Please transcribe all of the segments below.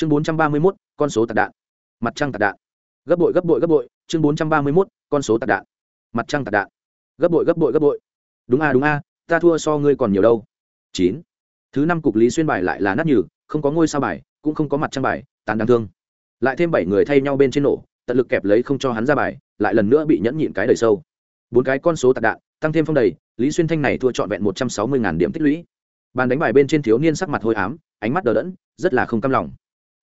chương bốn trăm ba mươi mốt, con số tạc đạn. Mặt trăng tạc đạn. Gấp bội gấp bội gấp bội. Chương bốn trăm ba mươi mốt, con số tạc đạn. Mặt trăng tạc đạn. Gấp bội gấp bội gấp bội. Đúng a đúng a, ta thua so ngươi còn nhiều đâu. Chín. Thứ năm cục lý xuyên bài lại là nát nhừ, không có ngôi sao bài, cũng không có mặt trăng bài tàn đáng thương. Lại thêm bảy người thay nhau bên trên nổ, tận lực kẹp lấy không cho hắn ra bài, lại lần nữa bị nhẫn nhịn cái đời sâu. Bốn cái con số tạc đạn, tăng thêm phong đầy, lý xuyên thanh này thua trọn vẹn một trăm sáu mươi điểm tích lũy. Bàn đánh bài bên trên thiếu niên sắc mặt hôi ám, ánh mắt đờ đẫn, rất là không cam lòng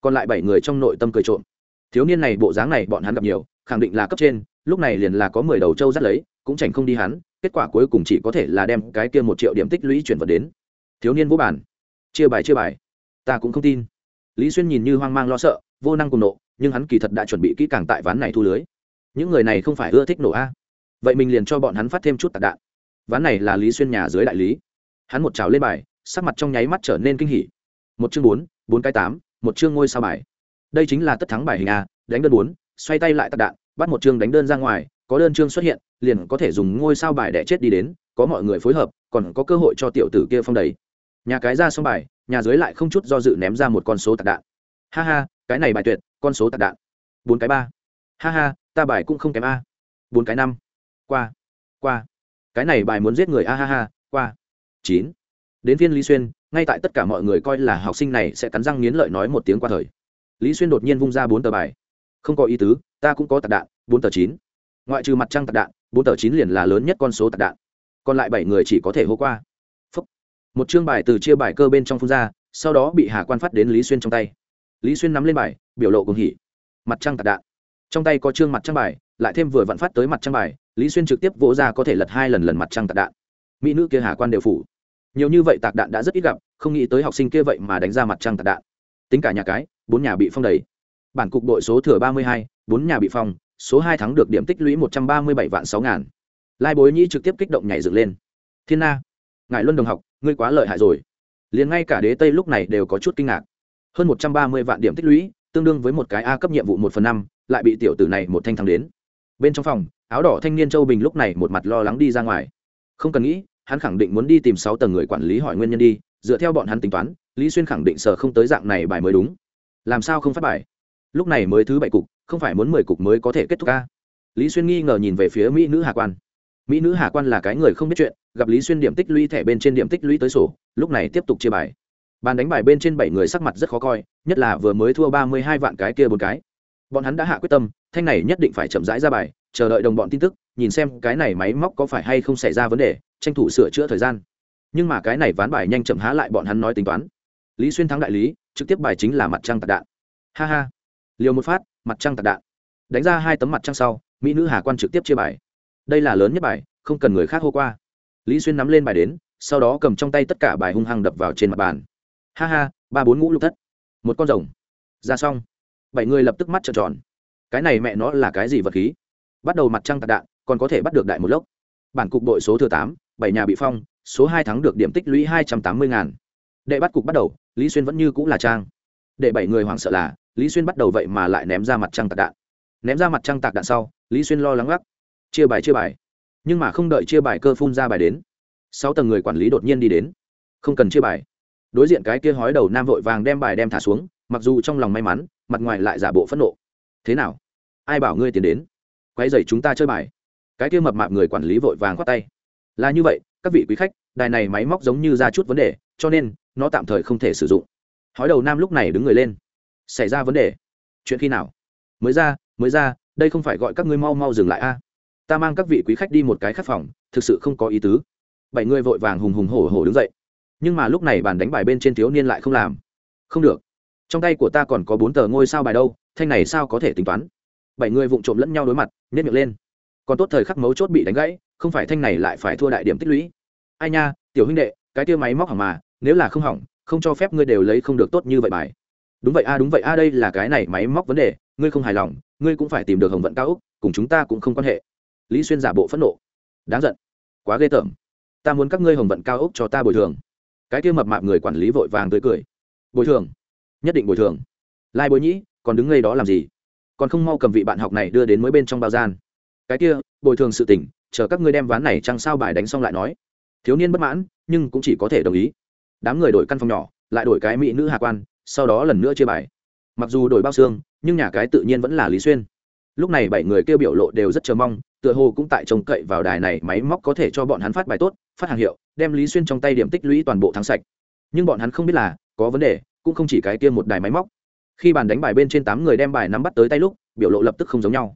còn lại bảy người trong nội tâm cười trộm. Thiếu niên này bộ dáng này bọn hắn gặp nhiều, khẳng định là cấp trên, lúc này liền là có mười đầu trâu dắt lấy, cũng chảnh không đi hắn, kết quả cuối cùng chỉ có thể là đem cái kia một triệu điểm tích lũy chuyển vật đến. Thiếu niên vô bản chia bài chia bài. Ta cũng không tin. Lý xuyên nhìn như hoang mang lo sợ, vô năng cùng nộ, nhưng hắn kỳ thật đã chuẩn bị kỹ càng tại ván này thu lưới. Những người này không phải ưa thích nổ a. Vậy mình liền cho bọn hắn phát thêm chút tạc đạn. Ván này là lý xuyên nhà dưới đại lý. Hắn một trào lên bài, sắc mặt trong nháy mắt trở nên kinh hỉ. Một chương bốn bốn cái tám một chương ngôi sao bài. Đây chính là tất thắng bài hình a, đánh đơn bốn, xoay tay lại tạc đạn, bắt một chương đánh đơn ra ngoài, có đơn chương xuất hiện, liền có thể dùng ngôi sao bài để chết đi đến, có mọi người phối hợp, còn có cơ hội cho tiểu tử kia phong đầy. Nhà cái ra xong bài, nhà dưới lại không chút do dự ném ra một con số tạc đạn. Ha ha, cái này bài tuyệt, con số tạc đạn. Bốn cái ba. Ha ha, ta bài cũng không kém a. Bốn cái năm. Qua qua. Cái này bài muốn giết người a ha ha, qua. Chín. Đến phiên lý xuyên ngay tại tất cả mọi người coi là học sinh này sẽ cắn răng nghiến lợi nói một tiếng qua thời. Lý xuyên đột nhiên vung ra bốn tờ bài. Không có ý tứ, ta cũng có tạc đạn, bốn tờ chín. Ngoại trừ mặt trăng tạc đạn, bốn tờ chín liền là lớn nhất con số tạc đạn. Còn lại bảy người chỉ có thể hô qua. Phúc. một chương bài từ chia bài cơ bên trong phun ra, sau đó bị hà quan phát đến lý xuyên trong tay. Lý xuyên nắm lên bài, biểu lộ cùng hỉ. Mặt trăng tạc đạn. Trong tay có chương mặt trăng bài, lại thêm vừa vặn phát tới mặt trăng bài, lý xuyên trực tiếp vỗ ra có thể lật hai lần lần mặt trăng tạc đạn. Mỹ nữ kia hà quan đều phủ nhiều như vậy tạc đạn đã rất ít gặp, không nghĩ tới học sinh kia vậy mà đánh ra mặt trăng tạc đạn. Tính cả nhà cái, bốn nhà bị phong đầy. Bản cục đội số thừa ba mươi hai, bốn nhà bị phong, số hai thắng được điểm tích lũy một trăm ba mươi bảy vạn sáu ngàn. Lai bối nhĩ trực tiếp kích động nhảy dựng lên. Thiên na, ngài luân đồng học, ngươi quá lợi hại rồi. Liền ngay cả đế tây lúc này đều có chút kinh ngạc. Hơn một trăm ba mươi vạn điểm tích lũy, tương đương với một cái a cấp nhiệm vụ một phần năm, lại bị tiểu tử này một thanh thắng đến. Bên trong phòng, áo đỏ thanh niên châu bình lúc này một mặt lo lắng đi ra ngoài. Không cần nghĩ hắn khẳng định muốn đi tìm sáu tầng người quản lý hỏi nguyên nhân đi, dựa theo bọn hắn tính toán, lý xuyên khẳng định sở không tới dạng này bài mới đúng. Làm sao không phát bài? Lúc này mới thứ bảy cục, không phải muốn mười cục mới có thể kết thúc ca? Lý xuyên nghi ngờ nhìn về phía mỹ nữ hà quan. Mỹ nữ hà quan là cái người không biết chuyện, gặp lý xuyên điểm tích lũy thẻ bên trên điểm tích lũy tới sổ, lúc này tiếp tục chia bài. Bàn đánh bài bên trên bảy người sắc mặt rất khó coi, nhất là vừa mới thua ba mươi hai vạn cái kia bốn cái. Bọn hắn đã hạ quyết tâm, thanh này nhất định phải chậm rãi ra bài, chờ đợi đồng bọn tin tức nhìn xem cái này máy móc có phải hay không xảy ra vấn đề, tranh thủ sửa chữa thời gian. Nhưng mà cái này ván bài nhanh chậm há lại bọn hắn nói tính toán. Lý xuyên thắng đại lý, trực tiếp bài chính là mặt trăng tạc đạn. Ha ha. Liều một phát, mặt trăng tạc đạn. Đánh ra hai tấm mặt trăng sau, mỹ nữ hà quan trực tiếp chia bài. Đây là lớn nhất bài, không cần người khác hô qua. Lý xuyên nắm lên bài đến, sau đó cầm trong tay tất cả bài hung hăng đập vào trên mặt bàn. Ha ha, ba bốn ngũ lục thất. Một con rồng. Ra xong. Bảy người lập tức mắt trợn tròn. Cái này mẹ nó là cái gì vật khí? Bắt đầu mặt trăng tạc đạn, còn có thể bắt được đại một lốc. Bản cục đội số thừa tám, bảy nhà bị phong, số hai thắng được điểm tích lũy hai trăm tám mươi ngàn. Đệ bắt cục bắt đầu, lý xuyên vẫn như cũng là trang. Để bảy người hoảng sợ là, lý xuyên bắt đầu vậy mà lại ném ra mặt trăng tạc đạn. Ném ra mặt trăng tạc đạn sau, lý xuyên lo lắng gắt chia bài chia bài. Nhưng mà không đợi chia bài cơ phun ra bài đến, sáu tầng người quản lý đột nhiên đi đến. Không cần chia bài. Đối diện cái kia hói đầu nam vội vàng đem bài đem thả xuống, mặc dù trong lòng may mắn, mặt ngoài lại giả bộ phẫn nộ. Thế nào? Ai bảo ngươi tiến đến? Quay dày chúng ta chơi bài. Cái kia mập mạp người quản lý vội vàng khoát tay. Là như vậy, các vị quý khách, đài này máy móc giống như ra chút vấn đề, cho nên, nó tạm thời không thể sử dụng. Hói đầu nam lúc này đứng người lên. Xảy ra vấn đề. Chuyện khi nào? Mới ra mới ra, đây không phải gọi các ngươi mau mau dừng lại a. Ta mang các vị quý khách đi một cái khắc phòng, thực sự không có ý tứ. Bảy người vội vàng hùng hùng hổ hổ đứng dậy. Nhưng mà lúc này bàn đánh bài bên trên thiếu niên lại không làm. Không được. Trong tay của ta còn có bốn tờ ngôi sao bài đâu, thanh này sao có thể tính toán? Bảy người vụng trộm lẫn nhau đối mặt nếp miệng lên. Còn tốt thời khắc mấu chốt bị đánh gãy, không phải thanh này lại phải thua đại điểm tích lũy. Ai nha, tiểu huynh đệ, cái tiêu máy móc hỏng mà, nếu là không hỏng, không cho phép ngươi đều lấy không được tốt như vậy bài. Đúng vậy a, đúng vậy a, đây là cái này máy móc vấn đề, ngươi không hài lòng, ngươi cũng phải tìm được hồng vận cao úc, cùng chúng ta cũng không quan hệ. Lý xuyên giả bộ phẫn nộ. Đáng giận. Quá ghê tởm. Ta muốn các ngươi hồng vận cao úc cho ta bồi thường. Cái kia mập mạp người quản lý vội vàng tới cười. Bồi thường. Nhất định bồi thường. Lai bối nhĩ, còn đứng ngay đó làm gì? Còn không mau cầm vị bạn học này đưa đến mới bên trong bao gian. Cái kia, bồi thường sự tỉnh, chờ các ngươi đem ván này trăng sao bài đánh xong lại nói. Thiếu niên bất mãn, nhưng cũng chỉ có thể đồng ý. Đám người đổi căn phòng nhỏ, lại đổi cái mỹ nữ hạ quan, sau đó lần nữa chia bài. Mặc dù đổi bao xương, nhưng nhà cái tự nhiên vẫn là lý xuyên. Lúc này bảy người kêu biểu lộ đều rất chờ mong, tựa hồ cũng tại trông cậy vào đài này máy móc có thể cho bọn hắn phát bài tốt, phát hàng hiệu, đem lý xuyên trong tay điểm tích lũy toàn bộ thắng sạch. Nhưng bọn hắn không biết là, có vấn đề, cũng không chỉ cái kia một đài máy móc khi bàn đánh bài bên trên tám người đem bài nắm bắt tới tay lúc, biểu lộ lập tức không giống nhau.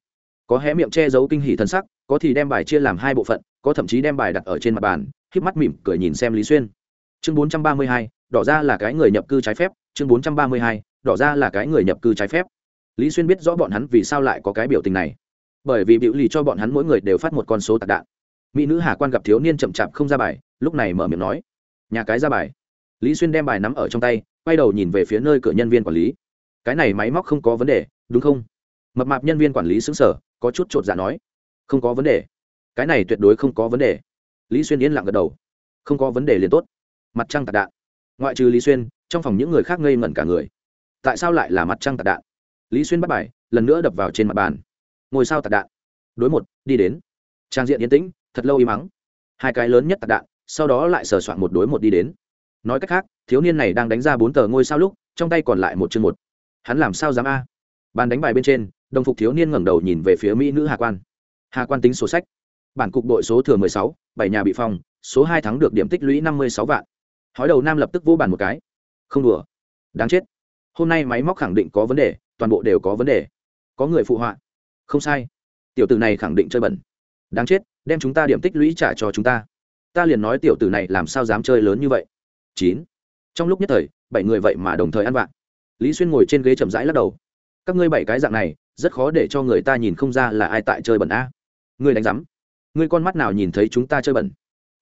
Có hé miệng che giấu kinh hỷ thân sắc, có thì đem bài chia làm hai bộ phận, có thậm chí đem bài đặt ở trên mặt bàn k mắt mỉm cười nhìn xem lý xuyên. Chương bốn trăm ba mươi hai, đỏ ra là cái người nhập cư trái phép. Chương bốn trăm ba mươi hai, đỏ ra là cái người nhập cư trái phép. Lý xuyên biết rõ bọn hắn vì sao lại có cái biểu tình này. Bởi vì biểu lì cho bọn hắn mỗi người đều phát một con số tạc đạn. Mỹ nữ hà quan gặp thiếu niên chậm chạp không ra bài, lúc này mở miệng nói, nhà cái ra bài. Lý xuyên đem bài nắm ở trong tay, quay đầu nhìn về phía nơi cửa nhân viên quản lý cái này máy móc không có vấn đề, đúng không? Mập mạp nhân viên quản lý xứng sở có chút chột dạ nói. Không có vấn đề. Cái này tuyệt đối không có vấn đề. Lý xuyên yên lặng gật đầu. Không có vấn đề liền tốt. Mặt trăng tạc đạn. Ngoại trừ lý xuyên, trong phòng những người khác ngây ngẩn cả người. Tại sao lại là mặt trăng tạc đạn? Lý xuyên bắt bài, lần nữa đập vào trên mặt bàn. Ngồi sao tạc đạn. Đối một, đi đến. Trang diện yên tĩnh, thật lâu im mắng hai cái lớn nhất tạc đạn, sau đó lại sờ soạn một đối một đi đến. Nói cách khác, thiếu niên này đang đánh ra bốn tờ ngôi sao lúc, trong tay còn lại một chương một hắn làm sao dám a? Bàn đánh bài bên trên, đồng phục thiếu niên ngẩng đầu nhìn về phía mỹ nữ hà quan. Hà quan tính sổ sách. Bản cục đội số thừa mười sáu, bảy nhà bị phong, số hai thắng được điểm tích lũy năm mươi sáu vạn. Hói đầu nam lập tức vô bàn một cái. Không đùa. Đáng chết. Hôm nay máy móc khẳng định có vấn đề, toàn bộ đều có vấn đề. Có người phụ họa. Không sai. Tiểu tử này khẳng định chơi bẩn. Đáng chết, đem chúng ta điểm tích lũy trả cho chúng ta. Ta liền nói tiểu tử này làm sao dám chơi lớn như vậy. Chín. Trong lúc nhất thời, bảy người vậy mà đồng thời ăn vạn lý xuyên ngồi trên ghế chậm rãi lắc đầu. Các ngươi bảy cái dạng này, rất khó để cho người ta nhìn không ra là ai tại chơi bẩn a. Ngươi đánh giám. Ngươi con mắt nào nhìn thấy chúng ta chơi bẩn?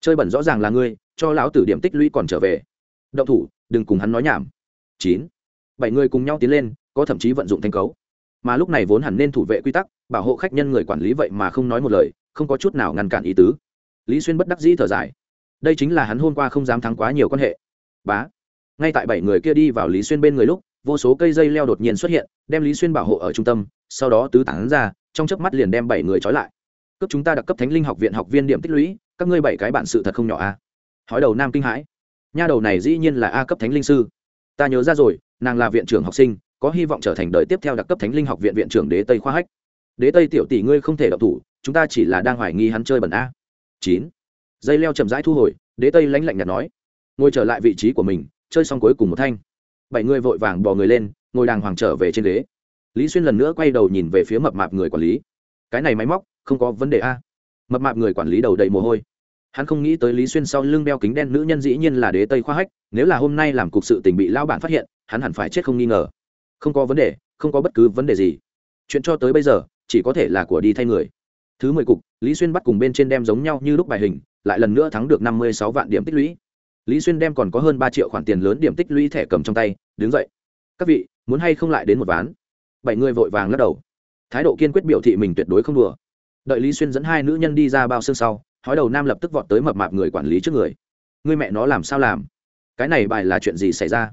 Chơi bẩn rõ ràng là ngươi, cho lão tử điểm tích lũy còn trở về. Động thủ, đừng cùng hắn nói nhảm. Chín. Bảy người cùng nhau tiến lên, có thậm chí vận dụng thanh cấu. Mà lúc này vốn hẳn nên thủ vệ quy tắc, bảo hộ khách nhân người quản lý vậy mà không nói một lời, không có chút nào ngăn cản ý tứ. Lý xuyên bất đắc dĩ thở dài. Đây chính là hắn hôm qua không dám thắng quá nhiều quan hệ. Bá. Ngay tại bảy người kia đi vào lý xuyên bên người lúc vô số cây dây leo đột nhiên xuất hiện, đem lý xuyên bảo hộ ở trung tâm, sau đó tứ tán ra, trong chớp mắt liền đem bảy người trói lại. Cấp chúng ta đặc cấp thánh linh học viện học viên điểm tích lũy, các ngươi bảy cái bản sự thật không nhỏ a à? hói đầu nam kinh hãi. Nha đầu này dĩ nhiên là a cấp thánh linh sư. Ta nhớ ra rồi, nàng là viện trưởng học sinh, có hy vọng trở thành đời tiếp theo đặc cấp thánh linh học viện viện trưởng đế tây khoa hách. Đế tây tiểu tỷ ngươi không thể đọc thủ, chúng ta chỉ là đang hoài nghi hắn chơi bẩn a. Chín. Dây leo chậm rãi thu hồi, đế tây lãnh lạnh nhạt nói. Ngồi trở lại vị trí của mình, chơi xong cuối cùng một thanh bảy người vội vàng bò người lên, ngồi đàng hoàng trở về trên ghế. Lý xuyên lần nữa quay đầu nhìn về phía mập mạp người quản lý. Cái này máy móc, không có vấn đề a. Mập mạp người quản lý đầu đầy mồ hôi. Hắn không nghĩ tới lý xuyên sau lưng đeo kính đen nữ nhân dĩ nhiên là đế tây khoa hách, nếu là hôm nay làm cục sự tình bị lao bản phát hiện, hắn hẳn phải chết không nghi ngờ. Không có vấn đề, không có bất cứ vấn đề gì. Chuyện cho tới bây giờ, chỉ có thể là của đi thay người. Thứ mười cục, lý xuyên bắt cùng bên trên đem giống nhau như lúc bài hình, lại lần nữa thắng được năm mươi sáu vạn điểm tích lũy lý xuyên đem còn có hơn ba triệu khoản tiền lớn điểm tích lũy thẻ cầm trong tay, đứng dậy. Các vị, muốn hay không lại đến một ván? Bảy người vội vàng lắc đầu. Thái độ kiên quyết biểu thị mình tuyệt đối không đùa. Đợi lý xuyên dẫn hai nữ nhân đi ra bao xương sau, hói đầu nam lập tức vọt tới mập mạp người quản lý trước người. Ngươi mẹ nó làm sao làm? Cái này bài là chuyện gì xảy ra?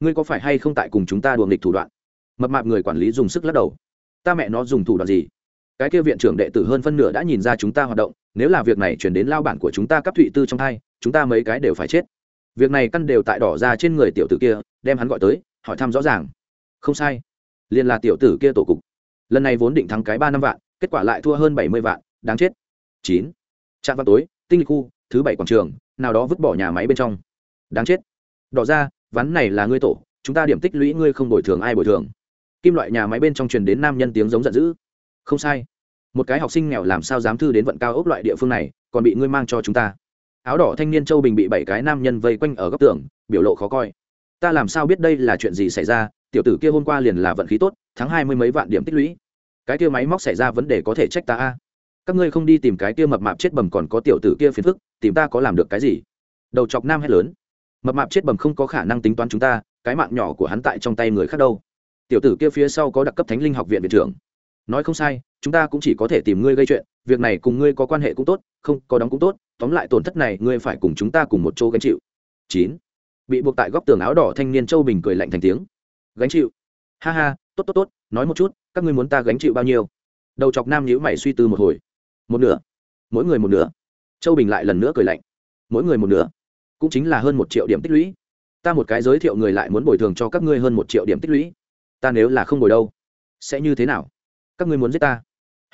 Ngươi có phải hay không tại cùng chúng ta đùa nghịch thủ đoạn? Mập mạp người quản lý dùng sức lắc đầu. Ta mẹ nó dùng thủ đoạn gì? Cái kia viện trưởng đệ tử hơn phân nửa đã nhìn ra chúng ta hoạt động, nếu là việc này chuyển đến lao bản của chúng ta cấp thụy tư trong thai, chúng ta mấy cái đều phải chết việc này căn đều tại đỏ ra trên người tiểu tử kia, đem hắn gọi tới, hỏi thăm rõ ràng. Không sai. Liền là tiểu tử kia tổ cục. Lần này vốn định thắng cái ba năm vạn, kết quả lại thua hơn bảy mươi vạn, đáng chết. Chín. Trạm vào tối, tinh lịch khu, thứ bảy quảng trường, nào đó vứt bỏ nhà máy bên trong. Đáng chết. Đỏ ra, ván này là ngươi tổ, chúng ta điểm tích lũy ngươi không bồi thường ai bồi thường. Kim loại nhà máy bên trong truyền đến nam nhân tiếng giống giận dữ. Không sai. Một cái học sinh nghèo làm sao dám thư đến vận cao ốc loại địa phương này, còn bị ngươi mang cho chúng ta áo đỏ thanh niên châu bình bị bảy cái nam nhân vây quanh ở góc tường, biểu lộ khó coi. Ta làm sao biết đây là chuyện gì xảy ra, tiểu tử kia hôm qua liền là vận khí tốt tháng hai mươi mấy vạn điểm tích lũy. Cái kia máy móc xảy ra vấn đề có thể trách ta a. Các ngươi không đi tìm cái kia mập mạp chết bầm còn có tiểu tử kia phiền phức, tìm ta có làm được cái gì? Đầu chọc nam hét lớn. Mập mạp chết bầm không có khả năng tính toán chúng ta, cái mạng nhỏ của hắn tại trong tay người khác đâu. Tiểu tử kia phía sau có đặc cấp thánh linh học viện viện trưởng nói không sai, chúng ta cũng chỉ có thể tìm ngươi gây chuyện, việc này cùng ngươi có quan hệ cũng tốt, không có đóng cũng tốt, tóm lại tổn thất này ngươi phải cùng chúng ta cùng một chỗ gánh chịu. Chín. Bị buộc tại góc tường áo đỏ thanh niên châu bình cười lạnh thành tiếng. Gánh chịu. Ha ha, tốt tốt tốt, nói một chút, các ngươi muốn ta gánh chịu bao nhiêu? Đầu chọc nam nhữ mày suy tư một hồi. Một nửa. Mỗi người một nửa. Châu bình lại lần nữa cười lạnh. Mỗi người một nửa. Cũng chính là hơn một triệu điểm tích lũy. Ta một cái giới thiệu người lại muốn bồi thường cho các ngươi hơn một triệu điểm tích lũy. Ta nếu là không bồi đâu, sẽ như thế nào? Các ngươi muốn giết ta?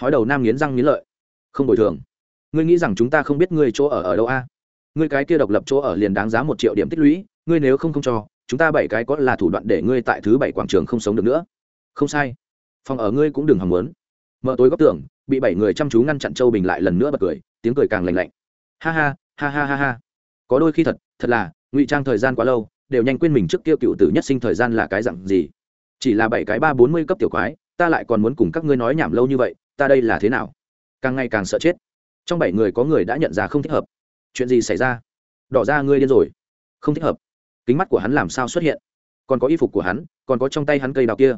Hói đầu nam nghiến răng nghiến lợi. Không bồi thường. Ngươi nghĩ rằng chúng ta không biết ngươi chỗ ở ở đâu a? Ngươi cái kia độc lập chỗ ở liền đáng giá một triệu điểm tích lũy, ngươi nếu không không cho, chúng ta bảy cái có là thủ đoạn để ngươi tại thứ bảy quảng trường không sống được nữa? Không sai. Phòng ở ngươi cũng đừng hòng muốn. Mở tối góc tưởng bị bảy người chăm chú ngăn chặn châu bình lại lần nữa bật cười, tiếng cười càng lành lạnh. Ha ha ha ha ha ha. Có đôi khi thật thật là, ngụy trang thời gian quá lâu, đều nhanh quên mình trước kia cựu tử nhất sinh thời gian là cái dặn gì. Chỉ là bảy cái ba bốn mươi cấp tiểu quái ta lại còn muốn cùng các ngươi nói nhảm lâu như vậy, ta đây là thế nào? Càng ngày càng sợ chết. Trong bảy người có người đã nhận ra không thích hợp. Chuyện gì xảy ra? Đỏ ra ngươi điên rồi. Không thích hợp. Kính mắt của hắn làm sao xuất hiện? Còn có y phục của hắn, còn có trong tay hắn cây đào kia.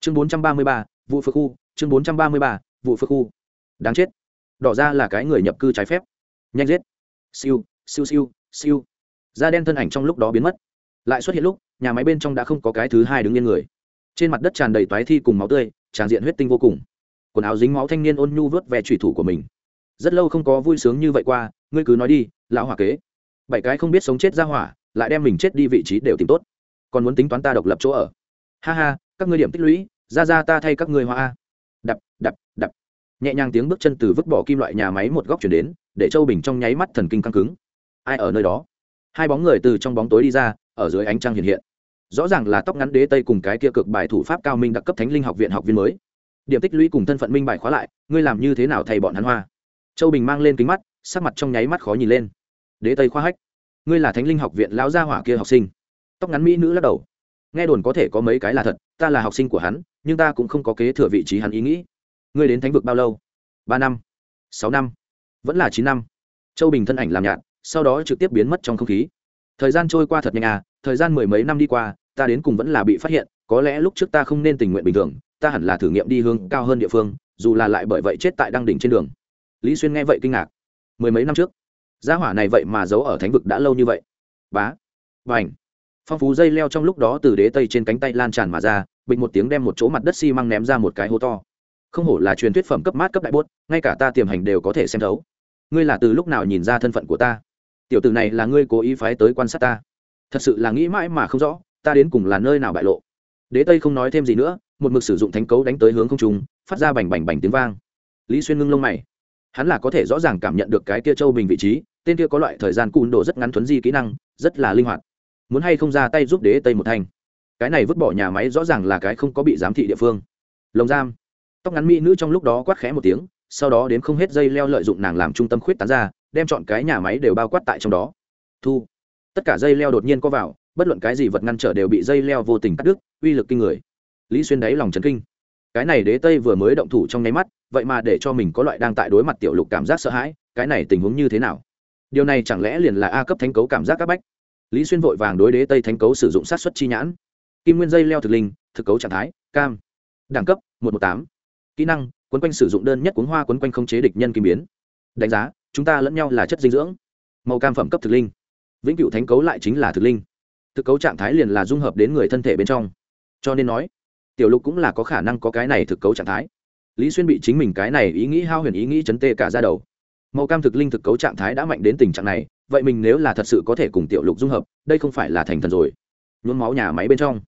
Chương bốn trăm ba mươi ba vụ phước khu. Chương bốn trăm ba mươi ba vụ phước khu. Đáng chết. Đỏ ra là cái người nhập cư trái phép. Nhanh giết. Siêu siêu siêu siêu. Da đen thân ảnh trong lúc đó biến mất. Lại xuất hiện lúc, nhà máy bên trong đã không có cái thứ hai đứng yên người. Trên mặt đất tràn đầy toái thi cùng máu tươi tràn diện huyết tinh vô cùng. Quần áo dính máu thanh niên ôn nhu vớt ve thủy thủ của mình. Rất lâu không có vui sướng như vậy qua, ngươi cứ nói đi, lão hỏa kế. Bảy cái không biết sống chết ra hỏa, lại đem mình chết đi vị trí đều tìm tốt. Còn muốn tính toán ta độc lập chỗ ở. Ha ha, các ngươi điểm tích lũy, ra ra ta thay các ngươi hoa a. Đập đập đập. Nhẹ nhàng tiếng bước chân từ vứt bỏ kim loại nhà máy một góc chuyển đến, để châu bình trong nháy mắt thần kinh căng cứng. Ai ở nơi đó? Hai bóng người từ trong bóng tối đi ra, ở dưới ánh trăng hiện hiện rõ ràng là tóc ngắn đế tây cùng cái kia cực bài thủ pháp cao minh đặc cấp thánh linh học viện học viên mới. Điểm tích lũy cùng thân phận minh bài khóa lại, ngươi làm như thế nào thầy bọn hắn hoa? Châu bình mang lên kính mắt, sắc mặt trong nháy mắt khó nhìn lên. Đế tây khoa hách, ngươi là thánh linh học viện lão gia hỏa kia học sinh. Tóc ngắn mỹ nữ lắc đầu. Nghe đồn có thể có mấy cái là thật, ta là học sinh của hắn, nhưng ta cũng không có kế thừa vị trí hắn ý nghĩ. Ngươi đến thánh vực bao lâu? Ba năm, sáu năm, vẫn là chín năm. Châu bình thân ảnh làm nhạt, sau đó trực tiếp biến mất trong không khí. Thời gian trôi qua thật nhanh à thời gian mười mấy năm đi qua ta đến cùng vẫn là bị phát hiện, có lẽ lúc trước ta không nên tình nguyện bình thường, ta hẳn là thử nghiệm đi hướng cao hơn địa phương, dù là lại bởi vậy chết tại đăng đỉnh trên đường. Lý xuyên nghe vậy kinh ngạc. Mười mấy năm trước, gia hỏa này vậy mà giấu ở thánh vực đã lâu như vậy. Bá và ảnh phong phú dây leo trong lúc đó từ đế tây trên cánh tay lan tràn mà ra bịch một tiếng đem một chỗ mặt đất xi măng ném ra một cái hố to. Không hổ là truyền thuyết phẩm cấp mát cấp đại bốt, ngay cả ta tiềm hành đều có thể xem thấu. Ngươi là từ lúc nào nhìn ra thân phận của ta? Tiểu tử này là ngươi cố ý phái tới quan sát ta? Thật sự là nghĩ mãi mà không rõ ta đến cùng là nơi nào bại lộ? Đế tây không nói thêm gì nữa, một mực sử dụng thánh cấu đánh tới hướng không trung, phát ra bành bành bành tiếng vang. Lý xuyên ngưng lông mày. Hắn là có thể rõ ràng cảm nhận được cái kia châu bình vị trí, tên kia có loại thời gian cùn đồ rất ngắn thuấn di kỹ năng, rất là linh hoạt. Muốn hay không ra tay giúp đế tây một thanh? Cái này vứt bỏ nhà máy rõ ràng là cái không có bị giám thị địa phương. Lồng giam. Tóc ngắn mỹ nữ trong lúc đó quát khẽ một tiếng, sau đó đến không hết dây leo lợi dụng nàng làm trung tâm khuyết tán ra, đem chọn cái nhà máy đều bao quát tại trong đó. Thu. Tất cả dây leo đột nhiên có vào bất luận cái gì vật ngăn trở đều bị dây leo vô tình cắt đứt, uy lực kinh người. Lý xuyên đáy lòng chấn kinh. Cái này đế tây vừa mới động thủ trong nháy mắt, vậy mà để cho mình có loại đang tại đối mặt tiểu lục cảm giác sợ hãi, cái này tình huống như thế nào? Điều này chẳng lẽ liền là a cấp thánh cấu cảm giác các bách? Lý xuyên vội vàng đối đế tây thánh cấu sử dụng sát xuất chi nhãn. Kim nguyên dây leo thực linh, thực cấu trạng thái, cam. Đẳng cấp, một trăm một tám. Kỹ năng, quấn quanh sử dụng đơn nhất cuốn hoa quấn quanh không chế địch nhân kim biến. Đánh giá, chúng ta lẫn nhau là chất dinh dưỡng. Màu cam phẩm cấp thực linh. Vĩnh cựu thánh cấu lại chính là thực linh thực cấu trạng thái liền là dung hợp đến người thân thể bên trong. Cho nên nói, tiểu lục cũng là có khả năng có cái này thực cấu trạng thái. Lý xuyên bị chính mình cái này ý nghĩ hao huyền ý nghĩ chấn tê cả ra đầu. Màu cam thực linh thực cấu trạng thái đã mạnh đến tình trạng này, vậy mình nếu là thật sự có thể cùng tiểu lục dung hợp, đây không phải là thành thần rồi. Nhuốm máu nhà máy bên trong.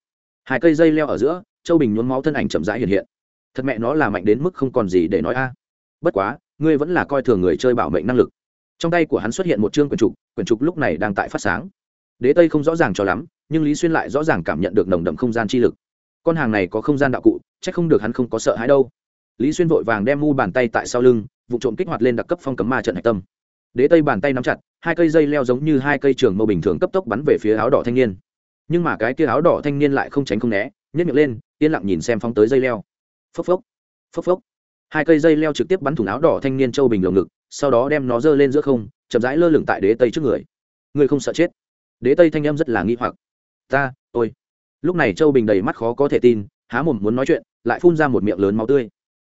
Hai cây dây leo ở giữa, châu bình nhuốm máu thân ảnh chậm rãi hiện hiện. Thật mẹ nó là mạnh đến mức không còn gì để nói a. Bất quá, ngươi vẫn là coi thường người chơi bảo mệnh năng lực. Trong tay của hắn xuất hiện một chương quyển trục quyển trục lúc này đang tại phát sáng đế tây không rõ ràng cho lắm, nhưng lý xuyên lại rõ ràng cảm nhận được nồng đậm không gian chi lực. Con hàng này có không gian đạo cụ c h ắ c không được hắn không có sợ hãi đâu. Lý xuyên vội vàng đem mu bàn tay tại sau lưng, vụ trộm kích hoạt lên đặc cấp phong cấm ma trận hạch tâm. Đế tây bàn tay nắm chặt, hai cây dây leo giống như hai cây trường mâu bình thường cấp tốc bắn về phía áo đỏ thanh niên. Nhưng mà cái kia áo đỏ thanh niên lại không tránh không né nhét miệng lên, yên lặng nhìn xem phóng tới dây leo. Phốc phốc phốc phốc. Hai cây dây leo trực tiếp bắn thủng áo đỏ thanh niên châu bình lồng ngực, sau đó đem nó giơ lên giữa không, chậm rãi lơ lửng tại đế tây trước người. Người không sợ chết đế tây thanh em rất là nghi hoặc. Ta ôi lúc này châu bình đầy mắt khó có thể tin, há mồm muốn nói chuyện, lại phun ra một miệng lớn máu tươi.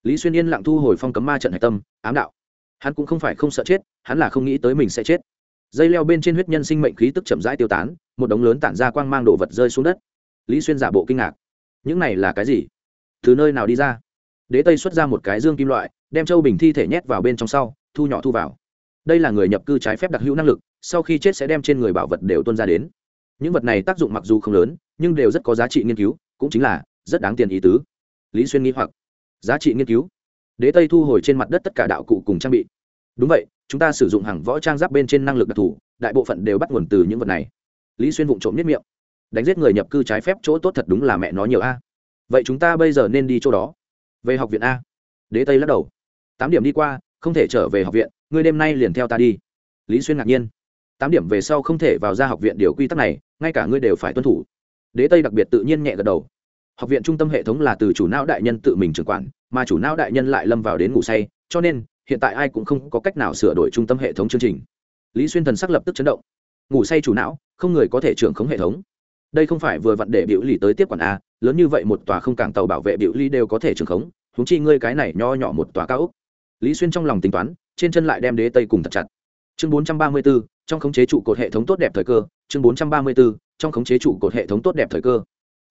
Lý xuyên yên lặng thu hồi phong cấm ma trận hạch tâm, ám đạo. Hắn cũng không phải không sợ chết, hắn là không nghĩ tới mình sẽ chết. Dây leo bên trên huyết nhân sinh mệnh khí tức chậm rãi tiêu tán, một đống lớn tản ra quang mang đồ vật rơi xuống đất. Lý xuyên giả bộ kinh ngạc. Những này là cái gì? Từ nơi nào đi ra? Đế tây xuất ra một cái dương kim loại, đem châu bình thi thể nhét vào bên trong sau, thu nhỏ thu vào. Đây là người nhập cư trái phép đặc hữu năng lực sau khi chết sẽ đem trên người bảo vật đều tuân ra đến. Những vật này tác dụng mặc dù không lớn, nhưng đều rất có giá trị nghiên cứu, cũng chính là rất đáng tiền ý tứ. Lý xuyên nghĩ hoặc. Giá trị nghiên cứu. Đế tây thu hồi trên mặt đất tất cả đạo cụ cùng trang bị. Đúng vậy, chúng ta sử dụng hàng võ trang giáp bên trên năng lực đặc thù, đại bộ phận đều bắt nguồn từ những vật này. Lý xuyên vụng trộm nhất miệng. Đánh giết người nhập cư trái phép chỗ tốt thật đúng là mẹ nó nhiều a. Vậy chúng ta bây giờ nên đi chỗ đó. Về học viện a. Đế tây lắc đầu. Tám điểm đi qua, không thể trở về học viện, ngươi đêm nay liền theo ta đi. Lý xuyên ngạc nhiên tám điểm về sau không thể vào ra học viện điều quy tắc này ngay cả ngươi đều phải tuân thủ. Đế tây đặc biệt tự nhiên nhẹ gật đầu. Học viện trung tâm hệ thống là từ chủ não đại nhân tự mình trưởng quản mà chủ não đại nhân lại lâm vào đến ngủ say cho nên hiện tại ai cũng không có cách nào sửa đổi trung tâm hệ thống chương trình. Lý xuyên thần sắc lập tức chấn động. Ngủ say chủ não không người có thể trưởng khống hệ thống. Đây không phải vừa vặn để biểu lý tới tiếp quản a lớn như vậy một tòa không cảng tàu bảo vệ biểu ly đều có thể trưởng khống húng chi ngươi cái này nho nhỏ một tòa cao úc lý xuyên trong lòng tính toán trên chân lại đem đế tây cùng thật chặt. Chương bốn trăm ba mươi 434, trong khống chế trụ cột hệ thống tốt đẹp thời cơ, chương bốn trăm ba mươi bốn trong khống chế trụ cột hệ thống tốt đẹp thời cơ.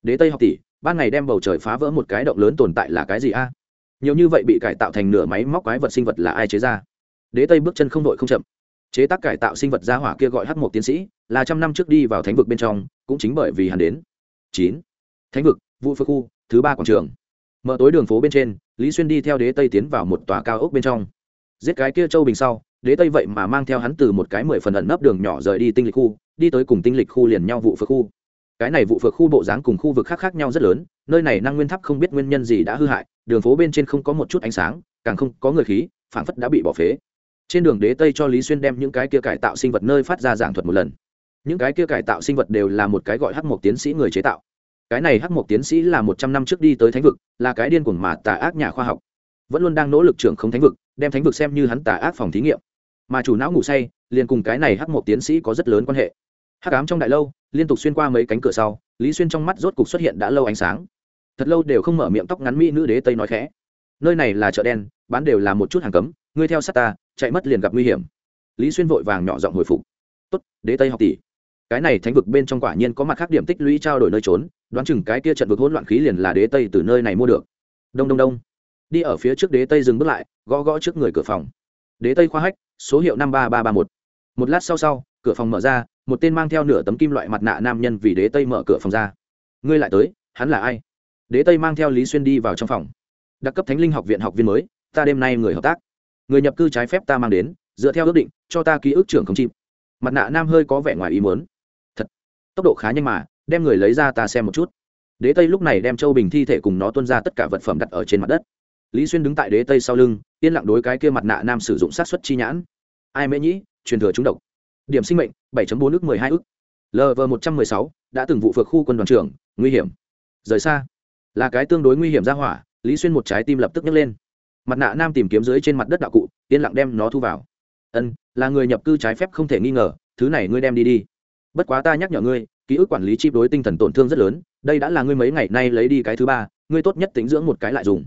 Đế tây học tỷ, ban ngày đem bầu trời phá vỡ một cái động lớn tồn tại là cái gì a? Nhiều như vậy bị cải tạo thành nửa máy móc quái vật sinh vật là ai chế ra? Đế tây bước chân không đội không chậm. Chế tác cải tạo sinh vật gia hỏa kia gọi h một tiến sĩ, là trăm năm trước đi vào thánh vực bên trong, cũng chính bởi vì hắn đến. Chín. Thánh vực vụ phước khu, thứ ba quảng trường. Mở tối đường phố bên trên, lý xuyên đi theo đế tây tiến vào một tòa cao ốc bên trong. Giết cái kia châu bình sau đế tây vậy mà mang theo hắn từ một cái mười phần ẩn nấp đường nhỏ rời đi tinh lịch khu, đi tới cùng tinh lịch khu liền nhau vụ phượt khu. Cái này vụ phược khu bộ dáng cùng khu vực khác khác nhau rất lớn, nơi này năng nguyên tháp không biết nguyên nhân gì đã hư hại, đường phố bên trên không có một chút ánh sáng, càng không có người khí, phảng phất đã bị bỏ phế. Trên đường đế tây cho lý xuyên đem những cái kia cải tạo sinh vật nơi phát ra giảng thuật một lần. Những cái kia cải tạo sinh vật đều là một cái gọi hắc mộc tiến sĩ người chế tạo. Cái này hắc mộc tiến sĩ là một trăm năm trước đi tới thánh vực, là cái điên cuồng mà tà ác nhà khoa học. Vẫn luôn đang nỗ lực trưởng không thánh vực, đem thánh vực xem như hắn tà ác phòng thí nghiệm mà chủ não ngủ say, liền cùng cái này hắc một tiến sĩ có rất lớn quan hệ. Hắc ám trong đại lâu, liên tục xuyên qua mấy cánh cửa sau, lý xuyên trong mắt rốt cục xuất hiện đã lâu ánh sáng. Thật lâu đều không mở miệng tóc ngắn mỹ nữ đế tây nói khẽ. Nơi này là chợ đen, bán đều là một chút hàng cấm, ngươi theo sát ta, chạy mất liền gặp nguy hiểm. Lý xuyên vội vàng nhỏ giọng hồi phục. Tốt, đế tây học tỷ. Cái này thánh vực bên trong quả nhiên có mặt khác điểm tích lũy trao đổi nơi trốn, đoán chừng cái kia trận vực hỗn loạn khí liền là đế tây từ nơi này mua được. Đông đông đông. Đi ở phía trước đế tây dừng bước lại, gõ gõ trước người cửa phòng. Đế tây khoa hách số hiệu năm ba ba ba một. Một lát sau sau, cửa phòng mở ra, một tên mang theo nửa tấm kim loại mặt nạ nam nhân vì đế tây mở cửa phòng ra. Ngươi lại tới, hắn là ai? Đế tây mang theo lý xuyên đi vào trong phòng. Đặc cấp thánh linh học viện học viên mới, ta đêm nay người hợp tác. Người nhập cư trái phép ta mang đến, dựa theo ước định, cho ta ký ức trưởng không chịp mặt nạ nam hơi có vẻ ngoài ý muốn. Thật, tốc độ khá nhanh mà, đem người lấy ra ta xem một chút. Đế tây lúc này đem châu bình thi thể cùng nó tuân ra tất cả vật phẩm đặt ở trên mặt đất lý xuyên đứng tại đế tây sau lưng, yên lặng đối cái kia mặt nạ nam sử dụng sát xuất chi nhãn. Ai mễ nhĩ, truyền thừa trúng độc. Điểm sinh mệnh 7.4 i 12 ức lv 116 đã từng vụ phược khu quân đoàn trưởng, nguy hiểm. Rời xa. Là cái tương đối nguy hiểm ra hỏa, lý xuyên một trái tim lập tức nhấc lên. Mặt nạ nam tìm kiếm dưới trên mặt đất đạo cụ, yên lặng đem nó thu vào. Ân, là người nhập cư trái phép không thể nghi ngờ, thứ này ngươi đem đi đi. Bất quá ta nhắc nhở ngươi, ký ức quản lý chip đối tinh thần tổn thương rất lớn, đây đã là ngươi mấy ngày nay lấy đi cái thứ ba, ngươi tốt nhất tính dưỡng một cái lại dùng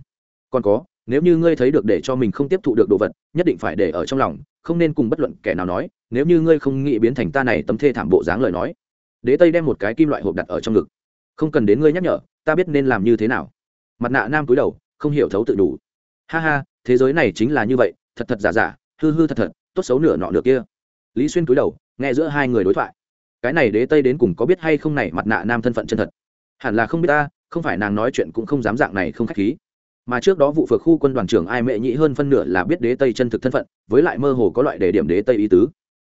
còn có, nếu như ngươi thấy được để cho mình không tiếp thụ được đồ vật, nhất định phải để ở trong lòng, không nên cùng bất luận kẻ nào nói, nếu như ngươi không nghĩ biến thành ta này tấm thê thảm bộ dáng lời nói. Đế tây đem một cái kim loại hộp đặt ở trong ngực. Không cần đến ngươi nhắc nhở, ta biết nên làm như thế nào. Mặt nạ nam cúi đầu, không hiểu thấu tự đủ. Ha ha, thế giới này chính là như vậy, thật thật giả giả, hư hư thật thật, tốt xấu nửa nọ nửa kia. Lý xuyên cúi đầu, nghe giữa hai người đối thoại. Cái này đế tây đến cùng có biết hay không này mặt nạ nam thân phận chân thật? Hẳn là không biết ta, không phải nàng nói chuyện cũng không dám dạng này không khách khí mà trước đó vụ phược khu quân đoàn trưởng ai mệ nhị hơn phân nửa là biết đế tây chân thực thân phận, với lại mơ hồ có loại đề điểm đế tây ý tứ.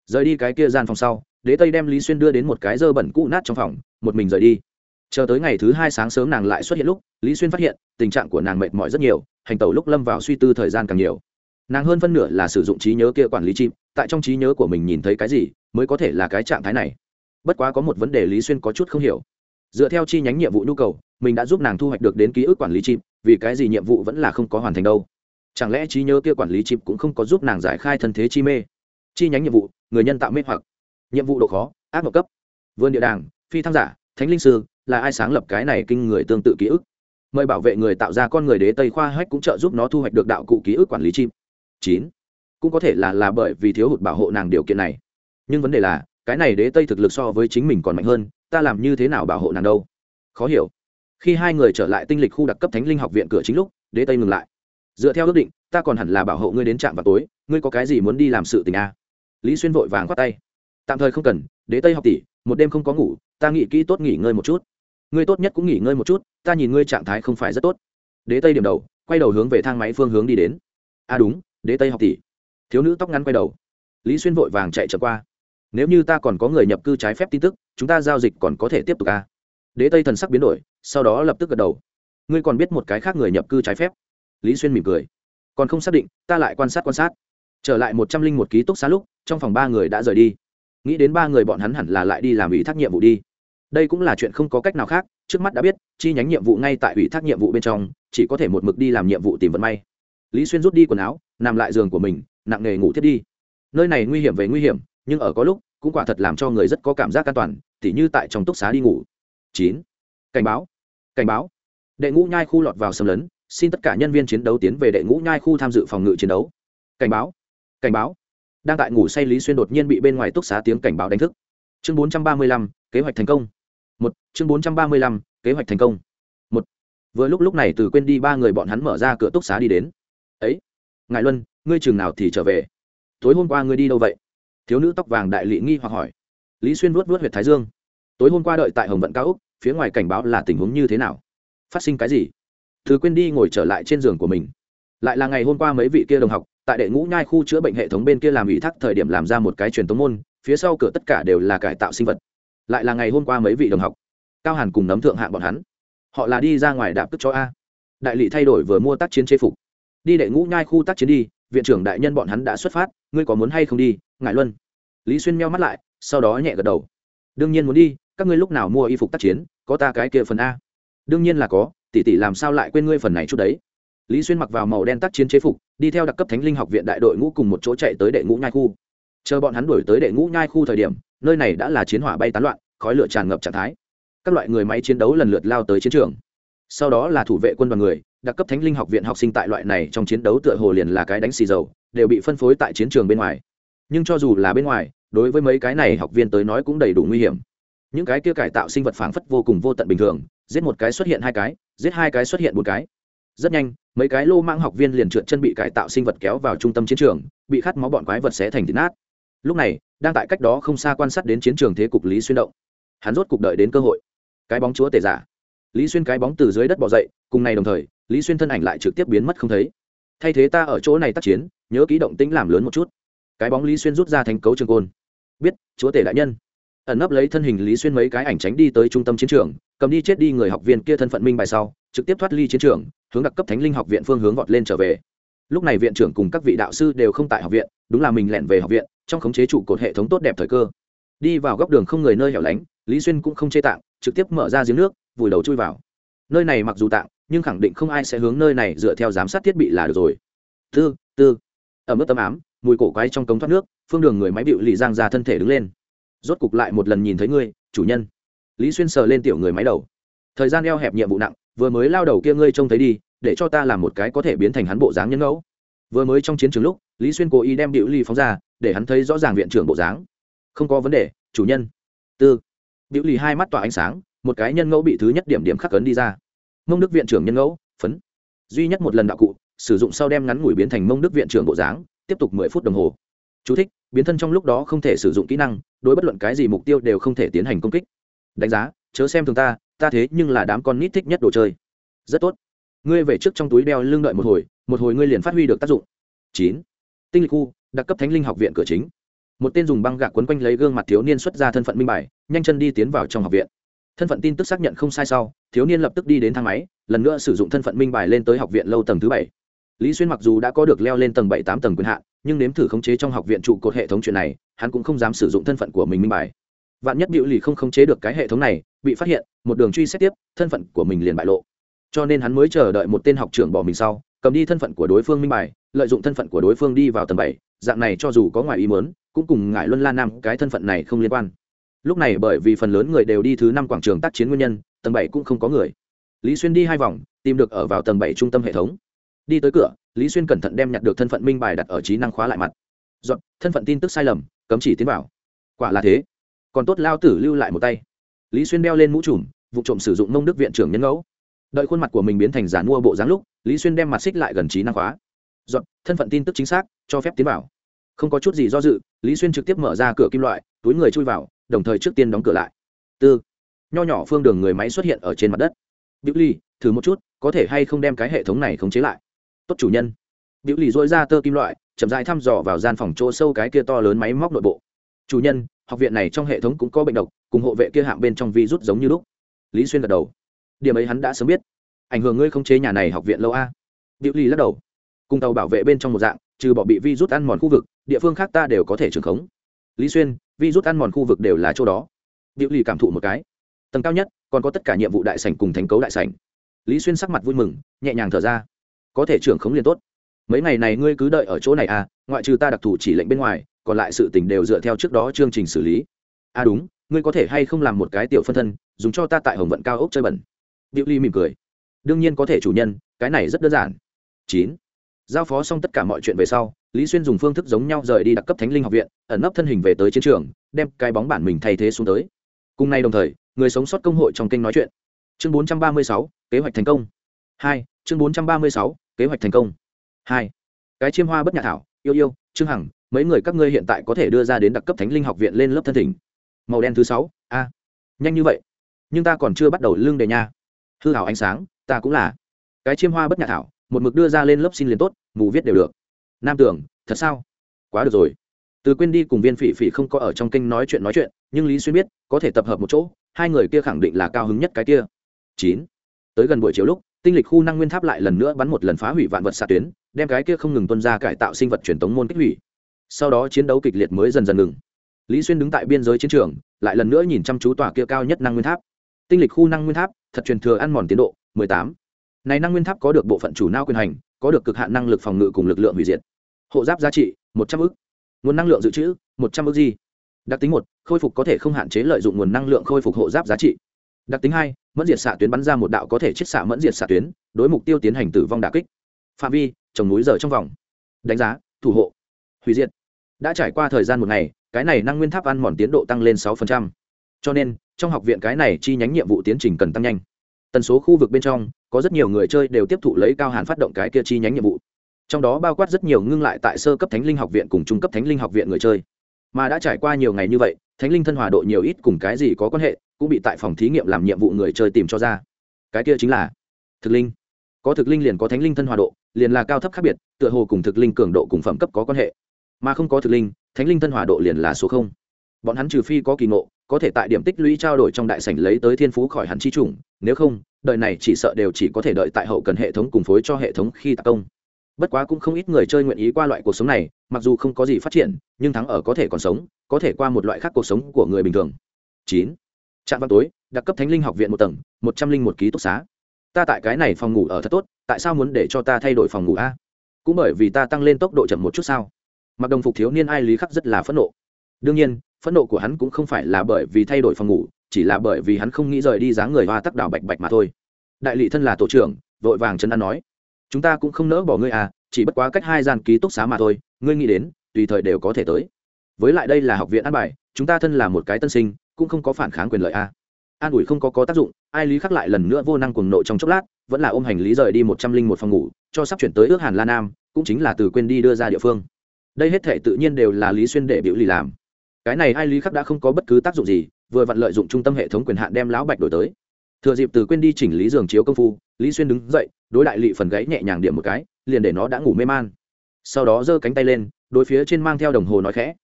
Rời đi cái kia gian phòng sau, đế tây đem lý xuyên đưa đến một cái dơ bẩn cũ nát trong phòng, một mình rời đi. Chờ tới ngày thứ hai sáng sớm nàng lại xuất hiện lúc, lý xuyên phát hiện, tình trạng của nàng mệt mỏi rất nhiều, hành tẩu lúc lâm vào suy tư thời gian càng nhiều. Nàng hơn phân nửa là sử dụng trí nhớ kia quản lý chim, tại trong trí nhớ của mình nhìn thấy cái gì, mới có thể là cái trạng thái này. Bất quá có một vấn đề lý xuyên có chút không hiểu. Dựa theo chi nhánh nhiệm vụ nhu cầu, mình đã giúp nàng thu hoạch được đến ký ức quản lý chim vì cái gì nhiệm vụ vẫn là không có hoàn thành đâu. Chẳng lẽ trí nhớ kia quản lý chip cũng không có giúp nàng giải khai thân thế chi mê? Chi nhánh nhiệm vụ, người nhân tạo mê hoặc. Nhiệm vụ độ khó, ác mộng cấp. Vườn địa đàng, phi thăng giả, thánh linh sư, là ai sáng lập cái này kinh người tương tự ký ức? Mời bảo vệ người tạo ra con người đế tây khoa hách cũng trợ giúp nó thu hoạch được đạo cụ ký ức quản lý chim chín. Cũng có thể là là bởi vì thiếu hụt bảo hộ nàng điều kiện này. Nhưng vấn đề là, cái này đế tây thực lực so với chính mình còn mạnh hơn, ta làm như thế nào bảo hộ nàng đâu? Khó hiểu khi hai người trở lại tinh lịch khu đặc cấp thánh linh học viện cửa chính lúc, đế tây ngừng lại. Dựa theo ước định, ta còn hẳn là bảo hộ ngươi đến trạm vào tối, ngươi có cái gì muốn đi làm sự tình a à? lý xuyên vội vàng khoát tay. Tạm thời không cần, đế tây học tỷ, một đêm không có ngủ, ta nghĩ kỹ tốt nghỉ ngơi một chút. Ngươi tốt nhất cũng nghỉ ngơi một chút, ta nhìn ngươi trạng thái không phải rất tốt. Đế tây điểm đầu, quay đầu hướng về thang máy phương hướng đi đến. A à đúng, đế tây học tỷ. Thiếu nữ tóc ngắn quay đầu. Lý xuyên vội vàng chạy trở qua. Nếu như ta còn có người nhập cư trái phép tin tức, chúng ta giao dịch còn có thể tiếp tục a à? Đế tây thần sắc biến đổi, sau đó lập tức gật đầu. Ngươi còn biết một cái khác người nhập cư trái phép? Lý xuyên mỉm cười. Còn không xác định, ta lại quan sát quan sát. Trở lại một trăm linh một ký túc xá lúc, trong phòng ba người đã rời đi. Nghĩ đến ba người bọn hắn hẳn là lại đi làm ủy thác nhiệm vụ đi. Đây cũng là chuyện không có cách nào khác, trước mắt đã biết, chi nhánh nhiệm vụ ngay tại ủy thác nhiệm vụ bên trong, chỉ có thể một mực đi làm nhiệm vụ tìm vận may. Lý xuyên rút đi quần áo, nằm lại giường của mình, nặng nghề ngủ thiết đi. Nơi này nguy hiểm về nguy hiểm, nhưng ở có lúc, cũng quả thật làm cho người rất có cảm giác an toàn, tỉ như tại trong túc xá đi ngủ chín. Cảnh báo. Cảnh báo. Đệ ngũ nhai khu lọt vào xâm lấn, xin tất cả nhân viên chiến đấu tiến về đệ ngũ nhai khu tham dự phòng ngự chiến đấu. Cảnh báo. Cảnh báo. Đang tại ngủ say lý xuyên đột nhiên bị bên ngoài túc xá tiếng cảnh báo đánh thức. Chương bốn trăm ba mươi lăm, kế hoạch thành công. Một, chương bốn trăm ba mươi lăm, kế hoạch thành công. Một. Vừa lúc lúc này từ quên đi ba người bọn hắn mở ra cửa túc xá đi đến. Ấy, ngài luân, ngươi trường nào thì trở về? Tối hôm qua ngươi đi đâu vậy? Thiếu nữ tóc vàng đại lị nghi hoặc hỏi. Lý xuyên vuốt vuốt huyệt thái dương. Tối hôm qua đợi tại hồng vận cao úc phía ngoài cảnh báo là tình huống như thế nào? Phát sinh cái gì? Thứ quên đi ngồi trở lại trên giường của mình. Lại là ngày hôm qua mấy vị kia đồng học, tại đệ ngũ nhai khu chữa bệnh hệ thống bên kia làm ủy thác thời điểm làm ra một cái truyền tống môn, phía sau cửa tất cả đều là cải tạo sinh vật. Lại là ngày hôm qua mấy vị đồng học. Cao hàn cùng nấm thượng hạng bọn hắn. Họ là đi ra ngoài đạp tức cho a. Đại lị thay đổi vừa mua tác chiến chế phục. Đi đệ ngũ nhai khu tác chiến đi, viện trưởng đại nhân bọn hắn đã xuất phát, ngươi có muốn hay không đi ngại luân. Lý xuyên meo mắt lại, sau đó nhẹ gật đầu. Đương nhiên muốn đi các ngươi lúc nào mua y phục tác chiến, có ta cái kia phần a? Đương nhiên là có, tỷ tỷ làm sao lại quên ngươi phần này chút đấy? Lý xuyên mặc vào màu đen tác chiến chế phục, đi theo đặc cấp thánh linh học viện đại đội ngũ cùng một chỗ chạy tới đệ ngũ nhai khu. Chờ bọn hắn đuổi tới đệ ngũ nhai khu thời điểm, nơi này đã là chiến hỏa bay tán loạn, khói lửa tràn ngập trạng thái. Các loại người máy chiến đấu lần lượt lao tới chiến trường. Sau đó là thủ vệ quân đoàn người, đặc cấp thánh linh học viện học sinh tại loại này trong chiến đấu tựa hồ liền là cái đánh xì dầu, đều bị phân phối tại chiến trường bên ngoài. Nhưng cho dù là bên ngoài, đối với mấy cái này học viên tới nói cũng đầy đủ nguy hiểm những cái kia cải tạo sinh vật phảng phất vô cùng vô tận bình thường, giết một cái xuất hiện hai cái, giết hai cái xuất hiện một cái. Rất nhanh, mấy cái lô mang học viên liền trượt chân bị cải tạo sinh vật kéo vào trung tâm chiến trường, bị khát máu bọn quái vật xé thành thịt nát. Lúc này, đang tại cách đó không xa quan sát đến chiến trường thế cục lý xuyên động. Hắn rốt cục đợi đến cơ hội. Cái bóng chúa tể giả. Lý xuyên cái bóng từ dưới đất bỏ dậy, cùng ngày đồng thời, lý xuyên thân ảnh lại trực tiếp biến mất không thấy. Thay thế ta ở chỗ này tác chiến, nhớ ký động tĩnh làm lớn một chút. Cái bóng lý xuyên rút ra thành cấu trường côn. Biết, chúa tể đại nhân ẩn nấp lấy thân hình lý xuyên mấy cái ảnh tránh đi tới trung tâm chiến trường, cầm đi chết đi người học viên kia thân phận minh bài sau, trực tiếp thoát ly chiến trường, hướng đặc cấp thánh linh học viện phương hướng vọt lên trở về. Lúc này viện trưởng cùng các vị đạo sư đều không tại học viện, đúng là mình lẻn về học viện, trong khống chế trụ cột hệ thống tốt đẹp thời cơ. Đi vào góc đường không người nơi hẻo lánh, lý xuyên cũng không chê tạng, trực tiếp mở ra giếng nước, vùi đầu chui vào. Nơi này mặc dù tạng, nhưng khẳng định không ai sẽ hướng nơi này dựa theo giám sát thiết bị là được rồi. Tư tư. Ở mức tấm ám, mùi cổ quái trong cống thoát nước, phương đường người máy bịu lì giang ra thân thể đứng lên rốt cục lại một lần nhìn thấy ngươi chủ nhân. Lý xuyên sờ lên tiểu người máy đầu. Thời gian eo hẹp nhiệm vụ nặng vừa mới lao đầu kia ngươi trông thấy đi để cho ta làm một cái có thể biến thành hắn bộ dáng nhân ngẫu. Vừa mới trong chiến trường lúc lý xuyên cố ý đem điệu ly phóng ra để hắn thấy rõ ràng viện trưởng bộ dáng. Không có vấn đề chủ nhân. Tư. Điệu ly hai mắt tỏa ánh sáng một cái nhân ngẫu bị thứ nhất điểm điểm khắc cấn đi ra. Mông đức viện trưởng nhân ngẫu phấn. Duy nhất một lần đạo cụ sử dụng sau đem ngắn ngủi biến thành mông đức viện trưởng bộ dáng tiếp tục mười phút đồng hồ. Chú thích, biến thân trong lúc đó không thể sử dụng kỹ năng đối bất luận cái gì mục tiêu đều không thể tiến hành công kích. Đánh giá, chớ xem thường ta ta thế nhưng là đám con nít thích nhất đồ chơi. Rất tốt. Ngươi về trước trong túi đeo lưng đợi một hồi một hồi ngươi liền phát huy được tác dụng. Chín. Tinh lịch khu, đặc cấp thánh linh học viện cửa chính. Một tên dùng băng gạc quấn quanh lấy gương mặt thiếu niên xuất ra thân phận minh bài, nhanh chân đi tiến vào trong học viện. Thân phận tin tức xác nhận không sai sau, thiếu niên lập tức đi đến thang máy, lần nữa sử dụng thân phận minh bài lên tới học viện lâu tầng thứ bảy lý xuyên mặc dù đã có được leo lên tầng bảy tám tầng quyền hạn, nhưng nếm thử khống chế trong học viện trụ cột hệ thống chuyện này, hắn cũng không dám sử dụng thân phận của mình minh bài. Vạn nhất biểu lì không khống chế được cái hệ thống này, bị phát hiện, một đường truy xét tiếp, thân phận của mình liền bại lộ. Cho nên hắn mới chờ đợi một tên học trưởng bỏ mình sau, cầm đi thân phận của đối phương minh bài, lợi dụng thân phận của đối phương đi vào tầng bảy. Dạng này cho dù có ngoài ý mớn cũng cùng ngại luân la nam cái thân phận này không liên quan. Lúc này bởi vì phần lớn người đều đi thứ năm quảng trường tác chiến nguyên nhân, tầng bảy cũng không có người. Lý xuyên đi hai vòng, tìm được ở vào tầng bảy trung tâm hệ thống đi tới cửa, lý xuyên cẩn thận đem nhặt được thân phận minh bài đặt ở trí năng khóa lại mặt. Dọn, thân phận tin tức sai lầm, cấm chỉ tiến vào. Quả là thế. Còn tốt lao tử lưu lại một tay. Lý xuyên đeo lên mũ trùm, vụ trộm sử dụng nông đức viện trưởng nhân ngẫu. Đợi khuôn mặt của mình biến thành giả mua bộ dáng lúc, lý xuyên đem mặt xích lại gần trí năng khóa. Dọn, thân phận tin tức chính xác, cho phép tiến vào. Không có chút gì do dự, lý xuyên trực tiếp mở ra cửa kim loại, túi người chui vào, đồng thời trước tiên đóng cửa lại. Tư. Nho nhỏ phương đường người máy xuất hiện ở trên mặt đất. Biểu ly, thử một chút, có thể hay không đem cái hệ thống này khống chế lại? Tốt chủ nhân. Biểu lì dối ra tơ kim loại, chậm rãi thăm dò vào gian phòng chỗ sâu cái kia to lớn máy móc nội bộ. Chủ nhân, học viện này trong hệ thống cũng có bệnh độc, cùng hộ vệ kia hạng bên trong vi rút giống như lúc. Lý xuyên gật đầu. Điểm ấy hắn đã sớm biết. Ảnh hưởng ngươi không chế nhà này học viện lâu a. Biểu lì lắc đầu. Cùng tàu bảo vệ bên trong một dạng, trừ bỏ bị vi rút ăn mòn khu vực, địa phương khác ta đều có thể trường khống. Lý xuyên vi rút ăn mòn khu vực đều là chỗ đó. Biểu lì cảm thụ một cái. Tầng cao nhất, còn có tất cả nhiệm vụ đại sảnh cùng thành cấu đại sảnh. Lý xuyên sắc mặt vui mừng, nhẹ nhàng thở ra có thể trưởng khống liền tốt. Mấy ngày này ngươi cứ đợi ở chỗ này à ngoại trừ ta đặc thù chỉ lệnh bên ngoài còn lại sự t ì n h đều dựa theo trước đó chương trình xử lý. À đúng ngươi có thể hay không làm một cái tiểu phân thân dùng cho ta tại hồng vận cao ốc chơi bẩn. Điệu ly mỉm cười. Đương nhiên có thể chủ nhân cái này rất đơn giản. Chín. Giao phó xong tất cả mọi chuyện về sau lý xuyên dùng phương thức giống nhau rời đi đặc cấp thánh linh học viện ẩn nấp thân hình về tới chiến trường đem cái bóng bản mình thay thế xuống tới. Cùng nay đồng thời người sống sót công hội trong kênh nói chuyện. Chương 436, kế hoạch thành công. Hai chương 436, kế hoạch thành công. Hai, cái chiêm hoa bất nhà thảo, yêu yêu, trương hằng, mấy người các ngươi hiện tại có thể đưa ra đến đặc cấp thánh linh học viện lên lớp thân thỉnh. Màu đen thứ sáu, a, nhanh như vậy. Nhưng ta còn chưa bắt đầu lương đề nha. Hư hảo ánh sáng, ta cũng là. Cái chiêm hoa bất nhà thảo, một mực đưa ra lên lớp xin liền tốt, mù viết đều được. Nam tưởng, thật sao? Quá được rồi. Từ quên đi cùng viên phỉ phỉ không có ở trong kênh nói chuyện nói chuyện, nhưng lý xuyên biết, có thể tập hợp một chỗ, hai người kia khẳng định là cao hứng nhất cái kia. Chín, tới gần buổi chiều lúc tinh lịch khu năng nguyên tháp lại lần nữa bắn một lần phá hủy vạn vật xạ tuyến, đem cái kia không ngừng tuân ra cải tạo sinh vật truyền tống môn kích hủy. Sau đó chiến đấu kịch liệt mới dần dần ngừng. Lý xuyên đứng tại biên giới chiến trường, lại lần nữa nhìn chăm chú tòa kia cao nhất năng nguyên tháp. Tinh lịch khu năng nguyên tháp, thật truyền thừa ăn mòn tiến độ, mười tám. Này năng nguyên tháp có được bộ phận chủ nao quyền hành, có được cực hạn năng lực phòng ngự cùng lực lượng hủy diệt. Hộ giáp giá trị, một trăm ư nguồn năng lượng dự trữ, một trăm ư gì đặc tính một, khôi phục có thể không hạn chế lợi dụng nguồn năng lượng khôi phục hộ giáp giá trị đặc tính hai, mẫn diệt xạ tuyến bắn ra một đạo có thể chiết xạ mẫn diệt xạ tuyến, đối mục tiêu tiến hành tử vong đà kích. Phạm vi, trồng núi giờ trong vòng. Đánh giá, thủ hộ, hủy diệt. Đã trải qua thời gian một ngày, cái này năng nguyên tháp ăn mòn tiến độ tăng lên sáu cho nên, trong học viện cái này chi nhánh nhiệm vụ tiến trình cần tăng nhanh. Tần số khu vực bên trong, có rất nhiều người chơi đều tiếp thụ lấy cao hàn phát động cái kia chi nhánh nhiệm vụ. Trong đó bao quát rất nhiều ngưng lại tại sơ cấp thánh linh học viện cùng trung cấp thánh linh học viện người chơi. Mà đã trải qua nhiều ngày như vậy, thánh linh thân hòa độ nhiều ít cùng cái gì có quan hệ cũng bị tại phòng thí nghiệm làm nhiệm vụ người chơi tìm cho ra. Cái kia chính là thực linh. Có thực linh liền có thánh linh thân hòa độ, liền là cao thấp khác biệt, tựa hồ cùng thực linh cường độ cùng phẩm cấp có quan hệ. Mà không có thực linh, thánh linh thân hòa độ liền là số không. Bọn hắn trừ phi có kỳ ngộ, có thể tại điểm tích lũy trao đổi trong đại sảnh lấy tới thiên phú khỏi hẳn chi chủng, nếu không, đời này chỉ sợ đều chỉ có thể đợi tại hậu cần hệ thống cùng phối cho hệ thống khi tạc công. Bất quá cũng không ít người chơi nguyện ý qua loại cuộc sống này, mặc dù không có gì phát triển, nhưng thắng ở có thể còn sống, có thể qua một loại khác cuộc sống của người bình thường. Chín trạm vào tối, đặc cấp thánh linh học viện một tầng, một trăm linh một ký túc xá. Ta tại cái này phòng ngủ ở thật tốt, tại sao muốn để cho ta thay đổi phòng ngủ a? Cũng bởi vì ta tăng lên tốc độ chậm một chút sao? Mặc đồng phục thiếu niên ai lý khắc rất là phẫn nộ. Đương nhiên, phẫn nộ của hắn cũng không phải là bởi vì thay đổi phòng ngủ, chỉ là bởi vì hắn không nghĩ rời đi dáng người hoa tắc đảo bạch bạch mà thôi. Đại lị thân là tổ trưởng, vội vàng chân ăn nói. Chúng ta cũng không nỡ bỏ ngươi à chỉ bất quá cách hai gian ký túc xá mà thôi, ngươi nghĩ đến, tùy thời đều có thể tới. Với lại đây là học viện ăn bài, chúng ta thân là một cái tân sinh cũng không có phản kháng quyền lợi a an ủi không có có tác dụng, ai lý khắc lại lần nữa vô năng cuồng nộ trong chốc lát, vẫn là ôm hành lý rời đi một trăm linh một phòng ngủ, cho sắp chuyển tới ước hàn la nam, cũng chính là từ quên đi đưa ra địa phương. Đây hết thể tự nhiên đều là lý xuyên để biểu lì làm. Cái này ai lý khắc đã không có bất cứ tác dụng gì, vừa vặn lợi dụng trung tâm hệ thống quyền hạn đem lão bạch đổi tới. Thừa dịp từ quên đi chỉnh lý giường chiếu công phu, lý xuyên đứng dậy, đối đại lị phần gáy nhẹ nhàng điểm một cái, liền để nó đã ngủ mê man. Sau đó giơ cánh tay lên, đối phía trên mang theo đồng hồ nói khẽ,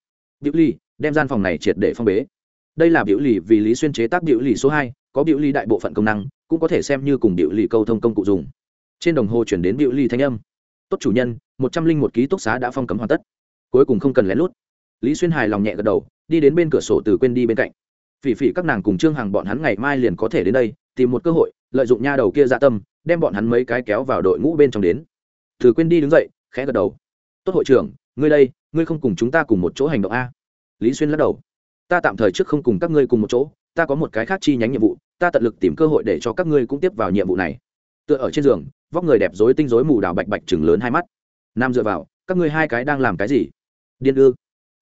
biểu lì, đem gian phòng này triệt để phong bế đây là biểu lì vì lý xuyên chế tác biểu lì số hai, có biểu lì đại bộ phận công năng, cũng có thể xem như cùng biểu lì câu thông công cụ dùng. Trên đồng hồ chuyển đến biểu lì thanh âm. Tốt chủ nhân, một trăm linh một ký túc xá đã phong cấm hoàn tất. Cuối cùng không cần lén lút. Lý xuyên hài lòng nhẹ gật đầu, đi đến bên cửa sổ từ quên đi bên cạnh. Phỉ phỉ các nàng cùng trương hàng bọn hắn ngày mai liền có thể đến đây, tìm một cơ hội, lợi dụng nha đầu kia dạ tâm, đem bọn hắn mấy cái kéo vào đội ngũ bên trong đến. Từ quên đi đứng dậy, khẽ gật đầu. Tốt hội trưởng, ngươi đây, ngươi không cùng chúng ta cùng một chỗ hành động a. Lý xuyên lắc đầu ta tạm thời trước không cùng các ngươi cùng một chỗ, ta có một cái khác chi nhánh nhiệm vụ, ta tận lực tìm cơ hội để cho các ngươi cũng tiếp vào nhiệm vụ này. Tựa ở trên giường, vóc người đẹp dối tinh dối mù đào bạch bạch chừng lớn hai mắt. Nam dựa vào, các ngươi hai cái đang làm cái gì? Điên ư?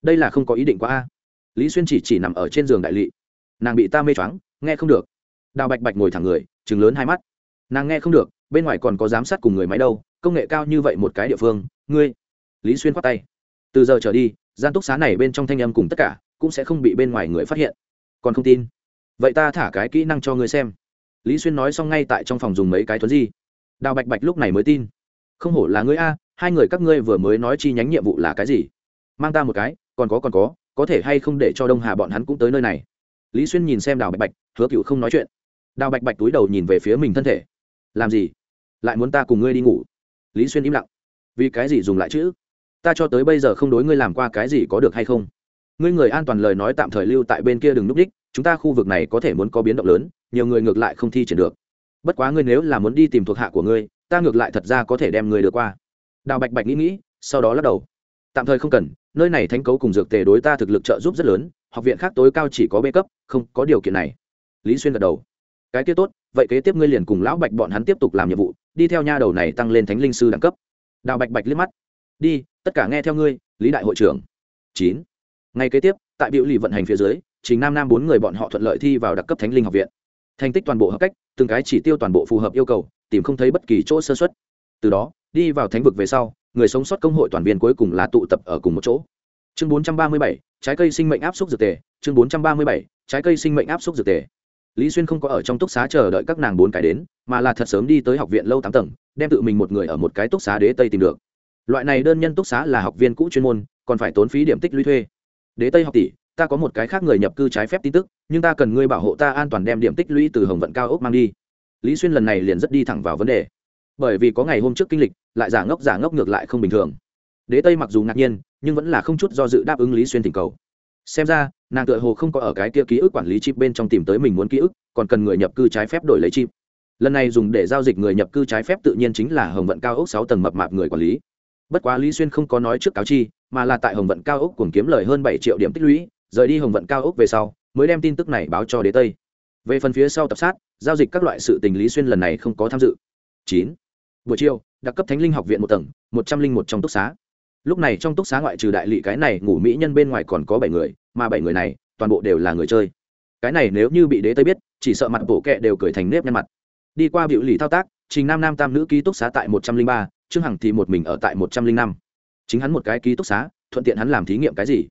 Đây là không có ý định quá a. Lý xuyên chỉ chỉ nằm ở trên giường đại lị. Nàng bị ta mê choáng, nghe không được. Đào bạch bạch ngồi thẳng người chừng lớn hai mắt. Nàng nghe không được, bên ngoài còn có giám sát cùng người máy đâu, công nghệ cao như vậy một cái địa phương, ngươi. Lý xuyên khoát tay. Từ giờ trở đi, gian túc xá này bên trong thanh âm cùng tất cả cũng sẽ không bị bên ngoài người phát hiện. Còn không tin? Vậy ta thả cái kỹ năng cho ngươi xem. Lý xuyên nói xong ngay tại trong phòng dùng mấy cái thuấn di. Đào bạch bạch lúc này mới tin. Không hổ là ngươi a, hai người các ngươi vừa mới nói chi nhánh nhiệm vụ là cái gì? Mang ta một cái, còn có còn có có thể hay không để cho đông hà bọn hắn cũng tới nơi này? Lý xuyên nhìn xem đào bạch bạch, hứa cựu không nói chuyện. Đào bạch bạch túi đầu nhìn về phía mình thân thể. Làm gì? Lại muốn ta cùng ngươi đi ngủ? Lý xuyên im lặng. Vì cái gì dùng lại chữ? Ta cho tới bây giờ không đối ngươi làm qua cái gì có được hay không? Ngươi người an toàn lời nói tạm thời lưu tại bên kia đừng núp đích, chúng ta khu vực này có thể muốn có biến động lớn, nhiều người ngược lại không thi triển được. Bất quá ngươi nếu là muốn đi tìm thuộc hạ của ngươi, ta ngược lại thật ra có thể đem ngươi được qua. Đào bạch bạch nghĩ nghĩ, sau đó lắc đầu. Tạm thời không cần, nơi này thánh cấu cùng dược tề đối ta thực lực trợ giúp rất lớn, học viện khác tối cao chỉ có bê cấp, không có điều kiện này. Lý xuyên gật đầu. Cái kia tốt, vậy kế tiếp ngươi liền cùng lão bạch bọn hắn tiếp tục làm nhiệm vụ, đi theo nha đầu này tăng lên thánh linh sư đẳng cấp. Đào bạch bạch liếc mắt. Đi, tất cả nghe theo ngươi, lý đại hội trưởng. Chín ngày kế tiếp tại biểu lì vận hành phía dưới chính nam nam bốn người bọn họ thuận lợi thi vào đặc cấp thánh linh học viện. Thành tích toàn bộ hợp cách từng cái chỉ tiêu toàn bộ phù hợp yêu cầu tìm không thấy bất kỳ chỗ sơ xuất từ đó đi vào thánh vực về sau người sống sót công hội toàn viên cuối cùng là tụ tập ở cùng một chỗ. Chương 437, trái cây sinh mệnh áp suất dược tề. Chương 437, trái cây sinh mệnh áp suất dược tề. Lý xuyên không có ở trong túc xá chờ đợi các nàng bốn cái đến mà là thật sớm đi tới học viện lâu tám tầng đem tự mình một người ở một cái túc xá đế tây tìm được. Loại này đơn nhân túc xá là học viên cũ chuyên môn còn phải tốn phí điểm tích lũy thuê đế tây học tỷ, ta có một cái khác người nhập cư trái phép tin tức, nhưng ta cần ngươi bảo hộ ta an toàn đem điểm tích lũy từ hồng vận cao ốc mang đi. Lý xuyên lần này liền rất đi thẳng vào vấn đề. Bởi vì có ngày hôm trước kinh lịch, lại giả ngốc giả ngốc ngược lại không bình thường. Đế tây mặc dù ngạc nhiên, nhưng vẫn là không chút do dự đáp ứng lý xuyên thỉnh cầu. Xem ra, nàng tựa hồ không có ở cái kia ký ức quản lý chip bên trong tìm tới mình muốn ký ức, còn cần người nhập cư trái phép đổi lấy chip. Lần này dùng để giao dịch người nhập cư trái phép tự nhiên chính là hồng vận cao ốc sáu tầng mập mạp người quản lý. Bất quá lý xuyên không có nói trước cáo chi mà là tại hồng vận cao ốc cùng kiếm lời hơn bảy triệu điểm tích lũy, rời đi hồng vận cao ốc về sau, mới đem tin tức này báo cho đế tây. Về phần phía sau tập sát, giao dịch các loại sự tình lý xuyên lần này không có tham dự. Chín. Buổi chiều, đặc cấp thánh linh học viện một tầng, một trăm linh một trong túc xá. Lúc này trong túc xá ngoại trừ đại lị cái này ngủ mỹ nhân bên ngoài còn có bảy người, mà bảy người này, toàn bộ đều là người chơi. Cái này nếu như bị đế tây biết, chỉ sợ mặt bộ kệ đều cười thành nếp nhăn mặt. Đi qua biểu lì thao tác, trình nam nam tam nữ ký túc xá tại một trăm linh ba, trương hằng thì một mình ở tại một trăm linh năm chính hắn một cái ký túc xá, thuận tiện hắn làm thí nghiệm cái gì.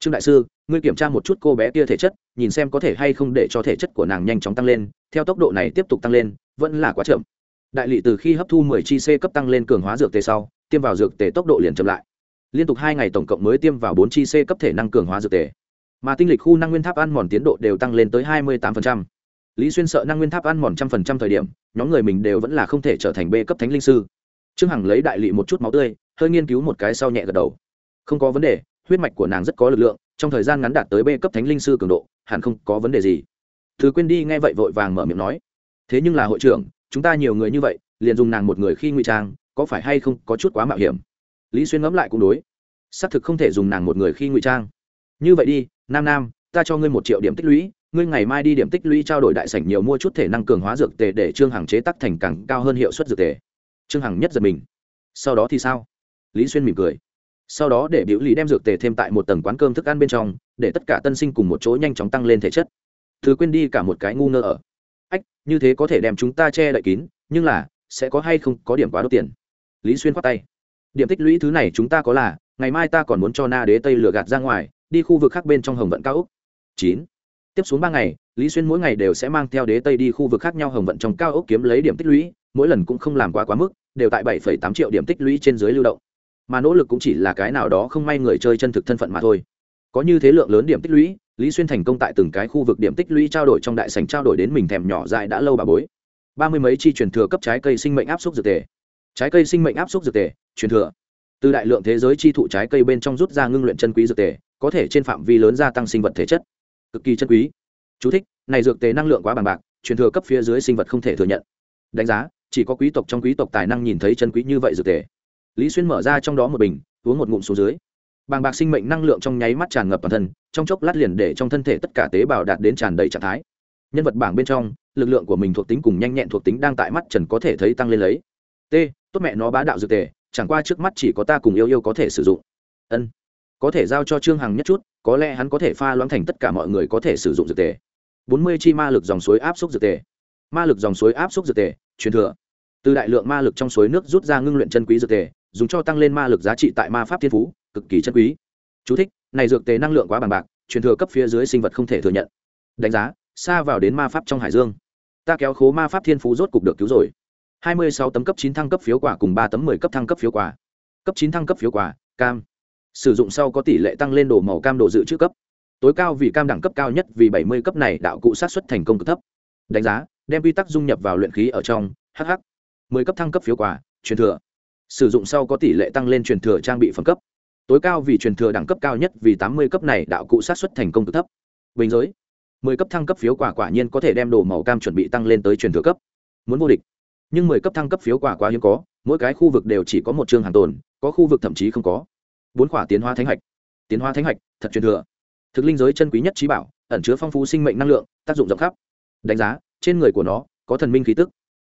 Trương đại sư, ngươi kiểm tra một chút cô bé kia thể chất, nhìn xem có thể hay không để cho thể chất của nàng nhanh chóng tăng lên, theo tốc độ này tiếp tục tăng lên, vẫn là quá chậm. Đại lị từ khi hấp thu 10 chi c cấp tăng lên cường hóa dược tề sau, tiêm vào dược tề tốc độ liền chậm lại. Liên tục hai ngày tổng cộng mới tiêm vào bốn chi c cấp thể năng cường hóa dược tề. Mà tinh lịch khu năng nguyên tháp ăn mòn tiến độ đều tăng lên tới 28%. lý xuyên sợ năng nguyên tháp ăn mòn trăm phần trăm thời điểm, nhóm người mình đều vẫn là không thể trở thành b cấp thánh linh sư. Trương hằng lấy đại lị một chút máu tươi hơi nghiên cứu một cái sau nhẹ gật đầu. Không có vấn đề, huyết mạch của nàng rất có lực lượng, trong thời gian ngắn đạt tới b cấp thánh linh sư cường độ, hẳn không có vấn đề gì. Thứ quên đi nghe vậy vội vàng mở miệng nói. Thế nhưng là hội trưởng, chúng ta nhiều người như vậy, liền dùng nàng một người khi ngụy trang, có phải hay không có chút quá mạo hiểm? Lý xuyên ngẫm lại cũng đối. Xác thực không thể dùng nàng một người khi ngụy trang. Như vậy đi, nam nam, ta cho ngươi một triệu điểm tích lũy, ngươi ngày mai đi điểm tích lũy trao đổi đại sảnh nhiều mua chút thể năng cường hóa dược tề để trương hằng chế tắc thành càng cao hơn hiệu suất dược tề. Trương hằng nhất giật mình. Sau đó thì sao? Lý xuyên mỉm cười. Sau đó để biểu lý đem dược tề thêm tại một tầng quán cơm thức ăn bên trong, để tất cả tân sinh cùng một chỗ nhanh chóng tăng lên thể chất. Thứ quên đi cả một cái ngu ngơ ở. Ách, như thế có thể đem chúng ta che đậy kín, nhưng là, sẽ có hay không có điểm quá đốt tiền? Lý xuyên khoát tay. Điểm tích lũy thứ này chúng ta có là, ngày mai ta còn muốn cho na đế tây lừa gạt ra ngoài, đi khu vực khác bên trong hồng vận cao úc. Chín. Tiếp xuống ba ngày, lý xuyên mỗi ngày đều sẽ mang theo đế tây đi khu vực khác nhau hồng vận trong cao ốc kiếm lấy điểm tích lũy, mỗi lần cũng không làm quá quá mức, đều tại bảy tám triệu điểm tích lũy trên dưới lưu động mà nỗ lực cũng chỉ là cái nào đó không may người chơi chân thực thân phận mà thôi. Có như thế lượng lớn điểm tích lũy lý xuyên thành công tại từng cái khu vực điểm tích lũy trao đổi trong đại sành trao đổi đến mình thèm nhỏ dại đã lâu bà bối. Ba mươi mấy chi truyền thừa cấp trái cây sinh mệnh áp suất dược tề. Trái cây sinh mệnh áp suất dược tề truyền thừa. Từ đại lượng thế giới chi thụ trái cây bên trong rút ra ngưng luyện chân quý dược tề có thể trên phạm vi lớn gia tăng sinh vật thể chất. Cực kỳ chân quý. Chú thích, này dược tề năng lượng quá bằng bạc truyền thừa cấp phía dưới sinh vật không thể thừa nhận. Đánh giá chỉ có quý tộc trong quý tộc tài năng nhìn thấy chân quý như vậy dược tề lý xuyên mở ra trong đó một bình, uống một ngụm xuống dưới. Bàng bạc sinh mệnh năng lượng trong nháy mắt tràn ngập toàn thân, trong chốc lát liền để trong thân thể tất cả tế bào đạt đến tràn đầy trạng thái. Nhân vật bảng bên trong, lực lượng của mình thuộc tính cùng nhanh nhẹn thuộc tính đang tại mắt trần có thể thấy tăng lên lấy. T, tốt mẹ nó bá đạo dược tề, chẳng qua trước mắt chỉ có ta cùng yêu yêu có thể sử dụng. Ân, có thể giao cho trương hằng nhất chút, có lẽ hắn có thể pha loãng thành tất cả mọi người có thể sử dụng dược tề. Bốn mươi chi ma lực dòng suối áp suất dược tề. Ma lực dòng suối áp suất dược tề, truyền thừa. Từ đại lượng ma lực trong suối nước rút ra ngưng luyện chân quý dược tề dùng cho tăng lên ma lực giá trị tại ma pháp thiên phú cực kỳ chân quý. Chú thích, này dược tề năng lượng quá bằng bạc truyền thừa cấp phía dưới sinh vật không thể thừa nhận. Đánh giá xa vào đến ma pháp trong hải dương. Ta kéo khố ma pháp thiên phú rốt cục được cứu rồi. Hai mươi sáu tấm cấp chín thăng cấp phiếu quả cùng ba tấm mười cấp thăng cấp phiếu quả. Cấp chín thăng cấp phiếu quả cam. Sử dụng sau có tỷ lệ tăng lên đồ màu cam độ dự trữ cấp. Tối cao vì cam đẳng cấp cao nhất vì bảy mươi cấp này đạo cụ sát xuất thành công cực thấp. Đánh giá đem quy tắc dung nhập vào luyện khí ở trong hh mười cấp thăng cấp phiếu quả truyền thừa sử dụng sau có tỷ lệ tăng lên truyền thừa trang bị phẩm cấp. Tối cao vì truyền thừa đẳng cấp cao nhất vì tám mươi cấp này đạo cụ sát xuất thành công cực thấp. Bình giới, mười cấp thăng cấp phiếu quả quả nhiên có thể đem đồ màu cam chuẩn bị tăng lên tới truyền thừa cấp. Muốn vô địch, nhưng mười cấp thăng cấp phiếu quả quá hiếm có, mỗi cái khu vực đều chỉ có một chương hàng tồn, có khu vực thậm chí không có. Bốn quả tiến hóa thánh hạch, tiến hóa thánh hạch, thật truyền thừa. Thực linh giới chân quý nhất trí bảo, ẩn chứa phong phú sinh mệnh năng lượng, tác dụng rộng khắp. Đánh giá, trên người của nó, có thần minh khí tức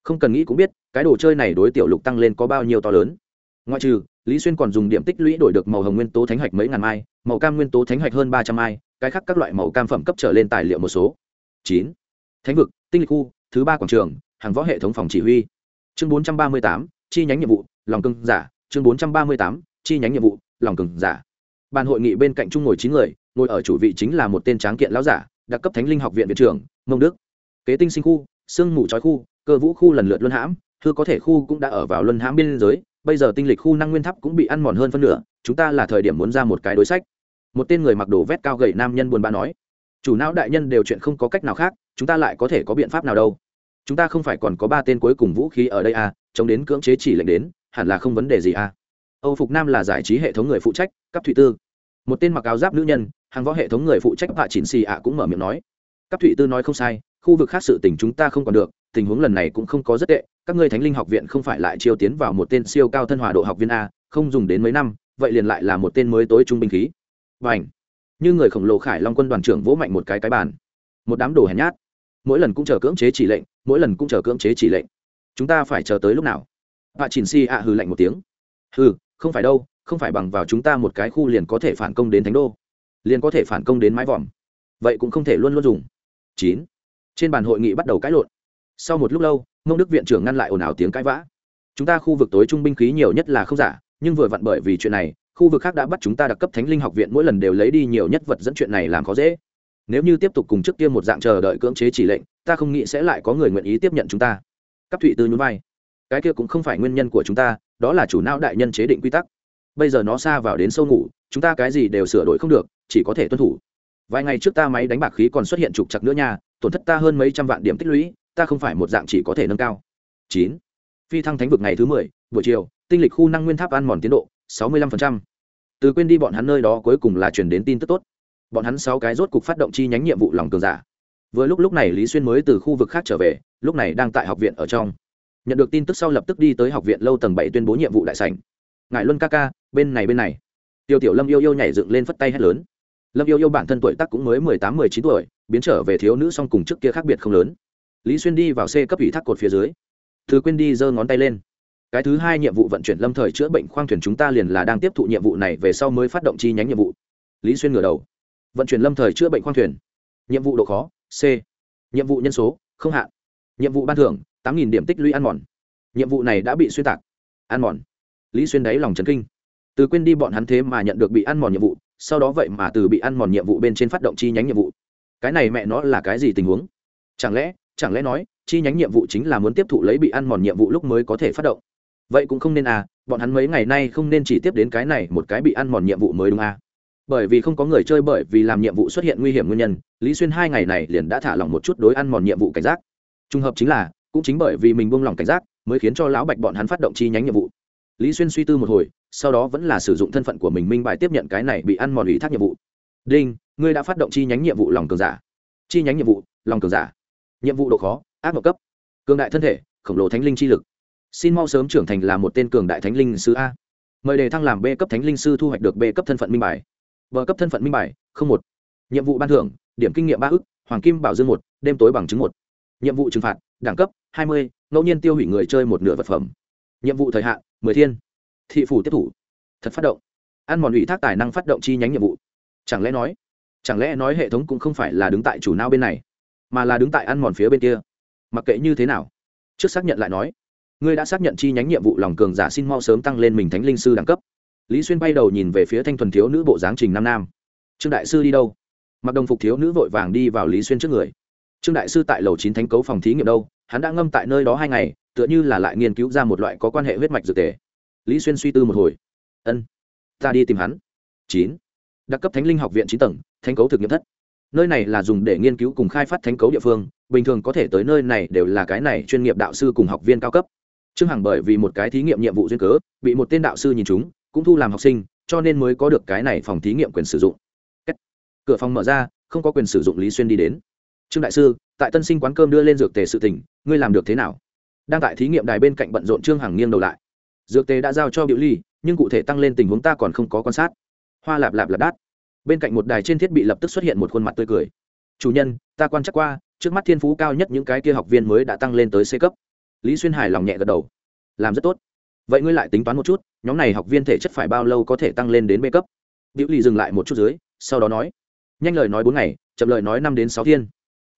không cần nghĩ cũng biết, cái đồ chơi này đối tiểu lục tăng lên có bao nhiêu to lớn. Ngoại trừ, lý xuyên còn dùng điểm tích lũy đổi được màu hồng nguyên tố thánh hạch mấy ngàn mai, màu cam nguyên tố thánh hạch hơn ba trăm mai, cái khác các loại màu cam phẩm cấp trở lên tài liệu một số. Chín. Thánh vực, tinh lịch khu, thứ ba quảng trường, hàng võ hệ thống phòng chỉ huy. Chương bốn trăm ba mươi tám, chi nhánh nhiệm vụ, lòng cưng giả. Chương bốn trăm ba mươi tám, chi nhánh nhiệm vụ, lòng cưng giả. Bàn hội nghị bên cạnh chung ngồi chín người, ngồi ở chủ vị chính là một tên tráng kiện lão giả, đặc cấp thánh linh học viện viện trưởng, mông đức. Kế tinh sinh khu, sương mù trói khu cơ vũ khu lần lượt luân hãm thưa có thể khu cũng đã ở vào luân hãm biên giới, bây giờ tinh lịch khu năng nguyên tháp cũng bị ăn mòn hơn phân nửa, chúng ta là thời điểm muốn ra một cái đối sách. Một tên người mặc đồ vét cao gầy nam nhân buồn bã nói, chủ não đại nhân đều chuyện không có cách nào khác, chúng ta lại có thể có biện pháp nào đâu? Chúng ta không phải còn có ba tên cuối cùng vũ khí ở đây à chống đến cưỡng chế chỉ lệnh đến, hẳn là không vấn đề gì à. Âu phục nam là giải trí hệ thống người phụ trách, cấp thụy tư. Một tên mặc áo giáp nữ nhân, hàng võ hệ thống người phụ trách hạ chỉnh xì ạ cũng mở miệng nói, cấp thụy tư nói không sai, khu vực khác sự tình chúng ta không còn được tình huống lần này cũng không có rất tệ, các ngươi thánh linh học viện không phải lại chiêu tiến vào một tên siêu cao thân hòa độ học viên a, không dùng đến mấy năm, vậy liền lại là một tên mới tối trung binh khí. Và ảnh như người khổng lồ khải long quân đoàn trưởng vỗ mạnh một cái cái bàn. Một đám đồ hèn nhát. Mỗi lần cũng chờ cưỡng chế chỉ lệnh, mỗi lần cũng chờ cưỡng chế chỉ lệnh. Chúng ta phải chờ tới lúc nào? Hạ chỉnh si ạ hừ lạnh một tiếng. Hừ, không phải đâu, không phải bằng vào chúng ta một cái khu liền có thể phản công đến thánh đô. Liền có thể phản công đến mái vòm. Vậy cũng không thể luôn luôn dùng. Chín. Trên bàn hội nghị bắt đầu cãi lộn sau một lúc lâu mông đức viện trưởng ngăn lại ồn ào tiếng cãi vã. Chúng ta khu vực tối trung binh khí nhiều nhất là không giả, nhưng vừa vặn bởi vì chuyện này, khu vực khác đã bắt chúng ta đặc cấp thánh linh học viện mỗi lần đều lấy đi nhiều nhất vật dẫn chuyện này làm khó dễ. Nếu như tiếp tục cùng trước kia một dạng chờ đợi cưỡng chế chỉ lệnh, ta không nghĩ sẽ lại có người nguyện ý tiếp nhận chúng ta. Cấp thụy tư nhún vai. Cái kia cũng không phải nguyên nhân của chúng ta, đó là chủ não đại nhân chế định quy tắc. Bây giờ nó xa vào đến sâu ngủ, chúng ta cái gì đều sửa đổi không được, chỉ có thể tuân thủ. Vài ngày trước ta máy đánh bạc khí còn xuất hiện trục chặt nữa nha, tổn thất ta hơn mấy trăm vạn điểm tích lũy ta không phải một dạng chỉ có thể nâng cao. Chín. Phi thăng thánh vực ngày thứ mười, buổi chiều, tinh lịch khu năng nguyên tháp ăn mòn tiến độ, sáu mươi lăm phần trăm. Từ quên đi bọn hắn nơi đó cuối cùng là truyền đến tin tức tốt. Bọn hắn sáu cái rốt cục phát động chi nhánh nhiệm vụ lòng cường giả. Vừa lúc lúc này lý xuyên mới từ khu vực khác trở về, lúc này đang tại học viện ở trong. Nhận được tin tức sau lập tức đi tới học viện lâu tầng bảy tuyên bố nhiệm vụ đại sảnh. Ngải luân ca ca, bên này bên này. Tiêu tiểu lâm yêu yêu nhảy dựng lên phất tay hét lớn. Lâm yêu yêu bản thân tuổi tác cũng mới mười tám, mười chín tuổi, biến trở về thiếu nữ song cùng trước kia khác biệt không lớn lý xuyên đi vào c cấp ủy thác cột phía dưới. Thứ quên đi giơ ngón tay lên. Cái thứ hai nhiệm vụ vận chuyển lâm thời chữa bệnh khoang thuyền chúng ta liền là đang tiếp thụ nhiệm vụ này về sau mới phát động chi nhánh nhiệm vụ. Lý xuyên ngửa đầu. Vận chuyển lâm thời chữa bệnh khoang thuyền. Nhiệm vụ độ khó, c. Nhiệm vụ nhân số, không hạn. Nhiệm vụ ban thưởng, tám nghìn điểm tích lũy ăn mòn. Nhiệm vụ này đã bị xuyên tạc. Ăn mòn. Lý xuyên đáy lòng trấn kinh. Từ quên đi bọn hắn thế mà nhận được bị ăn mòn nhiệm vụ, sau đó vậy mà từ bị ăn mòn nhiệm vụ bên trên phát động chi nhánh nhiệm vụ. Cái này mẹ nó là cái gì tình huống? Chẳng lẽ chẳng lẽ nói, chi nhánh nhiệm vụ chính là muốn tiếp thụ lấy bị ăn mòn nhiệm vụ lúc mới có thể phát động? Vậy cũng không nên à bọn hắn mấy ngày nay không nên chỉ tiếp đến cái này một cái bị ăn mòn nhiệm vụ mới đúng à? Bởi vì không có người chơi bởi vì làm nhiệm vụ xuất hiện nguy hiểm nguyên nhân, lý xuyên hai ngày này liền đã thả lỏng một chút đối ăn mòn nhiệm vụ cảnh giác. Trùng hợp chính là, cũng chính bởi vì mình buông lỏng cảnh giác, mới khiến cho lão bạch bọn hắn phát động chi nhánh nhiệm vụ. Lý xuyên suy tư một hồi, sau đó vẫn là sử dụng thân phận của mình minh bài tiếp nhận cái này bị ăn mòn ủy thác nhiệm vụ. Đinh, ngươi đã phát động chi nhánh nhiệm vụ lòng cường giả. Chi nhánh nhiệm vụ, lòng cường giả nhiệm vụ độ khó, ác mộng cấp. Cường đại thân thể, khổng lồ thánh linh chi lực. Xin mau sớm trưởng thành là một tên cường đại thánh linh sư a. Mời đề thăng làm b cấp thánh linh sư thu hoạch được b cấp thân phận minh bài. B cấp thân phận minh bài, không một. Nhiệm vụ ban thưởng, điểm kinh nghiệm ba ức, hoàng kim bảo dương một, đêm tối bằng chứng một. Nhiệm vụ trừng phạt, đẳng cấp, hai mươi, ngẫu nhiên tiêu hủy người chơi một nửa vật phẩm. Nhiệm vụ thời hạn, mười thiên. Thị phủ tiếp thủ. Thật phát động. Ăn mòn ủy thác tài năng phát động chi nhánh nhiệm vụ. Chẳng lẽ nói, chẳng lẽ nói hệ thống cũng không phải là đứng tại chủ nao bên này? Mà là đứng tại ăn mòn phía bên kia. Mặc kệ như thế nào, trước xác nhận lại nói, ngươi đã xác nhận chi nhánh nhiệm vụ lòng cường giả xin mau sớm tăng lên mình thánh linh sư đẳng cấp. Lý xuyên bay đầu nhìn về phía thanh thuần thiếu nữ bộ giáng trình nam nam. Trương đại sư đi đâu? Mặc đồng phục thiếu nữ vội vàng đi vào lý xuyên trước người. Trương đại sư tại lầu chín thánh cấu phòng thí nghiệm đâu? Hắn đã ngâm tại nơi đó hai ngày, tựa như là lại nghiên cứu ra một loại có quan hệ huyết mạch dược tề. Lý xuyên suy tư một hồi. Ân, ta đi tìm hắn. Chín. Đặc cấp thánh linh học viện chín tầng, thánh cấu thực nghiệm thất nơi này là dùng để nghiên cứu cùng khai phát thánh cấu địa phương, bình thường có thể tới nơi này đều là cái này chuyên nghiệp đạo sư cùng học viên cao cấp. Trương hằng bởi vì một cái thí nghiệm nhiệm vụ duyên cớ, bị một tên đạo sư nhìn chúng, cũng thu làm học sinh, cho nên mới có được cái này phòng thí nghiệm quyền sử dụng. Cửa phòng mở ra, không có quyền sử dụng lý xuyên đi đến. Trương đại sư, tại tân sinh quán cơm đưa lên dược tề sự tỉnh ngươi làm được thế nào? Đang tại thí nghiệm đài bên cạnh bận rộn trương hằng nghiêng đầu lại. Dược tề đã giao cho biểu ly, nhưng cụ thể tăng lên tình huống ta còn không có quan sát. Hoa lạp lạp lạp đát bên cạnh một đài trên thiết bị lập tức xuất hiện một khuôn mặt tươi cười. Chủ nhân, ta quan chắc qua, trước mắt thiên phú cao nhất những cái kia học viên mới đã tăng lên tới c cấp. Lý xuyên hài lòng nhẹ gật đầu. Làm rất tốt. Vậy ngươi lại tính toán một chút, nhóm này học viên thể chất phải bao lâu có thể tăng lên đến b cấp? Biểu ly dừng lại một chút dưới, sau đó nói. Nhanh lời nói bốn ngày, chậm lời nói năm đến sáu thiên.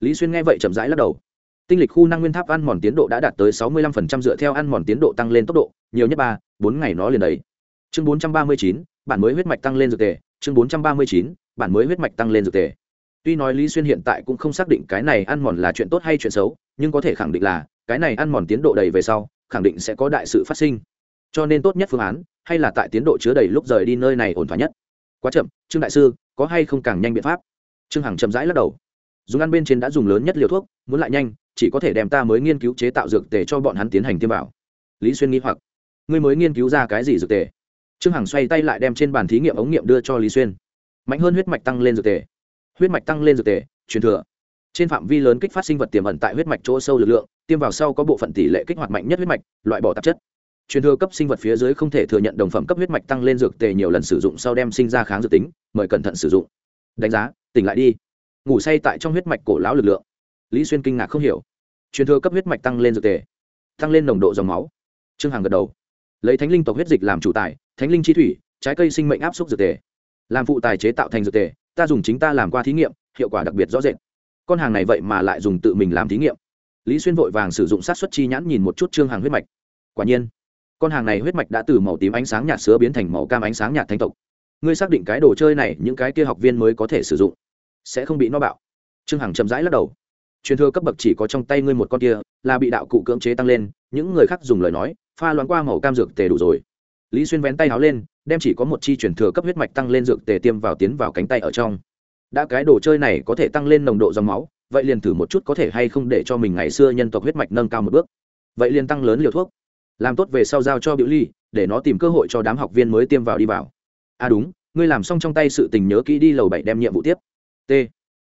Lý xuyên nghe vậy chậm rãi lắc đầu. Tinh lịch khu năng nguyên tháp ăn mòn tiến độ đã đạt tới sáu mươi lăm phần trăm dựa theo ăn mòn tiến độ tăng lên tốc độ, nhiều nhất ba, bốn ngày nó liền đấy chương bốn trăm ba mươi chín, bản mới huyết mạch tăng lên dược tề chương bốn trăm ba mươi chín, bản mới huyết mạch tăng lên dược tề. Tuy nói lý xuyên hiện tại cũng không xác định cái này ăn mòn là chuyện tốt hay chuyện xấu, nhưng có thể khẳng định là, cái này ăn mòn tiến độ đầy về sau, khẳng định sẽ có đại sự phát sinh. Cho nên tốt nhất phương án, hay là tại tiến độ chứa đầy lúc rời đi nơi này ổn thỏa nhất. Quá chậm, trương đại sư, có hay không càng nhanh biện pháp? Trương hằng chậm rãi lắc đầu. Dùng ăn bên trên đã dùng lớn nhất liều thuốc, muốn lại nhanh, chỉ có thể đem ta mới nghiên cứu chế tạo dược tề cho bọn hắn tiến hành tiêm vào. Lý xuyên nghĩ hoặc. Ngươi mới nghiên cứu ra cái gì dược tề? Trương hằng xoay tay lại đem trên bàn thí nghiệm ống nghiệm đưa cho lý xuyên. Mạnh hơn huyết mạch tăng lên dược tề. Huyết mạch tăng lên dược tề, truyền thừa. Trên phạm vi lớn kích phát sinh vật tiềm ẩn tại huyết mạch chỗ sâu lực lượng, tiêm vào sau có bộ phận tỷ lệ kích hoạt mạnh nhất huyết mạch, loại bỏ tạp chất. Truyền thừa cấp sinh vật phía dưới không thể thừa nhận đồng phẩm cấp huyết mạch tăng lên dược tề nhiều lần sử dụng sau đem sinh ra kháng dược tính, mời cẩn thận sử dụng. Đánh giá, tỉnh lại đi. Ngủ say tại trong huyết mạch cổ lão lực lượng. Lý xuyên kinh ngạc không hiểu. Truyền thừa cấp huyết mạch tăng lên dược tề, tăng lên nồng độ dòng máu. Trương hằng gật đầu lấy thánh linh tộc huyết dịch làm chủ tài, thánh linh chi thủy, trái cây sinh mệnh áp suất dược tề. Làm phụ tài chế tạo thành dược tề, ta dùng chính ta làm qua thí nghiệm, hiệu quả đặc biệt rõ rệt. Con hàng này vậy mà lại dùng tự mình làm thí nghiệm. Lý xuyên vội vàng sử dụng sát xuất chi nhãn nhìn một chút trương hàng huyết mạch. Quả nhiên, con hàng này huyết mạch đã từ màu tím ánh sáng nhạt sứa biến thành màu cam ánh sáng nhạt thanh tộc. Ngươi xác định cái đồ chơi này, những cái kia học viên mới có thể sử dụng, sẽ không bị nó bạo. Trương hằng chậm rãi lắc đầu. Truyền thừa cấp bậc chỉ có trong tay ngươi một con kia, là bị đạo cụ cưỡng chế tăng lên, những người khác dùng lời nói pha loãng qua màu cam dược tề đủ rồi. Lý xuyên vén tay háo lên, đem chỉ có một chi chuyển thừa cấp huyết mạch tăng lên dược tề tiêm vào tiến vào cánh tay ở trong. Đã cái đồ chơi này có thể tăng lên nồng độ dòng máu, vậy liền thử một chút có thể hay không để cho mình ngày xưa nhân tộc huyết mạch nâng cao một bước. Vậy liền tăng lớn liều thuốc. Làm tốt về sau giao cho biểu ly, để nó tìm cơ hội cho đám học viên mới tiêm vào đi vào. À đúng, ngươi làm xong trong tay sự tình nhớ kỹ đi lầu bảy đem nhiệm vụ tiếp. T.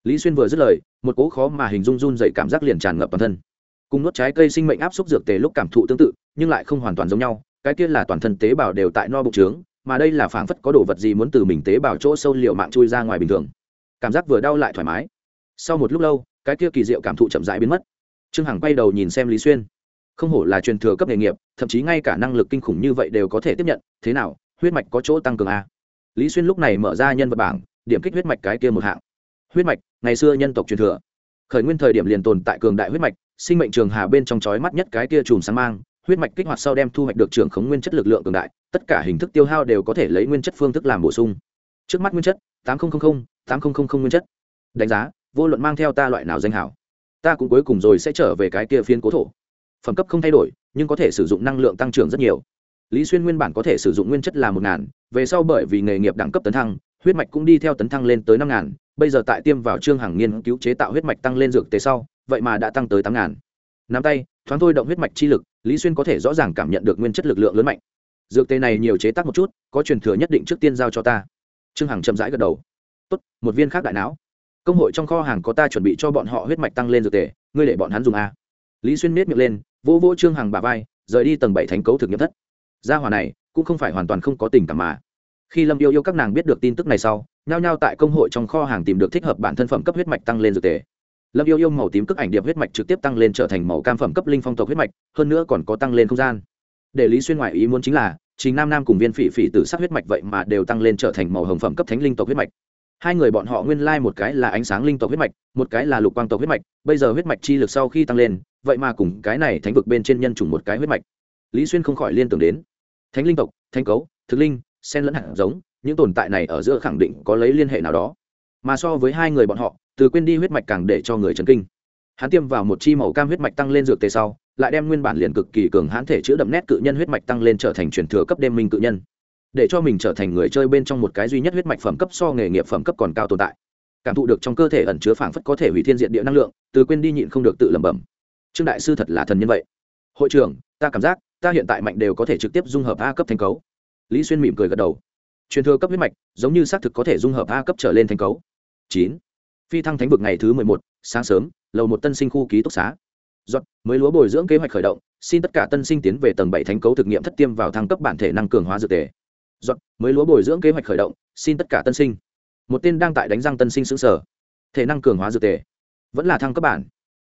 Lý xuyên vừa dứt lời, một cỗ khó mà hình dung run dậy cảm giác liền tràn ngập toàn thân cùng nuốt trái cây sinh mệnh áp xúc dược tề lúc cảm thụ tương tự, nhưng lại không hoàn toàn giống nhau, cái kia là toàn thân tế bào đều tại no bụng trướng, mà đây là phảng phất có đồ vật gì muốn từ mình tế bào chỗ sâu liệu mạng chui ra ngoài bình thường. Cảm giác vừa đau lại thoải mái. Sau một lúc lâu, cái kia kỳ diệu cảm thụ chậm rãi biến mất. Trương hằng quay đầu nhìn xem lý xuyên. Không hổ là truyền thừa cấp nghề nghiệp, thậm chí ngay cả năng lực kinh khủng như vậy đều có thể tiếp nhận, thế nào, huyết mạch có chỗ tăng cường a lý xuyên lúc này mở ra nhân vật bảng, điểm kích huyết mạch cái kia một hạng. Huyết mạch, ngày xưa nhân tộc truyền thừa khởi nguyên thời điểm liền tồn tại cường đại huyết mạch, sinh mệnh trường hà bên trong chói mắt nhất cái kia chùm sáng mang, huyết mạch kích hoạt sau đem thu hoạch được trường khống nguyên chất lực lượng cường đại, tất cả hình thức tiêu hao đều có thể lấy nguyên chất phương thức làm bổ sung. Trước mắt nguyên chất, tám nghìn tám nghìn nguyên chất. Đánh giá, vô luận mang theo ta loại nào danh hảo, ta cũng cuối cùng rồi sẽ trở về cái kia phiên cố thổ. Phẩm cấp không thay đổi, nhưng có thể sử dụng năng lượng tăng trưởng rất nhiều. Lý xuyên nguyên bản có thể sử dụng nguyên chất là một ngàn, về sau bởi vì nghề nghiệp đẳng cấp tấn thăng, huyết mạch cũng đi theo tấn thăng lên tới năm ngàn bây giờ tại tiêm vào trương hằng nghiên cứu chế tạo huyết mạch tăng lên dược tế sau, vậy mà đã tăng tới tám ngàn. Nắm tay, thoáng thôi động huyết mạch chi lực, lý xuyên có thể rõ ràng cảm nhận được nguyên chất lực lượng lớn mạnh. Dược tế này nhiều chế tác một chút, có truyền thừa nhất định trước tiên giao cho ta. Trương hằng chậm rãi gật đầu. Tốt, một viên khác đại não. Công hội trong kho hàng có ta chuẩn bị cho bọn họ huyết mạch tăng lên dược tề, ngươi để bọn hắn dùng a. Lý xuyên miết miệng lên, vỗ vỗ trương hằng bà vai, rời đi tầng bảy thành cấu thực nghiệm thất. Gia hòa này cũng không phải hoàn toàn không có tình cảm mà. Khi lâm yêu yêu các nàng biết được tin tức này sau nhao nhao tại công hội trong kho hàng tìm được thích hợp bản thân phẩm cấp huyết mạch tăng lên dược tề. Lâm yêu yêu màu tím cức ảnh điệp huyết mạch trực tiếp tăng lên trở thành màu cam phẩm cấp linh phong tộc huyết mạch, hơn nữa còn có tăng lên không gian. Để lý xuyên ngoại ý muốn chính là chính nam nam cùng viên phỉ phỉ tử sắc huyết mạch vậy mà đều tăng lên trở thành màu hồng phẩm cấp thánh linh tộc huyết mạch. Hai người bọn họ nguyên lai một cái là ánh sáng linh tộc huyết mạch, một cái là lục quang tộc huyết mạch, bây giờ huyết mạch chi lực sau khi tăng lên, vậy mà cùng cái này thánh vực bên trên nhân chủng một cái huyết mạch. Lý xuyên không khỏi liên tưởng đến. Thánh linh tộc thanh cấu, thực linh, sen lẫn hạt giống những tồn tại này ở giữa khẳng định có lấy liên hệ nào đó. Mà so với hai người bọn họ, từ quên đi huyết mạch càng để cho người chấn kinh. Hắn tiêm vào một chi màu cam huyết mạch tăng lên dược tề sau, lại đem nguyên bản liền cực kỳ cường hãn thể chữa đậm nét cự nhân huyết mạch tăng lên trở thành truyền thừa cấp đêm minh cự nhân. Để cho mình trở thành người chơi bên trong một cái duy nhất huyết mạch phẩm cấp so nghề nghiệp phẩm cấp còn cao tồn tại. Cảm thụ được trong cơ thể ẩn chứa phảng phất có thể hủy thiên diện địa năng lượng, từ quên đi nhịn không được tự lẩm bẩm. Trương đại sư thật là thần nhân vậy. Hội trưởng, ta cảm giác, ta hiện tại mạnh đều có thể trực tiếp dung hợp a cấp thành cấu. Lý xuyên mỉm cười gật đầu truyền thừa cấp huyết mạch, giống như xác thực có thể dung hợp a cấp trở lên thành cấu. Chín. Phi thăng thánh vực ngày thứ mười một, sáng sớm, lầu một tân sinh khu ký túc xá. Giọt mới lúa bồi dưỡng kế hoạch khởi động, xin tất cả tân sinh tiến về tầng bảy thánh cấu thực nghiệm thất tiêm vào thăng cấp bản thể năng cường hóa dược tề. Giọt mới lúa bồi dưỡng kế hoạch khởi động, xin tất cả tân sinh. Một tên đang tại đánh răng tân sinh xứng sở thể năng cường hóa dược tề. Vẫn là thăng cấp bản.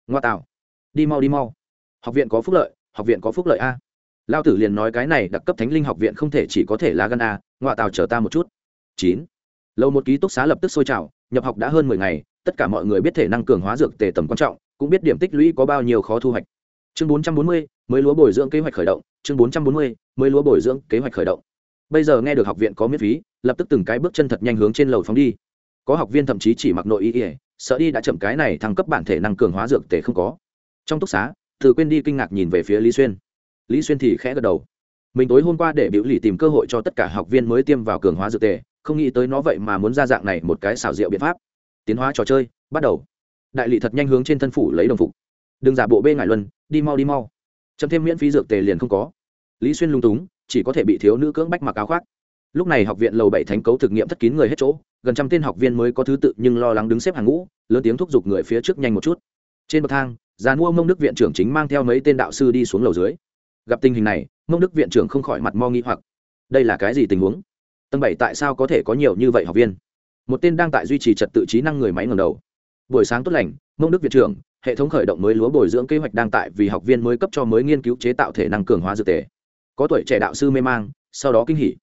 Ngoa tạo. Đi mau đi mau. Học viện có phúc lợi, học viện có phúc lợi a. Lao tử liền nói cái này đặc cấp thánh linh học viện không thể chỉ có thể là gan a ngoa tào chờ ta một chút. Chín. Lâu một ký túc xá lập tức sôi trào, nhập học đã hơn mười ngày, tất cả mọi người biết thể năng cường hóa dược tề tầm quan trọng, cũng biết điểm tích lũy có bao nhiêu khó thu hoạch. Chương bốn trăm bốn mươi, mới lúa bồi dưỡng kế hoạch khởi động, chương bốn trăm bốn mươi, mới lúa bồi dưỡng kế hoạch khởi động. Bây giờ nghe được học viện có miễn phí, lập tức từng cái bước chân thật nhanh hướng trên lầu phóng đi. Có học viên thậm chí chỉ mặc nội y ỉa sợ đi đã chậm cái này thăng cấp bản thể năng cường hóa dược tề không có. Trong túc xá, từ quên đi kinh ngạc nhìn về phía lý xuyên. Lý xuyên thì khẽ gật đầu mình tối hôm qua để biểu lì tìm cơ hội cho tất cả học viên mới tiêm vào cường hóa dược tề, không nghĩ tới nó vậy mà muốn ra dạng này một cái xảo diệu biện pháp. Tiến hóa trò chơi, bắt đầu. Đại lị thật nhanh hướng trên thân phủ lấy đồng phục. Đừng giả bộ bê ngải luân, đi mau đi mau. Chấm thêm miễn phí dược tề liền không có. Lý xuyên lung túng, chỉ có thể bị thiếu nữ cưỡng bách mặc áo khoác. Lúc này học viện lầu bảy thánh cấu thực nghiệm thất kín người hết chỗ, gần trăm tên học viên mới có thứ tự nhưng lo lắng đứng xếp hàng ngũ, lớn tiếng thúc giục người phía trước nhanh một chút. Trên bậc thang, già mua mông đức viện trưởng chính mang theo mấy tên đạo sư đi xuống lầu dưới. Gặp tình hình này mông đức viện trưởng không khỏi mặt mo nghi hoặc. Đây là cái gì tình huống? Tầng bảy tại sao có thể có nhiều như vậy học viên? Một tên đang tại duy trì trật tự trí năng người máy ngầm đầu. Buổi sáng tốt lành mông đức viện trưởng, hệ thống khởi động mới lúa bồi dưỡng kế hoạch đang tại vì học viên mới cấp cho mới nghiên cứu chế tạo thể năng cường hóa dược tề. Có tuổi trẻ đạo sư mê mang, sau đó kinh hỉ.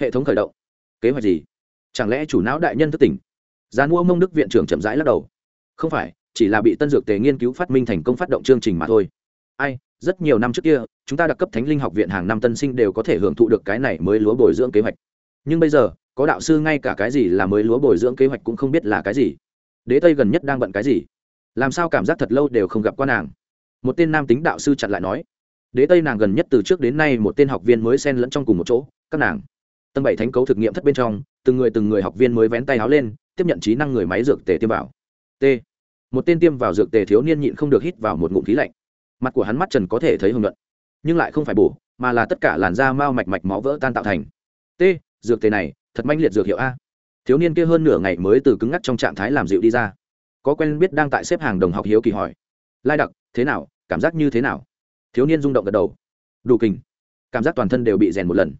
Hệ thống khởi động. Kế hoạch gì? Chẳng lẽ chủ não đại nhân thức tỉnh? Gián mua mông đức viện trưởng chậm rãi lắc đầu. Không phải, chỉ là bị tân dược tề nghiên cứu phát minh thành công phát động chương trình mà thôi. Ai rất nhiều năm trước kia, chúng ta đặc cấp thánh linh học viện hàng năm tân sinh đều có thể hưởng thụ được cái này mới lúa bồi dưỡng kế hoạch. Nhưng bây giờ, có đạo sư ngay cả cái gì là mới lúa bồi dưỡng kế hoạch cũng không biết là cái gì. Đế tây gần nhất đang bận cái gì? Làm sao cảm giác thật lâu đều không gặp qua nàng? Một tên nam tính đạo sư chặn lại nói. Đế tây nàng gần nhất từ trước đến nay một tên học viên mới xen lẫn trong cùng một chỗ, các nàng. Tầng bảy thánh cấu thực nghiệm thất bên trong, từng người từng người học viên mới vén tay áo lên, tiếp nhận trí năng người máy dược tề tiêm vào. T. Một tên tiêm vào dược tề thiếu niên nhịn không được hít vào một ngụm khí lạnh mặt của hắn mắt trần có thể thấy hồng luận nhưng lại không phải bổ, mà là tất cả làn da mao mạch mạch máu vỡ tan tạo thành. T, dược tề này, thật manh liệt dược hiệu a. Thiếu niên kia hơn nửa ngày mới từ cứng ngắc trong trạng thái làm dịu đi ra. Có quen biết đang tại xếp hàng đồng học hiếu kỳ hỏi. Lai đặc, thế nào? Cảm giác như thế nào? Thiếu niên rung động gật đầu. Đủ kình. Cảm giác toàn thân đều bị rèn một lần.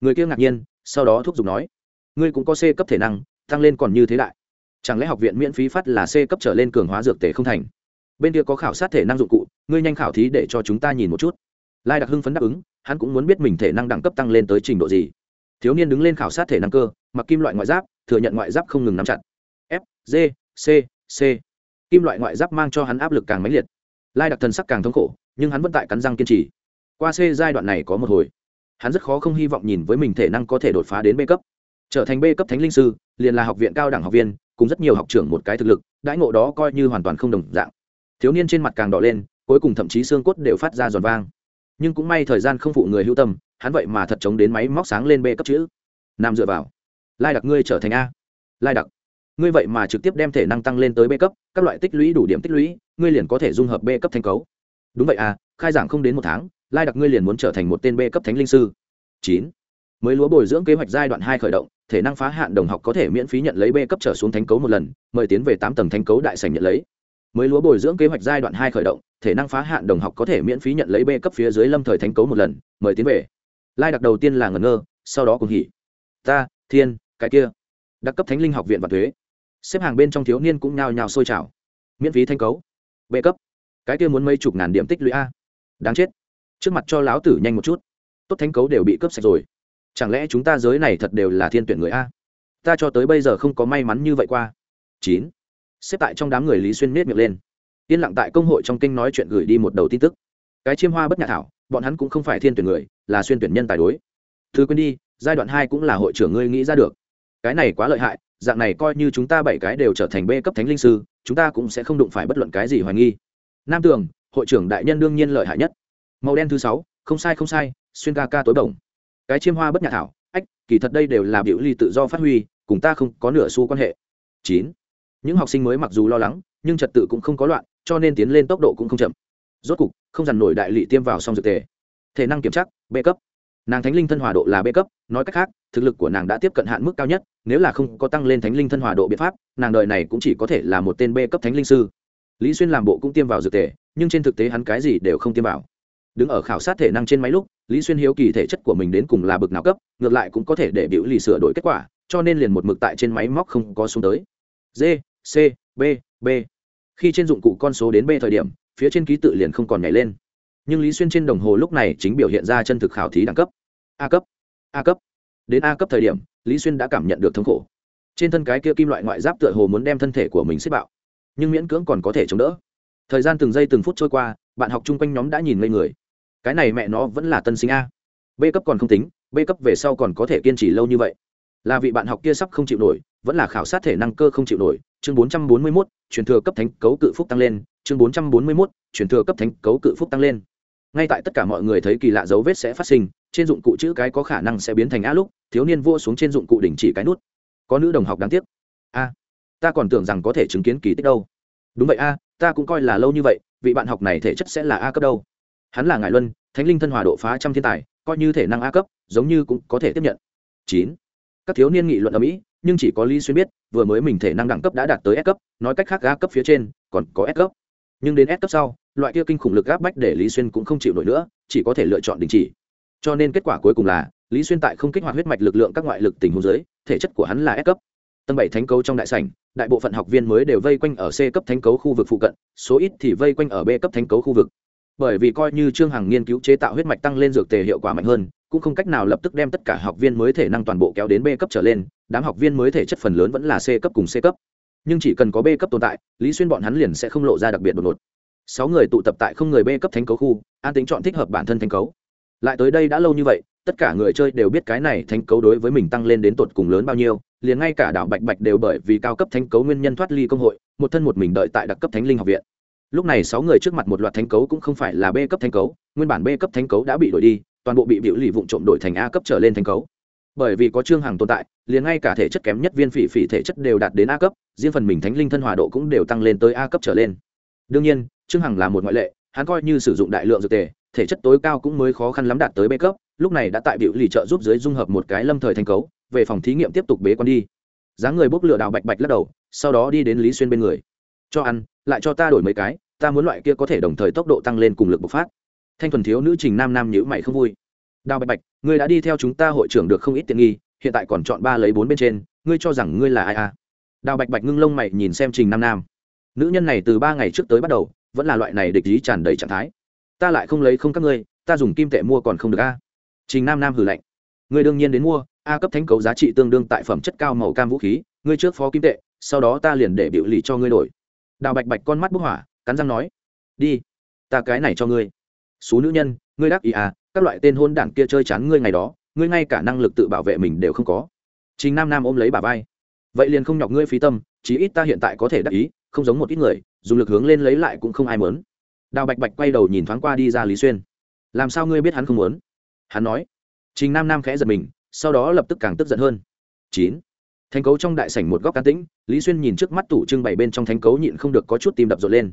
Người kia ngạc nhiên, sau đó thúc giục nói. Ngươi cũng có c cấp thể năng, tăng lên còn như thế đại chẳng lẽ học viện miễn phí phát là c cấp trở lên cường hóa dược tề không thành? Bên kia có khảo sát thể năng dụng cụ, ngươi nhanh khảo thí để cho chúng ta nhìn một chút. Lai đặc hưng phấn đáp ứng, hắn cũng muốn biết mình thể năng đẳng cấp tăng lên tới trình độ gì. Thiếu niên đứng lên khảo sát thể năng cơ, mặc kim loại ngoại giáp, thừa nhận ngoại giáp không ngừng nắm chặt. F, g, c c. Kim loại ngoại giáp mang cho hắn áp lực càng mãnh liệt. Lai đặc thần sắc càng thống khổ, nhưng hắn vẫn tại cắn răng kiên trì. Qua c giai đoạn này có một hồi, hắn rất khó không hy vọng nhìn với mình thể năng có thể đột phá đến b cấp. Trở thành b cấp thánh linh sư, liền là học viện cao đẳng học viên, cùng rất nhiều học trưởng một cái thực lực, đãi ngộ đó coi như hoàn toàn không đồng dạng thiếu niên trên mặt càng đỏ lên, cuối cùng thậm chí xương cốt đều phát ra giòn vang. Nhưng cũng may thời gian không phụ người hữu tâm, hắn vậy mà thật chống đến máy móc sáng lên b cấp chữ. Nam dựa vào. Lai đặc ngươi trở thành a. Lai đặc. Ngươi vậy mà trực tiếp đem thể năng tăng lên tới b cấp, các loại tích lũy đủ điểm tích lũy, ngươi liền có thể dung hợp b cấp thành cấu. Đúng vậy à khai giảng không đến một tháng, lai đặc ngươi liền muốn trở thành một tên b cấp thánh linh sư. Chín. Mới lúa bồi dưỡng kế hoạch giai đoạn hai khởi động, thể năng phá hạn đồng học có thể miễn phí nhận lấy b cấp trở xuống thánh cấu một lần, mời tiến về tám tầng thánh cấu đại sành nhận lấy mới lúa bồi dưỡng kế hoạch giai đoạn hai khởi động, thể năng phá hạn đồng học có thể miễn phí nhận lấy b cấp phía dưới lâm thời thánh cấu một lần, mời tiến về. Lai đặc đầu tiên là ngẩn ngơ, sau đó cùng hỉ. Ta, thiên, cái kia. Đặc cấp thánh linh học viện và thuế. Xếp hàng bên trong thiếu niên cũng nhào nhào sôi trào. Miễn phí thanh cấu. B cấp. Cái kia muốn mấy chục ngàn điểm tích lũy a. Đáng chết. Trước mặt cho láo tử nhanh một chút. Tốt thánh cấu đều bị cướp sạch rồi. Chẳng lẽ chúng ta giới này thật đều là thiên tuyển người a? Ta cho tới bây giờ không có may mắn như vậy qua. Chín xếp tại trong đám người lý xuyên miết miệng lên yên lặng tại công hội trong kinh nói chuyện gửi đi một đầu tin tức cái chiêm hoa bất nhạc thảo bọn hắn cũng không phải thiên tuyển người là xuyên tuyển nhân tài đối thứ quên đi giai đoạn hai cũng là hội trưởng ngươi nghĩ ra được cái này quá lợi hại dạng này coi như chúng ta bảy cái đều trở thành b cấp thánh linh sư chúng ta cũng sẽ không đụng phải bất luận cái gì hoài nghi nam tường hội trưởng đại nhân đương nhiên lợi hại nhất màu đen thứ sáu không sai không sai xuyên ca ca tối đồng cái chiêm hoa bất nhạc thảo ách kỳ thật đây đều là biểu ly tự do phát huy cùng ta không có nửa xu quan hệ chín những học sinh mới mặc dù lo lắng, nhưng trật tự cũng không có loạn, cho nên tiến lên tốc độ cũng không chậm. Rốt cục, không dằn nổi đại lị tiêm vào xong dược tề. Thể năng kiểm tra, b cấp. Nàng thánh linh thân hòa độ là b cấp, nói cách khác, thực lực của nàng đã tiếp cận hạn mức cao nhất, nếu là không có tăng lên thánh linh thân hòa độ biện pháp, nàng đời này cũng chỉ có thể là một tên b cấp thánh linh sư. Lý xuyên làm bộ cũng tiêm vào dược tề, nhưng trên thực tế hắn cái gì đều không tiêm vào. Đứng ở khảo sát thể năng trên máy lúc, lý xuyên hiếu kỳ thể chất của mình đến cùng là bực nào cấp, ngược lại cũng có thể để biểu lì sửa đổi kết quả, cho nên liền một mực tại trên máy móc không có xuống tới d c, b b. Khi trên dụng cụ con số đến b thời điểm, phía trên ký tự liền không còn nhảy lên. Nhưng lý xuyên trên đồng hồ lúc này chính biểu hiện ra chân thực khảo thí đẳng cấp. A cấp a cấp. Đến a cấp thời điểm, lý xuyên đã cảm nhận được thống khổ. Trên thân cái kia kim loại ngoại giáp tựa hồ muốn đem thân thể của mình xếp bạo. Nhưng miễn cưỡng còn có thể chống đỡ. Thời gian từng giây từng phút trôi qua, bạn học chung quanh nhóm đã nhìn ngây người. Cái này mẹ nó vẫn là tân sinh a. B cấp còn không tính, b cấp về sau còn có thể kiên trì lâu như vậy. Là vị bạn học kia sắp không chịu nổi vẫn là khảo sát thể năng cơ không chịu nổi chương 441, truyền thừa cấp thánh cấu cự phúc tăng lên chương 441, truyền thừa cấp thánh cấu cự phúc tăng lên. Ngay tại tất cả mọi người thấy kỳ lạ dấu vết sẽ phát sinh trên dụng cụ chữ cái có khả năng sẽ biến thành a lúc thiếu niên vua xuống trên dụng cụ đình chỉ cái nút. Có nữ đồng học đáng tiếc. A ta còn tưởng rằng có thể chứng kiến kỳ tích đâu. Đúng vậy a ta cũng coi là lâu như vậy vị bạn học này thể chất sẽ là a cấp đâu. Hắn là ngài luân thánh linh thân hòa độ phá trăm thiên tài coi như thể năng a cấp giống như cũng có thể tiếp nhận. Chín các thiếu niên nghị luận ở mỹ, nhưng chỉ có lý xuyên biết, vừa mới mình thể năng đẳng cấp đã đạt tới s cấp, nói cách khác, a cấp phía trên còn có s cấp. Nhưng đến s cấp sau, loại kia kinh khủng lực gáp bách để lý xuyên cũng không chịu nổi nữa, chỉ có thể lựa chọn đình chỉ. Cho nên kết quả cuối cùng là, lý xuyên tại không kích hoạt huyết mạch lực lượng các ngoại lực tình huống giới thể chất của hắn là s cấp. Tầng bảy thánh cấu trong đại sảnh, đại bộ phận học viên mới đều vây quanh ở c cấp thánh cấu khu vực phụ cận, số ít thì vây quanh ở b cấp thánh cấu khu vực bởi vì coi như trương hằng nghiên cứu chế tạo huyết mạch tăng lên dược tề hiệu quả mạnh hơn, cũng không cách nào lập tức đem tất cả học viên mới thể năng toàn bộ kéo đến b cấp trở lên, đám học viên mới thể chất phần lớn vẫn là c cấp cùng c cấp. Nhưng chỉ cần có b cấp tồn tại, lý xuyên bọn hắn liền sẽ không lộ ra đặc biệt đột ngột. Sáu người tụ tập tại không người b cấp thánh cấu khu, an tính chọn thích hợp bản thân thánh cấu. Lại tới đây đã lâu như vậy, tất cả người chơi đều biết cái này thánh cấu đối với mình tăng lên đến tột cùng lớn bao nhiêu, liền ngay cả đảo bạch bạch đều bởi vì cao cấp thánh cấu nguyên nhân thoát ly công hội, một thân một mình đợi tại đặc cấp thánh linh học viện lúc này sáu người trước mặt một loạt thánh cấu cũng không phải là b cấp thánh cấu, nguyên bản b cấp thánh cấu đã bị đổi đi, toàn bộ bị biểu lì vụn trộm đổi thành a cấp trở lên thánh cấu. Bởi vì có trương hằng tồn tại, liền ngay cả thể chất kém nhất viên phỉ phỉ thể chất đều đạt đến a cấp, riêng phần mình thánh linh thân hòa độ cũng đều tăng lên tới a cấp trở lên. Đương nhiên, trương hằng là một ngoại lệ, hắn coi như sử dụng đại lượng dược tề, thể chất tối cao cũng mới khó khăn lắm đạt tới b cấp, lúc này đã tại biểu lì trợ giúp dưới dung hợp một cái lâm thời thành cấu, về phòng thí nghiệm tiếp tục bế quan đi. Dáng người bốc lửa đào bạch bạch lắc đầu, sau đó đi đến lý xuyên bên người cho ăn, lại cho ta đổi mấy cái, ta muốn loại kia có thể đồng thời tốc độ tăng lên cùng lực bộc phát. Thanh thuần thiếu nữ trình nam nam nhữ mày không vui. Đào bạch bạch, ngươi đã đi theo chúng ta hội trưởng được không ít tiện nghi, hiện tại còn chọn ba lấy bốn bên trên, ngươi cho rằng ngươi là ai à? Đào bạch bạch ngưng lông mày nhìn xem trình nam nam. Nữ nhân này từ ba ngày trước tới bắt đầu, vẫn là loại này địch ý tràn đầy trạng thái. Ta lại không lấy không các ngươi, ta dùng kim tệ mua còn không được a. Trình nam nam hử lạnh. Ngươi đương nhiên đến mua, a cấp thánh cấu giá trị tương đương tại phẩm chất cao màu cam vũ khí, ngươi trước phó kim tệ, sau đó ta liền để biểu lì cho ngươi đổi đào bạch bạch con mắt bức hỏa, cắn răng nói, đi, ta cái này cho ngươi. Số nữ nhân, ngươi đắc ý à các loại tên hôn đảng kia chơi chán ngươi ngày đó, ngươi ngay cả năng lực tự bảo vệ mình đều không có. Chính nam nam ôm lấy bà vai, vậy liền không nhọc ngươi phí tâm, chí ít ta hiện tại có thể đắc ý, không giống một ít người, dùng lực hướng lên lấy lại cũng không ai mớn đào bạch bạch quay đầu nhìn thoáng qua đi ra lý xuyên, làm sao ngươi biết hắn không muốn? Hắn nói. Trình nam nam khẽ giật mình, sau đó lập tức càng tức giận hơn. Chín thành cấu trong đại sảnh một góc cá tĩnh, lý xuyên nhìn trước mắt tủ trưng bày bên trong thành cấu nhịn không được có chút tim đập rộn lên.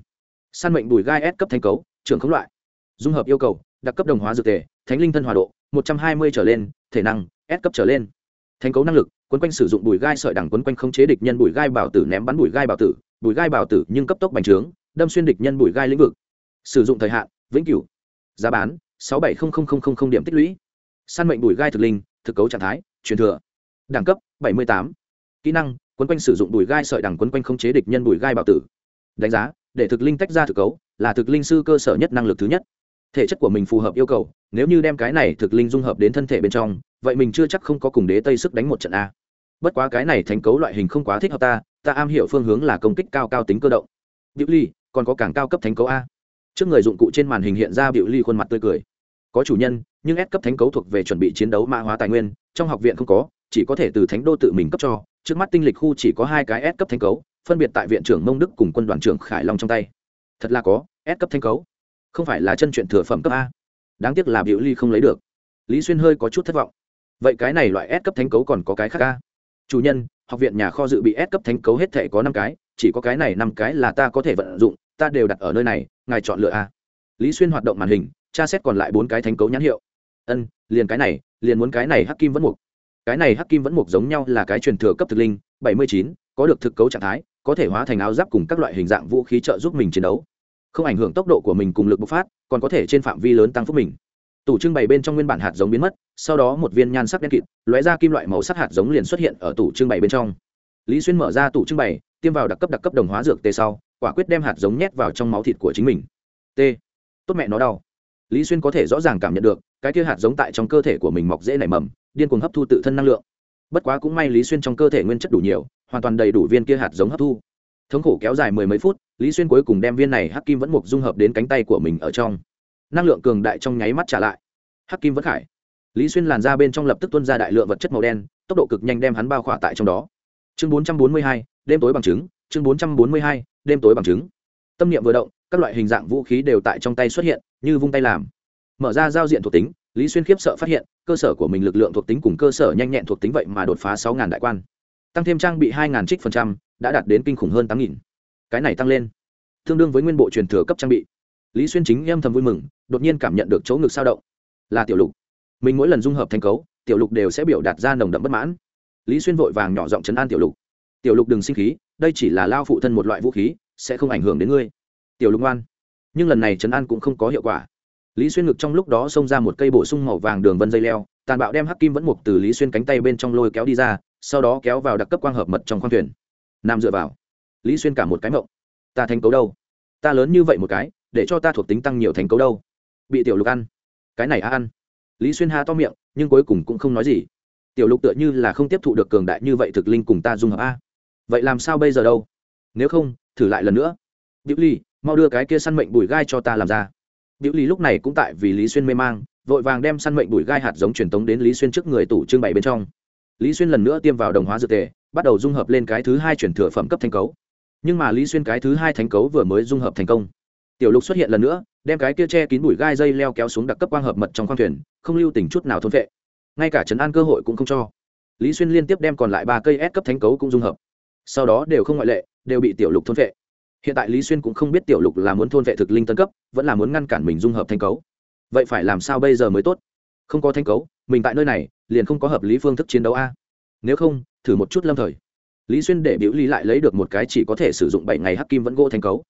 San mệnh bùi gai s cấp thành cấu trường không loại. Dung hợp yêu cầu, đặc cấp đồng hóa dược tề thánh linh thân hòa độ, một trăm hai mươi trở lên, thể năng, s cấp trở lên. Thành cấu năng lực, quấn quanh sử dụng bùi gai sợi đẳng quấn quanh không chế địch nhân bùi gai bảo tử ném bắn bùi gai bảo tử, bùi gai bảo tử nhưng cấp tốc bành trướng, đâm xuyên địch nhân bùi gai lĩnh vực. Sử dụng thời hạn, vĩnh cửu. Giá bán, sáu bảy điểm tích lũy. San mệnh bùi gai thực linh, thực cấu trạng thái, truyền thừa. Đẳng cấp, bảy mươi tám kỹ năng, quấn quanh sử dụng bùi gai sợi đẳng quấn quanh không chế địch nhân bùi gai bảo tử. Đánh giá, để thực linh tách ra thực cấu, là thực linh sư cơ sở nhất năng lực thứ nhất. Thể chất của mình phù hợp yêu cầu, nếu như đem cái này thực linh dung hợp đến thân thể bên trong, vậy mình chưa chắc không có cùng đế tây sức đánh một trận a. Bất quá cái này thành cấu loại hình không quá thích hợp ta ta am hiểu phương hướng là công kích cao cao tính cơ động. Biểu ly, còn có càng cao cấp thánh cấu a. Trước người dụng cụ trên màn hình hiện ra biểu ly khuôn mặt tươi cười. Có chủ nhân, nhưng S cấp thánh cấu thuộc về chuẩn bị chiến đấu mã hóa tài nguyên, trong học viện không có chỉ có thể từ thánh đô tự mình cấp cho, trước mắt tinh lịch khu chỉ có hai cái S cấp thánh cấu, phân biệt tại viện trưởng mông đức cùng quân đoàn trưởng khải long trong tay. Thật là có, s cấp thanh cấu. Không phải là chân chuyện thừa phẩm cấp a. Đáng tiếc là biểu ly không lấy được. Lý xuyên hơi có chút thất vọng. Vậy cái này loại s cấp thanh cấu còn có cái khác a? Chủ nhân, học viện nhà kho dự bị s cấp thanh cấu hết thể có năm cái, chỉ có cái này năm cái là ta có thể vận dụng, ta đều đặt ở nơi này, ngài chọn lựa a. Lý xuyên hoạt động màn hình, tra xét còn lại bốn cái thanh cấu nhãn hiệu. Ân, liền cái này, liền muốn cái này hắc kim vẫn mục cái này hắc kim vẫn mục giống nhau là cái truyền thừa cấp thực linh, bảy mươi chín, có được thực cấu trạng thái, có thể hóa thành áo giáp cùng các loại hình dạng vũ khí trợ giúp mình chiến đấu. Không ảnh hưởng tốc độ của mình cùng lực bộc phát, còn có thể trên phạm vi lớn tăng phúc mình. Tủ trưng bày bên trong nguyên bản hạt giống biến mất, sau đó một viên nhan sắc đen kịt, lóe ra kim loại màu sắc hạt giống liền xuất hiện ở tủ trưng bày bên trong. Lý xuyên mở ra tủ trưng bày, tiêm vào đặc cấp đặc cấp đồng hóa dược tê sau, quả quyết đem hạt giống nhét vào trong máu thịt của chính mình. T. Tốt mẹ nó đau. Lý xuyên có thể rõ ràng cảm nhận được, cái kia hạt giống tại trong cơ thể của mình mọc dễ nảy mầm điên cuồng hấp thu tự thân năng lượng. Bất quá cũng may lý xuyên trong cơ thể nguyên chất đủ nhiều, hoàn toàn đầy đủ viên kia hạt giống hấp thu. Thống khổ kéo dài mười mấy phút, lý xuyên cuối cùng đem viên này hắc kim vẫn mục dung hợp đến cánh tay của mình ở trong. Năng lượng cường đại trong nháy mắt trả lại. Hắc kim vẫn khải. Lý xuyên làn ra bên trong lập tức tuân ra đại lượng vật chất màu đen, tốc độ cực nhanh đem hắn bao khỏa tại trong đó. Chương bốn trăm bốn mươi hai, đêm tối bằng chứng, chương bốn trăm bốn mươi hai, đêm tối bằng chứng. Tâm niệm vừa động, các loại hình dạng vũ khí đều tại trong tay xuất hiện, như vung tay làm. Mở ra giao diện thuộc tính lý xuyên khiếp sợ phát hiện, cơ sở của mình lực lượng thuộc tính cùng cơ sở nhanh nhẹn thuộc tính vậy mà đột phá sáu đại quan. Tăng thêm trang bị hai trích phần trăm, đã đạt đến kinh khủng hơn tám cái này tăng lên. Tương đương với nguyên bộ truyền thừa cấp trang bị. Lý xuyên chính âm thầm vui mừng, đột nhiên cảm nhận được chỗ ngực sao động. Là tiểu lục. Mình mỗi lần dung hợp thành cấu, tiểu lục đều sẽ biểu đạt ra nồng đậm bất mãn. Lý xuyên vội vàng nhỏ giọng chấn an tiểu lục. Tiểu lục đừng sinh khí, đây chỉ là lao phụ thân một loại vũ khí, sẽ không ảnh hưởng đến ngươi. Tiểu lục ngoan. Nhưng lần này chấn an cũng không có hiệu quả lý xuyên ngực trong lúc đó xông ra một cây bổ sung màu vàng đường vân dây leo, tàn bạo đem hắc kim vẫn mục từ lý xuyên cánh tay bên trong lôi kéo đi ra, sau đó kéo vào đặc cấp quang hợp mật trong khoang thuyền. Nam dựa vào. Lý xuyên cả một cái mộng. Ta thành cấu đâu? Ta lớn như vậy một cái, để cho ta thuộc tính tăng nhiều thành cấu đâu? Bị tiểu lục ăn. Cái này a ăn. Lý xuyên ha to miệng, nhưng cuối cùng cũng không nói gì. Tiểu lục tựa như là không tiếp thụ được cường đại như vậy thực linh cùng ta dung hợp a. Vậy làm sao bây giờ đâu? Nếu không, thử lại lần nữa. Biểu ly, mau đưa cái kia săn mệnh bùi gai cho ta làm ra biểu Lý lúc này cũng tại vì lý xuyên mê mang, vội vàng đem săn mệnh bụi gai hạt giống truyền tống đến lý xuyên trước người tủ trưng bày bên trong. Lý xuyên lần nữa tiêm vào đồng hóa dược tề, bắt đầu dung hợp lên cái thứ hai chuyển thừa phẩm cấp thanh cấu. Nhưng mà lý xuyên cái thứ hai thanh cấu vừa mới dung hợp thành công. Tiểu lục xuất hiện lần nữa, đem cái kia che kín bụi gai dây leo kéo xuống đặc cấp quang hợp mật trong khoang thuyền, không lưu tình chút nào thôn vệ ngay cả trấn an cơ hội cũng không cho. Lý xuyên liên tiếp đem còn lại ba cây ép cấp thánh cấu cũng dung hợp. Sau đó đều không ngoại lệ, đều bị tiểu lục thôn vệ hiện tại lý xuyên cũng không biết tiểu lục là muốn thôn vệ thực linh tân cấp, vẫn là muốn ngăn cản mình dung hợp thanh cấu. Vậy phải làm sao bây giờ mới tốt? Không có thanh cấu, mình tại nơi này, liền không có hợp lý phương thức chiến đấu a. Nếu không, thử một chút lâm thời. Lý xuyên để biểu lý lại lấy được một cái chỉ có thể sử dụng bảy ngày hắc kim vẫn gỗ thanh cấu.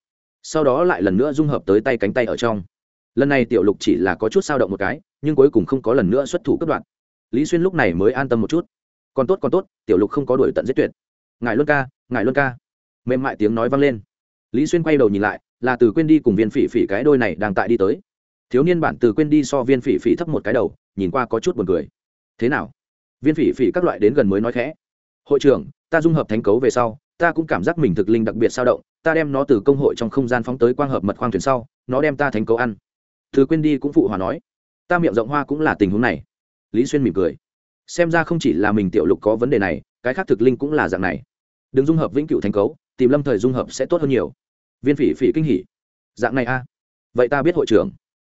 Sau đó lại lần nữa dung hợp tới tay cánh tay ở trong. Lần này tiểu lục chỉ là có chút sao động một cái, nhưng cuối cùng không có lần nữa xuất thủ cấp đoạn. Lý xuyên lúc này mới an tâm một chút. Còn tốt còn tốt, tiểu lục không có đuổi tận giết tuyệt. Ngài luân ca, ngài luân ca. Mềm mại tiếng nói vang lên lý xuyên quay đầu nhìn lại, là từ quên đi cùng viên phỉ phỉ cái đôi này đang tại đi tới. Thiếu niên bản từ quên đi so viên phỉ phỉ thấp một cái đầu, nhìn qua có chút buồn cười. Thế nào? Viên phỉ phỉ các loại đến gần mới nói khẽ. Hội trưởng, ta dung hợp thánh cấu về sau, ta cũng cảm giác mình thực linh đặc biệt sao động, ta đem nó từ công hội trong không gian phóng tới quang hợp mật khoang thuyền sau, nó đem ta thánh cấu ăn. Thứ quên đi cũng phụ hòa nói. Ta miệng rộng hoa cũng là tình huống này. Lý xuyên mỉm cười. Xem ra không chỉ là mình tiểu lục có vấn đề này, cái khác thực linh cũng là dạng này. Đừng dung hợp vĩnh cửu thánh cấu, tìm lâm thời dung hợp sẽ tốt hơn nhiều viên phỉ phỉ kinh hỉ. Dạng này a. Vậy ta biết hội trưởng.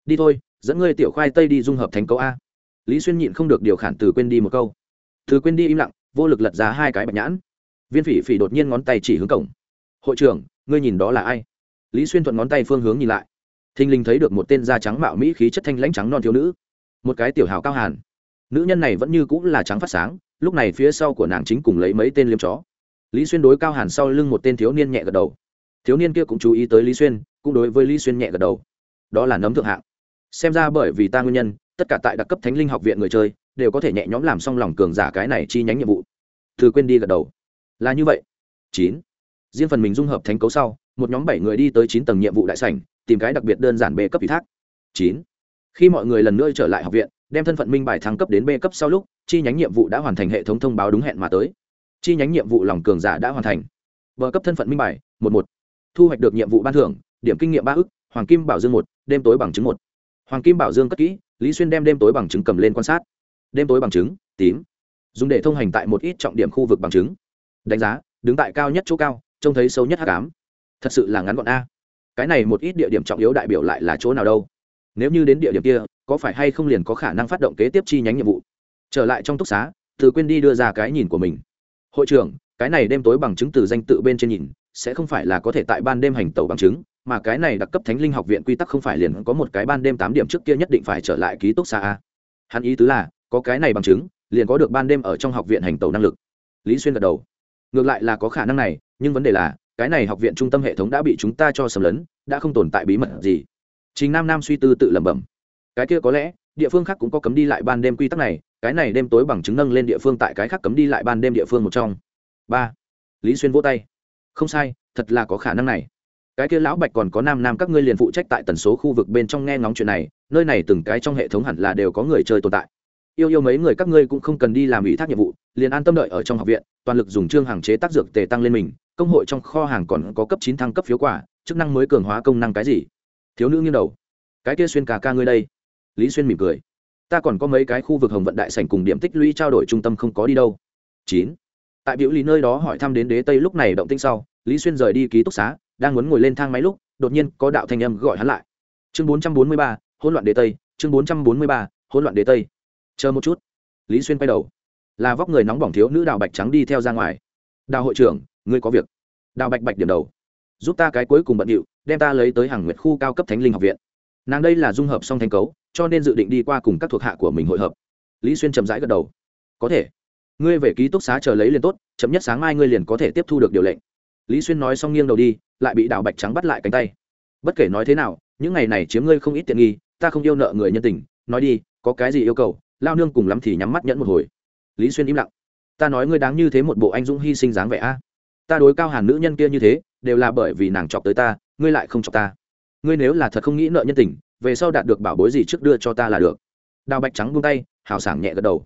Đi thôi, dẫn ngươi tiểu khoai tây đi dung hợp thành câu a. Lý xuyên nhịn không được điều khản từ quên đi một câu. Từ quên đi im lặng, vô lực lật ra hai cái bạch nhãn. Viên phỉ phỉ đột nhiên ngón tay chỉ hướng cổng. Hội trưởng, ngươi nhìn đó là ai? Lý xuyên thuận ngón tay phương hướng nhìn lại. Thình lình thấy được một tên da trắng mạo mỹ khí chất thanh lãnh trắng non thiếu nữ. Một cái tiểu hào cao hàn. Nữ nhân này vẫn như cũng là trắng phát sáng, lúc này phía sau của nàng chính cùng lấy mấy tên liêm chó. Lý xuyên đối cao hàn sau lưng một tên thiếu niên nhẹ gật đầu thiếu niên kia cũng chú ý tới lý xuyên, cũng đối với lý xuyên nhẹ gật đầu. Đó là nấm thượng hạng. Xem ra bởi vì ta nguyên nhân, tất cả tại đặc cấp thánh linh học viện người chơi, đều có thể nhẹ nhõm làm xong lòng cường giả cái này chi nhánh nhiệm vụ. Thư quên đi gật đầu. Là như vậy. Chín. Riêng phần mình dung hợp thánh cấu sau, một nhóm bảy người đi tới chín tầng nhiệm vụ đại sảnh, tìm cái đặc biệt đơn giản b cấp ủy thác. Chín. Khi mọi người lần nữa trở lại học viện, đem thân phận minh bài thăng cấp đến b cấp sau lúc, chi nhánh nhiệm vụ đã hoàn thành hệ thống thông báo đúng hẹn mà tới. Chi nhánh nhiệm vụ lòng cường giả đã hoàn thành. Vợ cấp thân phận minh bài, một một thu hoạch được nhiệm vụ ban thưởng, điểm kinh nghiệm ba ức, hoàng kim bảo dương một, đêm tối bằng chứng một. Hoàng kim bảo dương cất kỹ, lý xuyên đem đêm tối bằng chứng cầm lên quan sát. Đêm tối bằng chứng, tím. Dùng để thông hành tại một ít trọng điểm khu vực bằng chứng. Đánh giá, đứng tại cao nhất chỗ cao, trông thấy sâu nhất h tám thật sự là ngắn gọn a. Cái này một ít địa điểm trọng yếu đại biểu lại là chỗ nào đâu? Nếu như đến địa điểm kia, có phải hay không liền có khả năng phát động kế tiếp chi nhánh nhiệm vụ? Trở lại trong túc xá, từ quên đi đưa ra cái nhìn của mình. Hội trưởng, cái này đêm tối bằng chứng từ danh tự bên trên nhìn sẽ không phải là có thể tại ban đêm hành tẩu bằng chứng, mà cái này đặc cấp thánh linh học viện quy tắc không phải liền có một cái ban đêm tám điểm trước kia nhất định phải trở lại ký túc xa. a. Hắn ý tứ là, có cái này bằng chứng, liền có được ban đêm ở trong học viện hành tẩu năng lực. Lý xuyên gật đầu. Ngược lại là có khả năng này, nhưng vấn đề là, cái này học viện trung tâm hệ thống đã bị chúng ta cho sầm lấn, đã không tồn tại bí mật gì. Chính nam nam suy tư tự lẩm bẩm. Cái kia có lẽ, địa phương khác cũng có cấm đi lại ban đêm quy tắc này, cái này đêm tối bằng chứng nâng lên địa phương tại cái khác cấm đi lại ban đêm địa phương một trong. Ba. Lý xuyên vỗ tay không sai, thật là có khả năng này. Cái kia lão bạch còn có nam nam các ngươi liền phụ trách tại tần số khu vực bên trong nghe ngóng chuyện này, nơi này từng cái trong hệ thống hẳn là đều có người chơi tồn tại. Yêu yêu mấy người các ngươi cũng không cần đi làm ủy thác nhiệm vụ, liền an tâm đợi ở trong học viện, toàn lực dùng chương hàng chế tác dược tề tăng lên mình, công hội trong kho hàng còn có cấp chín thăng cấp phiếu quả, chức năng mới cường hóa công năng cái gì? Thiếu nữ nghiêng đầu. Cái kia xuyên cả ca ngươi đây. Lý xuyên mỉm cười. Ta còn có mấy cái khu vực hồng vận đại sảnh cùng điểm tích lũy trao đổi trung tâm không có đi đâu. Chín tại biểu lý nơi đó hỏi thăm đến đế tây lúc này động tinh sau, lý xuyên rời đi ký túc xá, đang muốn ngồi lên thang máy lúc, đột nhiên có đạo thanh âm gọi hắn lại. Chương bốn trăm bốn mươi ba, hỗn loạn đế tây, chương bốn trăm bốn mươi ba, hỗn loạn đế tây. Chờ một chút. Lý xuyên quay đầu. Là vóc người nóng bỏng thiếu nữ đào bạch trắng đi theo ra ngoài. Đào hội trưởng, ngươi có việc. Đào bạch bạch điểm đầu. Giúp ta cái cuối cùng bận điệu, đem ta lấy tới hàng nguyệt khu cao cấp thánh linh học viện. Nàng đây là dung hợp song thành cấu, cho nên dự định đi qua cùng các thuộc hạ của mình hội hợp. Lý xuyên chậm rãi gật đầu. Có thể ngươi về ký túc xá chờ lấy liền tốt, chậm nhất sáng mai ngươi liền có thể tiếp thu được điều lệnh. Lý xuyên nói xong nghiêng đầu đi, lại bị đào bạch trắng bắt lại cánh tay. Bất kể nói thế nào, những ngày này chiếm ngươi không ít tiện nghi, ta không yêu nợ người nhân tình. Nói đi, có cái gì yêu cầu, lao nương cùng lắm thì nhắm mắt nhẫn một hồi. Lý xuyên im lặng. Ta nói ngươi đáng như thế một bộ anh dũng hy sinh dáng vẻ a. Ta đối cao hàn nữ nhân kia như thế, đều là bởi vì nàng chọc tới ta, ngươi lại không chọc ta. Ngươi nếu là thật không nghĩ nợ nhân tình, về sau đạt được bảo bối gì trước đưa cho ta là được. Đào bạch trắng buông tay, hào sảng nhẹ gật đầu.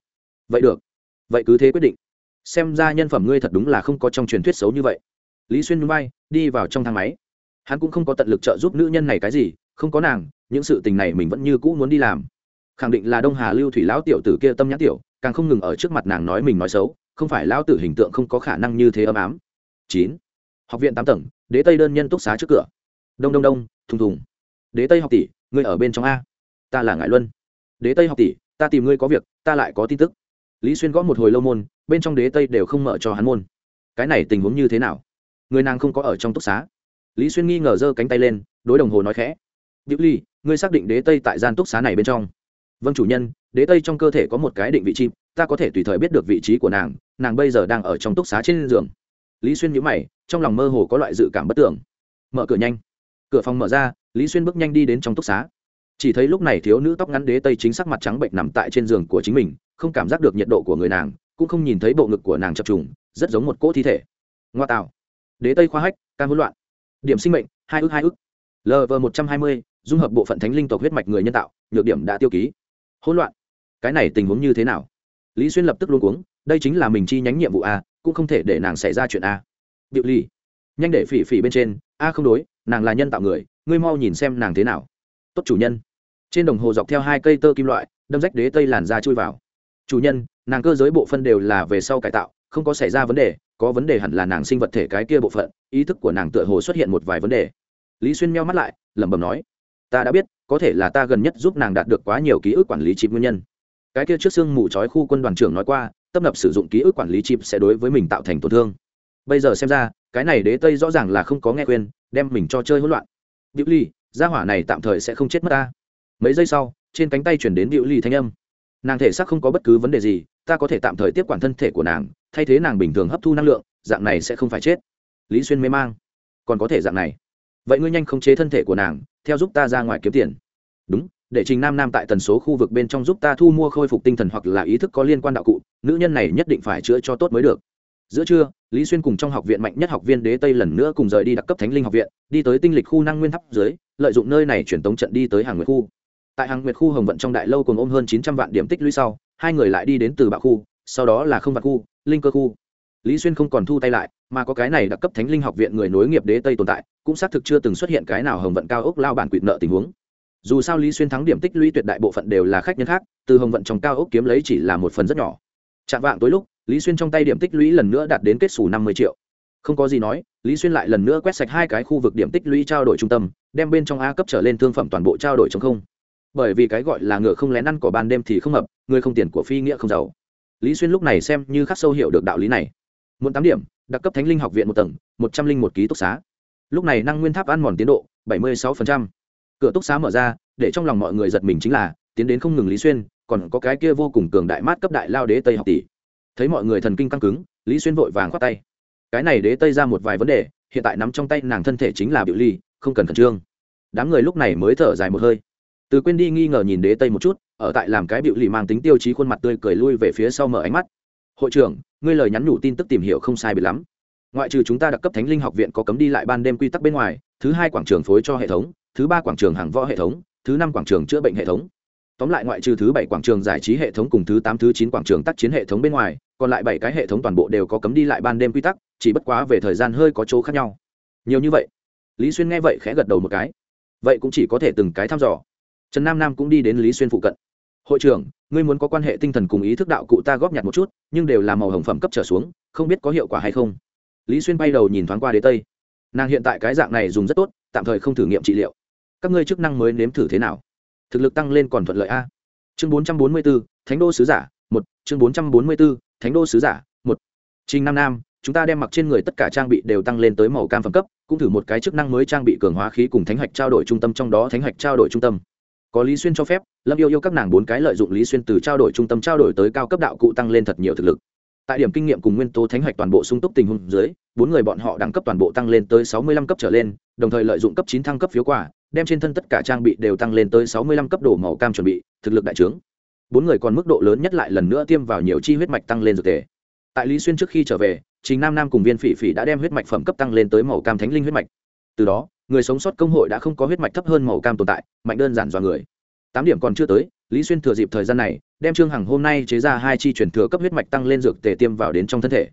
Vậy được vậy cứ thế quyết định. Xem ra nhân phẩm ngươi thật đúng là không có trong truyền thuyết xấu như vậy. Lý xuyên núi bay đi vào trong thang máy. Hắn cũng không có tận lực trợ giúp nữ nhân này cái gì, không có nàng, những sự tình này mình vẫn như cũ muốn đi làm. Khẳng định là đông hà lưu thủy lão tiểu tử kia tâm nhãn tiểu, càng không ngừng ở trước mặt nàng nói mình nói xấu, không phải lão tử hình tượng không có khả năng như thế ấm ám. Chín. Học viện tám tầng, đế tây đơn nhân túc xá trước cửa. Đông đông đông, thùng thùng. Đế tây học tỷ, ngươi ở bên trong a. Ta là ngại luân. Đế tây học tỷ, ta tìm ngươi có việc, ta lại có tin tức lý xuyên gõ một hồi lâu môn, bên trong đế tây đều không mở cho hắn môn. Cái này tình huống như thế nào? Người nàng không có ở trong túc xá. Lý xuyên nghi ngờ giơ cánh tay lên, đối đồng hồ nói khẽ. Diệu ly, ngươi xác định đế tây tại gian túc xá này bên trong. Vâng chủ nhân, đế tây trong cơ thể có một cái định vị chim ta có thể tùy thời biết được vị trí của nàng nàng bây giờ đang ở trong túc xá trên giường. Lý xuyên nhíu mày, trong lòng mơ hồ có loại dự cảm bất tưởng. Mở cửa nhanh. Cửa phòng mở ra, lý xuyên bước nhanh đi đến trong túc xá. Chỉ thấy lúc này thiếu nữ tóc ngắn đế tây chính sắc mặt trắng bệnh nằm tại trên giường của chính mình không cảm giác được nhiệt độ của người nàng, cũng không nhìn thấy bộ ngực của nàng chập trùng, rất giống một cỗ thi thể. Ngoa tạo. Đế tây khoa hách cam hỗn loạn. Điểm sinh mệnh, hai ước hai ước. Lv một trăm hai mươi, dung hợp bộ phận thánh linh tộc huyết mạch người nhân tạo, nhược điểm đã tiêu ký. Hỗn loạn. Cái này tình huống như thế nào? Lý xuyên lập tức luôn cuống, đây chính là mình chi nhánh nhiệm vụ a, cũng không thể để nàng xảy ra chuyện a. Điệu ly nhanh để phỉ phỉ bên trên, a không đối, nàng là nhân tạo người, ngươi mau nhìn xem nàng thế nào. Tốt chủ nhân. Trên đồng hồ dọc theo hai cây tơ kim loại, đâm rách đế tây làn da chui vào chủ nhân nàng cơ giới bộ phân đều là về sau cải tạo không có xảy ra vấn đề có vấn đề hẳn là nàng sinh vật thể cái kia bộ phận ý thức của nàng tựa hồ xuất hiện một vài vấn đề lý xuyên meo mắt lại lẩm bẩm nói ta đã biết có thể là ta gần nhất giúp nàng đạt được quá nhiều ký ức quản lý chịp nguyên nhân cái kia trước xương mù trói khu quân đoàn trưởng nói qua tập nập sử dụng ký ức quản lý chịp sẽ đối với mình tạo thành tổn thương bây giờ xem ra cái này đế tây rõ ràng là không có nghe khuyên đem mình cho chơi hỗn loạn Diệu Ly, gia hỏa này tạm thời sẽ không chết mất ta. Mấy giây sau, trên cánh tay chuyển đến Diệu Ly thanh âm. Nàng thể xác không có bất cứ vấn đề gì, ta có thể tạm thời tiếp quản thân thể của nàng, thay thế nàng bình thường hấp thu năng lượng, dạng này sẽ không phải chết. Lý Xuyên mê mang. Còn có thể dạng này. Vậy ngươi nhanh khống chế thân thể của nàng, theo giúp ta ra ngoài kiếm tiền. Đúng, để Trình Nam Nam tại tần số khu vực bên trong giúp ta thu mua khôi phục tinh thần hoặc là ý thức có liên quan đạo cụ, nữ nhân này nhất định phải chữa cho tốt mới được giữa trưa lý xuyên cùng trong học viện mạnh nhất học viên đế tây lần nữa cùng rời đi đặc cấp thánh linh học viện đi tới tinh lịch khu năng nguyên tháp dưới lợi dụng nơi này chuyển tống trận đi tới hàng nguyệt khu tại hàng nguyệt khu hồng vận trong đại lâu cùng ôm hơn chín trăm vạn điểm tích lũy sau, hai người lại đi đến từ bạc khu, sau đó là không vạn khu, linh cơ khu. Lý xuyên không còn thu tay lại, mà có cái này đặc cấp thánh linh học viện người nối nghiệp đế tây tồn tại, cũng xác thực chưa từng xuất hiện cái nào hồng vận cao ốc lao bản quỵt nợ tình huống. Dù sao lý xuyên thắng điểm tích lũy tuyệt đại bộ phận đều là khách nhân khác, từ hồng vận trong cao ốc kiếm lấy chỉ là một phần rất nhỏ. Chạm vạng tối lúc, lý xuyên trong tay điểm tích lũy lần nữa đạt đến kết xù năm mươi triệu. Không có gì nói, lý xuyên lại lần nữa quét sạch hai cái khu vực điểm tích lũy trao đổi trung tâm, đem bên trong a cấp trở lên thương phẩm toàn bộ trao đổi chống không bởi vì cái gọi là ngựa không lén ăn cỏ ban đêm thì không hợp, người không tiền của phi nghĩa không giàu. Lý xuyên lúc này xem như khắc sâu hiểu được đạo lý này. Muốn tám điểm, đặc cấp thánh linh học viện một tầng, một trăm linh một ký túc xá. Lúc này năng nguyên tháp ăn mòn tiến độ, bảy mươi sáu cửa túc xá mở ra, để trong lòng mọi người giật mình chính là, tiến đến không ngừng lý xuyên, còn có cái kia vô cùng cường đại mát cấp đại lao đế tây học tỷ. Thấy mọi người thần kinh căng cứng, lý xuyên vội vàng khoát tay. Cái này đế tây ra một vài vấn đề, hiện tại nắm trong tay nàng thân thể chính là biểu ly, không cần khẩn trương. Đám người lúc này mới thở dài một hơi từ quên đi nghi ngờ nhìn đế tây một chút, ở tại làm cái biểu lì mang tính tiêu chí khuôn mặt tươi cười lui về phía sau mở ánh mắt. Hội trưởng, ngươi lời nhắn nhủ tin tức tìm hiểu không sai biệt lắm. Ngoại trừ chúng ta đặc cấp thánh linh học viện có cấm đi lại ban đêm quy tắc bên ngoài, thứ hai quảng trường phối cho hệ thống, thứ ba quảng trường hàng võ hệ thống, thứ năm quảng trường chữa bệnh hệ thống. Tóm lại ngoại trừ thứ bảy quảng trường giải trí hệ thống cùng thứ tám, thứ chín quảng trường tác chiến hệ thống bên ngoài, còn lại bảy cái hệ thống toàn bộ đều có cấm đi lại ban đêm quy tắc, chỉ bất quá về thời gian hơi có chỗ khác nhau. Nhiều như vậy? Lý xuyên nghe vậy khẽ gật đầu một cái. Vậy cũng chỉ có thể từng cái thăm dò trần nam nam cũng đi đến lý xuyên phụ cận. Hội trưởng, ngươi muốn có quan hệ tinh thần cùng ý thức đạo cụ ta góp nhặt một chút, nhưng đều là màu hồng phẩm cấp trở xuống, không biết có hiệu quả hay không? Lý xuyên bay đầu nhìn thoáng qua đế tây. Nàng hiện tại cái dạng này dùng rất tốt, tạm thời không thử nghiệm trị liệu. Các ngươi chức năng mới nếm thử thế nào? Thực lực tăng lên còn thuận lợi a. Chương bốn trăm bốn mươi b ố thánh đô sứ giả, một. Chương bốn trăm bốn mươi b ố thánh đô sứ giả, một. Trình nam nam, chúng ta đem mặc trên người tất cả trang bị đều tăng lên tới màu cam phẩm cấp, cũng thử một cái chức năng mới trang bị cường hóa khí cùng thánh hạch trao đổi trung tâm, trong đó thánh hạch trao đổi trung tâm có lý xuyên cho phép, lâm yêu yêu các nàng bốn cái lợi dụng lý xuyên từ trao đổi trung tâm trao đổi tới cao cấp đạo cụ tăng lên thật nhiều thực lực. Tại điểm kinh nghiệm cùng nguyên tố thánh hoạch toàn bộ sung túc tình huống dưới, bốn người bọn họ đẳng cấp toàn bộ tăng lên tới sáu mươi lăm cấp trở lên, đồng thời lợi dụng cấp chín thăng cấp phiếu quả, đem trên thân tất cả trang bị đều tăng lên tới sáu mươi lăm cấp đồ màu cam chuẩn bị, thực lực đại trướng. Bốn người còn mức độ lớn nhất lại lần nữa tiêm vào nhiều chi huyết mạch tăng lên dược thể. Tại lý xuyên trước khi trở về, trình nam nam cùng viên phỉ phỉ đã đem huyết mạch phẩm cấp tăng lên tới màu cam thánh linh huyết mạch. Từ đó người sống sót công hội đã không có huyết mạch thấp hơn màu cam tồn tại, mạnh đơn giản dọa người. Tám điểm còn chưa tới, lý xuyên thừa dịp thời gian này, đem trương hằng hôm nay chế ra hai chi chuyển thừa cấp huyết mạch tăng lên dược tề tiêm vào đến trong thân thể.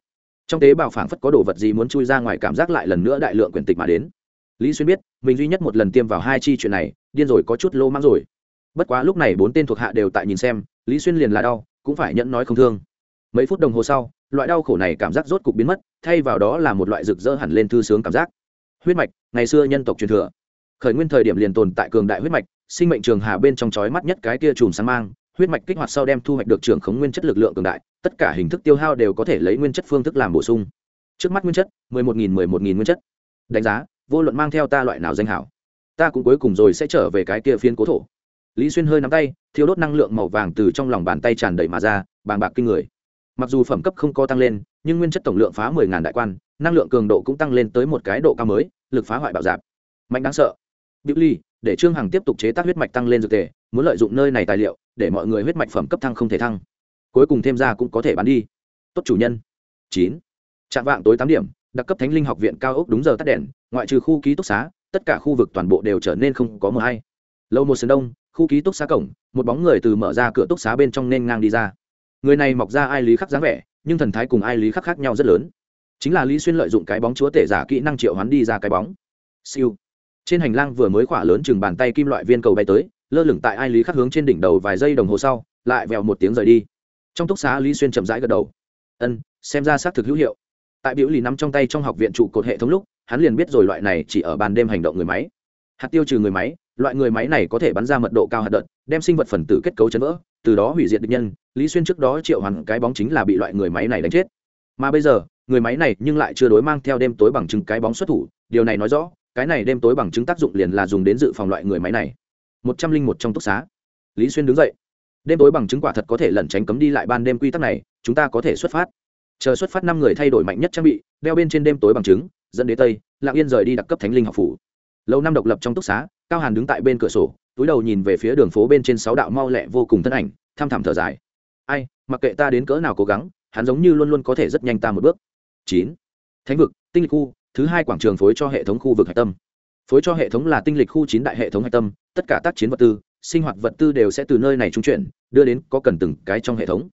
Trong tế bào phảng phất có đồ vật gì muốn chui ra ngoài cảm giác lại lần nữa đại lượng quyển tịch mà đến. Lý xuyên biết, mình duy nhất một lần tiêm vào hai chi chuyện này, điên rồi có chút lô mang rồi. Bất quá lúc này bốn tên thuộc hạ đều tại nhìn xem, lý xuyên liền là đau, cũng phải nhẫn nói không thương. Mấy phút đồng hồ sau, loại đau khổ này cảm giác rốt cục biến mất, thay vào đó là một loại rực rỡ hẳn lên thư sướng cảm giác huyết mạch, ngày xưa nhân tộc truyền thừa. Khởi nguyên thời điểm liền tồn tại cường đại huyết mạch, sinh mệnh trường hà bên trong chói mắt nhất cái kia chùm sáng mang, huyết mạch kích hoạt sau đem thu hoạch được trường khống nguyên chất lực lượng cường đại, tất cả hình thức tiêu hao đều có thể lấy nguyên chất phương thức làm bổ sung. Trước mắt nguyên chất, mười một nghìn mười một nghìn nguyên chất. Đánh giá, vô luận mang theo ta loại nào danh hảo, ta cũng cuối cùng rồi sẽ trở về cái kia phiến cố thổ. Lý xuyên hơi nắm tay thiếu đốt năng lượng màu vàng từ trong lòng bàn tay tràn đầy mà ra, bàng bạc kinh người. Mặc dù phẩm cấp không có tăng lên, nhưng nguyên chất tổng lượng phá mười ngàn đại quan, năng lượng cường độ cũng tăng lên tới một cái độ cao mới lực phá hoại bạo dạp. Mạnh đáng sợ. Biểu ly, để trương hằng tiếp tục chế tác huyết mạch tăng lên dược tề muốn lợi dụng nơi này tài liệu, để mọi người huyết mạch phẩm cấp thăng không thể thăng. Cuối cùng thêm ra cũng có thể bán đi. Tốt chủ nhân. Chín. Trạng vạng tối tám điểm, đặc cấp thánh linh học viện cao ốc đúng giờ tắt đèn, ngoại trừ khu ký túc xá, tất cả khu vực toàn bộ đều trở nên không có mờ hay. Lâu một sân đông, khu ký túc xá cổng, một bóng người từ mở ra cửa túc xá bên trong nên ngang đi ra. Người này mọc ra ai lý khắc dáng vẻ, nhưng thần thái cùng ai lý khắc khác nhau rất lớn chính là lý xuyên lợi dụng cái bóng chúa tể giả kỹ năng triệu hoán đi ra cái bóng. Siêu. Trên hành lang vừa mới khỏa lớn chừng bàn tay kim loại viên cầu bay tới, lơ lửng tại ai lý khắc hướng trên đỉnh đầu vài giây đồng hồ sau, lại vèo một tiếng rời đi. Trong túc xá, lý xuyên chậm rãi gật đầu. Ân, xem ra xác thực hữu hiệu. Tại biểu lì nắm trong tay trong học viện trụ cột hệ thống lúc, hắn liền biết rồi loại này chỉ ở ban đêm hành động người máy. Hạt tiêu trừ người máy, loại người máy này có thể bắn ra mật độ cao hạt đợt, đem sinh vật phần tử kết cấu chấn vỡ, từ đó hủy diệt địch nhân. Lý xuyên trước đó triệu hoàn cái bóng chính là bị loại người máy này đánh chết. Mà bây giờ người máy này nhưng lại chưa đối mang theo đêm tối bằng chứng cái bóng xuất thủ, điều này nói rõ, cái này đêm tối bằng chứng tác dụng liền là dùng đến dự phòng loại người máy này. Một trăm linh một trong túc xá. Lý xuyên đứng dậy. Đêm tối bằng chứng quả thật có thể lẩn tránh cấm đi lại ban đêm quy tắc này, chúng ta có thể xuất phát. Chờ xuất phát năm người thay đổi mạnh nhất trang bị, đeo bên trên đêm tối bằng chứng, dẫn đến tây, lạng yên rời đi đặc cấp thánh linh học phủ. Lâu năm độc lập trong túc xá, cao hàn đứng tại bên cửa sổ, túi đầu nhìn về phía đường phố bên trên sáu đạo mau lẹ vô cùng thân ảnh tham thảm thở dài. Ai, mặc kệ ta đến cỡ nào cố gắng, hắn giống như luôn luôn có thể rất nhanh ta một bước chín. Thánh vực, tinh lịch khu, thứ hai quảng trường phối cho hệ thống khu vực hạch tâm. Phối cho hệ thống là tinh lịch khu chín đại hệ thống hạch tâm, tất cả tác chiến vật tư, sinh hoạt vật tư đều sẽ từ nơi này trung chuyển, đưa đến có cần từng cái trong hệ thống.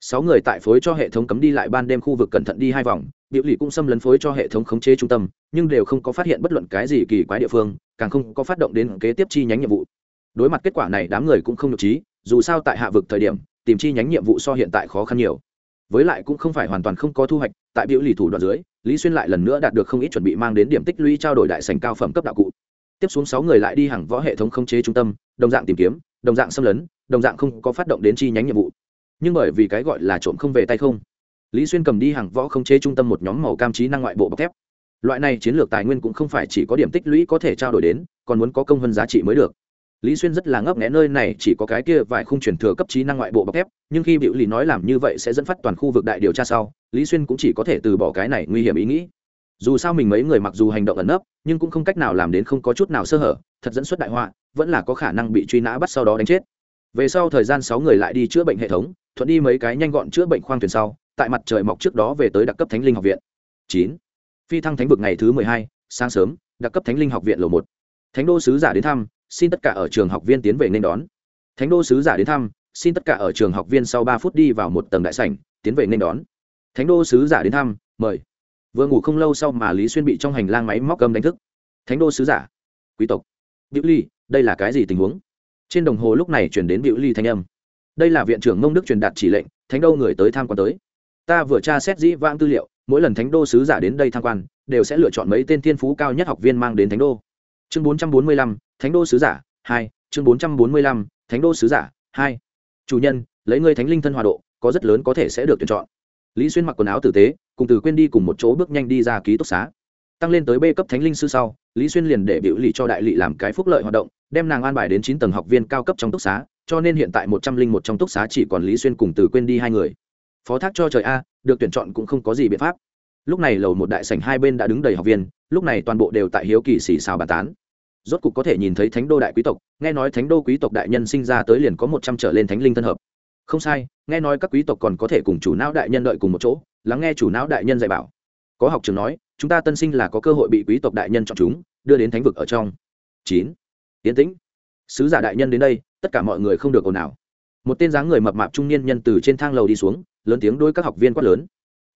Sáu người tại phối cho hệ thống cấm đi lại ban đêm khu vực cẩn thận đi hai vòng biểu lì cũng xâm lấn phối cho hệ thống khống chế trung tâm, nhưng đều không có phát hiện bất luận cái gì kỳ quái địa phương, càng không có phát động đến kế tiếp chi nhánh nhiệm vụ. Đối mặt kết quả này, đám người cũng không nhục trí, dù sao tại hạ vực thời điểm, tìm chi nhánh nhiệm vụ so hiện tại khó khăn nhiều. Với lại cũng không phải hoàn toàn không có thu hoạch tại biểu lì thủ đoạn dưới, lý xuyên lại lần nữa đạt được không ít chuẩn bị mang đến điểm tích lũy trao đổi đại sành cao phẩm cấp đạo cụ. Tiếp xuống sáu người lại đi hàng võ hệ thống khống chế trung tâm, đồng dạng tìm kiếm, đồng dạng xâm lấn, đồng dạng không có phát động đến chi nhánh nhiệm vụ. Nhưng bởi vì cái gọi là trộm không về tay không, lý xuyên cầm đi hàng võ khống chế trung tâm một nhóm màu cam trí năng ngoại bộ bọc thép. Loại này chiến lược tài nguyên cũng không phải chỉ có điểm tích lũy có thể trao đổi đến, còn muốn có công hơn giá trị mới được lý xuyên rất là ngấp nghẽ nơi này chỉ có cái kia vài khung truyền thừa cấp trí năng ngoại bộ bọc thép, nhưng khi biểu lý nói làm như vậy sẽ dẫn phát toàn khu vực đại điều tra sau, lý xuyên cũng chỉ có thể từ bỏ cái này nguy hiểm ý nghĩ. Dù sao mình mấy người mặc dù hành động ẩn nấp, nhưng cũng không cách nào làm đến không có chút nào sơ hở, thật dẫn xuất đại họa, vẫn là có khả năng bị truy nã bắt sau đó đánh chết. Về sau thời gian sáu người lại đi chữa bệnh hệ thống, thuận đi mấy cái nhanh gọn chữa bệnh khoang thuyền sau, tại mặt trời mọc trước đó về tới đặc cấp thánh linh học viện. Chín. Phi thăng thánh vực ngày thứ mười hai, sáng sớm, đặc cấp thánh linh học viện lầu một. Thánh đô sứ giả đến thăm xin tất cả ở trường học viên tiến về nên đón. Thánh đô sứ giả đến thăm, xin tất cả ở trường học viên sau ba phút đi vào một tầng đại sảnh, tiến về nên đón. Thánh đô sứ giả đến thăm, mời. Vừa ngủ không lâu sau mà lý xuyên bị trong hành lang máy móc cầm đánh thức. Thánh đô sứ giả, quý tộc. Biểu ly, đây là cái gì tình huống? Trên đồng hồ lúc này chuyển đến biểu ly thanh âm. Đây là viện trưởng mông đức truyền đạt chỉ lệnh, thánh đô người tới tham quan tới. Ta vừa tra xét dĩ vãng tư liệu, mỗi lần thánh đô sứ giả đến đây tham quan, đều sẽ lựa chọn mấy tên thiên phú cao nhất học viên mang đến thánh đô. Chương bốn trăm bốn mươi lăm thánh đô sứ giả, hai, chương bốn trăm bốn mươi lăm, thánh đô sứ giả, hai. Chủ nhân, lấy ngươi thánh linh thân hòa độ, có rất lớn có thể sẽ được tuyển chọn. Lý xuyên mặc quần áo tử tế, cùng từ quên đi cùng một chỗ bước nhanh đi ra ký túc xá. Tăng lên tới b cấp thánh linh sư sau, lý xuyên liền để biểu lì cho đại lị làm cái phúc lợi hoạt động, đem nàng an bài đến chín tầng học viên cao cấp trong túc xá, cho nên hiện tại một trăm linh một trong túc xá chỉ còn lý xuyên cùng từ quên đi hai người. Phó thác cho trời a, được tuyển chọn cũng không có gì biện pháp. Lúc này lầu một đại sảnh hai bên đã đứng đầy học viên, lúc này toàn bộ đều tại hiếu kỳ xì xào bàn tán rốt cục có thể nhìn thấy thánh đô đại quý tộc, nghe nói thánh đô quý tộc đại nhân sinh ra tới liền có một trăm trở lên thánh linh thân hợp. Không sai, nghe nói các quý tộc còn có thể cùng chủ não đại nhân đợi cùng một chỗ, lắng nghe chủ não đại nhân dạy bảo. Có học trường nói, chúng ta tân sinh là có cơ hội bị quý tộc đại nhân chọn chúng, đưa đến thánh vực ở trong. Chín. Tiến tĩnh. Sứ giả đại nhân đến đây, tất cả mọi người không được ồn ào. Một tên dáng người mập mạp trung niên nhân từ trên thang lầu đi xuống, lớn tiếng đôi các học viên quát lớn.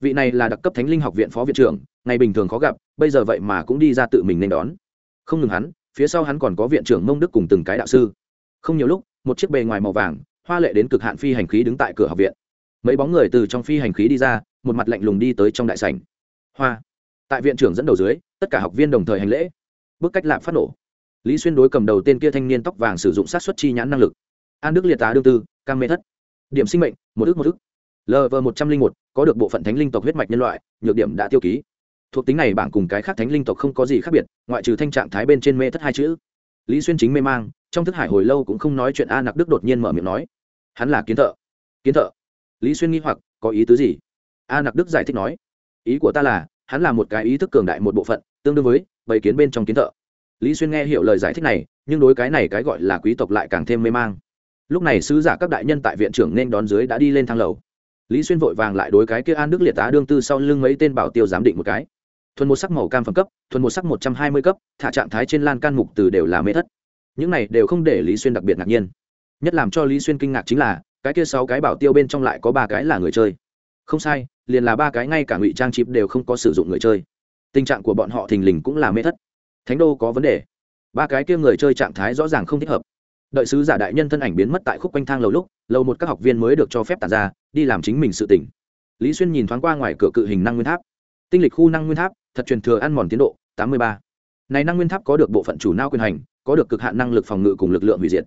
Vị này là đặc cấp thánh linh học viện phó viện trưởng, ngày bình thường khó gặp, bây giờ vậy mà cũng đi ra tự mình nên đón. Không ngừng hắn phía sau hắn còn có viện trưởng mông đức cùng từng cái đạo sư. Không nhiều lúc, một chiếc bề ngoài màu vàng, hoa lệ đến cực hạn phi hành khí đứng tại cửa học viện. Mấy bóng người từ trong phi hành khí đi ra, một mặt lạnh lùng đi tới trong đại sảnh. Hoa. Tại viện trưởng dẫn đầu dưới, tất cả học viên đồng thời hành lễ. Bước cách lạm phát nổ. Lý xuyên đối cầm đầu tên kia thanh niên tóc vàng sử dụng sát xuất chi nhãn năng lực. An đức liệt tá đương tư, cam mê thất. Điểm sinh mệnh, một ước một ước. Lv một trăm linh một, có được bộ phận thánh linh tộc huyết mạch nhân loại, nhược điểm đã tiêu ký thuộc tính này bảng cùng cái khác thánh linh tộc không có gì khác biệt, ngoại trừ thanh trạng thái bên trên mê thất hai chữ. Lý xuyên chính mê mang, trong thức hải hồi lâu cũng không nói chuyện a nặc đức đột nhiên mở miệng nói, hắn là kiến thợ. Kiến thợ? Lý xuyên nghi hoặc, có ý tứ gì? A nặc đức giải thích nói, ý của ta là, hắn là một cái ý thức cường đại một bộ phận, tương đương với bầy kiến bên trong kiến thợ. Lý xuyên nghe hiểu lời giải thích này, nhưng đối cái này cái gọi là quý tộc lại càng thêm mê mang. Lúc này sứ giả các đại nhân tại viện trưởng nên đón dưới đã đi lên thang lầu. Lý xuyên vội vàng lại đối cái kia an đức liệt tá đương tư sau lưng mấy tên bảo tiêu giám định một cái thuần một sắc màu cam phẩm cấp, thuần một sắc một trăm hai mươi cấp, thả trạng thái trên lan can mục từ đều là mê thất. Những này đều không để lý xuyên đặc biệt ngạc nhiên. Nhất làm cho lý xuyên kinh ngạc chính là, cái kia sáu cái bảo tiêu bên trong lại có ba cái là người chơi. Không sai, liền là ba cái ngay cả ngụy trang chip đều không có sử dụng người chơi. Tình trạng của bọn họ thình lình cũng là mê thất. Thánh đô có vấn đề. Ba cái kia người chơi trạng thái rõ ràng không thích hợp. Đợi sứ giả đại nhân thân ảnh biến mất tại khúc quanh thang lầu lúc, lầu một các học viên mới được cho phép tàn ra, đi làm chính mình sự tỉnh lý xuyên nhìn thoáng qua ngoài cửa cự hình năng nguyên tháp. Tinh lịch khu năng nguyên tháp thật truyền thừa ăn mòn tiến độ, tám mươi ba. Này năng nguyên tháp có được bộ phận chủ nao quyền hành, có được cực hạn năng lực phòng ngự cùng lực lượng hủy diệt.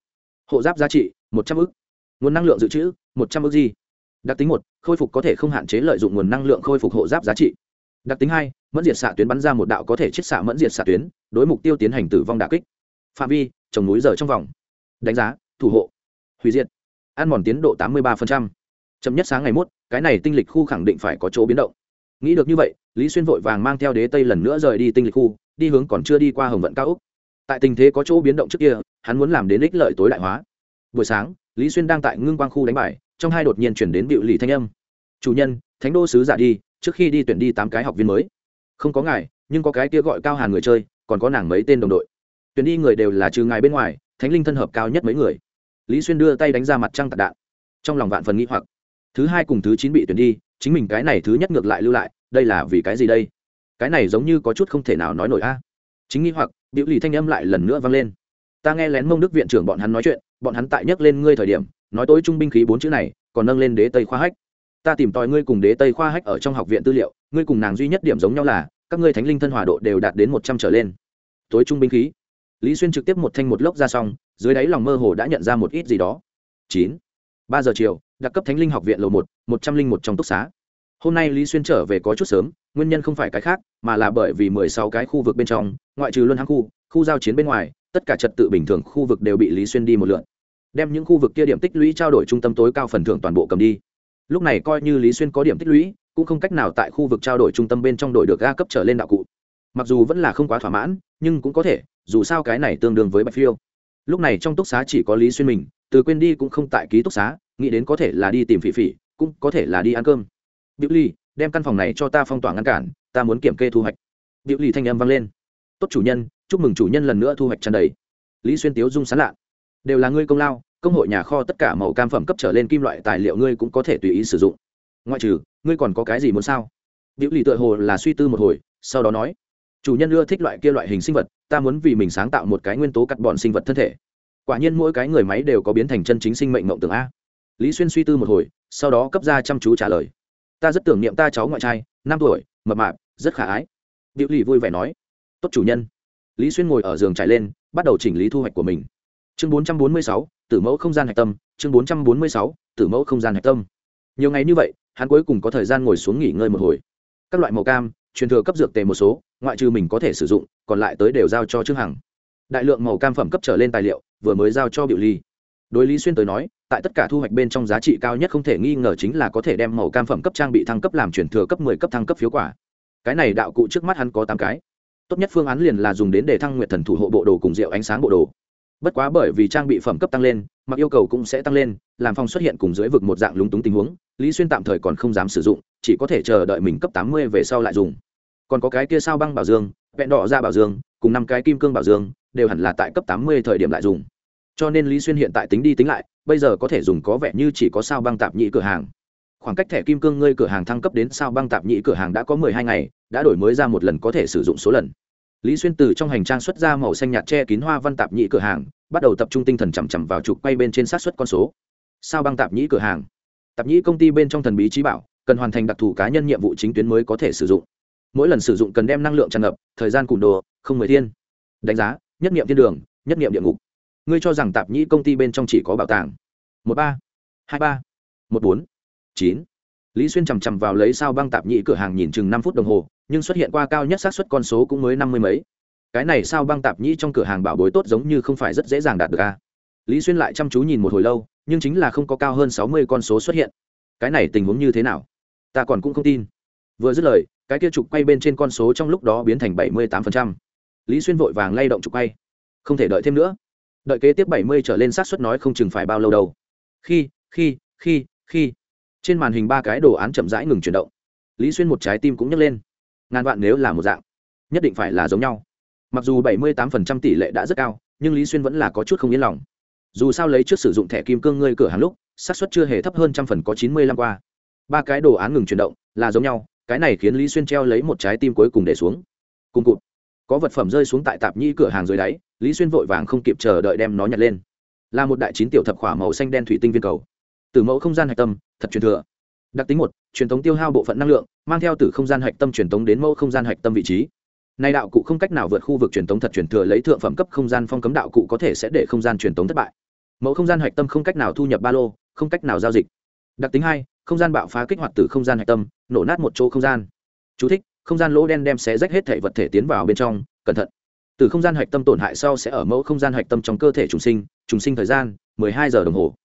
Hộ giáp giá trị, một trăm ư nguồn năng lượng dự trữ, một trăm ư gì. Đặc tính một, khôi phục có thể không hạn chế lợi dụng nguồn năng lượng khôi phục hộ giáp giá trị. Đặc tính hai, mẫn diệt xạ tuyến bắn ra một đạo có thể chiết xạ mẫn diệt xạ tuyến, đối mục tiêu tiến hành tử vong đà kích. Phạm vi, trồng núi giờ trong vòng. Đánh giá, thủ hộ. Hủy diệt. Ăn mòn tiến độ tám mươi ba chậm nhất sáng ngày mốt, cái này tinh lịch khu khẳng định phải có chỗ biến động nghĩ được như vậy, lý xuyên vội vàng mang theo đế tây lần nữa rời đi tinh lịch khu, đi hướng còn chưa đi qua hồng vận cao úc. Tại tình thế có chỗ biến động trước kia, hắn muốn làm đến ích lợi tối đại hóa. Buổi sáng, lý xuyên đang tại ngưng quang khu đánh bài, trong hai đột nhiên chuyển đến bịu lì thanh âm. Chủ nhân, thánh đô sứ giả đi, trước khi đi tuyển đi tám cái học viên mới. Không có ngài, nhưng có cái kia gọi cao hàn người chơi, còn có nàng mấy tên đồng đội. Tuyển đi người đều là trừ ngài bên ngoài, thánh linh thân hợp cao nhất mấy người. Lý xuyên đưa tay đánh ra mặt trăng tạc đạn. Trong lòng vạn phần nghĩ hoặc. Thứ hai cùng thứ chín bị tuyển đi chính mình cái này thứ nhất ngược lại lưu lại, đây là vì cái gì đây? Cái này giống như có chút không thể nào nói nổi a. Chính nghĩ hoặc, biểu lì thanh âm lại lần nữa vang lên. Ta nghe lén mông đức viện trưởng bọn hắn nói chuyện, bọn hắn tại nhắc lên ngươi thời điểm, nói tối trung binh khí bốn chữ này, còn nâng lên đế tây khoa hách. Ta tìm tòi ngươi cùng đế tây khoa hách ở trong học viện tư liệu, ngươi cùng nàng duy nhất điểm giống nhau là, các ngươi thánh linh thân hòa độ đều đạt đến một trăm trở lên. Tối trung binh khí. Lý xuyên trực tiếp một thanh một lốc ra xong, dưới đáy lòng mơ hồ đã nhận ra một ít gì đó. Chín. Ba giờ chiều đặc cấp thánh linh học viện lầu một một trăm linh một trong túc xá. Hôm nay lý xuyên trở về có chút sớm, nguyên nhân không phải cái khác, mà là bởi vì mười sáu cái khu vực bên trong, ngoại trừ luân hãng khu khu giao chiến bên ngoài, tất cả trật tự bình thường khu vực đều bị lý xuyên đi một lượn. Đem những khu vực kia điểm tích lũy trao đổi trung tâm tối cao phần thưởng toàn bộ cầm đi. Lúc này coi như lý xuyên có điểm tích lũy, cũng không cách nào tại khu vực trao đổi trung tâm bên trong đổi được ga cấp trở lên đạo cụ. Mặc dù vẫn là không quá thỏa mãn, nhưng cũng có thể, dù sao cái này tương đương với bạch phiêu. Lúc này trong túc xá chỉ có lý xuyên mình, từ quên đi cũng không tại ký túc xá nghĩ đến có thể là đi tìm phỉ phỉ, cũng có thể là đi ăn cơm. Biểu ly đem căn phòng này cho ta phong tỏa ngăn cản, ta muốn kiểm kê thu hoạch. Biểu ly thanh âm vang lên. Tốt chủ nhân, chúc mừng chủ nhân lần nữa thu hoạch tràn đầy. Lý xuyên tiếu dung sán lạ. Đều là ngươi công lao, công hội nhà kho tất cả màu cam phẩm cấp trở lên kim loại tài liệu ngươi cũng có thể tùy ý sử dụng. Ngoại trừ, ngươi còn có cái gì muốn sao? Biểu lì tựa hồ là suy tư một hồi, sau đó nói. Chủ nhân ưa thích loại kia loại hình sinh vật, ta muốn vì mình sáng tạo một cái nguyên tố cắt bọn sinh vật thân thể. Quả nhiên mỗi cái người máy đều có biến thành chân chính sinh mệnh mộng tưởng a lý xuyên suy tư một hồi, sau đó cấp ra chăm chú trả lời. Ta rất tưởng niệm ta cháu ngoại trai, năm tuổi, mập mạp, rất khả ái. Biểu lì vui vẻ nói. Tốt chủ nhân. Lý xuyên ngồi ở giường trải lên, bắt đầu chỉnh lý thu hoạch của mình. Chương bốn trăm bốn mươi sáu, tử mẫu không gian hạch tâm. Chương bốn trăm bốn mươi sáu, tử mẫu không gian hạch tâm. Nhiều ngày như vậy, hắn cuối cùng có thời gian ngồi xuống nghỉ ngơi một hồi. Các loại màu cam, truyền thừa cấp dược tề một số, ngoại trừ mình có thể sử dụng, còn lại tới đều giao cho trương hằng. Đại lượng màu cam phẩm cấp trở lên tài liệu, vừa mới giao cho biểu ly đối lý xuyên tới nói tại tất cả thu hoạch bên trong giá trị cao nhất không thể nghi ngờ chính là có thể đem màu cam phẩm cấp trang bị thăng cấp làm chuyển thừa cấp mười cấp thăng cấp phiếu quả. Cái này đạo cụ trước mắt hắn có tám cái. Tốt nhất phương án liền là dùng đến để thăng nguyệt thần thủ hộ bộ đồ cùng rượu ánh sáng bộ đồ. Bất quá bởi vì trang bị phẩm cấp tăng lên, mặc yêu cầu cũng sẽ tăng lên, làm phong xuất hiện cùng dưới vực một dạng lúng túng tình huống, lý xuyên tạm thời còn không dám sử dụng, chỉ có thể chờ đợi mình cấp tám mươi về sau lại dùng. Còn có cái kia sao băng bảo dương, vẹn đỏ ra bảo dương, cùng năm cái kim cương bảo dương, đều hẳn là tại cấp tám mươi thời điểm lại dùng cho nên lý xuyên hiện tại tính đi tính lại, bây giờ có thể dùng có vẻ như chỉ có sao băng tạp nhị cửa hàng. Khoảng cách thẻ kim cương ngươi cửa hàng thăng cấp đến sao băng tạp nhị cửa hàng đã có mười hai ngày, đã đổi mới ra một lần có thể sử dụng số lần. Lý xuyên từ trong hành trang xuất ra màu xanh nhạt che kín hoa văn tạp nhị cửa hàng, bắt đầu tập trung tinh thần chằm chằm vào trục quay bên trên sát xuất con số. Sao băng tạp nhĩ cửa hàng. Tạp nhĩ công ty bên trong thần bí trí bảo, cần hoàn thành đặc thù cá nhân nhiệm vụ chính tuyến mới có thể sử dụng. Mỗi lần sử dụng cần đem năng lượng tràn ngập, thời gian cụm đồ, không mười thiên. Đánh giá, nhất nghiệm thiên đường, nhất nghiệm địa ngục ngươi cho rằng tạp nhĩ công ty bên trong chỉ có bảo tàng. Một ba, hai ba, một bốn, chín. Lý xuyên chằm chằm vào lấy sao băng tạp nhĩ cửa hàng nhìn chừng năm phút đồng hồ, nhưng xuất hiện qua cao nhất xác suất con số cũng mới năm mươi mấy. Cái này sao băng tạp nhĩ trong cửa hàng bảo bối tốt giống như không phải rất dễ dàng đạt được a lý xuyên lại chăm chú nhìn một hồi lâu, nhưng chính là không có cao hơn sáu mươi con số xuất hiện. Cái này tình huống như thế nào? Ta còn cũng không tin. Vừa dứt lời, cái kia trục quay bên trên con số trong lúc đó biến thành bảy mươi tám lý xuyên vội vàng lay động trục quay. Không thể đợi thêm nữa đợi kế tiếp bảy mươi trở lên xác suất nói không chừng phải bao lâu đâu. Khi khi khi khi. Trên màn hình ba cái đồ án chậm rãi ngừng chuyển động. Lý xuyên một trái tim cũng nhấc lên. Ngàn vạn nếu là một dạng, nhất định phải là giống nhau. Mặc dù 78% tỷ lệ đã rất cao, nhưng lý xuyên vẫn là có chút không yên lòng. Dù sao lấy trước sử dụng thẻ kim cương ngươi cửa hàng lúc, xác suất chưa hề thấp hơn trăm phần có chín mươi lăm qua. Ba cái đồ án ngừng chuyển động, là giống nhau, cái này khiến lý xuyên treo lấy một trái tim cuối cùng để xuống. Cùng cụt có vật phẩm rơi xuống tại tạp nhi cửa hàng dưới đáy lý xuyên vội vàng không kịp chờ đợi đem nó nhặt lên. Là một đại chín tiểu thập khỏa màu xanh đen thủy tinh viên cầu. Từ mẫu không gian hạch tâm thật truyền thừa. Đặc tính một truyền thống tiêu hao bộ phận năng lượng mang theo từ không gian hạch tâm truyền thống đến mẫu không gian hạch tâm vị trí. Nay đạo cụ không cách nào vượt khu vực truyền thống thật truyền thừa lấy thượng phẩm cấp không gian phong cấm đạo cụ có thể sẽ để không gian truyền thống thất bại. Mẫu không gian hạch tâm không cách nào thu nhập ba lô không cách nào giao dịch. Đặc tính hai không gian bạo phá kích hoạt từ không gian hạch tâm nổ nát một chỗ không gian. Chú thích, không gian lỗ đen đem xé rách hết thể vật thể tiến vào bên trong, cẩn thận. Từ không gian hạch tâm tổn hại sau sẽ ở mẫu không gian hạch tâm trong cơ thể trùng sinh trùng sinh thời gian 12 giờ đồng hồ.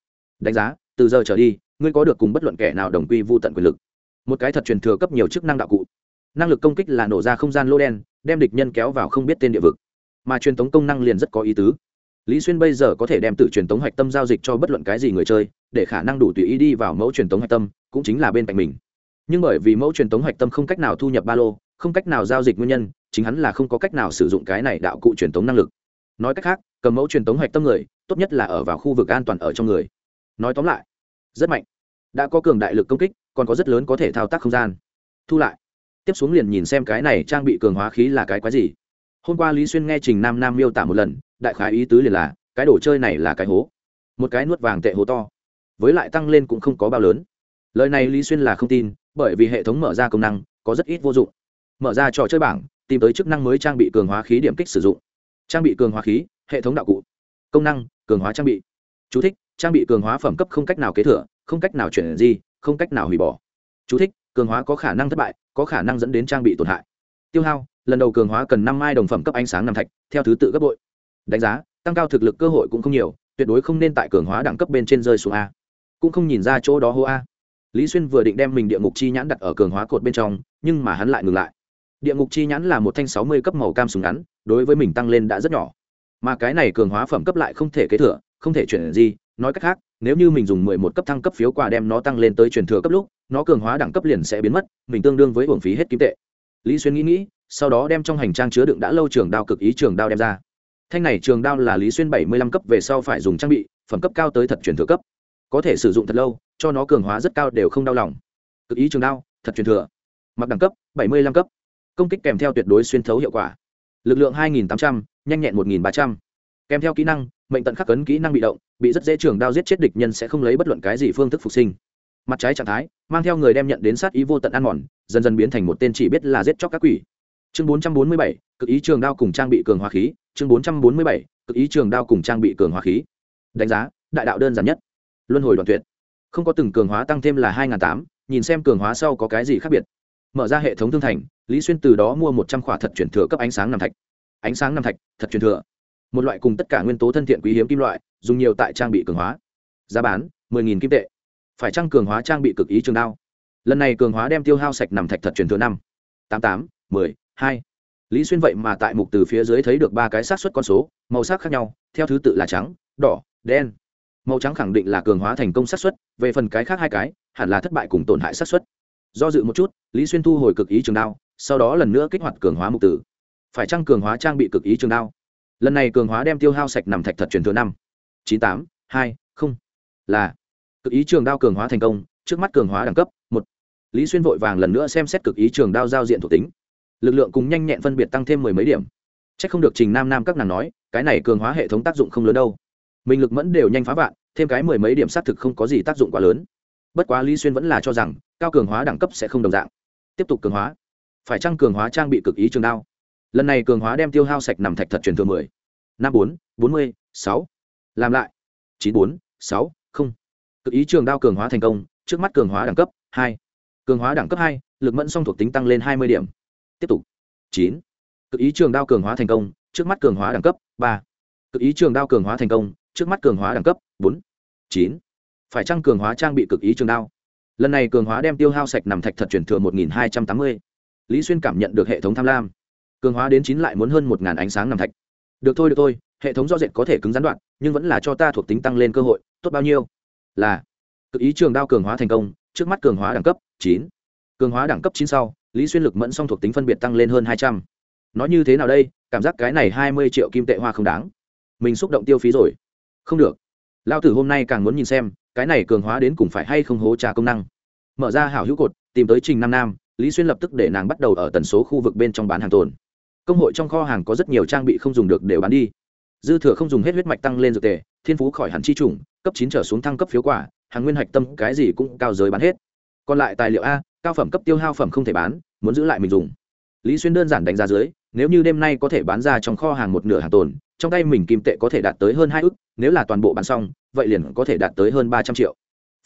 Đánh giá, từ giờ trở đi, ngươi có được cùng bất luận kẻ nào đồng quy vô tận quyền lực. Một cái thật truyền thừa cấp nhiều chức năng đạo cụ. Năng lực công kích là nổ ra không gian lỗ đen, đem địch nhân kéo vào không biết tên địa vực. Mà truyền thống công năng liền rất có ý tứ. Lý xuyên bây giờ có thể đem tự truyền thống hạch tâm giao dịch cho bất luận cái gì người chơi, để khả năng đủ tùy ý đi vào mẫu truyền thống hạch tâm, cũng chính là bên cạnh mình nhưng bởi vì mẫu truyền tống hạch tâm không cách nào thu nhập ba lô, không cách nào giao dịch nguyên nhân, chính hắn là không có cách nào sử dụng cái này đạo cụ truyền tống năng lực. Nói cách khác, cầm mẫu truyền tống hạch tâm người, tốt nhất là ở vào khu vực an toàn ở trong người. Nói tóm lại, rất mạnh. Đã có cường đại lực công kích, còn có rất lớn có thể thao tác không gian. Thu lại. Tiếp xuống liền nhìn xem cái này trang bị cường hóa khí là cái quái gì. Hôm qua lý xuyên nghe trình nam nam miêu tả một lần, đại khái ý tứ liền là, cái đồ chơi này là cái hố. Một cái nuốt vàng tệ hố to. Với lại tăng lên cũng không có bao lớn. Lời này lý xuyên là không tin bởi vì hệ thống mở ra công năng có rất ít vô dụng. Mở ra trò chơi bảng tìm tới chức năng mới trang bị cường hóa khí điểm kích sử dụng. Trang bị cường hóa khí hệ thống đạo cụ. Công năng cường hóa trang bị. Chú thích, trang bị cường hóa phẩm cấp không cách nào kế thừa không cách nào chuyển di không cách nào hủy bỏ. Chú thích, cường hóa có khả năng thất bại có khả năng dẫn đến trang bị tổn hại. Tiêu hao lần đầu cường hóa cần năm mai đồng phẩm cấp ánh sáng nằm thạch theo thứ tự gấp bội. Đánh giá tăng cao thực lực cơ hội cũng không nhiều tuyệt đối không nên tại cường hóa đẳng cấp bên trên rơi xuống a. Cũng không nhìn ra chỗ đó hô a lý xuyên vừa định đem mình địa ngục chi nhãn đặt ở cường hóa cột bên trong, nhưng mà hắn lại ngừng lại. Địa ngục chi nhãn là một thanh sáu mươi cấp màu cam súng ngắn, đối với mình tăng lên đã rất nhỏ. Mà cái này cường hóa phẩm cấp lại không thể kế thừa, không thể chuyển gì, nói cách khác, nếu như mình dùng mười một cấp thăng cấp phiếu quà đem nó tăng lên tới truyền thừa cấp lúc, nó cường hóa đẳng cấp liền sẽ biến mất, mình tương đương với hưởng phí hết kim tệ. Lý xuyên nghĩ nghĩ, sau đó đem trong hành trang chứa đựng đã lâu trường đao cực ý trường đao đem ra. Thanh này trường đao là lý xuyên bảy mươi lăm cấp về sau phải dùng trang bị, phẩm cấp cao tới thật truyền thừa cấp. Có thể sử dụng thật lâu cho nó cường hóa rất cao đều không đau lòng. Cực ý trường đao, thật truyền thừa. Mặc đẳng cấp, bảy mươi lăm cấp. Công kích kèm theo tuyệt đối xuyên thấu hiệu quả. Lực lượng hai nghìn tám trăm, nhanh nhẹn một nghìn ba trăm. Kèm theo kỹ năng, mệnh tận khắc cấn kỹ năng bị động, bị rất dễ trường đao giết chết địch nhân sẽ không lấy bất luận cái gì phương thức phục sinh. Mặt trái trạng thái, mang theo người đem nhận đến sát ý vô tận ăn mòn, dần dần biến thành một tên chỉ biết là giết chóc các quỷ. Chương bốn trăm bốn mươi bảy, cực ý trường đao cùng trang bị cường hóa khí. Chương bốn trăm bốn mươi bảy, cực ý trường đao cùng trang bị cường hóa khí. Đánh giá, đại đạo đơn giản nhất. Luân hồi đoàn tuyệt không có từng cường hóa tăng thêm là hai n tám, nhìn xem cường hóa sau có cái gì khác biệt. Mở ra hệ thống thương thành, lý xuyên từ đó mua một trăm khỏa thật chuyển thừa cấp ánh sáng nằm thạch. Ánh sáng nằm thạch, thật chuyển thừa. Một loại cùng tất cả nguyên tố thân thiện quý hiếm kim loại, dùng nhiều tại trang bị cường hóa. Giá bán, mười nghìn kim tệ. Phải trăng cường hóa trang bị cực ý trường đao? Lần này cường hóa đem tiêu hao sạch nằm thạch thật truyền thừa năm. tám tám, mười, hai. Lý xuyên vậy mà tại mục từ phía dưới thấy được ba cái xác suất con số, màu sắc khác nhau, theo thứ tự là trắng, đỏ, đen màu trắng khẳng định là cường hóa thành công xác suất, về phần cái khác hai cái, hẳn là thất bại cùng tổn hại xác suất. Do dự một chút, lý xuyên thu hồi cực ý trường đao, sau đó lần nữa kích hoạt cường hóa mục tử. Phải trăng cường hóa trang bị cực ý trường đao? Lần này cường hóa đem tiêu hao sạch nằm thạch thật truyền thừa năm. Chín tám, hai, không. Là. Cực ý trường đao cường hóa thành công, trước mắt cường hóa đẳng cấp, một. Lý xuyên vội vàng lần nữa xem xét cực ý trường đao giao diện thuộc tính. Lực lượng cùng nhanh nhẹn phân biệt tăng thêm mười mấy điểm. C h ắ c không được trình nam nam các nàng nói, cái này cường hóa hệ thống tác dụng không lớn đâu mình lực mẫn đều nhanh phá vạn, thêm cái mười mấy điểm xác thực không có gì tác dụng quá lớn. Bất quá lý xuyên vẫn là cho rằng, cao cường hóa đẳng cấp sẽ không đồng dạng. Tiếp tục cường hóa. Phải chăng cường hóa trang bị cực ý trường đao? Lần này cường hóa đem tiêu hao sạch nằm thạch thật truyền thừa mười, năm bốn bốn mươi, sáu. Làm lại. Chín bốn, sáu, không. Cực ý trường đao cường hóa thành công, trước mắt cường hóa đẳng cấp hai. Cường hóa đẳng cấp hai, lực mẫn song thuộc tính tăng lên hai mươi điểm. Tiếp tục. Chín. Cực ý trường đao cường hóa thành công, trước mắt cường hóa đẳng cấp ba. Cực ý trường đao cường hóa thành công trước mắt cường hóa đẳng cấp, bốn, chín. Phải chăng cường hóa trang bị cực ý trường đao? Lần này cường hóa đem tiêu hao sạch nằm thạch thật chuyển thừa một nghìn hai trăm tám mươi. Lý xuyên cảm nhận được hệ thống tham lam. Cường hóa đến chín lại muốn hơn một ngàn ánh sáng nằm thạch. Được thôi được thôi, hệ thống do dệt có thể cứng gián đoạn, nhưng vẫn là cho ta thuộc tính tăng lên cơ hội, tốt bao nhiêu? Là, cực ý trường đao cường hóa thành công, trước mắt cường hóa đẳng cấp, chín. Cường hóa đẳng cấp chín sau, lý xuyên lực mẫn song thuộc tính phân biệt tăng lên hơn hai trăm. Nói như thế nào đây? Cảm giác cái này hai mươi triệu kim tệ hoa không đáng. Mình xúc động tiêu phí rồi không được. Lao tử hôm nay càng muốn nhìn xem, cái này cường hóa đến cùng phải hay không hố trà công năng. Mở ra hảo hữu cột, tìm tới trình nam nam, lý xuyên lập tức để nàng bắt đầu ở tần số khu vực bên trong bán hàng tồn. Công hội trong kho hàng có rất nhiều trang bị không dùng được đều bán đi. Dư thừa không dùng hết huyết mạch tăng lên dược tề, thiên phú khỏi hẳn chi trùng, cấp chín trở xuống thăng cấp phiếu quả, hàng nguyên hạch tâm cái gì cũng cao giới bán hết. Còn lại tài liệu a, cao phẩm cấp tiêu hao phẩm không thể bán, muốn giữ lại mình dùng. Lý xuyên đơn giản đánh giá dưới, nếu như đêm nay có thể bán ra trong kho hàng một nửa hàng tồn trong tay mình kim tệ có thể đạt tới hơn hai ước nếu là toàn bộ bán xong, vậy liền có thể đạt tới hơn ba trăm triệu.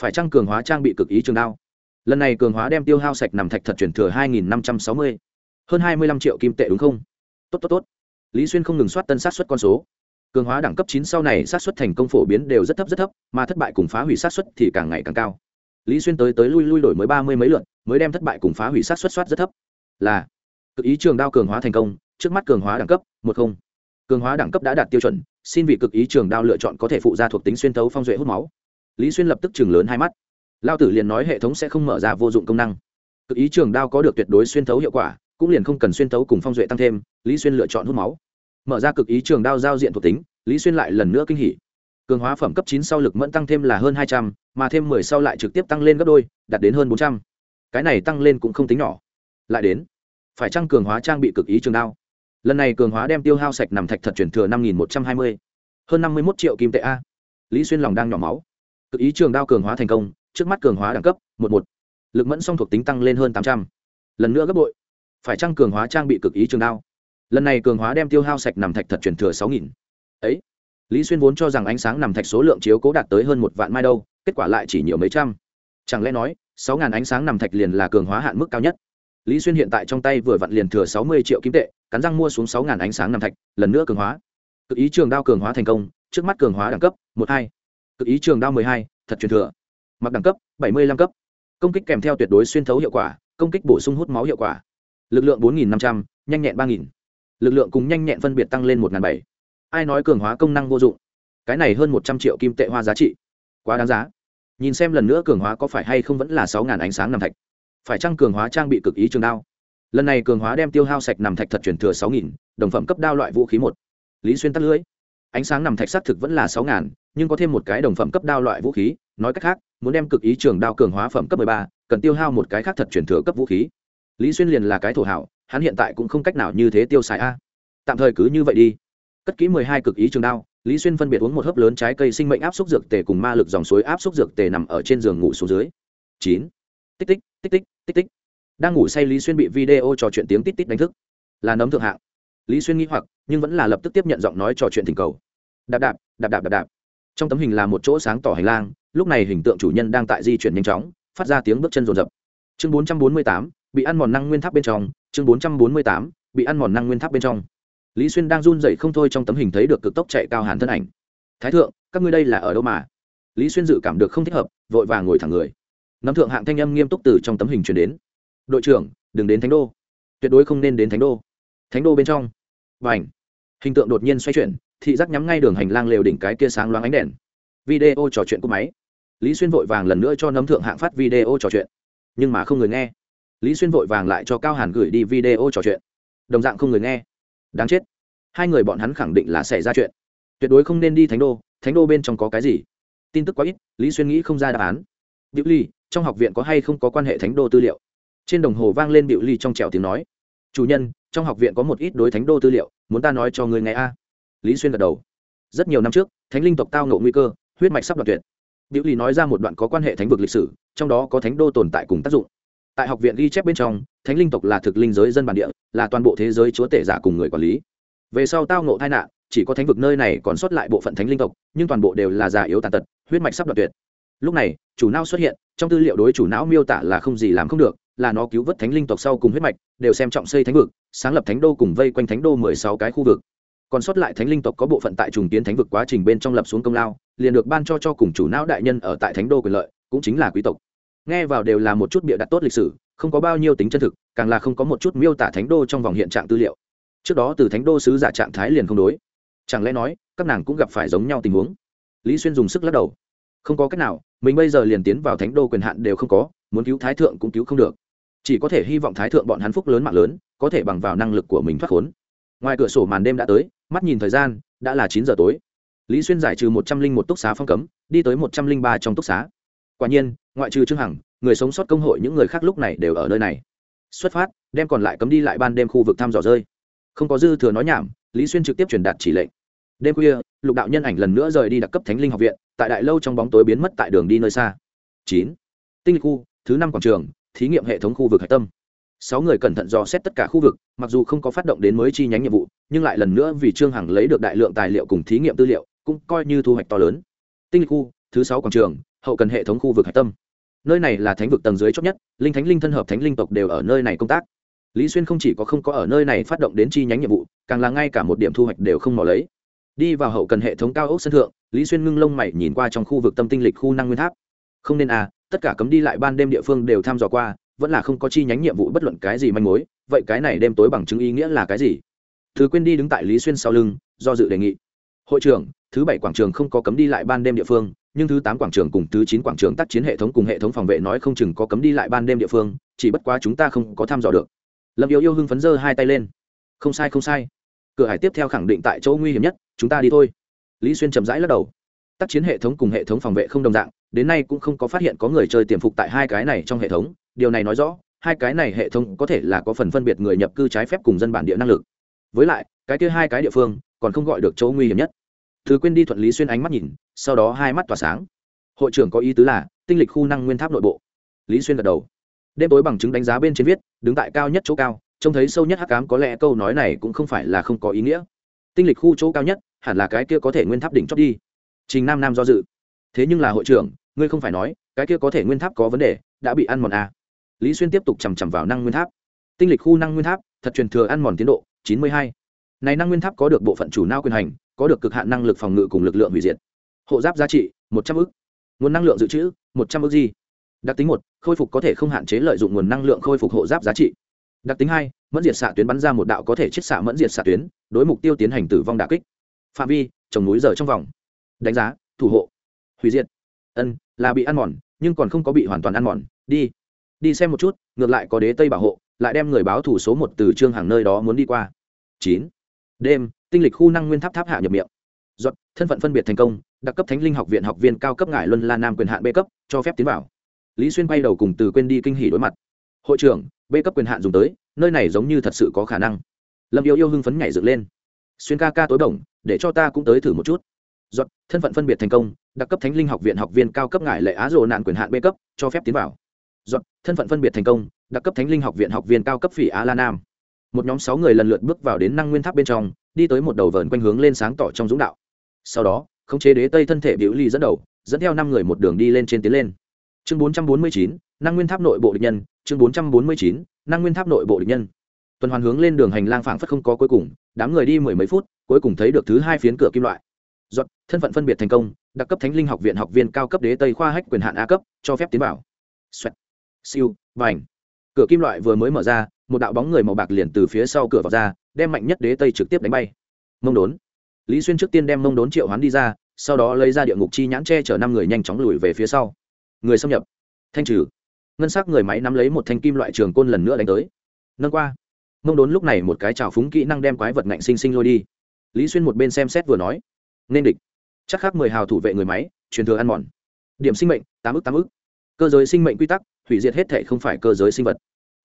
Phải tăng cường hóa trang bị cực ý trường đao? Lần này cường hóa đem tiêu hao sạch nằm thạch thật chuyển thừa hai nghìn năm trăm sáu mươi. Hơn hai mươi lăm triệu kim tệ đúng không? Tốt tốt tốt. Lý xuyên không ngừng soát tân sát xuất con số. Cường hóa đẳng cấp chín sau này sát xuất thành công phổ biến đều rất thấp rất thấp, mà thất bại cùng phá hủy sát xuất thì càng ngày càng cao. Lý xuyên tới tới lui lui đổi mới ba mươi mấy lượt, mới đem thất bại cùng phá hủy sát xuất soát rất thấp. Là, cực ý trường đao cường hóa thành công, trước mắt cường hóa đẳng cấp một không cường hóa đẳng cấp đã đạt tiêu chuẩn, xin vị cực ý trường đao lựa chọn có thể phụ ra thuộc tính xuyên tấu phong duệ hút máu. Lý xuyên lập tức chừng lớn hai mắt. Lao tử liền nói hệ thống sẽ không mở ra vô dụng công năng. Cực ý trường đao có được tuyệt đối xuyên thấu hiệu quả, cũng liền không cần xuyên thấu cùng phong duệ tăng thêm, lý xuyên lựa chọn hút máu. Mở ra cực ý trường đao giao diện thuộc tính, lý xuyên lại lần nữa kinh hỉ. Cường hóa phẩm cấp chín sau lực mẫn tăng thêm là hơn hai trăm, mà thêm mười sau lại trực tiếp tăng lên gấp đôi, đạt đến hơn bốn trăm. Cái này tăng lên cũng không tính nhỏ. Lại đến, phải trăng cường hóa trang bị cực ý trường đao? Lần này cường hóa đem tiêu hao sạch nằm thạch thật chuyển thừa năm nghìn một trăm hai mươi. Hơn năm mươi một triệu kim tệ a. Lý xuyên lòng đang nhỏ máu. Cực ý trường đao cường hóa thành công, trước mắt cường hóa đẳng cấp, một một. Lực mẫn song thuộc tính tăng lên hơn tám trăm. Lần nữa gấp bội. Phải trăng cường hóa trang bị cực ý trường đao? Lần này cường hóa đem tiêu hao sạch nằm thạch thật chuyển thừa sáu nghìn. Ấy. Lý xuyên vốn cho rằng ánh sáng nằm thạch số lượng chiếu cố đạt tới hơn một vạn mai đâu, kết quả lại chỉ nhiều mấy trăm. Chẳng lẽ nói, sáu ngàn ánh sáng nằm thạch liền là cường hóa hạn mức cao nhất? Lý xuyên hiện tại trong tay vừa vặn liền thừa sáu mươi triệu kim tệ, cắn răng mua xuống sáu ngàn ánh sáng nằm thạch, lần nữa cường hóa. Cực ý trường đao cường hóa thành công, trước mắt cường hóa đẳng cấp, một hai. Cực ý trường đao mười hai, thật truyền thừa. Mặc đẳng cấp, bảy mươi lăm cấp. Công kích kèm theo tuyệt đối xuyên thấu hiệu quả, công kích bổ sung hút máu hiệu quả. Lực lượng bốn nghìn năm trăm n h a n h nhẹn ba nghìn. Lực lượng cùng nhanh nhẹn phân biệt tăng lên một bảy. Ai nói cường hóa công năng vô dụng? Cái này hơn một trăm triệu kim tệ hoa giá trị. Quá đáng giá. Nhìn xem lần nữa cường hóa có phải hay không vẫn là sáu ngàn ánh sáng nằm thạch phải chăng cường hóa trang bị cực ý trường đao? Lần này cường hóa đem tiêu hao sạch nằm thạch thật chuyển thừa sáu nghìn, đồng phẩm cấp đao loại vũ khí một. Lý xuyên tắt lưới ánh sáng nằm thạch xác thực vẫn là sáu ngàn, nhưng có thêm một cái đồng phẩm cấp đao loại vũ khí, nói cách khác, muốn đem cực ý trường đao cường hóa phẩm cấp mười ba, cần tiêu hao một cái khác thật chuyển thừa cấp vũ khí. Lý xuyên liền là cái thổ hảo, hắn hiện tại cũng không cách nào như thế tiêu xài a. Tạm thời cứ như vậy đi. Cất kỹ mười hai cực ý trường đao, lý xuyên phân biệt uống một hớp lớn trái cây sinh mệnh áp xúc dược tề cùng ma lực dòng suối áp xúc dược tề nằm ở trên giường ngủ xuống dưới. Chín. Tích tích tích tích tích tích. Đang ngủ say lý xuyên bị video trò chuyện tiếng tít tít đánh thức. Là nấm thượng hạng. Lý xuyên nghĩ hoặc, nhưng vẫn là lập tức tiếp nhận giọng nói trò chuyện thỉnh cầu. Đạp đạp đạp đạp đạp đạp. Trong tấm hình là một chỗ sáng tỏ hành lang, lúc này hình tượng chủ nhân đang tại di chuyển nhanh chóng, phát ra tiếng bước chân rồn rập. Chương bốn trăm bốn mươi tám, bị ăn mòn năng nguyên tháp bên trong. Chương bốn trăm bốn mươi tám, bị ăn mòn năng nguyên tháp bên trong. Lý xuyên đang run dậy không thôi trong tấm hình thấy được cực tốc chạy cao hàn thân ảnh. Thái thượng, các ngươi đây là ở đâu mà? Lý xuyên dự cảm được không thích hợp, vội vàng ngồi thẳng người nắm thượng hạng thanh âm nghiêm túc từ trong tấm hình chuyển đến. Đội trưởng, đừng đến thánh đô. Tuyệt đối không nên đến thánh đô. Thánh đô bên trong. Và ảnh hình tượng đột nhiên xoay chuyển, thị giác nhắm ngay đường hành lang lều đỉnh cái kia sáng loáng ánh đèn. Video trò chuyện của máy. Lý xuyên vội vàng lần nữa cho nấm thượng hạng phát video trò chuyện. Nhưng mà không người nghe. Lý xuyên vội vàng lại cho cao hàn gửi đi video trò chuyện. Đồng dạng không người nghe. Đáng chết. Hai người bọn hắn khẳng định là xảy ra chuyện. Tuyệt đối không nên đi thánh đô. Thánh đô bên trong có cái gì? Tin tức quá ít, lý xuyên nghĩ không ra đáp án. Biểu ly trong học viện có hay không có quan hệ thánh đô tư liệu? Trên đồng hồ vang lên biểu ly trong trẻo tiếng nói. Chủ nhân, trong học viện có một ít đối thánh đô tư liệu, muốn ta nói cho người nghe a. Lý xuyên gật đầu. Rất nhiều năm trước, thánh linh tộc tao ngộ nguy cơ, huyết mạch sắp đoạt tuyệt. Biểu ly nói ra một đoạn có quan hệ thánh vực lịch sử, trong đó có thánh đô tồn tại cùng tác dụng. Tại học viện ghi chép bên trong, thánh linh tộc là thực linh giới dân bản địa, là toàn bộ thế giới chúa tể giả cùng người quản lý. Về sau tao ngộ tai nạn, chỉ có thánh vực nơi này còn sót lại bộ phận thánh linh tộc, nhưng toàn bộ đều là già yếu tàn tật, huyết mạch sắp đoạt tuyệt. Lúc này, chủ nao xuất hiện trong tư liệu đối chủ não miêu tả là không gì làm không được, là nó cứu vớt thánh linh tộc sau cùng huyết mạch, đều xem trọng xây thánh vực, sáng lập thánh đô cùng vây quanh thánh đô mười sáu cái khu vực. Còn sót lại thánh linh tộc có bộ phận tại trùng tiến thánh vực quá trình bên trong lập xuống công lao, liền được ban cho cho cùng chủ não đại nhân ở tại thánh đô quyền lợi, cũng chính là quý tộc. Nghe vào đều là một chút bịa đặt tốt lịch sử, không có bao nhiêu tính chân thực, càng là không có một chút miêu tả thánh đô trong vòng hiện trạng tư liệu. Trước đó từ thánh đô sứ giả trạng thái liền không đối. Chẳng lẽ nói, các nàng cũng gặp phải giống nhau tình huống? Lý xuyên dùng sức lắc đầu không có cách nào, mình bây giờ liền tiến vào thánh đô quyền hạn đều không có, muốn cứu thái thượng cũng cứu không được. Chỉ có thể hy vọng thái thượng bọn hắn phúc lớn mạng lớn, có thể bằng vào năng lực của mình thoát khốn. Ngoài cửa sổ màn đêm đã tới, mắt nhìn thời gian, đã là chín giờ tối. Lý xuyên giải trừ một trăm linh một túc xá phong cấm, đi tới một trăm linh ba trong túc xá. Quả nhiên, ngoại trừ trương hằng, người sống sót công hội những người khác lúc này đều ở nơi này. Xuất phát, đem còn lại cấm đi lại ban đêm khu vực thăm dò rơi. Không có dư thừa nói nhảm, lý xuyên trực tiếp truyền đạt chỉ lệnh. Đêm khuya lục đạo nhân ảnh lần nữa rời đi đặc cấp thánh linh học viện, tại đại lâu trong bóng tối biến mất tại đường đi nơi xa. Chín. Tinh lịch khu, thứ năm quảng trường, thí nghiệm hệ thống khu vực hạch tâm. Sáu người cẩn thận dò xét tất cả khu vực, mặc dù không có phát động đến mới chi nhánh nhiệm vụ, nhưng lại lần nữa vì trương hằng lấy được đại lượng tài liệu cùng thí nghiệm tư liệu, cũng coi như thu hoạch to lớn. Tinh lịch khu, thứ sáu quảng trường, hậu cần hệ thống khu vực hạch tâm. Nơi này là thánh vực tầng dưới chót nhất, linh thánh linh thân hợp thánh linh tộc đều ở nơi này công tác. Lý xuyên không chỉ có không có ở nơi này phát động đến chi nhánh nhiệm vụ, càng là ngay cả một điểm thu hoạch đều không mò lấy đi vào hậu cần hệ thống cao ốc sân thượng, lý xuyên ngưng lông mày nhìn qua trong khu vực tâm tinh lịch khu năng nguyên tháp. Không nên à tất cả cấm đi lại ban đêm địa phương đều tham dò qua, vẫn là không có chi nhánh nhiệm vụ bất luận cái gì manh mối, vậy cái này đêm tối bằng chứng ý nghĩa là cái gì? Thứ quên đi đứng tại lý xuyên sau lưng, do dự đề nghị. Hội trưởng, thứ bảy quảng trường không có cấm đi lại ban đêm địa phương, nhưng thứ tám quảng trường cùng thứ chín quảng trường tác chiến hệ thống cùng hệ thống phòng vệ nói không chừng có cấm đi lại ban đêm địa phương, chỉ bất quá chúng ta không có tham dò được. Lâm yêu yêu hưng phấn dơ hai tay lên. Không sai không sai. Cửa hải tiếp theo khẳng định tại chỗ nguy hiểm nhất chúng ta đi thôi. Lý xuyên chậm rãi lắc đầu. Tác chiến hệ thống cùng hệ thống phòng vệ không đồng dạng, đến nay cũng không có phát hiện có người chơi tiềm phục tại hai cái này trong hệ thống. Điều này nói rõ, hai cái này hệ thống có thể là có phần phân biệt người nhập cư trái phép cùng dân bản địa năng lực. Với lại, cái kia hai cái địa phương còn không gọi được chỗ nguy hiểm nhất. Thứ quên đi thuận lý xuyên ánh mắt nhìn, sau đó hai mắt tỏa sáng. Hội trưởng có ý tứ là, tinh lịch khu năng nguyên tháp nội bộ. Lý xuyên gật đầu. Đêm tối bằng chứng đánh giá bên trên viết, đứng tại cao nhất chỗ cao, trông thấy sâu nhất hắc cám có lẽ câu nói này cũng không phải là không có ý nghĩa tinh lịch khu chỗ cao nhất, hẳn là cái kia có thể nguyên tháp đỉnh chót đi. Trình nam nam do dự. Thế nhưng là hội trưởng, ngươi không phải nói, cái kia có thể nguyên tháp có vấn đề, đã bị ăn mòn à. lý xuyên tiếp tục chằm chằm vào năng nguyên tháp. Tinh lịch khu năng nguyên tháp, thật truyền thừa ăn mòn tiến độ, chín mươi hai. Này năng nguyên tháp có được bộ phận chủ nao quyền hành, có được cực hạn năng lực phòng ngự cùng lực lượng hủy diệt. Hộ giáp giá trị, một trăm ư nguồn năng lượng dự trữ, một trăm ư gì. Đặc tính một, khôi phục có thể không hạn chế lợi dụng nguồn năng lượng khôi phục hộ giáp giá trị. Đặc tính hai mẫn diệt xạ tuyến bắn ra một đạo có thể chiết xạ mẫn diệt xạ tuyến, đối mục tiêu tiến hành tử vong đà kích. Phạm vi, trồng núi giờ trong vòng. Đánh giá, thủ hộ. Hủy diệt. Ân, là bị ăn mòn, nhưng còn không có bị hoàn toàn ăn mòn. Đi. Đi xem một chút, ngược lại có đế tây bảo hộ, lại đem người báo thủ số một từ trương hàng nơi đó muốn đi qua. Chín. Đêm, tinh lịch khu năng nguyên tháp tháp hạ nhập miệng. Giọt, thân phận phân biệt thành công, đặc cấp thánh linh học viện học viên cao cấp ngải luân la nam quyền hạn b cấp, cho phép tiến vào. Lý xuyên bay đầu cùng từ quên đi kinh hỉ đối mặt. Hội trưởng b cấp quyền hạn dùng tới, nơi này giống như thật sự có khả năng. Lâm yêu yêu hưng phấn nhảy dựng lên. Xuyên ca ca tối bổng, để cho ta cũng tới thử một chút. Giọt, thân phận phân biệt thành công, đặc cấp thánh linh học viện học viên cao cấp ngải lệ á rồ nạn quyền hạn b cấp, cho phép tiến vào. Giọt, thân phận phân biệt thành công, đặc cấp thánh linh học viện học viên cao cấp phỉ á la nam. Một nhóm sáu người lần lượt bước vào đến năng nguyên tháp bên trong, đi tới một đầu vờn quanh hướng lên sáng tỏ trong dũng đạo. Sau đó, khống chế đế tây thân thể biểu ly dẫn đầu, dẫn theo năm người một đường đi lên trên tiến lên. Chương bốn trăm bốn mươi chín, năng nguyên tháp nội bộ địch nhân chương bốn trăm bốn mươi chín, năng nguyên tháp nội bộ địch nhân. Tuần hoàn hướng lên đường hành lang phảng phất không có cuối cùng, đám người đi mười mấy phút, cuối cùng thấy được thứ hai phiến cửa kim loại. Giọt, thân phận phân biệt thành công, đặc cấp thánh linh học viện học viên cao cấp đế tây khoa hách quyền hạn a cấp, cho phép tiến vào. Xoẹt. siêu, vành. Cửa kim loại vừa mới mở ra, một đạo bóng người màu bạc liền từ phía sau cửa vào ra, đem mạnh nhất đế tây trực tiếp đánh bay. Mông đốn. Lý xuyên trước tiên đem mông đốn triệu hoán đi ra, sau đó lấy ra địa ngục chi nhãn che chở năm người nhanh chóng lùi về phía sau. Người xâm nhập. Thanh trừ ngân s ắ c người máy nắm lấy một thanh kim loại trường côn lần nữa đánh tới. Nâng qua. Mông đốn lúc này một cái trào phúng kỹ năng đem quái vật ngạnh sinh sinh lôi đi. Lý xuyên một bên xem xét vừa nói. Nên địch. Chắc khác mười hào thủ vệ người máy, truyền thừa ăn mòn. Điểm sinh mệnh, tám ức tám ức. Cơ giới sinh mệnh quy tắc, hủy diệt hết thể không phải cơ giới sinh vật.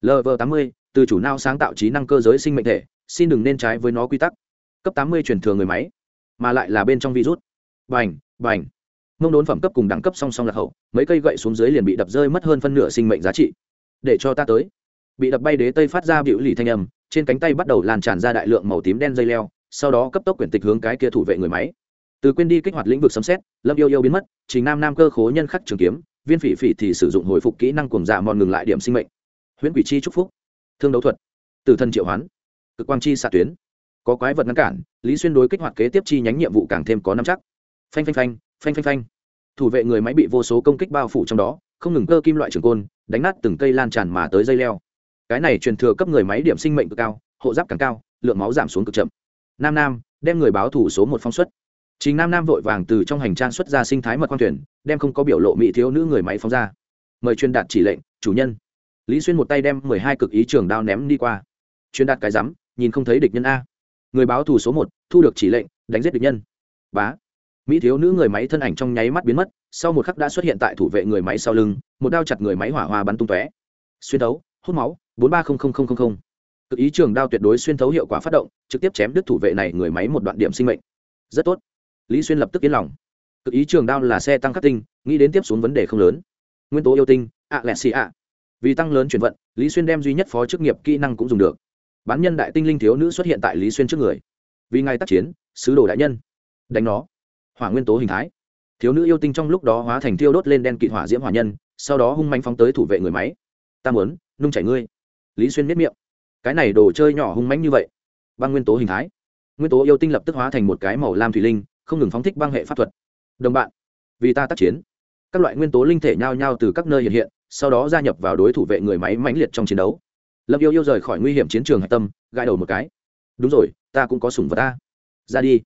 Lv tám mươi, từ chủ nao sáng tạo trí năng cơ giới sinh mệnh thể, xin đừng nên trái với nó quy tắc. Cấp tám mươi truyền thừa người máy, mà lại là bên trong virus. Bành bành mông đốn phẩm cấp cùng đẳng cấp song song lạc hậu, mấy cây gậy xuống dưới liền bị đập rơi mất hơn phân nửa sinh mệnh giá trị. Để cho ta tới. Bị đập bay đế tây phát ra biểu lì thanh âm, trên cánh tay bắt đầu lan tràn ra đại lượng màu tím đen dây leo, sau đó cấp tốc quyển tịch hướng cái kia thủ vệ người máy. Từ quên đi kích hoạt lĩnh vực sấm xét lâm yêu yêu biến mất, trình nam nam cơ khố nhân khắc trường kiếm, viên phỉ phỉ thì sử dụng hồi phục kỹ năng cùng dạ mòn ngừng lại điểm sinh mệnh. Huyễn quỷ chi trúc phúc. Thương đấu thuật. Từ thân triệu hoán. Cực quang chi xạ tuyến. Có quái vật ngăn cản, lý xuyên đối kích hoạt kế tiếp chi nhánh nhiệm vụ càng thêm có năm chắc. Phanh phanh phanh phanh phanh phanh. Thủ vệ người máy bị vô số công kích bao phủ trong đó, không ngừng cơ kim loại trường côn, đánh nát từng cây lan tràn mà tới dây leo. Cái này truyền thừa cấp người máy điểm sinh mệnh cực cao, hộ giáp càng cao, lượng máu giảm xuống cực chậm. Nam nam, đem người báo thủ số một phong suất chính nam nam vội vàng từ trong hành trang xuất ra sinh thái mật quan thuyền, đem không có biểu lộ mỹ thiếu nữ người máy phóng ra. Mời truyền đạt chỉ lệnh, chủ nhân. Lý xuyên một tay đem mười hai cực ý trường đao ném đi qua. Truyền đạt cái rắm, nhìn không thấy địch nhân a. Người báo thù số một, thu được chỉ lệnh, đánh giết địch nhân. Bá mỹ thiếu nữ người máy thân ảnh trong nháy mắt biến mất, sau một khắc đã xuất hiện tại thủ vệ người máy sau lưng, một đao chặt người máy hỏa hoa bắn tung tóe. Xuyên thấu, hút máu, bốn ba cực ý trường đao tuyệt đối xuyên thấu hiệu quả phát động, trực tiếp chém đứt thủ vệ này người máy một đoạn điểm sinh mệnh. Rất tốt. Lý xuyên lập tức yên lòng. Cực ý trường đao là xe tăng khắc tinh, nghĩ đến tiếp xuống vấn đề không lớn. Nguyên tố yêu tinh, ạ lẹ xì ạ. Vì tăng lớn chuyển vận, lý xuyên đem duy nhất phó chức nghiệp kỹ năng cũng dùng được. Bán nhân đại tinh linh thiếu nữ xuất hiện tại lý xuyên trước người. Vì ngài tác chiến, sứ đồ đại nhân. Đánh nó hỏa nguyên tố hình thái. Thiếu nữ yêu tinh trong lúc đó hóa thành thiêu đốt lên đen kịt hỏa diễm hỏa nhân, sau đó hung manh phóng tới thủ vệ người máy. Ta muốn nung chảy ngươi. Lý xuyên miết miệng. Cái này đồ chơi nhỏ hung manh như vậy. Băng nguyên tố hình thái. Nguyên tố yêu tinh lập tức hóa thành một cái màu lam thủy linh, không ngừng phóng thích băng hệ pháp thuật. Đồng bạn, vì ta tác chiến. Các loại nguyên tố linh thể nhao nhao từ các nơi hiện hiện, sau đó gia nhập vào đối thủ vệ người máy mãnh liệt trong chiến đấu. Lâm yêu yêu rời khỏi nguy hiểm chiến trường hạch tâm, gãi đầu một cái. Đúng rồi, ta cũng có sủng vật ta. Ra đi.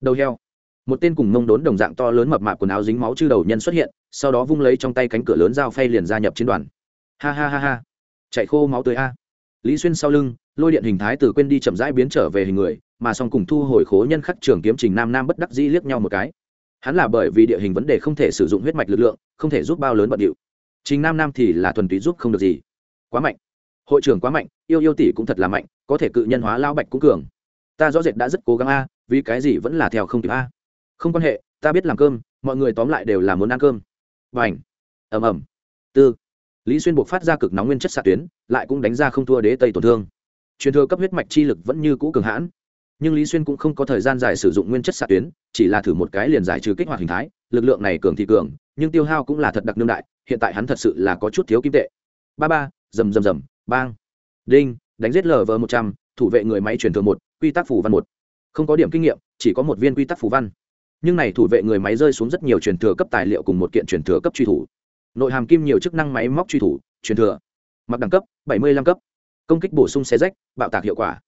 Đầu heo một tên cùng mông đốn đồng dạng to lớn mập mạp quần áo dính máu chư đầu nhân xuất hiện, sau đó vung lấy trong tay cánh cửa lớn dao phay liền gia nhập chiến đoàn. Ha ha ha ha. Chạy khô máu tới a. Lý xuyên sau lưng, lôi điện hình thái từ quên đi chậm rãi biến trở về hình người, mà song cùng thu hồi khố nhân khắc trường kiếm trình nam nam bất đắc dĩ liếc nhau một cái. Hắn là bởi vì địa hình vấn đề không thể sử dụng huyết mạch lực lượng, không thể giúp bao lớn bận điệu. Trình nam nam thì là thuần túy giúp không được gì. Quá mạnh. Hội trưởng quá mạnh, yêu yêu tỷ cũng thật là mạnh, có thể cự nhân hóa lao bạch cũng cường. Ta rõ rệt đã rất cố gắng a, vì cái gì vẫn là theo không kịp a? Không quan hệ, ta biết làm cơm, mọi người tóm lại đều là muốn ăn cơm. Và ảnh ẩm ẩm tư. Lý xuyên buộc phát ra cực nóng nguyên chất xạ tuyến, lại cũng đánh ra không thua đế tây tổn thương. Truyền thừa cấp huyết mạch chi lực vẫn như cũ cường hãn. Nhưng lý xuyên cũng không có thời gian dài sử dụng nguyên chất xạ tuyến, chỉ là thử một cái liền giải trừ kích hoạt hình thái, lực lượng này cường thì cường, nhưng tiêu hao cũng là thật đặc nương đại, hiện tại hắn thật sự là có chút thiếu kim tệ. Ba ba, rầm rầm rầm, bang. Đinh, đánh giết lv một trăm, thủ vệ người máy truyền thừa một, quy tắc phủ văn một. Không có điểm kinh nghiệm, chỉ có một viên quy tắc phủ văn nhưng này thủ vệ người máy rơi xuống rất nhiều truyền thừa cấp tài liệu cùng một kiện truyền thừa cấp truy thủ. Nội hàm kim nhiều chức năng máy móc truy thủ, truyền thừa. Mặc đẳng cấp, bảy mươi lăm cấp. Công kích bổ sung xe rách, bạo tạc hiệu quả.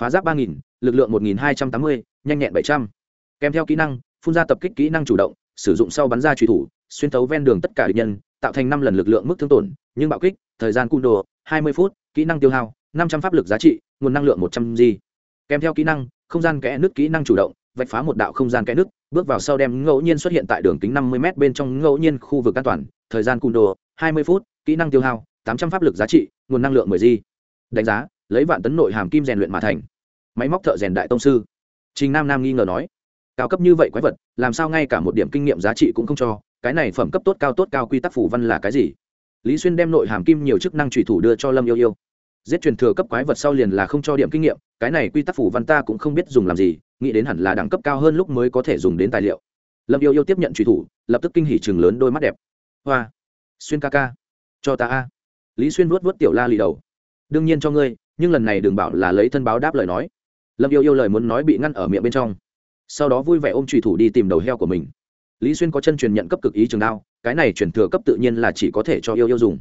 Phá giáp ba nghìn, lực lượng một nghìn hai trăm tám mươi, nhanh nhẹn bảy trăm. Kèm theo kỹ năng, phun ra tập kích kỹ năng chủ động, sử dụng sau bắn ra truy thủ, xuyên thấu ven đường tất cả địch nhân, tạo thành năm lần lực lượng mức thương tổn, nhưng bạo kích, thời gian cung đồ, hai mươi phút, kỹ năng tiêu hao, năm trăm pháp lực giá trị, nguồn năng lượng một trăm g. Kèm theo kỹ năng, không gian kẽ nước kỹ năng chủ động vạch phá một đạo không gian kẽ nước bước vào sau đem ngẫu nhiên xuất hiện tại đường kính năm mươi m bên trong ngẫu nhiên khu vực an toàn thời gian cung đồ hai mươi phút kỹ năng tiêu hao tám trăm pháp lực giá trị nguồn năng lượng mười di, đánh giá lấy vạn tấn nội hàm kim rèn luyện mà thành. Máy móc thợ rèn đại tông sư. Trình nam nam nghi ngờ nói cao cấp như vậy quái vật làm sao ngay cả một điểm kinh nghiệm giá trị cũng không cho cái này phẩm cấp tốt cao tốt cao quy tắc phủ văn là cái gì? Lý xuyên đem nội hàm kim nhiều chức năng trùy thủ đưa cho lâm yêu yêu giết truyền thừa cấp quái vật sau liền là không cho điểm kinh nghiệm, cái này quy tắc phủ văn ta cũng không biết dùng làm gì, nghĩ đến hẳn là đẳng cấp cao hơn lúc mới có thể dùng đến tài liệu. Lâm yêu yêu tiếp nhận truy thủ, lập tức kinh hỉ chừng lớn đôi mắt đẹp. Hoa, xuyên ca ca, cho ta a. Lý xuyên vuốt vuốt tiểu la lì đầu. Đương nhiên cho ngươi, nhưng lần này đừng bảo là lấy thân báo đáp lời nói. Lâm yêu yêu lời muốn nói bị ngăn ở miệng bên trong. Sau đó vui vẻ ôm trùy thủ đi tìm đầu heo của mình. Lý xuyên có chân truyền nhận cấp cực ý trường đao, cái này truyền thừa cấp tự nhiên là chỉ có thể cho yêu yêu dùng.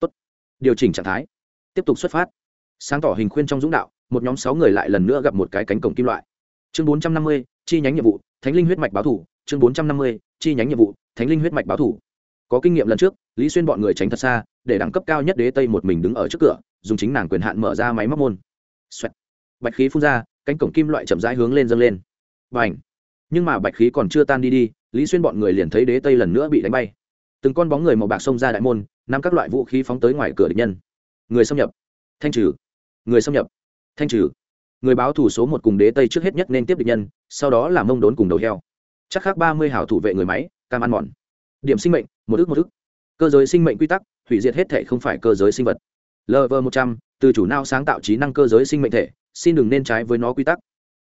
Tốt. điều chỉnh trạng thái tiếp tục xuất phát. Sáng tỏ hình khuyên trong dũng đạo, một nhóm sáu người lại lần nữa gặp một cái cánh cổng kim loại. Chương bốn trăm năm mươi, chi nhánh nhiệm vụ, thánh linh huyết mạch báo thủ. Chương bốn trăm năm mươi, chi nhánh nhiệm vụ, thánh linh huyết mạch báo thủ. Có kinh nghiệm lần trước, lý xuyên bọn người tránh thật xa, để đẳng cấp cao nhất đế tây một mình đứng ở trước cửa, dùng chính nàng quyền hạn mở ra máy móc môn. Xoẹt. bạch khí phun ra, cánh cổng kim loại chậm rãi hướng lên dâng lên. Và ảnh nhưng mà bạch khí còn chưa tan đi đi, lý xuyên bọn người liền thấy đế tây lần nữa bị đánh bay. Từng con bóng người màu bạc xông ra đại môn, nắm các loại vũ khí phóng tới ngoài cửa địch nhân người xâm nhập. Thanh trừ. Người xâm nhập. Thanh trừ. Người báo thủ số một cùng đế tây trước hết nhất nên tiếp địch nhân, sau đó là mông đốn cùng đầu heo. Chắc khác ba mươi hảo thủ vệ người máy, cam ăn mòn. Điểm sinh mệnh, một ước một ước. Cơ giới sinh mệnh quy tắc, hủy diệt hết thể không phải cơ giới sinh vật. Lv một trăm, từ chủ nao sáng tạo trí năng cơ giới sinh mệnh thể, xin đừng nên trái với nó quy tắc.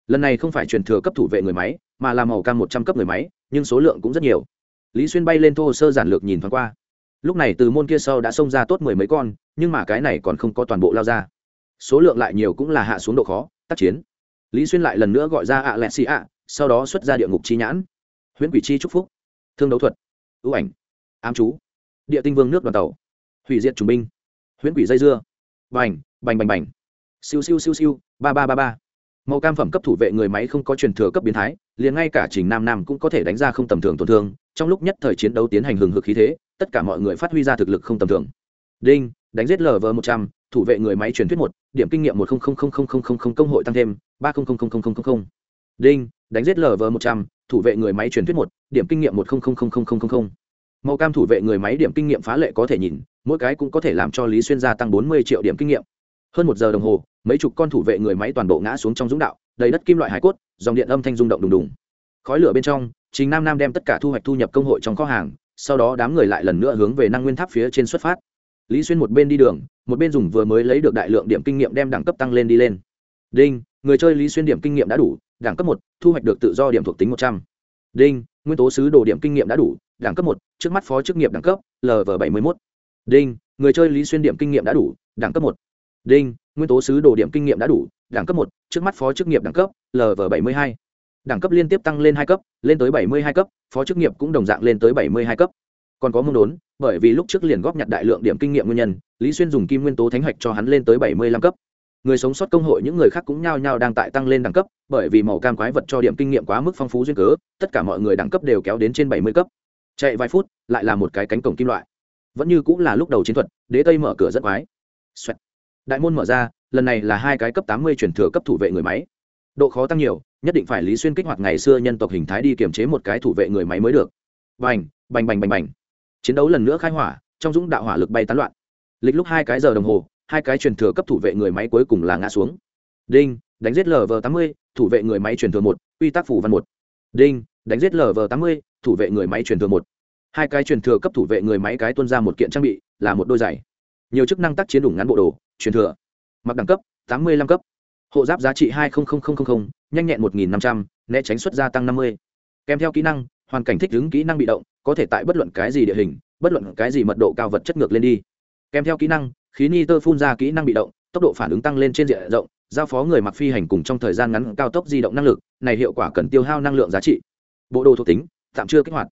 Lần này không phải truyền thừa cấp thủ vệ người máy, mà là màu cam một trăm cấp người máy, nhưng số lượng cũng rất nhiều. Lý xuyên bay lên thô sơ giản lược nhìn thoáng qua lúc này từ môn kia sau đã xông ra tốt mười mấy con, nhưng mà cái này còn không có toàn bộ lao ra. Số lượng lại nhiều cũng là hạ xuống độ khó, tác chiến. Lý xuyên lại lần nữa gọi ra ạ lẹ xì ạ, sau đó xuất ra địa ngục chi nhãn. Huyễn quỷ chi trúc phúc. Thương đấu thuật. Ưu ảnh. Ám chú. Địa tinh vương nước đoàn tàu. Hủy diệt trùng binh. Huyễn quỷ dây dưa. Bành bành bành bành. Siêu siêu siêu siêu, ba ba ba ba. Màu cam phẩm cấp thủ vệ người máy không có truyền thừa cấp biến thái, liền ngay cả trình nam nam cũng có thể đánh ra không tầm thường tổn thương trong lúc nhất thời chiến đấu tiến hành hừng hực khí thế tất cả mọi người phát huy ra thực lực không tầm thường đinh đánh giết lv một trăm thủ vệ người máy truyền thuyết một điểm kinh nghiệm một công hội tăng thêm ba đinh đánh giết lv một trăm thủ vệ người máy truyền thuyết một điểm kinh nghiệm một màu cam thủ vệ người máy điểm kinh nghiệm phá lệ có thể nhìn mỗi cái cũng có thể làm cho lý xuyên gia tăng bốn mươi triệu điểm kinh nghiệm hơn một giờ đồng hồ mấy chục con thủ vệ người máy toàn bộ ngã xuống trong dũng đạo đầy đất kim loại hải cốt dòng điện âm thanh rung động đùng đùng khói lửa bên trong chính nam nam đem tất cả thu hoạch thu nhập công hội trong kho hàng, sau đó đám người lại lần nữa hướng về năng nguyên tháp phía trên xuất phát. Lý xuyên một bên đi đường, một bên dùng vừa mới lấy được đại lượng điểm kinh nghiệm đem đẳng cấp tăng lên đi lên. Đinh, người chơi lý xuyên điểm kinh nghiệm đã đủ, đẳng cấp một, thu hoạch được tự do điểm thuộc tính một trăm. Đinh, nguyên tố sứ đồ điểm kinh nghiệm đã đủ, đẳng cấp một, trước mắt phó chức nghiệp đẳng cấp lv bảy mươi một đinh, người chơi lý xuyên điểm kinh nghiệm đã đủ, đẳng cấp một. Đinh, nguyên tố sứ đồ điểm kinh nghiệm đã đủ, đẳng cấp một, trước mắt phó chức nghiệp đẳng cấp lv bảy mươi hai đẳng cấp liên tiếp tăng lên hai cấp, lên tới bảy mươi hai cấp, phó chức nghiệp cũng đồng dạng lên tới bảy mươi hai cấp. Còn có mông đốn, bởi vì lúc trước liền góp nhặt đại lượng điểm kinh nghiệm nguyên nhân, lý xuyên dùng kim nguyên tố thánh hạch cho hắn lên tới bảy mươi lăm cấp. Người sống sót công hội những người khác cũng nhao nhao đang tại tăng lên đẳng cấp, bởi vì màu cam quái vật cho điểm kinh nghiệm quá mức phong phú duyên cớ, tất cả mọi người đẳng cấp đều kéo đến trên bảy mươi cấp. Chạy vài phút, lại là một cái cánh cổng kim loại. Vẫn như cũng là lúc đầu chiến thuật, đế tây mở cửa rất quái. Xoẹt. đại môn mở ra, lần này là hai cái cấp tám mươi chuyển thừa cấp thủ vệ người máy độ khó tăng nhiều, nhất định phải lý xuyên kích hoạt ngày xưa nhân tộc hình thái đi kiềm chế một cái thủ vệ người máy mới được. Bành bành bành bành bành. Chiến đấu lần nữa khai hỏa, trong dũng đạo hỏa lực bay tán loạn. Lịch lúc hai cái giờ đồng hồ, hai cái truyền thừa cấp thủ vệ người máy cuối cùng là ngã xuống. Đinh, đánh giết lv tám mươi, thủ vệ người máy truyền thừa một, quy tắc phủ văn một. Đinh, đánh giết lv tám mươi, thủ vệ người máy truyền thừa một. Hai cái truyền thừa cấp thủ vệ người máy cái tuân ra một kiện trang bị, là một đôi giày. Nhiều chức năng tác chiến đủ ngắn bộ đồ, truyền thừa. Mặc đẳng cấp, tám mươi năm cấp hộ giáp giá trị hai nhanh nhẹn một nghìn năm trăm, né tránh xuất gia tăng năm mươi. Kèm theo kỹ năng, hoàn cảnh thích ứng kỹ năng bị động, có thể tại bất luận cái gì địa hình, bất luận cái gì mật độ cao vật chất ngược lên đi. Kèm theo kỹ năng, khí ni tơ phun ra kỹ năng bị động, tốc độ phản ứng tăng lên trên diện rộng, giao phó người mặc phi hành cùng trong thời gian ngắn cao tốc di động năng lực, này hiệu quả cần tiêu hao năng lượng giá trị. Bộ đồ thuộc tính, tạm chưa kích hoạt.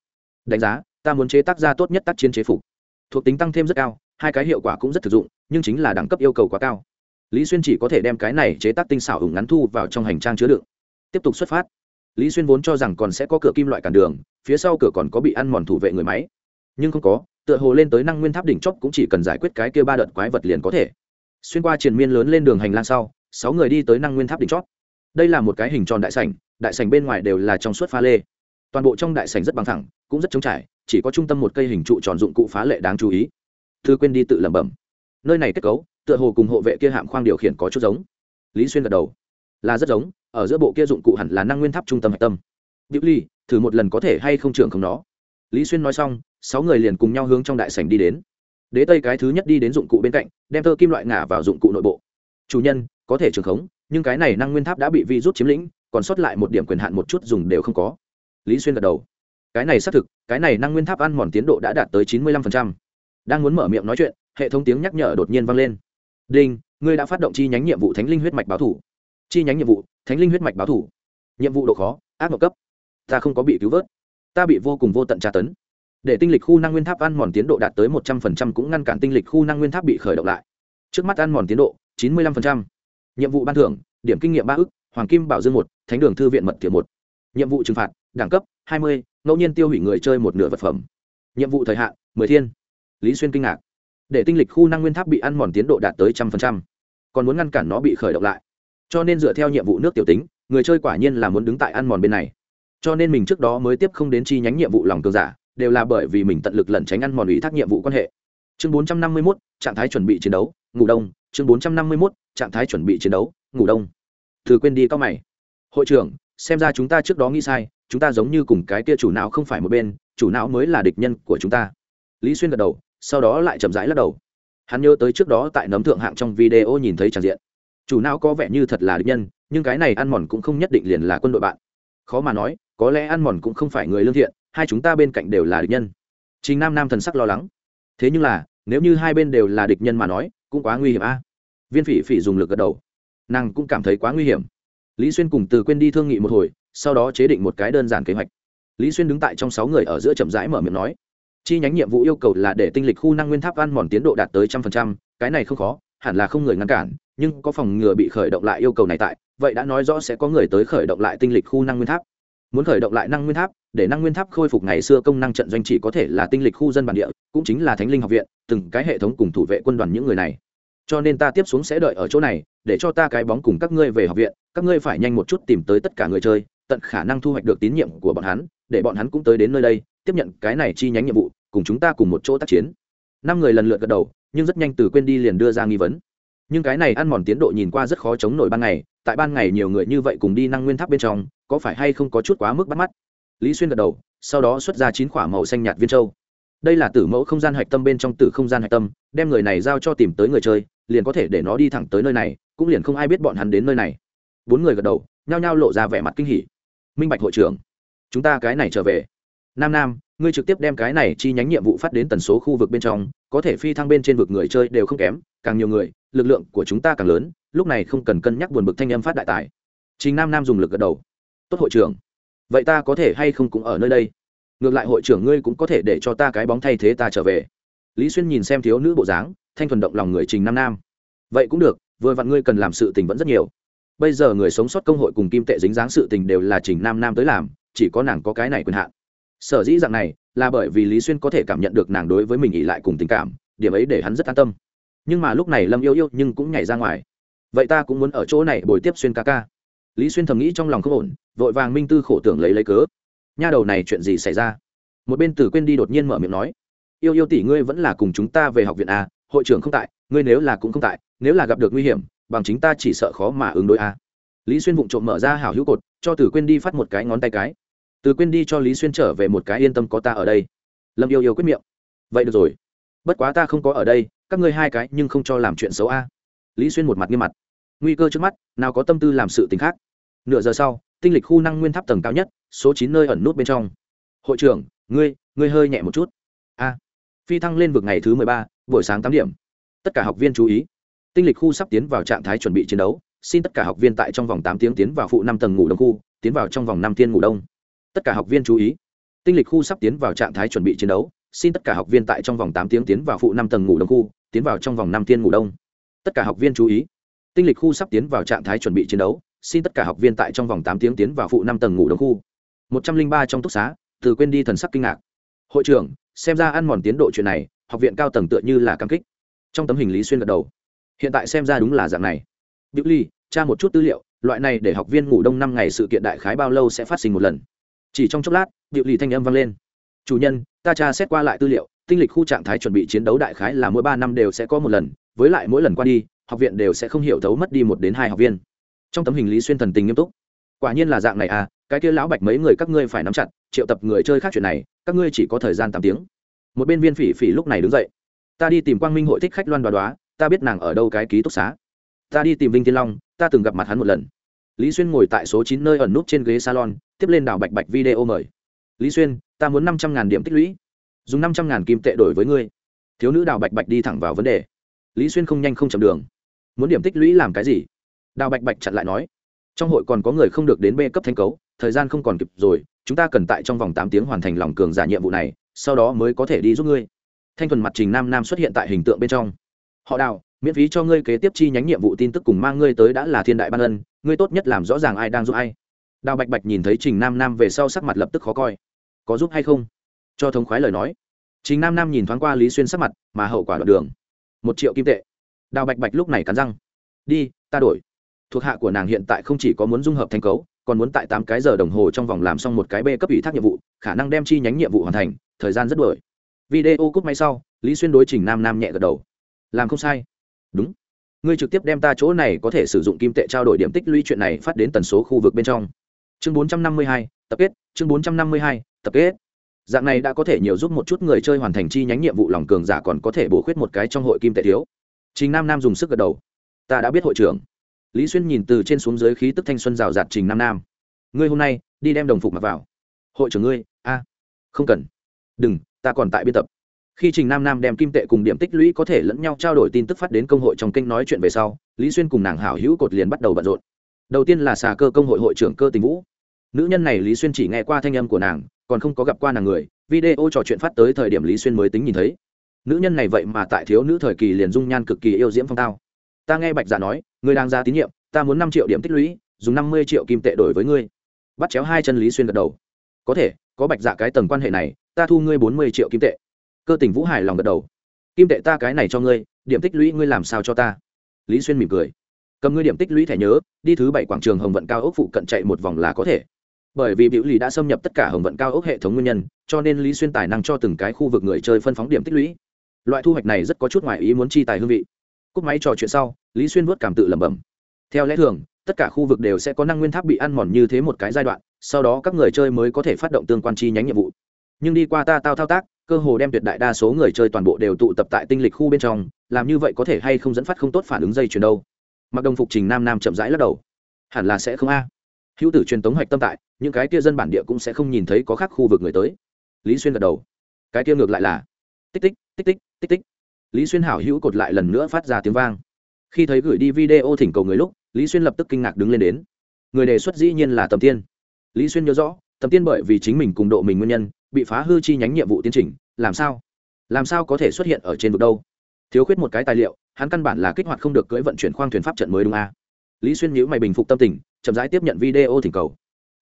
Đánh giá, ta muốn chế tác ra tốt nhất tác chiến chế phục. Thuộc tính tăng thêm rất cao, hai cái hiệu quả cũng rất thực dụng, nhưng chính là đẳng cấp yêu cầu quá cao lý xuyên chỉ có thể đem cái này chế tác tinh xảo ủng ngắn thu vào trong hành trang chứa đựng. Tiếp tục xuất phát. Lý xuyên vốn cho rằng còn sẽ có cửa kim loại cản đường, phía sau cửa còn có bị ăn mòn thủ vệ người máy. Nhưng không có, tựa hồ lên tới năng nguyên tháp đỉnh chóp cũng chỉ cần giải quyết cái kia ba đợt quái vật liền có thể. Xuyên qua triền miên lớn lên đường hành lang sau, sáu người đi tới năng nguyên tháp đỉnh chót đây là một cái hình tròn đại sảnh đại sảnh bên ngoài đều là trong suốt pha lê. Toàn bộ trong đại sảnh rất bằng thẳng, cũng rất trống trải, chỉ có trung tâm một cây hình trụ tròn dụng cụ phá lệ đáng chú ý. Thư quên đi tự lẩm bẩm. Nơi này kết cấu tựa hồ cùng hộ vệ kia hạm khoang điều khiển có chút giống lý xuyên gật đầu là rất giống ở giữa bộ kia dụng cụ hẳn là năng nguyên tháp trung tâm hạch tâm Diệu Ly, thử một lần có thể hay không trưởng không nó. Lý Xuyên nói xong, sáu người liền cùng nhau hướng trong đại sảnh đi đến. Đế Tây cái thứ nhất đi đến dụng cụ bên cạnh, đem tơ kim loại ngả vào dụng cụ nội bộ. Chủ nhân, có thể trưởng khống, nhưng cái này năng nguyên tháp đã bị vi rút chiếm lĩnh, còn sót lại một điểm quyền hạn một chút dùng đều không có. Lý Xuyên gật đầu. Cái này xác thực, cái này năng nguyên tháp ăn mòn tiến độ đã đạt tới chín mươi lăm phần trăm. Đang muốn mở miệng nói chuyện, hệ thống tiếng nhắc nhở đột nhiên vang lên. Đinh, ngươi đã phát động chi nhánh nhiệm vụ Thánh linh huyết mạch báo thủ. Chi nhánh nhiệm vụ, Thánh linh huyết mạch báo thủ. Nhiệm vụ độ khó, ác mộng cấp. Ta không có bị cứu vớt. Ta bị vô cùng vô tận tra tấn. Để tinh lịch khu năng nguyên tháp ăn mòn tiến độ đạt tới một trăm phần trăm cũng ngăn cản tinh lịch khu năng nguyên tháp bị khởi động lại. Trước mắt ăn mòn tiến độ chín mươi lăm phần trăm. Nhiệm vụ ban thưởng điểm kinh nghiệm ba ức hoàng kim bảo dương một thánh đường thư viện mật thiện một. Nhiệm vụ trừng phạt đẳng cấp hai mươi ngẫu nhiên tiêu hủy người chơi một nửa vật phẩm. Nhiệm vụ thời hạn mười thiên. Lý xuyên kinh ngạc để tinh lịch khu năng nguyên tháp bị ăn mòn tiến độ đạt tới trăm phần trăm. Còn muốn ngăn cản nó bị khởi động lại. Cho nên dựa theo nhiệm vụ nước tiểu tính người chơi quả nhiên là muốn đứng tại ăn mòn bên này. Cho nên mình trước đó mới tiếp không đến chi nhánh nhiệm vụ lòng cường giả đều là bởi vì mình tận lực lẩn tránh ăn mòn ủy thác nhiệm vụ quan hệ. Chương 451, trạng thái chuẩn bị chiến đấu ngủ đông. Chương 451, trạng thái chuẩn bị chiến đấu ngủ đông. Thử quên đi các mày. Hội trưởng xem ra chúng ta trước đó nghĩ sai chúng ta giống như cùng cái kia chủ não không phải một bên chủ não mới là địch nhân của chúng ta. Lý xuyên gật đầu sau đó lại chậm rãi lắc đầu. Hắn nhớ tới trước đó tại nấm thượng hạng trong video nhìn thấy tràn diện. Chủ não có vẻ như thật là địch nhân, nhưng cái này ăn mòn cũng không nhất định liền là quân đội bạn. Khó mà nói, có lẽ ăn mòn cũng không phải người lương thiện, hai chúng ta bên cạnh đều là địch nhân. Chính nam nam thần sắc lo lắng. Thế nhưng là, nếu như hai bên đều là địch nhân mà nói, cũng quá nguy hiểm a. Viên phỉ phỉ dùng lực gật đầu. Nàng cũng cảm thấy quá nguy hiểm. Lý xuyên cùng từ quên đi thương nghị một hồi, sau đó chế định một cái đơn giản kế hoạch. Lý xuyên đứng tại trong sáu người ở giữa chậm rãi mở miệng nói chi nhánh nhiệm vụ yêu cầu là để tinh lịch khu năng nguyên tháp ăn mòn tiến độ đạt tới trăm phần trăm, cái này không khó, hẳn là không người ngăn cản, nhưng có phòng ngừa bị khởi động lại yêu cầu này tại, vậy đã nói rõ sẽ có người tới khởi động lại tinh lịch khu năng nguyên tháp. Muốn khởi động lại năng nguyên tháp, để năng nguyên tháp khôi phục ngày xưa công năng trận doanh chỉ có thể là tinh lịch khu dân bản địa, cũng chính là thánh linh học viện, từng cái hệ thống cùng thủ vệ quân đoàn những người này. Cho nên ta tiếp xuống sẽ đợi ở chỗ này, để cho ta cái bóng cùng các ngươi về học viện, các ngươi phải nhanh một chút tìm tới tất cả người chơi, tận khả năng thu hoạch được tín nhiệm của bọn hắn, để bọn hắn cũng tới đến nơi đây tiếp nhận cái này chi nhánh nhiệm vụ, cùng chúng ta cùng một chỗ tác chiến. Năm người lần lượt gật đầu, nhưng rất nhanh từ quên đi liền đưa ra nghi vấn. Nhưng cái này ăn mòn tiến độ nhìn qua rất khó chống nổi ban ngày, tại ban ngày nhiều người như vậy cùng đi năng nguyên tháp bên trong, có phải hay không có chút quá mức bắt mắt? Lý xuyên gật đầu, sau đó xuất ra chín quả màu xanh nhạt viên châu. Đây là tử mẫu không gian hạch tâm bên trong tử không gian hạch tâm, đem người này giao cho tìm tới người chơi, liền có thể để nó đi thẳng tới nơi này, cũng liền không ai biết bọn hắn đến nơi này. Bốn người gật đầu, nhao nhao lộ ra vẻ mặt kinh hỉ. Minh bạch hội trưởng, chúng ta cái này trở về nam nam, ngươi trực tiếp đem cái này chi nhánh nhiệm vụ phát đến tần số khu vực bên trong, có thể phi thăng bên trên vực người chơi đều không kém, càng nhiều người, lực lượng của chúng ta càng lớn, lúc này không cần cân nhắc buồn bực thanh âm phát đại tài. Chính nam nam dùng lực gật đầu. Tốt hội trưởng. Vậy ta có thể hay không cũng ở nơi đây? Ngược lại hội trưởng ngươi cũng có thể để cho ta cái bóng thay thế ta trở về. Lý xuyên nhìn xem thiếu nữ bộ dáng, thanh thuần động lòng người trình nam nam. Vậy cũng được, vừa vặn ngươi cần làm sự tình vẫn rất nhiều. Bây giờ người sống sót công hội cùng kim tệ dính dáng sự tình đều là trình nam nam tới làm, chỉ có nàng có cái này quyền hạn sở dĩ dạng này là bởi vì lý xuyên có thể cảm nhận được nàng đối với mình ỉ lại cùng tình cảm, điểm ấy để hắn rất an tâm. Nhưng mà lúc này lâm yêu yêu nhưng cũng nhảy ra ngoài. Vậy ta cũng muốn ở chỗ này bồi tiếp xuyên ca ca. Lý xuyên thầm nghĩ trong lòng không ổn, vội vàng minh tư khổ tưởng lấy lấy cớ. Nha đầu này chuyện gì xảy ra? Một bên tử quên đi đột nhiên mở miệng nói, yêu yêu tỷ ngươi vẫn là cùng chúng ta về học viện a, hội trưởng không tại, ngươi nếu là cũng không tại, nếu là gặp được nguy hiểm, bằng chính ta chỉ sợ khó mà ứng đối a. Lý xuyên vụng trộm mở ra hảo hữu cột, cho tử quên đi phát một cái ngón tay cái từ quên đi cho lý xuyên trở về một cái yên tâm có ta ở đây. Lâm yêu yêu quyết miệng. Vậy được rồi. Bất quá ta không có ở đây, các ngươi hai cái nhưng không cho làm chuyện xấu a. Lý xuyên một mặt nghiêm mặt. Nguy cơ trước mắt, nào có tâm tư làm sự t khác. Nửa giờ sau, tinh lịch khu năng nguyên tháp tầng cao nhất, số chín nơi ẩn nút bên trong. Hội trưởng, ngươi ngươi hơi nhẹ một chút. A. Phi thăng lên vực ngày thứ mười ba, buổi sáng tám điểm. Tất cả học viên chú ý. Tinh lịch khu sắp tiến vào trạng thái chuẩn bị chiến đấu, xin tất cả học viên tại trong vòng tám tiếng tiến vào phụ năm tầng ngủ đông khu, tiến vào trong vòng năm tiên ngủ đông tất cả học viên chú ý. Tinh lịch khu sắp tiến vào trạng thái chuẩn bị chiến đấu, xin tất cả học viên tại trong vòng tám tiếng tiến vào phụ năm tầng ngủ đông khu, tiến vào trong vòng năm tiên ngủ đông. Tất cả học viên chú ý. Tinh lịch khu sắp tiến vào trạng thái chuẩn bị chiến đấu, xin tất cả học viên tại trong vòng tám tiếng tiến vào phụ năm tầng ngủ đông khu. Một trăm linh ba trong túc xá, từ quên đi thần sắc kinh ngạc. Hội trưởng, xem ra ăn mòn tiến độ chuyện này, học viện cao tầng tựa như là cam kích. Trong tấm hình lý xuyên gật đầu. Hiện tại xem ra đúng là dạng này. Biểu ly, tra một chút tư liệu, loại này để học viên ngủ đông năm ngày sự kiện đại khái bao lâu sẽ phát sinh một lần? Chỉ trong chốc lát, điệu ly thanh âm vang lên. Chủ nhân, ta tra xét qua lại tư liệu, tinh lịch khu trạng thái chuẩn bị chiến đấu đại khái là mỗi ba năm đều sẽ có một lần, với lại mỗi lần qua đi, học viện đều sẽ không hiểu thấu mất đi một đến hai học viên. Trong tấm hình lý xuyên thần tình nghiêm túc. Quả nhiên là dạng này à cái kia lão bạch mấy người các ngươi phải nắm chặt, triệu tập người chơi khác chuyện này, các ngươi chỉ có thời gian tám tiếng. Một bên viên phỉ phỉ lúc này đứng dậy. Ta đi tìm quang minh hội thích khách loan đoá đoá, ta biết nàng ở đâu cái ký túc xá. Ta đi tìm vinh thiên long, ta từng gặp mặt hắn một lần lý xuyên ngồi tại số chín nơi ẩn nút trên ghế salon, tiếp lên đảo bạch bạch video mời. Lý xuyên, ta muốn năm trăm ngàn điểm tích lũy. Dùng năm trăm ngàn kim tệ đổi với ngươi. Thiếu nữ đào bạch bạch đi thẳng vào vấn đề. Lý xuyên không nhanh không chậm đường. Muốn điểm tích lũy làm cái gì? Đào bạch bạch chặn lại nói. Trong hội còn có người không được đến b cấp thanh cấu, thời gian không còn kịp rồi, chúng ta cần tại trong vòng tám tiếng hoàn thành lòng cường giả nhiệm vụ này, sau đó mới có thể đi giúp ngươi. Thanh thuần mặt trình nam nam xuất hiện tại hình tượng bên trong. Họ đào miễn phí cho ngươi kế tiếp chi nhánh nhiệm vụ tin tức cùng mang ngươi tới đã là thiên đại ban ân, ngươi tốt nhất làm rõ ràng ai đang giúp ai. Đào bạch bạch nhìn thấy trình nam nam về sau sắc mặt lập tức khó coi. Có giúp hay không? Cho thống khoái lời nói. Trình nam nam nhìn thoáng qua lý xuyên sắc mặt, mà hậu quả đoạn đường. Một triệu kim tệ. Đào bạch bạch lúc này cắn răng. Đi, ta đổi. Thuộc hạ của nàng hiện tại không chỉ có muốn dung hợp thành cấu, còn muốn tại tám cái giờ đồng hồ trong vòng làm xong một cái b cấp ủy thác nhiệm vụ, khả năng đem chi nhánh nhiệm vụ hoàn thành, thời gian rất đổi video cúp máy sau, lý xuyên đối trình nam nam nhẹ gật đầu. Làm không sai đúng. Ngươi trực tiếp đem ta chỗ này có thể sử dụng kim tệ trao đổi điểm tích lũy chuyện này phát đến tần số khu vực bên trong. Chương bốn trăm năm mươi hai, tập kết. Chương bốn trăm năm mươi hai, tập kết. Dạng này đã có thể nhiều giúp một chút người chơi hoàn thành chi nhánh nhiệm vụ lòng cường giả còn có thể bổ khuyết một cái trong hội kim tệ thiếu. Trình nam nam dùng sức gật đầu. Ta đã biết hội trưởng. Lý xuyên nhìn từ trên xuống dưới khí tức thanh xuân rào rạt trình nam nam. Ngươi hôm nay, đi đem đồng phục mặc vào. Hội trưởng ngươi, a. Không cần. Đừng, ta còn tại biên tập khi trình nam nam đem kim tệ cùng điểm tích lũy có thể lẫn nhau trao đổi tin tức phát đến công hội trong kênh nói chuyện về sau, lý xuyên cùng nàng hảo hữu cột liền bắt đầu bận rộn. Đầu tiên là xà cơ công hội hội trưởng cơ tình vũ. Nữ nhân này lý xuyên chỉ nghe qua thanh âm của nàng, còn không có gặp qua nàng người, video trò chuyện phát tới thời điểm lý xuyên mới tính nhìn thấy. Nữ nhân này vậy mà tại thiếu nữ thời kỳ liền dung nhan cực kỳ yêu diễm phong tao. Ta nghe bạch dạ nói ngươi đang ra tín nhiệm, ta muốn năm triệu điểm tích lũy, dùng năm mươi triệu kim tệ đổi với ngươi. Bắt chéo hai chân lý xuyên gật đầu. Có thể, có bạch dạ cái tầng quan hệ này, ta thu ngươi bốn mươi triệu kim tệ cơ tình vũ hài lòng gật đầu. Kim tệ ta cái này cho ngươi, điểm tích lũy ngươi làm sao cho ta? Lý xuyên mỉm cười. Cầm ngươi điểm tích lũy thẻ nhớ, đi thứ bảy quảng trường hồng vận cao ốc phụ cận chạy một vòng là có thể. Bởi vì biểu lý đã xâm nhập tất cả hồng vận cao ốc hệ thống nguyên nhân, cho nên lý xuyên tài năng cho từng cái khu vực người chơi phân phóng điểm tích lũy. Loại thu hoạch này rất có chút ngoại ý muốn chi tài hương vị. Cúp máy trò chuyện sau, lý xuyên vớt cảm tự lẩm bẩm. Theo lẽ thường, tất cả khu vực đều sẽ có năng nguyên tháp bị ăn mòn như thế một cái giai đoạn, sau đó các người chơi mới có thể phát động tương quan chi nhánh nhiệm vụ. Nhưng đi qua ta tao thao tác cơ hồ đem tuyệt đại đa số người chơi toàn bộ đều tụ tập tại tinh lịch khu bên trong, làm như vậy có thể hay không dẫn phát không tốt phản ứng dây chuyển đâu. Mặc đồng phục trình nam nam chậm rãi lắc đầu. Hẳn là sẽ không a. Hữu tử truyền tống hoạch tâm tại, những cái kia dân bản địa cũng sẽ không nhìn thấy có khác khu vực người tới. Lý xuyên gật đầu. Cái kia ngược lại là, tích tích tích tích tích tích. Lý xuyên hảo hữu cột lại lần nữa phát ra tiếng vang. Khi thấy gửi đi video thỉnh cầu người lúc, lý xuyên lập tức kinh ngạc đứng lên đến. Người đề xuất dĩ nhiên là tầm tiên. Lý xuyên nhớ rõ, tầm tiên bởi vì chính mình cùng độ mình nguyên nhân bị phá hư chi nhánh nhiệm vụ tiến trình, làm sao? Làm sao có thể xuất hiện ở trên vực đâu? Thiếu khuyết một cái tài liệu, hắn căn bản là kích hoạt không được cưỡi vận chuyển khoang thuyền pháp trận mới đúng a. À? lý xuyên nhữ mày bình phục tâm tình, chậm rãi tiếp nhận video thỉnh cầu.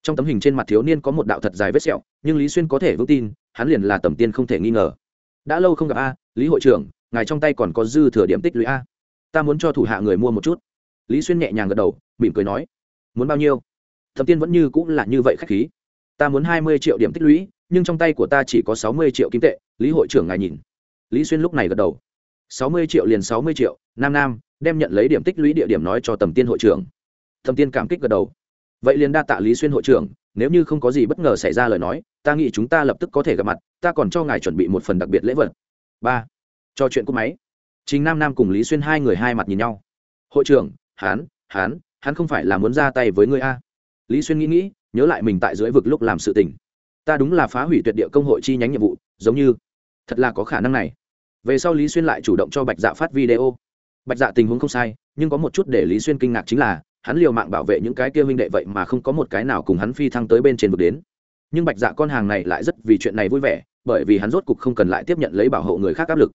Trong tấm hình trên mặt thiếu niên có một đạo thật dài vết sẹo, nhưng lý xuyên có thể vững tin, hắn liền là tầm tiên không thể nghi ngờ. Đã lâu không gặp a, lý hội trưởng, ngài trong tay còn có dư thừa điểm tích lũy a. Ta muốn cho thủ hạ người mua một chút. Lý xuyên nhẹ nhàng gật đầu, mỉm cười nói. Muốn bao nhiêu? Thẩm tiên vẫn như cũng là như vậy khách khí. Ta muốn hai mươi triệu điểm tích lũy nhưng trong tay của ta chỉ có sáu mươi triệu kim tệ, lý hội trưởng ngài nhìn. Lý xuyên lúc này gật đầu. Sáu mươi triệu liền sáu mươi triệu, nam nam, đem nhận lấy điểm tích lũy địa điểm nói cho tầm tiên hội trưởng. Thẩm tiên cảm kích gật đầu. Vậy liền đa tạ lý xuyên hội trưởng, nếu như không có gì bất ngờ xảy ra lời nói, ta nghĩ chúng ta lập tức có thể gặp mặt, ta còn cho ngài chuẩn bị một phần đặc biệt lễ vật. Ba cho chuyện cúp máy. Chính nam nam cùng lý xuyên hai người hai mặt nhìn nhau. Hội trưởng, hán hán hắn không phải là muốn ra tay với ngươi a? Lý xuyên nghĩ nghĩ, nhớ lại mình tại dưới vực lúc làm sự tình ta đúng là phá hủy tuyệt địa công hội chi nhánh nhiệm vụ, giống như, thật là có khả năng này. Về sau lý xuyên lại chủ động cho bạch dạ phát video. Bạch dạ tình huống không sai, nhưng có một chút để lý xuyên kinh ngạc chính là, hắn liều mạng bảo vệ những cái kia huynh đệ vậy mà không có một cái nào cùng hắn phi thăng tới bên trên vực đến. Nhưng bạch dạ con hàng này lại rất vì chuyện này vui vẻ, bởi vì hắn rốt cục không cần lại tiếp nhận lấy bảo hộ người khác áp lực.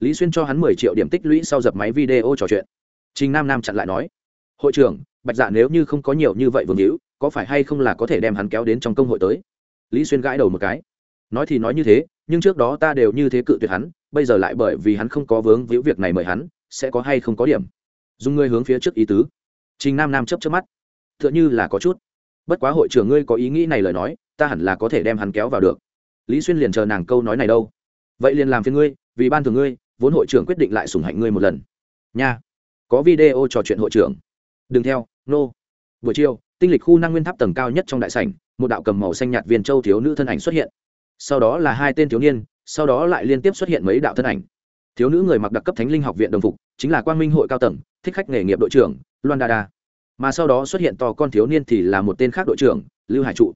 Lý xuyên cho hắn mười triệu điểm tích lũy sau dập máy video trò chuyện. Trình nam nam chặn lại nói, hội trưởng, bạch dạ nếu như không có nhiều như vậy vương hữu, có phải hay không là có thể đem hắn kéo đến trong công hội tới? Lý xuyên gãi đầu một cái. Nói thì nói như thế, nhưng trước đó ta đều như thế cự tuyệt hắn, bây giờ lại bởi vì hắn không có vướng víu việc này mời hắn, sẽ có hay không có điểm? Dùng ngươi hướng phía trước ý tứ. Trình nam nam chấp chấp mắt. T h ư ợ n h ư là có chút. Bất quá hội trưởng ngươi có ý nghĩ này lời nói, ta hẳn là có thể đem hắn kéo vào được. Lý xuyên liền chờ nàng câu nói này đâu. Vậy liền làm phiên ngươi, vì ban thường ngươi, vốn hội trưởng quyết định lại sủng hạnh ngươi một lần. Nha. Có video trò chuyện hội trưởng. Đừng theo. Nô. Buổi chiều tinh lịch khu năng nguyên tháp tầng cao nhất trong đại sảnh, một đạo cầm màu xanh nhạt viên châu thiếu nữ thân ảnh xuất hiện. Sau đó là hai tên thiếu niên, sau đó lại liên tiếp xuất hiện mấy đạo thân ảnh. Thiếu nữ người mặc đặc cấp thánh linh học viện đồng phục, chính là quang minh hội cao tầng, thích khách nghề nghiệp đội trưởng, loan đa đa mà sau đó xuất hiện to con thiếu niên thì là một tên khác đội trưởng, lưu hải trụ.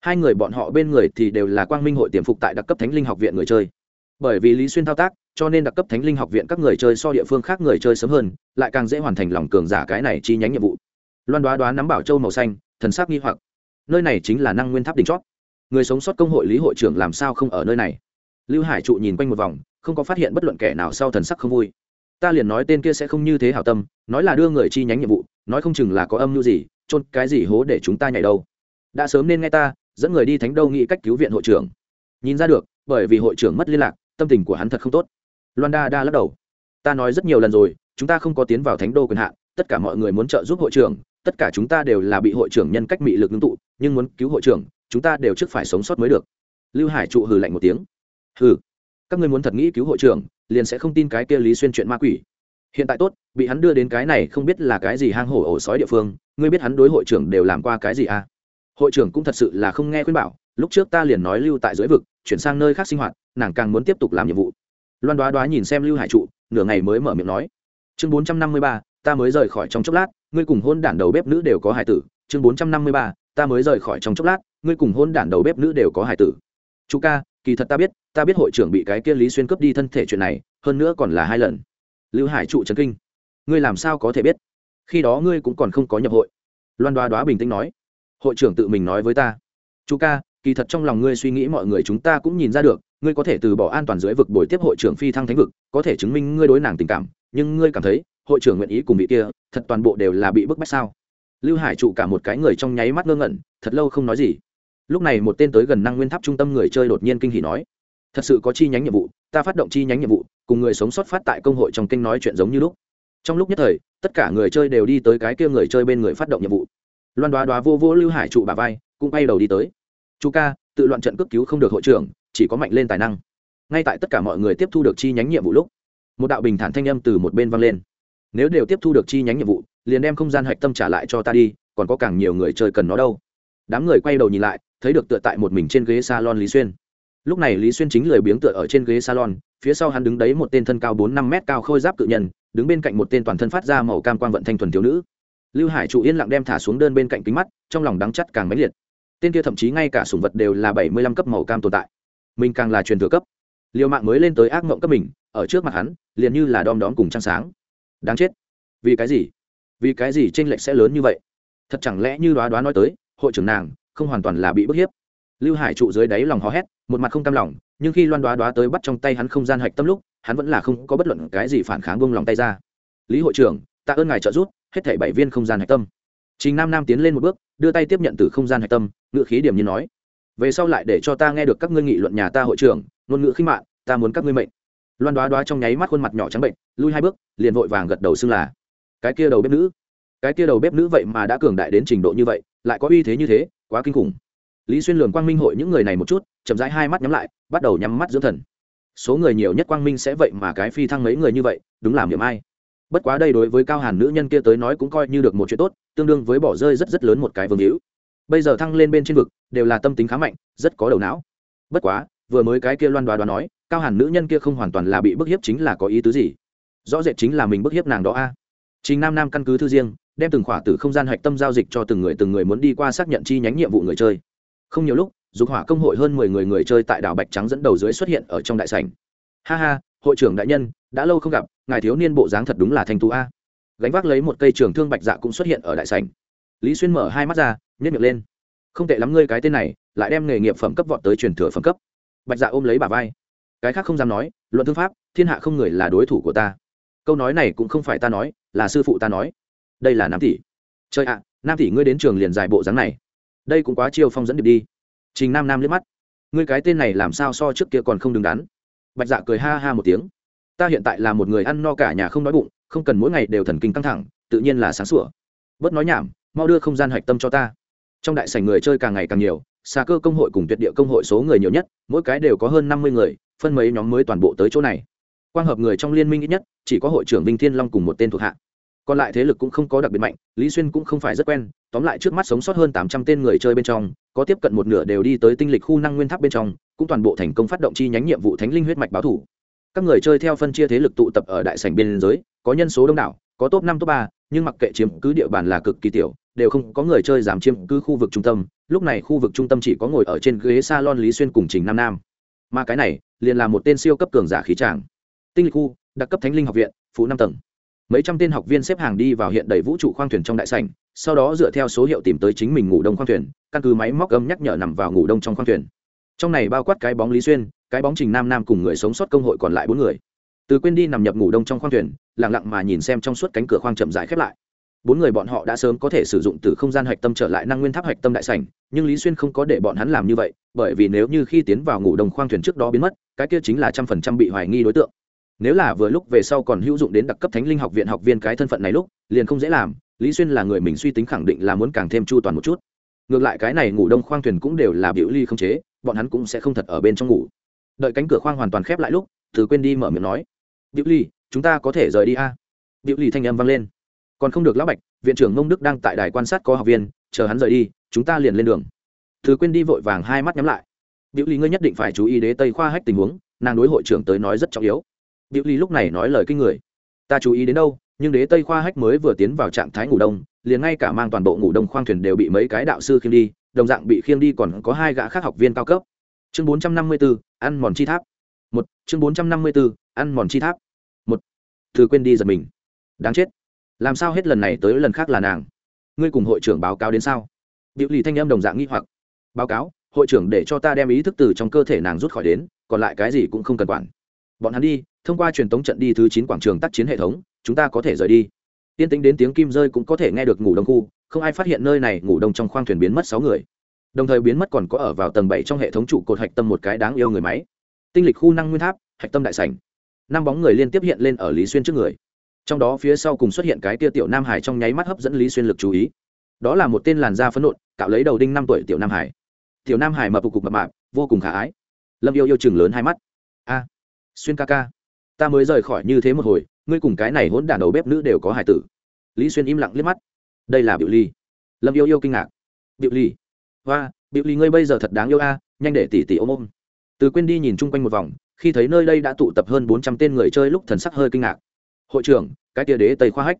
Hai người bọn họ bên người thì đều là quang minh hội tiềm phục tại đặc cấp thánh linh học viện người chơi. Bởi vì lý xuyên thao tác, cho nên đặc cấp thánh linh học viện các người chơi so địa phương khác người chơi sớm hơn, lại càng dễ hoàn thành lòng cường giả cái này chi nhánh nhiệm vụ loan đoá đoá nắm bảo châu màu xanh, thần sắc nghi hoặc. Nơi này chính là năng nguyên tháp đỉnh chót. Người sống sót công hội lý hội trưởng làm sao không ở nơi này? Lưu hải trụ nhìn quanh một vòng, không có phát hiện bất luận kẻ nào sau thần sắc không vui. Ta liền nói tên kia sẽ không như thế hảo tâm, nói là đưa người chi nhánh nhiệm vụ, nói không chừng là có âm mưu gì trôn cái gì hố để chúng ta nhảy đâu. Đã sớm nên nghe ta, dẫn người đi thánh đâu nghĩ cách cứu viện hội trưởng. Nhìn ra được, bởi vì hội trưởng mất liên lạc, tâm tình của hắn thật không tốt. Loan đa đa lắc đầu. Ta nói rất nhiều lần rồi, chúng ta không có tiến vào thánh đô quyền hạn, tất cả mọi người muốn trợ giúp hội trưởng tất cả chúng ta đều là bị hội trưởng nhân cách mị lực ngưng tụ, nhưng muốn cứu hội trưởng, chúng ta đều trước phải sống sót mới được. Lưu hải trụ hừ lạnh một tiếng. Hừ, các ngươi muốn thật nghĩ cứu hội trưởng, liền sẽ không tin cái kia lý xuyên chuyện ma quỷ. Hiện tại tốt, bị hắn đưa đến cái này không biết là cái gì hang hổ ổ sói địa phương, ngươi biết hắn đối hội trưởng đều làm qua cái gì à? Hội trưởng cũng thật sự là không nghe khuyên bảo, lúc trước ta liền nói lưu tại dưới vực, chuyển sang nơi khác sinh hoạt, nàng càng muốn tiếp tục làm nhiệm vụ. Loan đoá đoá nhìn xem lưu hải trụ, nửa ngày mới mở miệng nói. Chương bốn trăm năm mươi ba, ta mới rời khỏi trong chốc lát ngươi cùng hôn đản đầu bếp nữ đều có hải tử, chương bốn trăm năm mươi ba, ta mới rời khỏi trong chốc lát, ngươi cùng hôn đản đầu bếp nữ đều có hải tử. Chú ca, kỳ thật ta biết ta biết hội trưởng bị cái kia lý xuyên cướp đi thân thể chuyện này, hơn nữa còn là hai lần. Lưu hải trụ trấn kinh. Ngươi làm sao có thể biết? Khi đó ngươi cũng còn không có nhập hội. Loan đoá đoá bình tĩnh nói. Hội trưởng tự mình nói với ta. Chú ca, kỳ thật trong lòng ngươi suy nghĩ mọi người chúng ta cũng nhìn ra được, ngươi có thể từ bỏ an toàn dưới vực bồi tiếp hội trưởng phi thăng thánh vực, có thể chứng minh ngươi đối nàng tình cảm, nhưng ngươi cảm thấy hội trưởng nguyện ý cùng bị kia, thật toàn bộ đều là bị bức bách sao? Lưu hải trụ cả một cái người trong nháy mắt ngơ ngẩn, thật lâu không nói gì. Lúc này một tên tới gần năng nguyên tháp trung tâm người chơi đột nhiên kinh hỉ nói, thật sự có chi nhánh nhiệm vụ, ta phát động chi nhánh nhiệm vụ, cùng người sống sót phát tại công hội trong kinh nói chuyện giống như lúc. Trong lúc nhất thời, tất cả người chơi đều đi tới cái kia người chơi bên người phát động nhiệm vụ. Loan đoá đoá vô vô lưu hải trụ bà vai, cũng bay đầu đi tới. Chú ca, tự loạn trận cấp cứu không được hội trưởng, chỉ có mạnh lên tài năng. Ngay tại tất cả mọi người tiếp thu được chi nhánh nhiệm vụ lúc, một đạo bình thản thanh âm từ một bên vang lên nếu đều tiếp thu được chi nhánh nhiệm vụ, liền đem không gian hạch tâm trả lại cho ta đi, còn có càng nhiều người chơi cần nó đâu. Đám người quay đầu nhìn lại, thấy được tựa tại một mình trên ghế salon lý xuyên. Lúc này lý xuyên chính lười biếng tựa ở trên ghế salon, phía sau hắn đứng đấy một tên thân cao bốn năm mét cao khôi giáp cự nhân, đứng bên cạnh một tên toàn thân phát ra màu cam quang vận thanh thuần thiếu nữ. Lưu hải trụ yên lặng đem thả xuống đơn bên cạnh kính mắt, trong lòng đắng chắt càng mãnh liệt. Tên kia thậm chí ngay cả sủng vật đều là bảy mươi lăm cấp màu cam tồn tại. Mình càng là truyền thừa cấp. Liều mạng mới lên tới ác mộng cấp mình, ở trước mặt hắn, liền như là đom đóm cùng trăng sáng đáng chết. Vì cái gì? Vì cái gì tranh lệch sẽ lớn như vậy? Thật chẳng lẽ như đoá đoá nói tới, hội trưởng nàng không hoàn toàn là bị bức hiếp? Lưu hải trụ dưới đáy lòng hò hét, một mặt không cam lòng, nhưng khi loan đoá đoá tới bắt trong tay hắn không gian hạch tâm lúc, hắn vẫn là không có bất luận cái gì phản kháng bông lòng tay ra. Lý hội trưởng, tạ ơn ngài trợ giúp, hết thảy bảy viên không gian hạch tâm. Trình nam nam tiến lên một bước, đưa tay tiếp nhận từ không gian hạch tâm ngự khí điểm như nói, về sau lại để cho ta nghe được các ngươi nghị luận nhà ta hội trưởng, ngôn ngữ khinh mạng ta muốn các ngươi mệnh loan đoá đoá trong nháy mắt khuôn mặt nhỏ trắng bệnh, lui hai bước, liền vội vàng gật đầu xưng là, cái kia đầu bếp nữ, cái kia đầu bếp nữ vậy mà đã cường đại đến trình độ như vậy, lại có uy thế như thế, quá kinh khủng. Lý xuyên lường quang minh hội những người này một chút, chậm rãi hai mắt nhắm lại, bắt đầu nhắm mắt dưỡng thần. Số người nhiều nhất quang minh sẽ vậy mà cái phi thăng mấy người như vậy, đúng làm điểm ai. Bất quá đây đối với cao hàn nữ nhân kia tới nói cũng coi như được một chuyện tốt, tương đương với bỏ rơi rất rất lớn một cái vương hữu. Bây giờ thăng lên bên trên vực, đều là tâm tính khá mạnh, rất có đầu não. Bất quá, vừa mới cái kia loan đoá đoá nói cao hàn nữ nhân kia không hoàn toàn là bị bức hiếp chính là có ý tứ gì? Rõ rệt chính là mình bức hiếp nàng đó a. Chính nam nam căn cứ thư riêng, đem từng khỏa từ không gian hạch tâm giao dịch cho từng người từng người muốn đi qua xác nhận chi nhánh nhiệm vụ người chơi. Không nhiều lúc, dục hỏa công hội hơn mười người người chơi tại đảo bạch trắng dẫn đầu dưới xuất hiện ở trong đại sảnh. Ha ha, hội trưởng đại nhân, đã lâu không gặp, ngài thiếu niên bộ dáng thật đúng là thanh tú a. Gánh vác lấy một cây trường thương bạch dạ cũng xuất hiện ở đại sảnh. Lý xuyên mở hai mắt ra nhét miệng lên. Không tệ lắm ngươi cái tên này, lại đem nghề nghiệp phẩm cấp vọt tới truyền thừa phẩm cấp. Bạch dạ ôm lấy bà vai cái khác không dám nói, luận thương pháp, thiên hạ không người là đối thủ của ta. Câu nói này cũng không phải ta nói, là sư phụ ta nói. Đây là nam tỷ. Chơi ạ, nam tỷ ngươi đến trường liền dài bộ dáng này. Đây cũng quá chiêu phong dẫn điệp đi. Trình nam nam liếc mắt. Ngươi cái tên này làm sao so trước kia còn không đứng đắn? Bạch dạ cười ha ha một tiếng. Ta hiện tại là một người ăn no cả nhà không đói bụng, không cần mỗi ngày đều thần kinh căng thẳng, tự nhiên là sáng sủa. Bớt nói nhảm, mau đưa không gian hạch tâm cho ta. Trong đại sảnh người chơi càng ngày càng nhiều xa cơ công hội cùng tuyệt địa công hội số người nhiều nhất, mỗi cái đều có hơn năm mươi người phân mấy nhóm mới toàn bộ tới chỗ này. Quang hợp người trong liên minh ít nhất, chỉ có hội trưởng vinh thiên long cùng một tên thuộc hạ. Còn lại thế lực cũng không có đặc biệt mạnh, lý xuyên cũng không phải rất quen, tóm lại trước mắt sống sót hơn tám trăm tên người chơi bên trong, có tiếp cận một nửa đều đi tới tinh lịch khu năng nguyên tháp bên trong, cũng toàn bộ thành công phát động chi nhánh nhiệm vụ thánh linh huyết mạch báo thủ. Các người chơi theo phân chia thế lực tụ tập ở đại sảnh biên giới có nhân số đông đảo, có top năm, top ba, nhưng mặc kệ chiếm cứ địa bàn là cực kỳ tiểu, đều không có người chơi dám chiếm cứ khu vực trung tâm, lúc này khu vực trung tâm chỉ có ngồi ở trên ghế salon lý xuyên cùng trình nam nam. Mà cái này liền là một tên siêu cấp cường giả khí tràng. Tinh lịch khu, đặc cấp thánh linh học viện, phủ năm tầng. Mấy trăm tên học viên xếp hàng đi vào hiện đầy vũ trụ khoang thuyền trong đại sảnh, sau đó dựa theo số hiệu tìm tới chính mình ngủ đông khoang thuyền, căn cứ máy móc âm nhắc nhở nằm vào ngủ đông trong khoang thuyền. Trong này bao quát cái bóng lý xuyên, cái bóng trình nam nam cùng người sống sót công hội còn lại bốn người. Từ quên đi nằm nhập ngủ đông trong khoang thuyền lẳng lặng mà nhìn xem trong suốt cánh cửa khoang chậm rãi khép lại bốn người bọn họ đã sớm có thể sử dụng từ không gian hạch tâm trở lại năng nguyên tháp hạch tâm đại sảnh, nhưng lý xuyên không có để bọn hắn làm như vậy, bởi vì nếu như khi tiến vào ngủ đông khoang thuyền trước đó biến mất, cái kia chính là trăm phần trăm bị hoài nghi đối tượng. Nếu là vừa lúc về sau còn hữu dụng đến đặc cấp thánh linh học viện học viên cái thân phận này lúc, liền không dễ làm, lý xuyên là người mình suy tính khẳng định là muốn càng thêm chu toàn một chút. Ngược lại cái này ngủ đông khoang thuyền cũng đều là biểu ly không chế, bọn hắn cũng sẽ không thật ở bên trong ngủ. Đợi cánh cửa khoang hoàn toàn khép lại lúc, từ quên đi mở miệng nói, biểu ly, chúng ta có thể rời đi a. À? biểu ly thanh âm vang lên còn không được lão bạch viện trưởng mông đức đang tại đài quan sát có học viên chờ hắn rời đi chúng ta liền lên đường. Thứ quên đi vội vàng hai mắt nhắm lại. Biểu lý ngươi nhất định phải chú ý đế tây khoa hách tình huống nàng đối hội trưởng tới nói rất trọng yếu. Biểu lý lúc này nói lời kinh người. Ta chú ý đến đâu nhưng đế tây khoa hách mới vừa tiến vào trạng thái ngủ đông liền ngay cả mang toàn bộ ngủ đông khoang thuyền đều bị mấy cái đạo sư khiêng đi đồng dạng bị khiêng đi còn có hai gã khác học viên cao cấp. Chương bốn trăm năm mươi 454, ăn mòn chi tháp. Một chương bốn trăm năm mươi 454, ăn mòn chi tháp. Một thứ quên đi giật mình. Đáng chết làm sao hết lần này tới lần khác là nàng? Ngươi cùng hội trưởng báo cáo đến sao? Biểu lì thanh em đồng dạng nghi hoặc. Báo cáo, hội trưởng để cho ta đem ý thức từ trong cơ thể nàng rút khỏi đến, còn lại cái gì cũng không cần quản. Bọn hắn đi, thông qua truyền tống trận đi thứ chín quảng trường tác chiến hệ thống, chúng ta có thể rời đi. Tiên tính đến tiếng kim rơi cũng có thể nghe được ngủ đông khu, không ai phát hiện nơi này ngủ đông trong khoang thuyền biến mất sáu người. Đồng thời biến mất còn có ở vào tầng bảy trong hệ thống trụ cột hạch tâm một cái đáng yêu người máy. Tinh lịch khu năng nguyên tháp, hạch tâm đại sảnh. Năm bóng người liên tiếp hiện lên ở lý xuyên trước người trong đó phía sau cùng xuất hiện cái tia tiểu nam hải trong nháy mắt hấp dẫn lý xuyên lực chú ý. Đó là một tên làn da phấn nộn, cạo lấy đầu đinh năm tuổi tiểu nam hải. Tiểu nam hải mập cục mập mạp, vô cùng khả ái. Lâm yêu yêu chừng lớn hai mắt. A, xuyên ca ca, ta mới rời khỏi như thế một hồi, ngươi cùng cái này hỗn đản đầu bếp nữ đều có hải tử. Lý xuyên im lặng liếc mắt. Đây là biểu ly. Lâm yêu yêu kinh ngạc. Biểu ly? Và biểu ly ngươi bây giờ thật đáng yêu a, nhanh để tỉ tỉ ôm ôm. Từ quên đi nhìn chung quanh một vòng, khi thấy nơi đây đã tụ tập hơn bốn trăm tên người chơi lúc thần sắc hơi kinh ngạc hội trưởng cái tia đế tây khoa hách.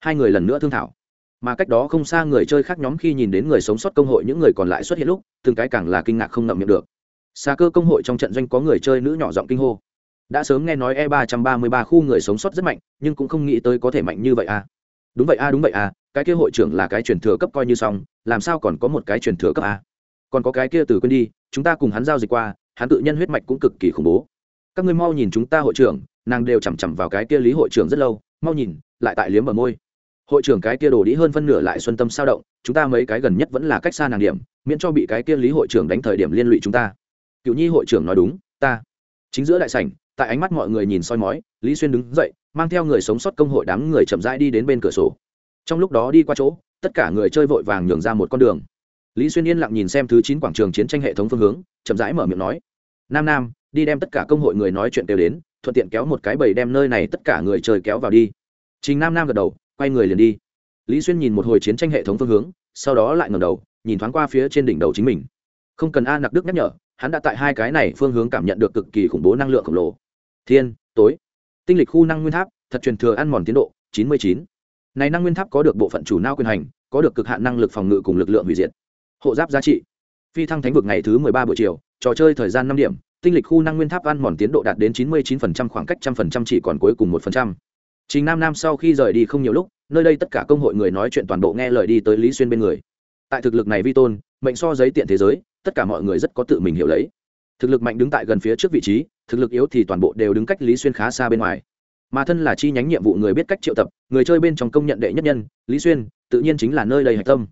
Hai người lần nữa thương thảo. Mà cách đó không xa người chơi khác nhóm khi nhìn đến người sống sót công hội những người còn lại xuất hiện lúc từng cái càng là kinh ngạc không ngậm miệng được. Xa cơ công hội trong trận doanh có người chơi nữ nhỏ giọng kinh hô. Đã sớm nghe nói e ba trăm ba mươi ba khu người sống sót rất mạnh nhưng cũng không nghĩ tới có thể mạnh như vậy à. Đúng vậy a à, đúng vậy a à, cái kia hội trưởng là cái truyền thừa cấp coi như xong làm sao còn có một cái truyền thừa cấp a à? còn có cái kia từ quên đi chúng ta cùng hắn giao dịch qua hắn tự nhân huyết mạch cũng cực kỳ khủng bố các ngươi mau nhìn chúng ta hội trưởng, nàng đều chằm chằm vào cái kia lý hội trưởng rất lâu, mau nhìn, lại tại liếm bờ môi. Hội trưởng cái kia đồ đĩ hơn phân nửa lại xuân tâm sao động, chúng ta mấy cái gần nhất vẫn là cách xa nàng điểm, miễn cho bị cái kia lý hội trưởng đánh thời điểm liên lụy chúng ta. Cựu nhi hội trưởng nói đúng, ta. Chính giữa đại sảnh, tại ánh mắt mọi người nhìn soi mói, lý xuyên đứng dậy, mang theo người sống sót công hội đám người chậm rãi đi đến bên cửa sổ. Trong lúc đó đi qua chỗ, tất cả người chơi vội vàng nhường ra một con đường. Lý xuyên yên lặng nhìn xem thứ chín quảng trường chiến tranh hệ thống phương hướng, chậm rãi mở miệng nói. Nam nam đi đem tất cả công hội người nói chuyện kêu đến, thuận tiện kéo một cái bầy đem nơi này tất cả người chơi kéo vào đi. Trình nam nam gật đầu, quay người liền đi. Lý xuyên nhìn một hồi chiến tranh hệ thống phương hướng, sau đó lại ngầm đầu, nhìn thoáng qua phía trên đỉnh đầu chính mình. Không cần a nặc đức nhắc nhở, hắn đã tại hai cái này phương hướng cảm nhận được cực kỳ khủng bố năng lượng khổng lồ. Thiên, tối. Tinh lịch khu năng nguyên tháp, thật truyền thừa ăn mòn tiến độ, chín mươi chín. Này năng nguyên tháp có được bộ phận chủ nao quyền hành, có được cực hạn năng lực phòng ngự cùng lực lượng hủy diệt. Hộ giáp giá trị. Phi thăng thánh vực ngày thứ mười ba buổi chiều, trò chơi thời gian năm điểm tinh lịch khu năng nguyên tháp ăn mòn tiến độ đạt đến chín mươi 99% khoảng cách trăm phần trăm chỉ còn cuối cùng một phần trăm Trình Nam Nam sau khi rời đi không nhiều lúc, nơi đây tất cả công hội người nói chuyện toàn bộ nghe lời đi tới Lý Xuyên bên người. Tại thực lực này vi tôn, mệnh so giấy tiện thế giới, tất cả mọi người rất có tự mình hiểu lấy. Thực lực mạnh đứng tại gần phía trước vị trí, thực lực yếu thì toàn bộ đều đứng cách Lý Xuyên khá xa bên ngoài. Mà thân là chi nhánh nhiệm vụ người biết cách triệu tập, người chơi bên trong công nhận đệ nhất nhân, Lý Xuyên, tự nhiên chính là nơi đây hạch tâm.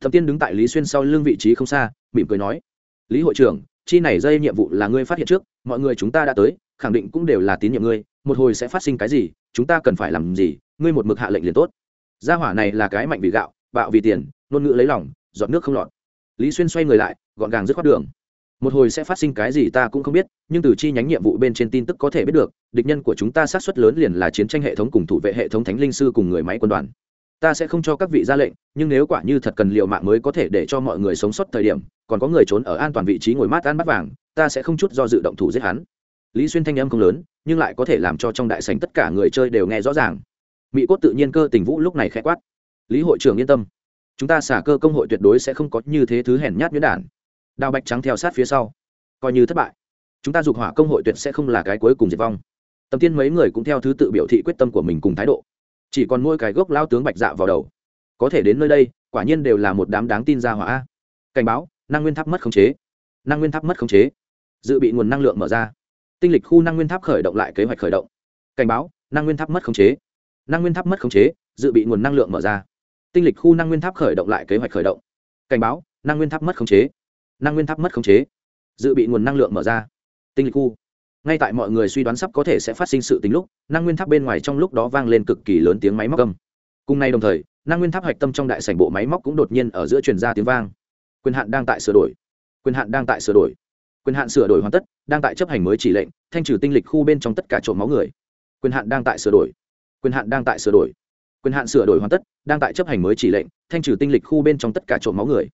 Thẩm Tiên đứng tại Lý Xuyên sau lưng vị trí không xa, mỉm cười nói: "Lý hội trưởng, chi này dây nhiệm vụ là ngươi phát hiện trước, mọi người chúng ta đã tới, khẳng định cũng đều là tín nhiệm ngươi, một hồi sẽ phát sinh cái gì, chúng ta cần phải làm gì ngươi một mực hạ lệnh liền tốt. Gia hỏa này là cái mạnh vì gạo bạo vì tiền ngôn ngữ lấy lòng dọn nước không lọt. Lý xuyên xoay người lại gọn gàng dứt khoát đường. Một hồi sẽ phát sinh cái gì ta cũng không biết nhưng từ chi nhánh nhiệm vụ bên trên tin tức có thể biết được địch nhân của chúng ta sát xuất lớn liền là chiến tranh hệ thống cùng thủ vệ hệ thống thánh linh sư cùng người máy quân đoàn. Ta sẽ không cho các vị ra lệnh nhưng nếu quả như thật cần liệu mạng mới có thể để cho mọi người sống sót thời điểm còn có người trốn ở an toàn vị trí ngồi mát ăn bắt vàng, ta sẽ không chút do dự động thủ giết hắn. Lý xuyên thanh âm không lớn, nhưng lại có thể làm cho trong đại sảnh tất cả người chơi đều nghe rõ ràng. Mỹ cốt tự nhiên cơ tình vũ lúc này khẽ quát. Lý hội trưởng yên tâm. Chúng ta xả cơ công hội tuyệt đối sẽ không có như thế thứ hèn nhát nhuyễn đản. Đao bạch trắng theo sát phía sau. Coi như thất bại, chúng ta dục hỏa công hội tuyệt sẽ không là cái cuối cùng diệt vong. Tầm tiên mấy người cũng theo thứ tự biểu thị quyết tâm của mình cùng thái độ. Chỉ còn mỗi cái gốc lao tướng bạch dạ vào đầu. Có thể đến nơi đây, quả nhiên đều là một đám đáng tin ra hỏa cảnh báo năng nguyên tháp mất khống chế năng nguyên tháp mất khống chế dự bị nguồn năng lượng mở ra tinh lịch khu năng nguyên tháp khởi động lại kế hoạch khởi động cảnh báo năng nguyên tháp mất khống chế năng nguyên tháp mất khống chế dự bị nguồn năng lượng mở ra tinh lịch khu năng nguyên tháp khởi động lại kế hoạch khởi động cảnh báo năng nguyên tháp mất khống chế năng nguyên tháp mất khống chế dự bị nguồn năng lượng mở ra tinh lịch khu ngay tại mọi người suy đoán sắp có thể sẽ phát sinh sự tính lúc năng nguyên tháp bên ngoài trong lúc đó vang lên cực kỳ lớn tiếng máy móc cầm cùng nay đồng thời năng nguyên tháp hạch tâm trong đại sảnh bộ máy móc cũng đột nhiên ở giữa truyền ra tiếng vang quyền hạn đang tại sửa đổi. Quyền hạn đang tại sửa đổi. Quyền hạn sửa đổi hoàn tất, đang tại chấp hành mới chỉ lệnh, thanh trừ tinh lịch khu bên trong tất cả trộm máu người. Quyền hạn đang tại sửa đổi. Quyền hạn đang tại sửa đổi. Quyền hạn sửa đổi hoàn tất, đang tại chấp hành mới chỉ lệnh, thanh trừ tinh lịch khu bên trong tất cả trộm máu người.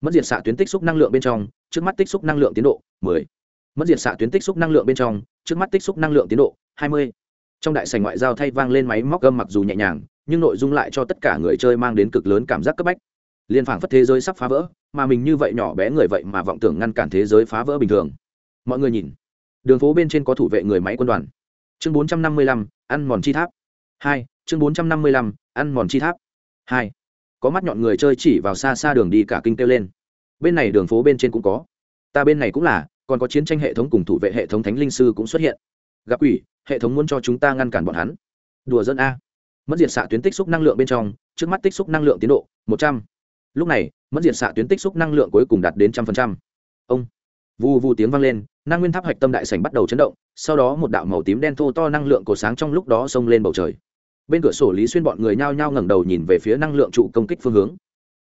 Mất diệt xạ tuyến tích xúc năng lượng bên trong, trước mắt tích xúc năng lượng tiến độ 10. mất diệt xạ tuyến tích xúc năng lượng bên trong, trước mắt tích xúc năng lượng tiến độ 20. trong đại sảnh ngoại giao thay vang lên máy móc gâm mặc dù nhẹ nhàng, nhưng nội dung lại cho tất cả người chơi mang đến cực lớn cảm giác cấp bách liên phảng phất thế giới sắp phá vỡ, mà mình như vậy nhỏ bé người vậy mà vọng tưởng ngăn cản thế giới phá vỡ bình thường. Mọi người nhìn. Đường phố bên trên có thủ vệ người máy quân đoàn. Chương bốn trăm năm mươi lăm, ăn mòn chi tháp. Hai, chương bốn trăm năm mươi lăm, ăn mòn chi tháp. Hai, có mắt nhọn người chơi chỉ vào xa xa đường đi cả kinh kêu lên. Bên này đường phố bên trên cũng có. Ta bên này cũng là, còn có chiến tranh hệ thống cùng thủ vệ hệ thống thánh linh sư cũng xuất hiện. Gặp quỷ, hệ thống muốn cho chúng ta ngăn cản bọn hắn. Đùa dân a. Mất diệt xạ tuyến tích xúc năng lượng bên trong, trước mắt tích xúc năng lượng tiến độ, một trăm lúc này mất diệt xạ tuyến tích xúc năng lượng cuối cùng đạt đến trăm phần trăm. Ông. Vu vu tiếng vang lên, năng nguyên tháp hạch tâm đại sảnh bắt đầu chấn động, sau đó một đạo màu tím đen thô to năng lượng cổ sáng trong lúc đó xông lên bầu trời. Bên cửa sổ lý xuyên bọn người nhao nhao ngẩng đầu nhìn về phía năng lượng trụ công kích phương hướng.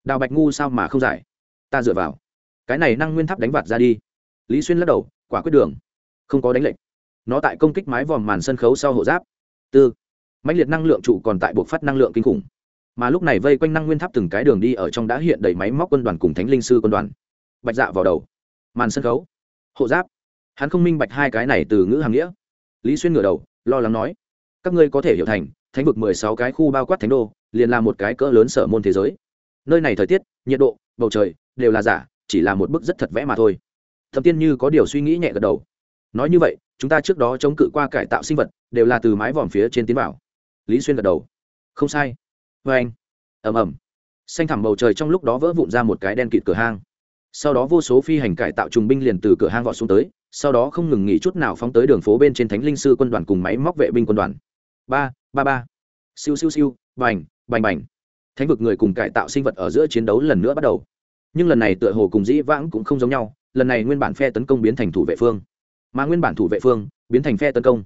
Đào bạch ngu sao mà không giải? Ta dựa vào. Cái này năng nguyên tháp đánh vặt ra đi. Lý xuyên lắc đầu, quả quyết đường. Không có đánh lệnh nó tại công kích mái vòm màn sân khấu sau hộ giáp. Tư. Mạnh liệt năng lượng trụ còn tại buộc phát năng lượng kinh khủng mà lúc này vây quanh năng nguyên tháp từng cái đường đi ở trong đã hiện đầy máy móc quân đoàn cùng thánh linh sư quân đoàn. Bạch dạ vào đầu. Màn sân khấu. Hộ giáp. Hắn không minh bạch hai cái này từ ngữ hàng nghĩa. Lý xuyên ngửa đầu, lo lắng nói, các ngươi có thể hiểu thành, thánh vực mười sáu cái khu bao quát thánh đô, liền là một cái cỡ lớn sở môn thế giới. Nơi này thời tiết, nhiệt độ, bầu trời đều là giả, chỉ là một bức rất thật vẽ mà thôi. Thậm tiên như có điều suy nghĩ nhẹ gật đầu. Nói như vậy, chúng ta trước đó chống cự qua cải tạo sinh vật, đều là từ mái vòm phía trên tiến vào. Lý xuyên gật đầu. Không sai vê anh. Ẩm ẩm xanh thẳm bầu trời trong lúc đó vỡ vụn ra một cái đen kịt cửa hang. Sau đó vô số phi hành cải tạo trùng binh liền từ cửa hang vọt xuống tới, sau đó không ngừng nghỉ chút nào phóng tới đường phố bên trên thánh linh sư quân đoàn cùng máy móc vệ binh quân đoàn. Ba ba ba. Siêu siêu siêu. Bành bành bành. Thánh vực người cùng cải tạo sinh vật ở giữa chiến đấu lần nữa bắt đầu. Nhưng lần này tựa hồ cùng dĩ vãng cũng không giống nhau, lần này nguyên bản phe tấn công biến thành thủ vệ phương. Mà nguyên bản thủ vệ phương biến thành phe tấn công.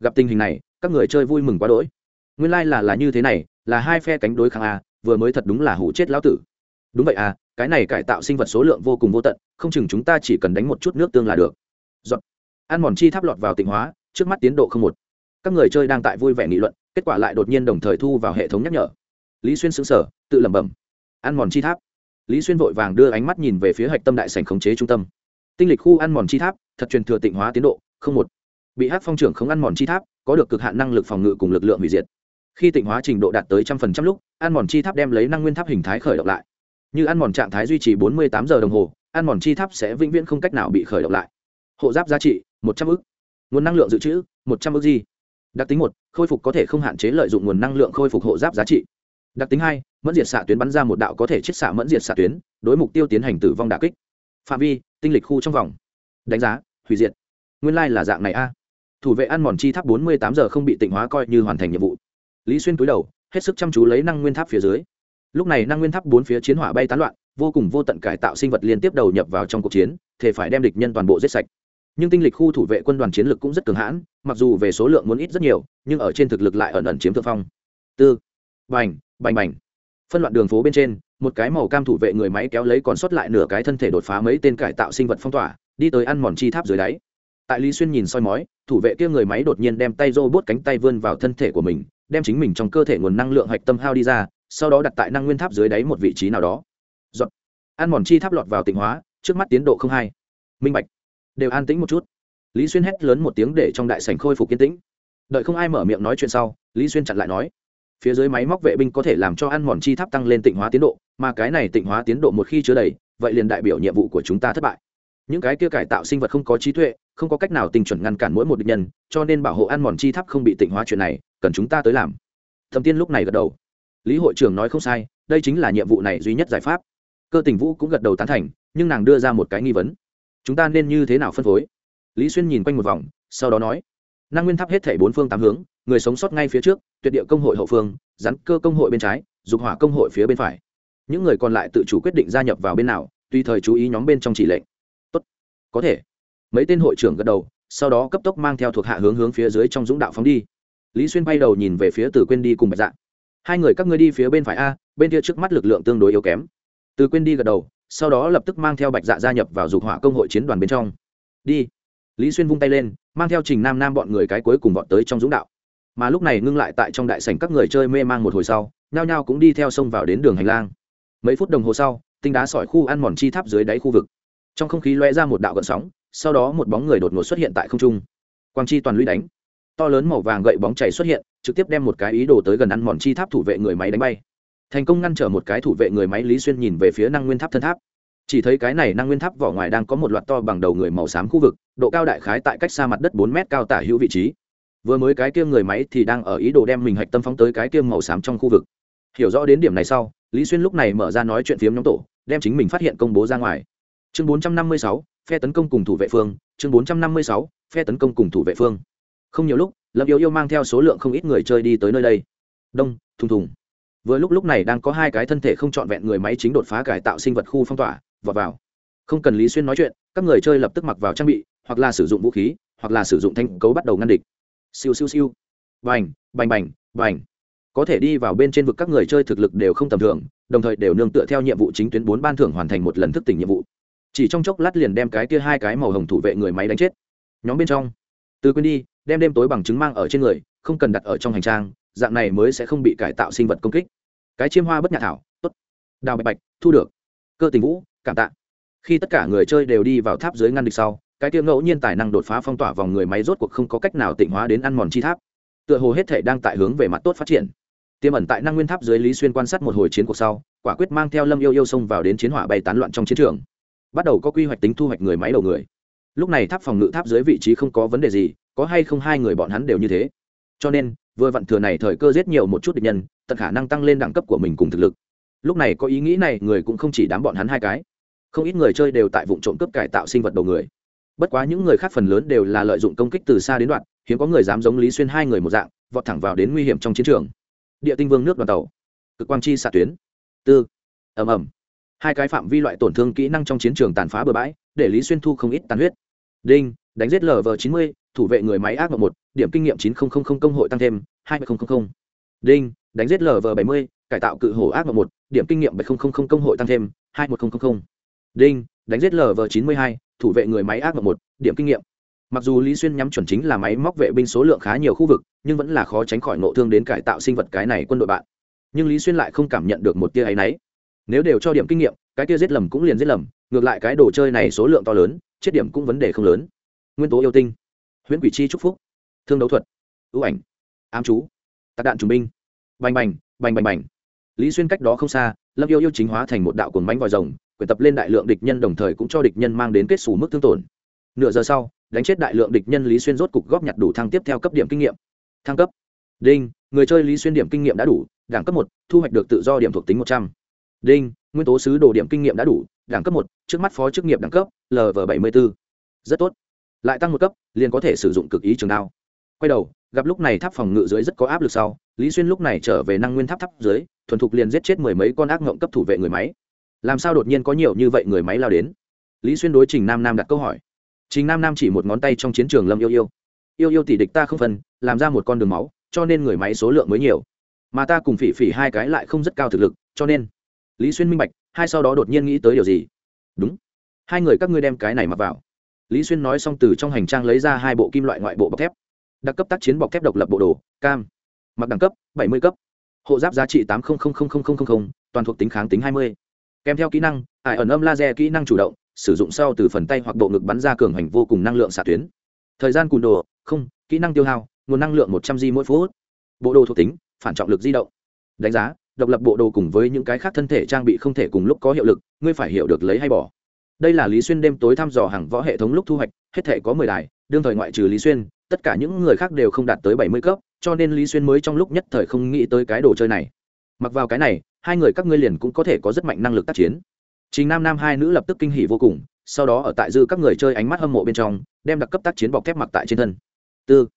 Gặp tình hình này, các người chơi vui mừng quá đỗi. Nguyên lai、like、là là như thế này là hai phe cánh đối kháng a, vừa mới thật đúng là hủ chết lão tử. Đúng vậy à cái này cải tạo sinh vật số lượng vô cùng vô tận, không chừng chúng ta chỉ cần đánh một chút nước tương là được. Giọt. ăn mòn chi tháp lọt vào tịnh hóa, trước mắt tiến độ không một. Các người chơi đang tại vui vẻ nghị luận, kết quả lại đột nhiên đồng thời thu vào hệ thống nhắc nhở. Lý xuyên xứng sở tự lẩm bẩm. Ăn mòn chi tháp. Lý xuyên vội vàng đưa ánh mắt nhìn về phía hạch tâm đại sành khống chế trung tâm. Tinh lịch khu ăn mòn chi tháp, thật truyền thừa tịnh hóa tiến độ, không một. Bị hát phong trưởng không ăn mòn chi tháp, có được cực hạn năng lực phòng ngự cùng lực lượng hủy diệt khi tịnh hóa trình độ đạt tới trăm phần trăm lúc, ăn mòn chi tháp đem lấy năng nguyên tháp hình thái khởi động lại. Như ăn mòn trạng thái duy trì bốn mươi tám giờ đồng hồ, ăn mòn chi tháp sẽ vĩnh viễn không cách nào bị khởi động lại. Hộ giáp giá trị, một trăm ư c nguồn năng lượng dự trữ, một trăm ư c gì đặc tính một, khôi phục có thể không hạn chế lợi dụng nguồn năng lượng khôi phục hộ giáp giá trị. Đặc tính hai, mẫn diệt xạ tuyến bắn ra một đạo có thể chiết xạ mẫn diệt xạ tuyến, đối mục tiêu tiến hành tử vong đà kích. Phạm vi, tinh lịch khu trong vòng. Đánh giá, hủy diệt. Nguyên lai、like、là dạng này a. Thủ vệ ăn mòn chi tháp bốn mươi tám giờ không bị tịnh hóa coi như hoàn thành nhiệm vụ lý xuyên túi đầu, hết sức chăm chú lấy năng nguyên tháp phía dưới. Lúc này năng nguyên tháp bốn phía chiến hỏa bay tán loạn, vô cùng vô tận cải tạo sinh vật liên tiếp đầu nhập vào trong cuộc chiến, thể phải đem địch nhân toàn bộ giết sạch. Nhưng tinh lịch khu thủ vệ quân đoàn chiến lực cũng rất cường hãn, mặc dù về số lượng muốn ít rất nhiều, nhưng ở trên thực lực lại ẩn ẩn chiếm thượng phong. Tư, bành bành bành. Phân loạn đường phố bên trên, một cái màu cam thủ vệ người máy kéo lấy còn sót lại nửa cái thân thể đột phá mấy tên cải tạo sinh vật phong tỏa, đi tới ăn mòn chi tháp dưới đáy. Tại lý xuyên nhìn soi mói, thủ vệ kia người máy đột nhiên đem tay rô bốt cánh tay vươn vào thân thể của mình đem chính mình trong cơ thể nguồn năng lượng hạch tâm hao đi ra, sau đó đặt tại năng nguyên tháp dưới đáy một vị trí nào đó. Giọt. ăn mòn chi tháp lọt vào tịnh hóa, trước mắt tiến độ không hai. Minh bạch. Đều an tĩnh một chút. Lý xuyên hét lớn một tiếng để trong đại sảnh khôi phục kiên tĩnh. Đợi không ai mở miệng nói chuyện sau, lý xuyên chặn lại nói. Phía dưới máy móc vệ binh có thể làm cho ăn mòn chi tháp tăng lên tịnh hóa tiến độ, mà cái này tịnh hóa tiến độ một khi chứa đầy, vậy liền đại biểu nhiệm vụ của chúng ta thất bại những cái kia cải tạo sinh vật không có trí tuệ, không có cách nào tình chuẩn ngăn cản mỗi một địch nhân, cho nên bảo hộ ăn mòn chi tháp không bị tịnh hóa chuyện này, cần chúng ta tới làm. Thâm tiên lúc này gật đầu. Lý hội trưởng nói không sai, đây chính là nhiệm vụ này duy nhất giải pháp. Cơ tình vũ cũng gật đầu tán thành, nhưng nàng đưa ra một cái nghi vấn. Chúng ta nên như thế nào phân phối? Lý xuyên nhìn quanh một vòng, sau đó nói, năng nguyên tháp hết thể bốn phương tám hướng, người sống sót ngay phía trước, tuyệt địa công hội hậu phương, rắn cơ công hội bên trái, dục hỏa công hội phía bên phải. Những người còn lại tự chủ quyết định gia nhập vào bên nào, tùy thời chú ý nhóm bên trong chỉ lệnh có thể. Mấy tên hội trưởng gật đầu, sau đó cấp tốc mang theo thuộc hạ hướng hướng phía dưới trong dũng đạo phóng đi. Lý xuyên bay đầu nhìn về phía từ quên đi cùng bạch dạ. Hai người các ngươi đi phía bên phải a, bên kia trước mắt lực lượng tương đối yếu kém. Từ quên đi gật đầu, sau đó lập tức mang theo bạch dạ gia nhập vào dục hỏa công hội chiến đoàn bên trong. Đi. Lý xuyên vung tay lên, mang theo trình nam nam bọn người cái cuối cùng bọn tới trong dũng đạo. Mà lúc này ngưng lại tại trong đại sảnh các người chơi mê mang một hồi sau, nhao nhao cũng đi theo sông vào đến đường hành lang. Mấy phút đồng hồ sau, tinh đá sỏi khu ăn mòn chi tháp dưới đáy khu vực trong không khí loe ra một đạo gợn sóng, sau đó một bóng người đột ngột xuất hiện tại không trung. Quang chi toàn lũy đánh. To lớn màu vàng gậy bóng chảy xuất hiện, trực tiếp đem một cái ý đồ tới gần ăn mòn chi tháp thủ vệ người máy đánh bay. Thành công ngăn trở một cái thủ vệ người máy lý xuyên nhìn về phía năng nguyên tháp thân tháp. Chỉ thấy cái này năng nguyên tháp vỏ ngoài đang có một loạt to bằng đầu người màu xám khu vực, độ cao đại khái tại cách xa mặt đất bốn mét cao tả hữu vị trí. Vừa mới cái kia người máy thì đang ở ý đồ đem mình hạch tâm phóng tới cái kia màu xám trong khu vực. Hiểu rõ đến điểm này sau, lý xuyên lúc này mở ra nói chuyện phiếm nhóm tổ, đem chính mình phát hiện công bố ra ngoài chương bốn trăm năm mươi sáu, phe tấn công cùng thủ vệ phương. Chương bốn trăm năm mươi sáu, phe tấn công cùng thủ vệ phương. Không nhiều lúc, lâm yêu yêu mang theo số lượng không ít người chơi đi tới nơi đây. Đông, thùng thùng. Vừa lúc lúc này đang có hai cái thân thể không trọn vẹn người máy chính đột phá cải tạo sinh vật khu phong tỏa và vào. Không cần lý xuyên nói chuyện, các người chơi lập tức mặc vào trang bị, hoặc là sử dụng vũ khí, hoặc là sử dụng thanh cấu bắt đầu ngăn địch. Siêu siêu siêu. Bành bành bành bành. Có thể đi vào bên trên vực các người chơi thực lực đều không tầm thường, đồng thời đều nương tựa theo nhiệm vụ chính tuyến bốn ban thưởng hoàn thành một lần thức tỉnh nhiệm vụ chỉ trong chốc lát liền đem cái kia hai cái màu hồng thủ vệ người máy đánh chết. Nhóm bên trong. Từ quên đi, đem đêm tối bằng chứng mang ở trên người, không cần đặt ở trong hành trang, dạng này mới sẽ không bị cải tạo sinh vật công kích. Cái chiêm hoa bất nhạc thảo, tốt. Đào bạch bạch, thu được. Cơ tình vũ, cảm tạ. Khi tất cả người chơi đều đi vào tháp dưới ngăn địch sau, cái tiêu ngẫu nhiên tài năng đột phá phong tỏa vòng người máy rốt cuộc không có cách nào tịnh hóa đến ăn mòn chi tháp. Tựa hồ hết thể đang tại hướng về mặt tốt phát triển. Tiềm ẩn tại năng nguyên tháp dưới lý xuyên quan sát một hồi chiến cuộc sau, quả quyết mang theo lâm yêu yêu xông vào đến chiến hỏa bay tán loạn trong chiến trường bắt đầu có quy hoạch tính thu hoạch người máy đầu người. Lúc này tháp phòng ngự tháp dưới vị trí không có vấn đề gì, có hay không hai người bọn hắn đều như thế. Cho nên, vừa vặn thừa này thời cơ giết nhiều một chút địch nhân, tận khả năng tăng lên đẳng cấp của mình cùng thực lực. Lúc này có ý nghĩ này, người cũng không chỉ đám bọn hắn hai cái. Không ít người chơi đều tại vụ trộm cướp cải tạo sinh vật đầu người. Bất quá những người khác phần lớn đều là lợi dụng công kích từ xa đến đoạn, hiếm có người dám giống lý xuyên hai người một dạng, vọt thẳng vào đến nguy hiểm trong chiến trường. Địa tinh vương nước đoàn tàu. Cực quang chi xạ tuyến. Tư. Ẩm ẩm hai cái phạm vi loại tổn thương kỹ năng trong chiến trường tàn phá bừa bãi, để lý xuyên thu không ít tàn huyết. Đinh, đánh giết lv chín mươi, thủ vệ người máy ác mộng một, điểm kinh nghiệm chín nghìn công hội tăng thêm hai nghìn đinh, đánh giết lv bảy mươi, cải tạo cự hổ ác mộng một, điểm kinh nghiệm bảy nghìn công hội tăng thêm hai một nghìn đinh, đánh giết lv chín mươi hai, thủ vệ người máy ác mộng một, điểm kinh nghiệm. Mặc dù lý xuyên nhắm chuẩn chính là máy móc vệ binh số lượng khá nhiều khu vực, nhưng vẫn là khó tránh khỏi nộ thương đến cải tạo sinh vật cái này quân đội bạn. Nhưng lý xuyên lại không cảm nhận được một tia áy náy nếu đều cho điểm kinh nghiệm, cái kia giết lầm cũng liền giết lầm, ngược lại cái đồ chơi này số lượng to lớn, chết điểm cũng vấn đề không lớn. Nguyên tố yêu tinh. Huyễn quỷ chi trúc phúc. Thương đấu thuật. Ưu ảnh. Ám chú. Tạc đạn trùng binh. Bành bành bành bành bành. Lý xuyên cách đó không xa, lâm yêu yêu chính hóa thành một đạo cồn bánh vòi rồng, quyển tập lên đại lượng địch nhân đồng thời cũng cho địch nhân mang đến kết xù mức thương tổn. Nửa giờ sau, đánh chết đại lượng địch nhân lý xuyên rốt cục góp nhặt đủ thăng tiếp theo cấp điểm kinh nghiệm. Thăng cấp. Đinh, người chơi lý xuyên điểm kinh nghiệm đã đủ, đẳng cấp một, thu hoạch được tự do điểm thuộc tính một trăm đinh, nguyên tố sứ đồ điểm kinh nghiệm đã đủ, đẳng cấp một, trước mắt phó chức nghiệp đẳng cấp lv bảy mươi b ố rất tốt. Lại tăng một cấp, liền có thể sử dụng cực ý trường đao. Quay đầu, gặp lúc này tháp phòng ngự dưới rất có áp lực sau, lý xuyên lúc này trở về năng nguyên tháp tháp dưới, thuần thục liền giết chết mười mấy con ác ngộng cấp thủ vệ người máy. Làm sao đột nhiên có nhiều như vậy người máy lao đến? Lý xuyên đối trình nam nam đặt câu hỏi. Trình nam nam chỉ một ngón tay trong chiến trường lâm yêu yêu. Yêu yêu tỷ địch ta không phân, làm ra một con đường máu, cho nên người máy số lượng mới nhiều. Mà ta cùng phỉ phỉ hai cái lại không rất cao thực lực, cho nên lý xuyên minh bạch, hai sau đó đột nhiên nghĩ tới điều gì? Đúng. Hai người các ngươi đem cái này mặc vào. Lý xuyên nói xong từ trong hành trang lấy ra hai bộ kim loại ngoại bộ bọc thép. Đặc cấp tác chiến bọc thép độc lập bộ đồ, cam. Mặc đẳng cấp, bảy mươi cấp. Hộ giáp giá trị tám toàn thuộc tính kháng tính hai mươi. Kèm theo kỹ năng, ải ẩn âm laser kỹ năng chủ động, sử dụng sau từ phần tay hoặc bộ ngực bắn ra cường hành vô cùng năng lượng xạ tuyến. Thời gian cùn đồ, không, kỹ năng tiêu hao, nguồn năng lượng một trăm g mỗi phút. Bộ đồ thuộc tính, phản trọng lực di động. Đánh giá độc lập bộ đồ cùng với những cái khác thân thể trang bị không thể cùng lúc có hiệu lực, ngươi phải hiểu được lấy hay bỏ. Đây là lý xuyên đêm tối thăm dò hàng võ hệ thống lúc thu hoạch, hết thể có mười đài, đương thời ngoại trừ lý xuyên, tất cả những người khác đều không đạt tới bảy mươi cấp, cho nên lý xuyên mới trong lúc nhất thời không nghĩ tới cái đồ chơi này. Mặc vào cái này, hai người các ngươi liền cũng có thể có rất mạnh năng lực tác chiến. Chính nam nam hai nữ lập tức kinh hỉ vô cùng, sau đó ở tại dư các người chơi ánh mắt hâm mộ bên trong, đem đặc cấp tác chiến bọc thép mặc tại trên thân. Tư,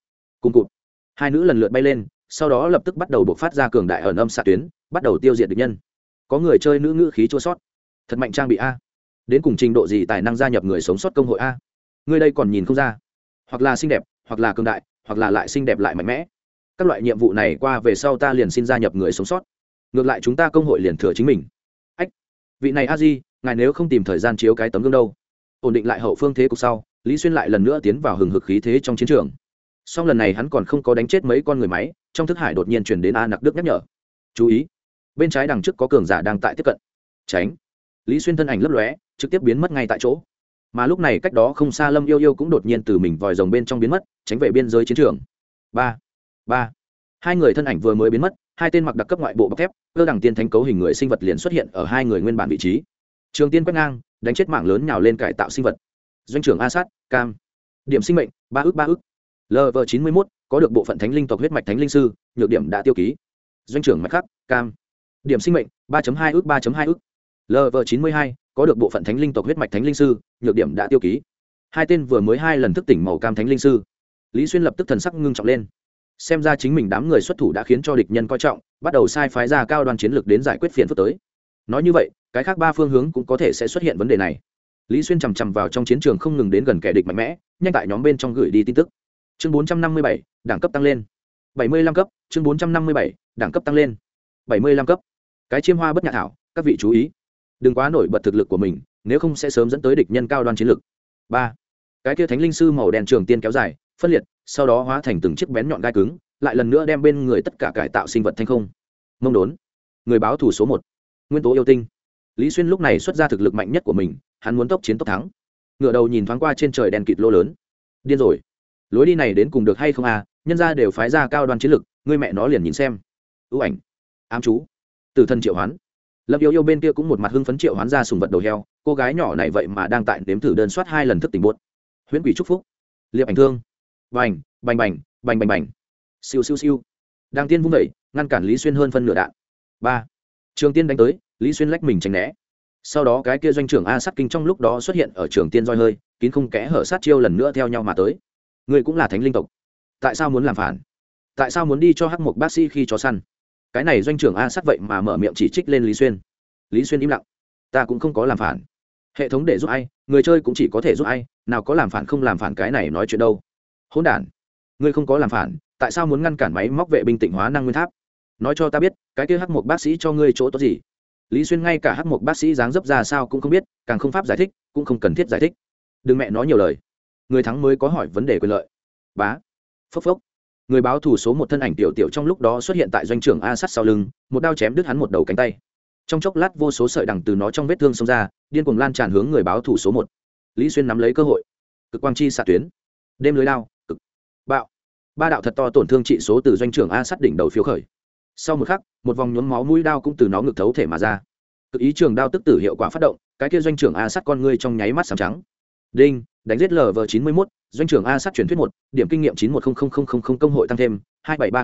cùng cụt. Hai nữ lần lượt bay lên, sau đó lập tức bắt đầu buộc phát ra cường đại ẩn âm xạ tuyến bắt đầu tiêu diệt địch nhân. Có người chơi nữ ngữ khí chua sót. Thật mạnh trang bị a. Đến cùng trình độ gì tài năng gia nhập người sống sót công hội a? Người đây còn nhìn không ra. Hoặc là xinh đẹp, hoặc là cường đại, hoặc là lại xinh đẹp lại mạnh mẽ. Các loại nhiệm vụ này qua về sau ta liền xin gia nhập người sống sót. Ngược lại chúng ta công hội liền thừa chính mình. Ách, vị này a di, ngài nếu không tìm thời gian chiếu cái tấm gương đâu. Ổn định lại hậu phương thế cục sau, lý xuyên lại lần nữa tiến vào hừng hực khí thế trong chiến trường. Song lần này hắn còn không có đánh chết mấy con người máy, trong thức hải đột nhiên chuyển đến a nặc đức nhắc nhở. Chú ý bên trái đằng trước có cường giả đang tại tiếp cận. Tránh. Lý xuyên thân ảnh lấp lóe, trực tiếp biến mất ngay tại chỗ. Mà lúc này cách đó không xa lâm yêu yêu cũng đột nhiên từ mình vòi rồng bên trong biến mất, tránh về biên giới chiến trường. Ba. Ba. Hai người thân ảnh vừa mới biến mất, hai tên mặc đặc cấp ngoại bộ bọc thép, cơ đẳng tiên thánh cấu hình người sinh vật liền xuất hiện ở hai người nguyên bản vị trí. Trường tiên quét ngang, đánh chết mạng lớn nhào lên cải tạo sinh vật. Doanh trưởng a sát, cam. Điểm sinh mệnh, ba ước ba ước. Lv chín mươi mốt, có được bộ phận thánh linh tộc huyết mạch thánh linh sư, nhược điểm đã tiêu ký. Doanh trưởng mạch khắc, cam điểm sinh mệnh, ba hai ước, ba hai ước. Lv chín mươi hai, có được bộ phận thánh linh tộc huyết mạch thánh linh sư, nhược điểm đã tiêu ký. Hai tên vừa mới hai lần thức tỉnh màu cam thánh linh sư. Lý xuyên lập tức thần sắc ngưng trọng lên. Xem ra chính mình đám người xuất thủ đã khiến cho địch nhân coi trọng, bắt đầu sai phái ra cao đoàn chiến lược đến giải quyết phiền phức tới. Nói như vậy, cái khác ba phương hướng cũng có thể sẽ xuất hiện vấn đề này. Lý xuyên chầm chậm vào trong chiến trường không ngừng đến gần kẻ địch mạnh mẽ, nhanh tại nhóm bên trong gửi đi tin tức. Chương bốn trăm năm mươi bảy, đẳng cấp tăng lên. Bảy mươi lăm cấp, chương bốn trăm năm mươi bảy, đẳng cấp tăng lên. Bảy mươi lăm cấp cái chiêm hoa bất nhạ thảo, các vị chú ý. Đừng quá nổi bật thực lực của mình, nếu không sẽ sớm dẫn tới địch nhân cao đoan chiến lực. Ba, cái kia thánh linh sư màu đen trường tiên kéo dài, phân liệt, sau đó hóa thành từng chiếc bén nhọn gai cứng, lại lần nữa đem bên người tất cả cải tạo sinh vật thanh không. Mông đốn, người báo thủ số một, nguyên tố yêu tinh. Lý xuyên lúc này xuất ra thực lực mạnh nhất của mình, hắn muốn tốc chiến tốc thắng. Ngựa đầu nhìn thoáng qua trên trời đèn kịt lô lớn. Điên rồi. Lối đi này đến cùng được hay không à? Nhân ra đều phái ra cao đoan chiến lực, người mẹ nó liền nhìn xem. Ưu ảnh. Ám chú từ thân triệu hoán. Lâm yêu yêu bên kia cũng một mặt hưng phấn triệu hoán ra sùng vật đầu heo, cô gái nhỏ này vậy mà đang tại nếm thử đơn soát hai lần thức tỉnh buốt huyễn quỷ trúc phúc. Liệp ảnh thương. Bành bành bành bành bành bành. Siêu siêu siêu. Đang tiên vung vẩy ngăn cản lý xuyên hơn phân nửa đạn. Ba. Trường tiên đánh tới, lý xuyên lách mình tránh né. Sau đó cái kia doanh trưởng a sát kinh trong lúc đó xuất hiện ở trường tiên roi hơi, kín không kẽ hở sát chiêu lần nữa theo nhau mà tới. Người cũng là thánh linh tộc. Tại sao muốn làm phản? Tại sao muốn đi cho hắc mục bác sĩ khi cho săn? Cái này doanh trưởng a sát vậy mà mở miệng chỉ trích lên lý xuyên. Lý xuyên im lặng. Ta cũng không có làm phản. Hệ thống để giúp ai, người chơi cũng chỉ có thể giúp ai, nào có làm phản không làm phản cái này nói chuyện đâu. Hỗn đản. Ngươi không có làm phản, tại sao muốn ngăn cản máy móc vệ binh tịnh hóa năng nguyên tháp? Nói cho ta biết, cái kia hắc một bác sĩ cho ngươi chỗ tốt gì? Lý xuyên ngay cả hắc một bác sĩ dáng dấp ra sao cũng không biết, càng không pháp giải thích, cũng không cần thiết giải thích. Đừng mẹ nói nhiều lời. Người thắng mới có hỏi vấn đề quyền lợi. Bá. Phốc phốc người báo thủ số một thân ảnh tiểu tiểu trong lúc đó xuất hiện tại doanh trưởng a sắt sau lưng, một đao chém đứt hắn một đầu cánh tay. Trong chốc lát vô số sợi đằng từ nó trong vết thương xông ra, điên cuồng lan tràn hướng người báo thủ số một. Lý xuyên nắm lấy cơ hội. Cực quang chi xạ tuyến. Đêm lưới lao, cực bạo. Ba đạo thật to tổn thương trị số từ doanh trưởng a sắt đỉnh đầu phiếu khởi. Sau một khắc, một vòng nhuốm máu mũi đao cũng từ nó ngực thấu thể mà ra. Cực ý trường đao tức tử hiệu quả phát động, cái kia doanh trưởng a sắt con ngươi trong nháy mắt sàm trắng. Đinh đánh giết lv chín mươi mốt, doanh trưởng a sắt truyền thuyết một, điểm kinh nghiệm chín một công hội tăng thêm, hai bảy ba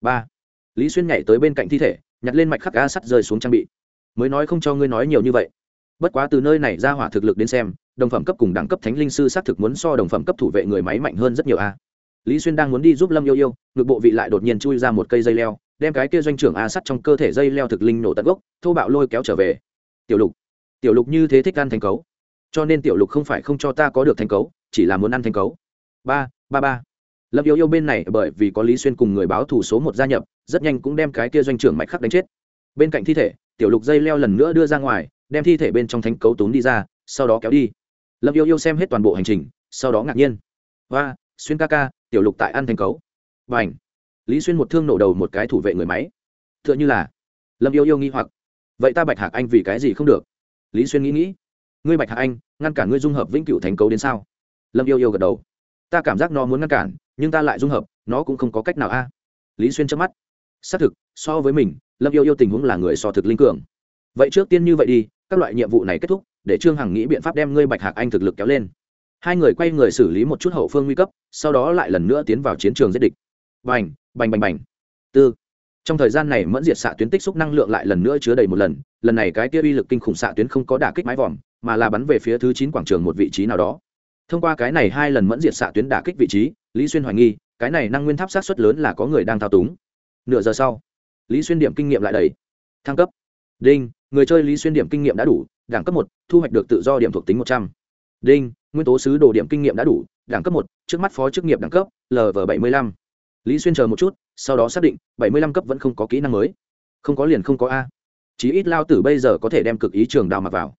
ba. Lý xuyên nhảy tới bên cạnh thi thể, nhặt lên mạch khắc a sắt rơi xuống trang bị. Mới nói không cho ngươi nói nhiều như vậy. Bất quá từ nơi này ra hỏa thực lực đến xem, đồng phẩm cấp cùng đẳng cấp thánh linh sư xác thực muốn so đồng phẩm cấp thủ vệ người máy mạnh hơn rất nhiều a. Lý xuyên đang muốn đi giúp lâm yêu yêu, ngực bộ vị lại đột nhiên chui ra một cây dây leo, đem cái kia doanh trưởng a sắt trong cơ thể dây leo thực linh nổ tận gốc, thô bạo lôi kéo trở về. Tiểu lục. Tiểu lục như thế thích ăn thành cấu cho nên tiểu lục không phải không cho ta có được thành cấu, chỉ là muốn ăn thành cấu. Ba ba ba. Lâm yêu yêu bên này bởi vì có lý xuyên cùng người báo thủ số một gia nhập, rất nhanh cũng đem cái kia doanh trưởng mạch khắc đánh chết. Bên cạnh thi thể, tiểu lục dây leo lần nữa đưa ra ngoài, đem thi thể bên trong thánh cấu tốn đi ra, sau đó kéo đi. Lâm yêu yêu xem hết toàn bộ hành trình, sau đó ngạc nhiên. Và xuyên ca ca, tiểu lục tại ăn thành cấu. Và ảnh lý xuyên một thương nổ đầu một cái thủ vệ người máy. T h ư ợ n h ư là lâm yêu yêu nghi hoặc. Vậy ta bạch hạc anh vì cái gì không được? Lý xuyên nghĩ nghĩ. Ngươi bạch hạc anh ngăn cản ngươi dung hợp vĩnh cửu thành cấu đến sao? Lâm yêu yêu gật đầu. Ta cảm giác nó muốn ngăn cản, nhưng ta lại dung hợp, nó cũng không có cách nào a. Lý xuyên chớp mắt. Xác thực, so với mình, lâm yêu yêu tình huống là người so thực linh cường. Vậy trước tiên như vậy đi, các loại nhiệm vụ này kết thúc, để trương hằng nghĩ biện pháp đem ngươi bạch hạc anh thực lực kéo lên. Hai người quay người xử lý một chút hậu phương nguy cấp, sau đó lại lần nữa tiến vào chiến trường giết địch. Bành bành bành bành. Tư. Trong thời gian này mẫn diệt xạ tuyến tích xúc năng lượng lại lần nữa chứa đầy một lần lần này cái kia uy lực kinh khủng xạ tuyến không có đả kích mái vòm mà là bắn về phía thứ chín quảng trường một vị trí nào đó. Thông qua cái này hai lần mẫn diệt xạ tuyến đả kích vị trí, lý xuyên hoài nghi, cái này năng nguyên tháp sát xuất lớn là có người đang thao túng. Nửa giờ sau, lý xuyên điểm kinh nghiệm lại đầy. Thăng cấp. Đinh, người chơi lý xuyên điểm kinh nghiệm đã đủ, đẳng cấp một, thu hoạch được tự do điểm thuộc tính một trăm. Đinh, nguyên tố sứ đồ điểm kinh nghiệm đã đủ, đẳng cấp một, trước mắt phó chức nghiệp đẳng cấp lv bảy mươi lăm. Lý xuyên chờ một chút, sau đó xác định, bảy mươi lăm cấp vẫn không có kỹ năng mới. Không có liền không có a. Chí ít lao tử bây giờ có thể đem cực ý trường đao mặc vào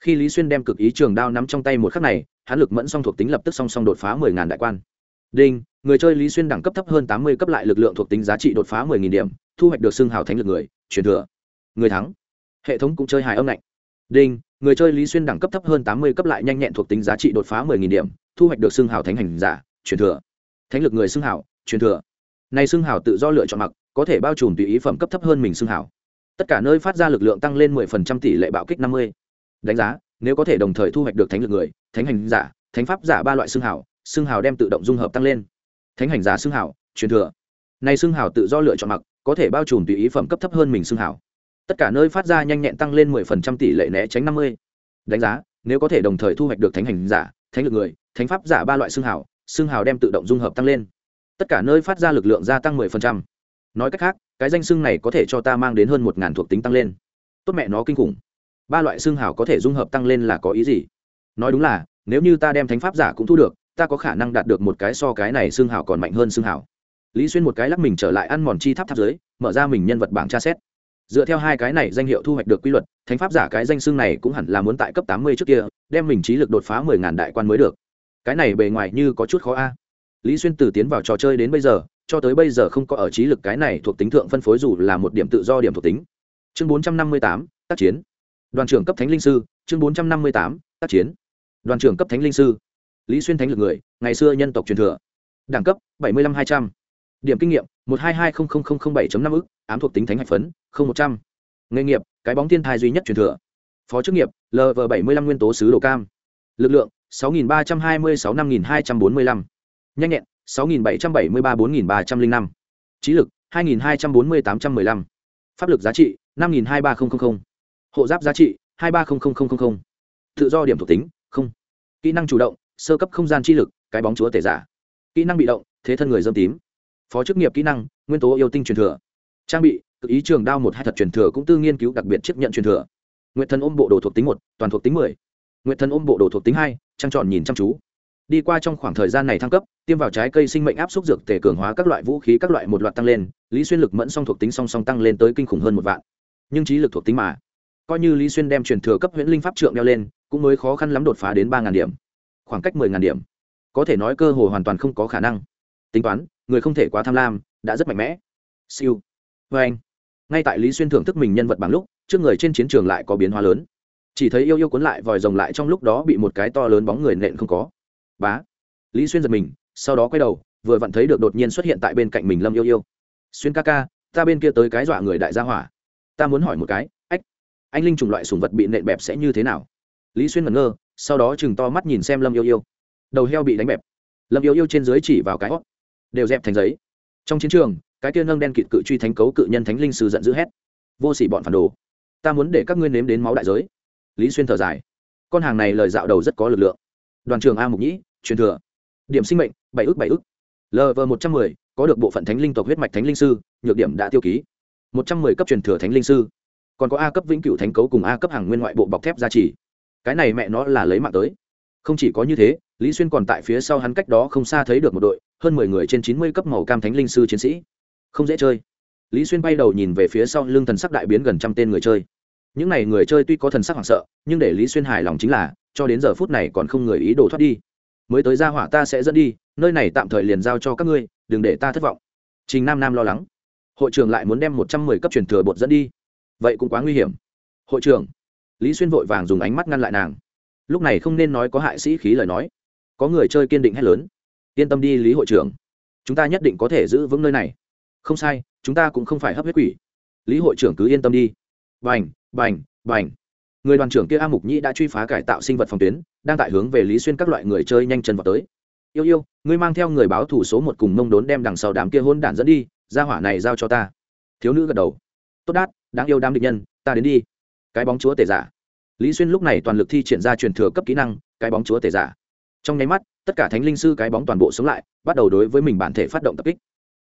khi lý xuyên đem cực ý trường đao nắm trong tay một khắc này hắn lực mẫn song thuộc tính lập tức song song đột phá mười ngàn đại quan. Đinh, người chơi lý xuyên đẳng cấp thấp hơn tám mươi cấp lại lực lượng thuộc tính giá trị đột phá mười nghìn điểm, thu hoạch được xưng hào thánh lực người, truyền thừa. Người thắng. Hệ thống cũng chơi hài âm lạnh. Đinh, người chơi lý xuyên đẳng cấp thấp hơn tám mươi cấp lại nhanh nhẹn thuộc tính giá trị đột phá mười nghìn điểm, thu hoạch được xưng hào thánh hành giả, truyền thừa. Thánh lực người xưng hào, truyền thừa. Này xưng hào tự do lựa chọn mặc, có thể bao trùm tùy ý phẩm cấp thấp hơn mình xưng hào. Tất cả nơi phát ra lực lượng tăng lên 10% tỷ lệ bạo kích 50 đánh giá, nếu có thể đồng thời thu hoạch được thánh lực người, thánh hành giả, thánh pháp giả ba loại xương hào xương hào đem tự động dung hợp tăng lên. Thánh hành giả xương hào, truyền thừa. Này xương hào tự do lựa chọn mặc, có thể bao trùm tùy ý phẩm cấp thấp hơn mình xương hào. Tất cả nơi phát ra nhanh nhẹn tăng lên 10% tỷ lệ né tránh 50. đánh giá, nếu có thể đồng thời thu hoạch được thánh hành giả, thánh lực người, thánh pháp giả ba loại xương hào xương hào đem tự động dung hợp tăng lên. Tất cả nơi phát ra lực lượng gia tăng 10%. nói cách khác, cái danh xương này có thể cho ta mang đến hơn một ngàn thuộc tính tăng lên. Tốt mẹ, nó kinh khủng ba loại xương hào có thể dung hợp tăng lên là có ý gì? Nói đúng là, nếu như ta đem thánh pháp giả cũng thu được, ta có khả năng đạt được một cái so cái này xương hào còn mạnh hơn xương hào. Lý xuyên một cái lắc mình trở lại ăn mòn chi tháp tháp dưới, mở ra mình nhân vật bảng tra xét. Dựa theo hai cái này danh hiệu thu hoạch được quy luật, thánh pháp giả cái danh xương này cũng hẳn là muốn tại cấp tám mươi trước kia, đem mình trí lực đột phá mười ngàn đại quan mới được. Cái này bề ngoài như có chút khó a. Lý xuyên từ tiến vào trò chơi đến bây giờ, cho tới bây giờ không có ở trí lực cái này thuộc tính thượng phân phối dù là một điểm tự do điểm thuộc tính. Chương bốn trăm năm mươi tám, tác chiến đoàn trưởng cấp thánh linh sư, chương bốn trăm năm mươi tám, tác chiến. Đoàn trưởng cấp thánh linh sư, lý xuyên thánh lực người, ngày xưa nhân tộc truyền thừa. Đẳng cấp, bảy mươi năm hai trăm. Điểm kinh nghiệm, một hai hai bảy năm ức, ám thuộc tính thánh hạch phấn, không một trăm. Nghề nghiệp, cái bóng thiên thai duy nhất truyền thừa. Phó chức nghiệp lv bảy mươi năm nguyên tố sứ đồ cam. Lực lượng, sáu nghìn ba trăm hai mươi sáu năm nghìn hai trăm bốn mươi lăm. Nhanh nhẹn 6773 4305. Trí lực 2240 815. Pháp lực giá trị 523000. Hộ giáp giá trị 230000. Tự do điểm thuộc tính, không. Kỹ năng chủ động, sơ cấp không gian chi lực, cái bóng chúa tể giả. Kỹ năng bị động, thế thân người dâm tím. Phó chức nghiệp kỹ năng, nguyên tố yêu tinh truyền thừa. Trang bị, cực ý trường đao một hai thật truyền thừa cũng tư nghiên cứu đặc biệt chấp nhận truyền thừa. Nguyện thần ôm bộ đồ thuộc tính một, toàn thuộc tính mười. Nguyện thần ôm bộ đồ thuộc tính hai, trang tròn nhìn chăm chú đi qua trong khoảng thời gian này thăng cấp tiêm vào trái cây sinh mệnh áp xúc dược tề cường hóa các loại vũ khí các loại một loạt tăng lên lý xuyên lực mẫn song thuộc tính song song tăng lên tới kinh khủng hơn một vạn nhưng trí lực thuộc tính mà coi như lý xuyên đem truyền thừa cấp huyễn linh pháp trượng đeo lên, cũng mới khó khăn lắm đột phá đến ba điểm. Khoảng cách mười điểm. Có thể nói cơ hồ hoàn toàn không có khả năng. Tính toán, người không thể quá tham lam, đã rất mạnh mẽ. Siêu. Vê anh, ngay tại lý xuyên thưởng thức mình nhân vật bằng lúc, trước người trên chiến trường lại có biến hóa lớn. Chỉ thấy yêu yêu cuốn lại vòi rồng lại trong lúc đó bị một cái to lớn bóng người nện không có. Bá. Lý xuyên giật mình, sau đó quay đầu, vừa vặn thấy được đột nhiên xuất hiện tại bên cạnh mình lâm yêu yêu. Xuyên ca ca, ta bên kia tới cái dọa người đại gia hỏa. Ta muốn hỏi một cái anh linh chủng loại sùng vật bị nện bẹp sẽ như thế nào? Lý xuyên ngẩn ngơ, sau đó chừng to mắt nhìn xem lâm yêu yêu. Đầu heo bị đánh bẹp. Lâm yêu yêu trên dưới chỉ vào cái hót đều dẹp thành giấy. Trong chiến trường, cái kia nâng đen kịt cự truy thánh cấu cự nhân thánh linh sư giận dữ hét. Vô sỉ bọn phản đồ, ta muốn để các ngươi nếm đến máu đại giới. Lý xuyên thở dài. Con hàng này lời dạo đầu rất có lực lượng. Đoàn trường a mục nhĩ, truyền thừa. Điểm sinh mệnh, bảy ước bảy ước lv một trăm mười, có được bộ phận thánh linh tộc huyết mạch thánh linh sư, nhược điểm đã tiêu ký. một trăm mười cấp truyền thừa thánh linh sư còn có a cấp vĩnh cửu thánh cấu cùng a cấp hàng nguyên ngoại bộ bọc thép gia trì. Cái này mẹ nó là lấy mạng tới. Không chỉ có như thế, lý xuyên còn tại phía sau hắn cách đó không xa thấy được một đội, hơn mười người trên chín mươi cấp màu cam thánh linh sư chiến sĩ. Không dễ chơi. Lý xuyên bay đầu nhìn về phía sau lưng thần sắc đại biến gần trăm tên người chơi. Những n à y người chơi tuy có thần sắc hoảng sợ, nhưng để lý xuyên hài lòng chính là, cho đến giờ phút này còn không người ý đồ thoát đi. Mới tới ra hỏa ta sẽ dẫn đi, nơi này tạm thời liền giao cho các ngươi, đừng để ta thất vọng. Trình nam nam lo lắng. Hội trưởng lại muốn đem một trăm mười cấp truyền thừa bột dẫn đi vậy cũng quá nguy hiểm. Hội trưởng, lý xuyên vội vàng dùng ánh mắt ngăn lại nàng. Lúc này không nên nói có hại sĩ khí lời nói. Có người chơi kiên định hét lớn. Yên tâm đi, lý hội trưởng. Chúng ta nhất định có thể giữ vững nơi này. Không sai, chúng ta cũng không phải hấp huyết quỷ. Lý hội trưởng cứ yên tâm đi. Bành bành bành. Người đoàn trưởng kia a mục nhĩ đã truy phá cải tạo sinh vật phòng tuyến, đang tại hướng về lý xuyên các loại người chơi nhanh chân vào tới. Yêu yêu, ngươi mang theo người báo thủ số một cùng mông đốn đem đằng sau đám kia hôn đản dẫn đi ra hỏa này giao cho ta. Thiếu nữ gật đầu. Tốt đát đáng yêu đám địch nhân, ta đến đi. Cái bóng chúa tể giả. Lý xuyên lúc này toàn lực thi triển ra truyền thừa cấp kỹ năng, cái bóng chúa tể giả. Trong nháy mắt, tất cả thánh linh sư cái bóng toàn bộ sống lại, bắt đầu đối với mình bản thể phát động tập kích.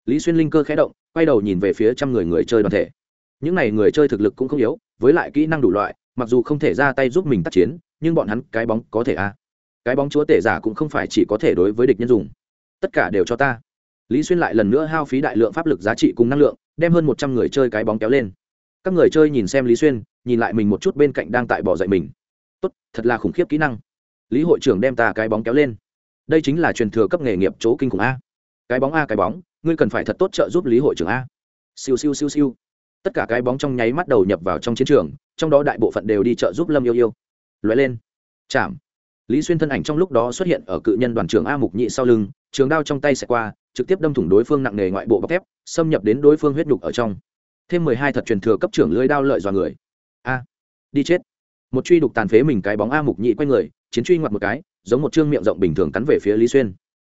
Lý xuyên linh cơ khé động, quay đầu nhìn về phía trăm người người chơi đoàn thể. Những n à y người chơi thực lực cũng không yếu, với lại kỹ năng đủ loại, mặc dù không thể ra tay giúp mình tác chiến, nhưng bọn hắn cái bóng có thể a. Cái bóng chúa tể giả cũng không phải chỉ có thể đối với địch nhân dùng. Tất cả đều cho ta. Lý xuyên lại lần nữa hao phí đại lượng pháp lực giá trị cùng năng lượng, đem hơn một trăm người chơi cái bóng kéo lên các người chơi nhìn xem lý xuyên, nhìn lại mình một chút bên cạnh đang tại bỏ dậy mình. Tốt, thật là khủng khiếp kỹ năng. Lý hội trưởng đem ta cái bóng kéo lên. Đây chính là truyền thừa cấp nghề nghiệp chỗ kinh khủng a. Cái bóng a, cái bóng, ngươi cần phải thật tốt trợ giúp lý hội trưởng a. Siêu siêu siêu siêu. Tất cả cái bóng trong nháy mắt đầu nhập vào trong chiến trường, trong đó đại bộ phận đều đi trợ giúp lâm yêu yêu. Lóe lên. Chạm. Lý xuyên thân ảnh trong lúc đó xuất hiện ở cự nhân đoàn trưởng a mục nhị sau lưng, trường đao trong tay xẹt qua, trực tiếp đâm thủng đối phương nặng nề ngoại bộ bọc thép, xâm nhập đến đối phương huyết nhục ở trong thêm mười hai thật truyền thừa cấp trưởng lưới đao lợi dọa người. A, đi chết. Một truy đục tàn phế mình cái bóng a mục nhị quay người, chiến truy ngoặt một cái, giống một chương miệng rộng bình thường cắn về phía lý xuyên.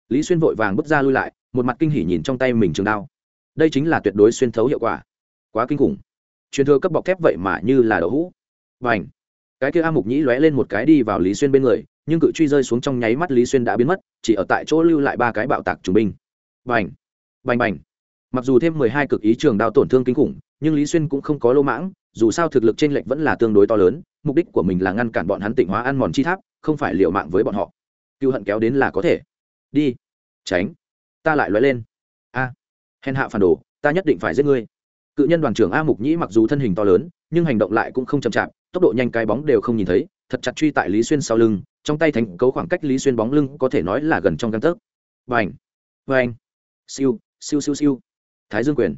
Lý xuyên vội vàng bước ra lui lại, một mặt kinh hỉ nhìn trong tay mình trường đao. Đây chính là tuyệt đối xuyên thấu hiệu quả. Quá kinh khủng. Truyền thừa cấp bọc thép vậy mà như là đậu hũ. Và ảnh cái kia a mục nhĩ lóe lên một cái đi vào lý xuyên bên người, nhưng cự truy rơi xuống trong nháy mắt lý xuyên đã biến mất, chỉ ở tại chỗ lưu lại ba cái bạo tạc trùng binh. Bành bành bành mặc dù thêm mười hai cực ý trường đao tổn thương kinh khủng, nhưng lý xuyên cũng không có lô mãng, dù sao thực lực trên lệnh vẫn là tương đối to lớn, mục đích của mình là ngăn cản bọn hắn tịnh hóa ăn mòn chi tháp, không phải liệu mạng với bọn họ. Cựu hận kéo đến là có thể. Đi. Tránh. Ta lại lóe lên. A. Hèn hạ phản đồ, ta nhất định phải giết ngươi. Cự nhân đoàn trưởng a mục nhĩ mặc dù thân hình to lớn, nhưng hành động lại cũng không chậm chạp, tốc độ nhanh cái bóng đều không nhìn thấy, thật chặt truy tại lý xuyên sau lưng, trong tay thành cấu khoảng cách lý xuyên bóng lưng có thể nói là gần trong găng tấc. Vành vành siêu siêu siêu siêu thái dương quyền.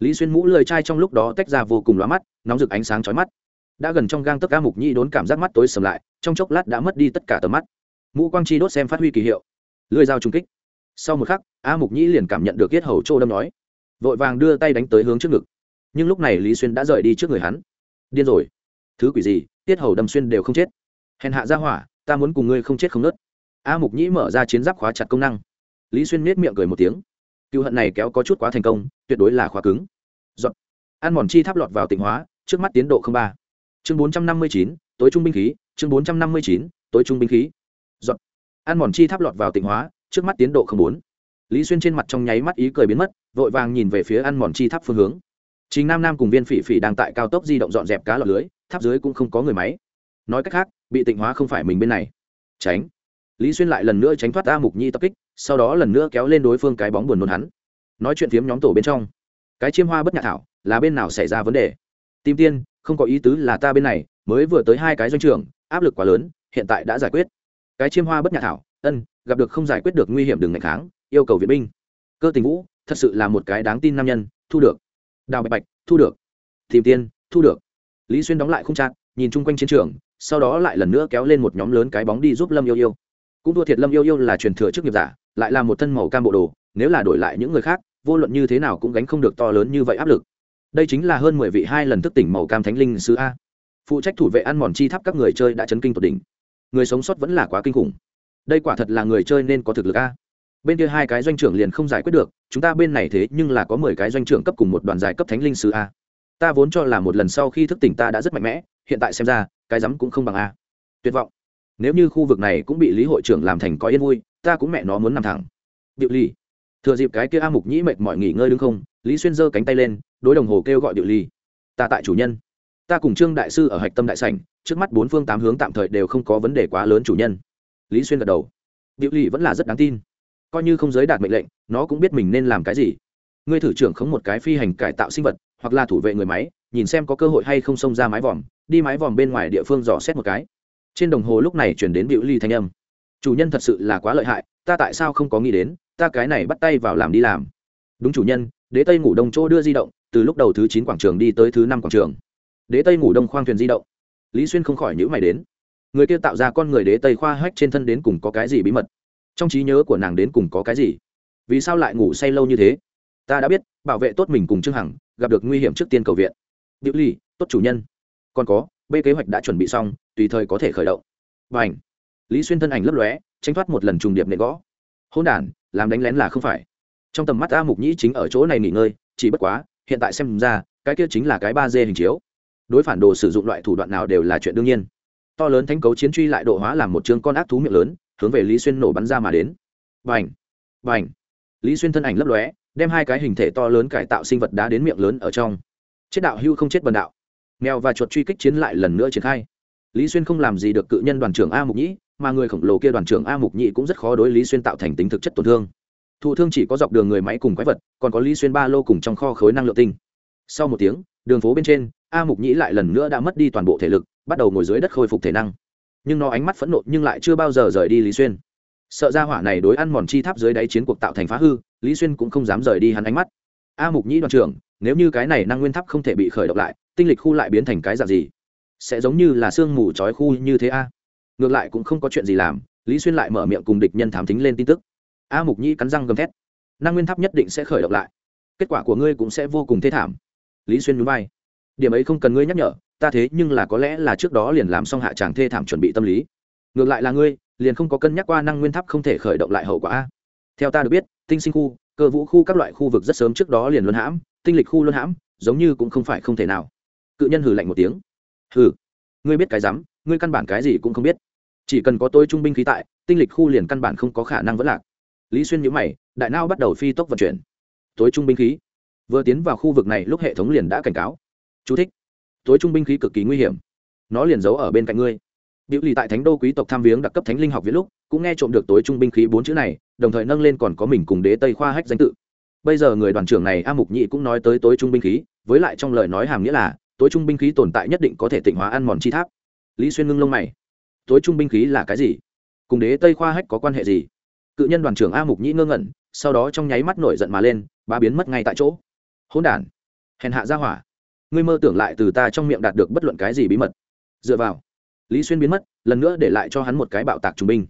Lý xuyên mũ lười chai trong lúc đó tách ra vô cùng lóa mắt, nóng rực ánh sáng chói mắt. Đã gần trong gang tấc a mục nhĩ đốn cảm giác mắt tối sầm lại, trong chốc lát đã mất đi tất cả tầm mắt. Mũ quang chi đốt xem phát huy kỳ hiệu. Lưỡi dao trung kích. Sau một khắc, a mục nhĩ liền cảm nhận được yết hầu trô đâm nói, vội vàng đưa tay đánh tới hướng trước ngực. Nhưng lúc này lý xuyên đã rời đi trước người hắn. Điên rồi. Thứ quỷ gì, tiết hầu đâm xuyên đều không chết. Hèn hạ ra hỏa, ta muốn cùng ngươi không chết không nớt. A mục nhĩ mở ra chiến giáp khóa chặt công năng. Lý xuyên miết miệng cười một tiếng cựu hận này kéo có chút quá thành công, tuyệt đối là khóa cứng. Dọn ăn mòn chi tháp lọt vào tịnh hóa, trước mắt tiến độ không ba. Chương bốn trăm năm mươi chín, tối trung binh khí, chương bốn trăm năm mươi chín, tối trung binh khí. Dọn ăn mòn chi tháp lọt vào tịnh hóa, trước mắt tiến độ không bốn. Lý xuyên trên mặt trong nháy mắt ý cười biến mất, vội vàng nhìn về phía ăn mòn chi tháp phương hướng. Chính nam nam cùng viên phỉ phỉ đang tại cao tốc di động dọn dẹp cá lọt lưới, tháp dưới cũng không có người máy. Nói cách khác, bị tịnh hóa không phải mình bên này. Tránh. Lý xuyên lại lần nữa tránh thoát a mục nhi tập kích sau đó lần nữa kéo lên đối phương cái bóng buồn nôn hắn. Nói chuyện phiếm nhóm tổ bên trong. Cái chiêm hoa bất nhạ thảo, là bên nào xảy ra vấn đề? Tim tiên, không có ý tứ là ta bên này, mới vừa tới hai cái doanh trường áp lực quá lớn, hiện tại đã giải quyết. Cái chiêm hoa bất nhạ thảo, ân, gặp được không giải quyết được nguy hiểm đường ngày kháng, yêu cầu viện binh. Cơ tình vũ, thật sự là một cái đáng tin nam nhân, thu được. Đào bạch bạch, thu được. Tìm tiên, thu được. Lý xuyên đóng lại không chặt, nhìn chung quanh chiến trường, sau đó lại lần nữa kéo lên một nhóm lớn cái bóng đi giúp lâm yêu yêu. Cũng thua thiệt lâm yêu yêu là truyền thừa chức nghiệp giả lại là một thân màu cam bộ đồ, nếu là đổi lại những người khác, vô luận như thế nào cũng gánh không được to lớn như vậy áp lực. Đây chính là hơn mười vị hai lần thức tỉnh màu cam thánh linh sứ a. Phụ trách thủ vệ ăn mòn chi tháp các người chơi đã chấn kinh tột đỉnh. Người sống sót vẫn là quá kinh khủng. Đây quả thật là người chơi nên có thực lực a. Bên kia hai cái doanh trưởng liền không giải quyết được, chúng ta bên này thế nhưng là có mười cái doanh trưởng cấp cùng một đoàn giải cấp thánh linh sứ a. Ta vốn cho là một lần sau khi thức tỉnh ta đã rất mạnh mẽ, hiện tại xem ra, cái rắm cũng không bằng a. Tuyệt vọng nếu như khu vực này cũng bị lý hội trưởng làm thành có yên vui, ta cũng mẹ nó muốn nằm thẳng. Điệu ly. Thừa dịp cái kia a mục nhĩ mệt mỏi nghỉ ngơi đứng không, lý xuyên giơ cánh tay lên, đối đồng hồ kêu gọi điệu ly. Ta tại chủ nhân. Ta cùng trương đại sư ở hạch tâm đại sảnh, trước mắt bốn phương tám hướng tạm thời đều không có vấn đề quá lớn chủ nhân. Lý xuyên gật đầu. Điệu ly vẫn là rất đáng tin. Coi như không giới đạt mệnh lệnh, nó cũng biết mình nên làm cái gì. Ngươi thử trưởng khống một cái phi hành cải tạo sinh vật, hoặc là thủ vệ người máy, nhìn xem có cơ hội hay không xông ra mái vòm, đi mái vòm bên ngoài địa phương dò xét một cái trên đồng hồ lúc này chuyển đến biểu ly thanh âm. Chủ nhân thật sự là quá lợi hại, ta tại sao không có nghĩ đến, ta cái này bắt tay vào làm đi làm. Đúng chủ nhân, đế tây ngủ đông chỗ đưa di động, từ lúc đầu thứ chín quảng trường đi tới thứ năm quảng trường. Đế tây ngủ đông khoang thuyền di động. Lý xuyên không khỏi nhữ mày đến. Người kia tạo ra con người đế tây khoa hách trên thân đến cùng có cái gì bí mật? Trong trí nhớ của nàng đến cùng có cái gì? Vì sao lại ngủ say lâu như thế? Ta đã biết, bảo vệ tốt mình cùng trương hằng, gặp được nguy hiểm trước tiên cầu viện. Biểu ly, tốt chủ nhân. Còn có b kế hoạch đã chuẩn bị xong, tùy thời có thể khởi động. Và ảnh lý xuyên thân ảnh lấp lóe tranh thoát một lần trùng điệp nệ gõ. Hôn đản, làm đánh lén là không phải. Trong tầm mắt a mục nhĩ chính ở chỗ này nghỉ ngơi, chỉ bất quá, hiện tại xem ra, cái kia chính là cái ba d hình chiếu. Đối phản đồ sử dụng loại thủ đoạn nào đều là chuyện đương nhiên. To lớn thanh cấu chiến truy lại độ hóa làm một chương con ác thú miệng lớn, hướng về lý xuyên nổ bắn ra mà đến. Bành! Bành! Lý xuyên thân ảnh lấp lóe, đem hai cái hình thể to lớn cải tạo sinh vật đá đến miệng lớn ở trong. Chết đạo hưu không chết bần đạo mèo và chuột truy kích chiến lại lần nữa triển khai. Lý xuyên không làm gì được cự nhân đoàn trưởng a mục nhĩ, mà người khổng lồ kia đoàn trưởng a mục nhĩ cũng rất khó đối lý xuyên tạo thành tính thực chất tổn thương. Thụ thương chỉ có dọc đường người máy cùng quái vật, còn có lý xuyên ba lô cùng trong kho khối năng lượng tinh. Sau một tiếng, đường phố bên trên, a mục nhĩ lại lần nữa đã mất đi toàn bộ thể lực, bắt đầu ngồi dưới đất khôi phục thể năng. Nhưng nó ánh mắt phẫn nộ nhưng lại chưa bao giờ rời đi lý xuyên. Sợ ra hỏa này đối ăn mòn chi tháp dưới đáy chiến cuộc tạo thành phá hư, lý xuyên cũng không dám rời đi hắn ánh mắt. A mục nhĩ đoàn trưởng nếu như cái này năng nguyên tháp không thể bị khởi động lại, tinh lịch khu lại biến thành cái dạng gì? Sẽ giống như là sương mù trói khu như thế a? Ngược lại cũng không có chuyện gì làm, lý xuyên lại mở miệng cùng địch nhân thám tính lên tin tức. A mục nhĩ cắn răng gầm thét. Năng nguyên tháp nhất định sẽ khởi động lại. Kết quả của ngươi cũng sẽ vô cùng thê thảm. Lý xuyên núi bay điểm ấy không cần ngươi nhắc nhở, ta thế nhưng là có lẽ là trước đó liền làm xong hạ tràng thê thảm chuẩn bị tâm lý. Ngược lại là ngươi, liền không có cân nhắc qua năng nguyên tháp không thể khởi động lại hậu quả a. Theo ta được biết, tinh sinh khu, cơ vũ khu các loại khu vực rất sớm trước đó liền luân hãm tinh lịch khu luân hãm giống như cũng không phải không thể nào. Cự nhân hừ lạnh một tiếng. Hừ ngươi biết cái rắm ngươi căn bản cái gì cũng không biết. Chỉ cần có tôi trung binh khí tại tinh lịch khu liền căn bản không có khả năng vẫn lạc. Lý xuyên nhữ mày đại nao bắt đầu phi tốc vận chuyển. Tối trung binh khí. Vừa tiến vào khu vực này lúc hệ thống liền đã cảnh cáo. Chú thích. tối trung binh khí cực kỳ nguy hiểm. Nó liền giấu ở bên cạnh ngươi. Biểu lì tại Thánh đô quý tộc tham viếng đặc cấp thánh linh học viện lúc, cũng nghe trộm được tối trung binh khí bốn chữ này, đồng thời nâng lên còn có mình cùng đế Tây khoa hách danh tự. Bây giờ người đoàn trưởng này A Mục Nhị cũng nói tới tối trung binh khí, với lại trong lời nói hàm nghĩa là, tối trung binh khí tồn tại nhất định có thể tịnh hóa ăn mòn chi tháp. Lý Xuyên ngưng lông mày. Tối trung binh khí là cái gì? Cùng đế Tây khoa hách có quan hệ gì? Cự nhân đoàn trưởng A Mục Nhị ngơ ngẩn, sau đó trong nháy mắt nổi giận mà lên, ba biến mất ngay tại chỗ. Hỗn đản, hèn hạ ra hỏa, ngươi mơ tưởng lại từ ta trong miệng đạt được bất luận cái gì bí mật. Dựa vào lý xuyên biến mất lần nữa để lại cho hắn một cái bạo tạc trung binh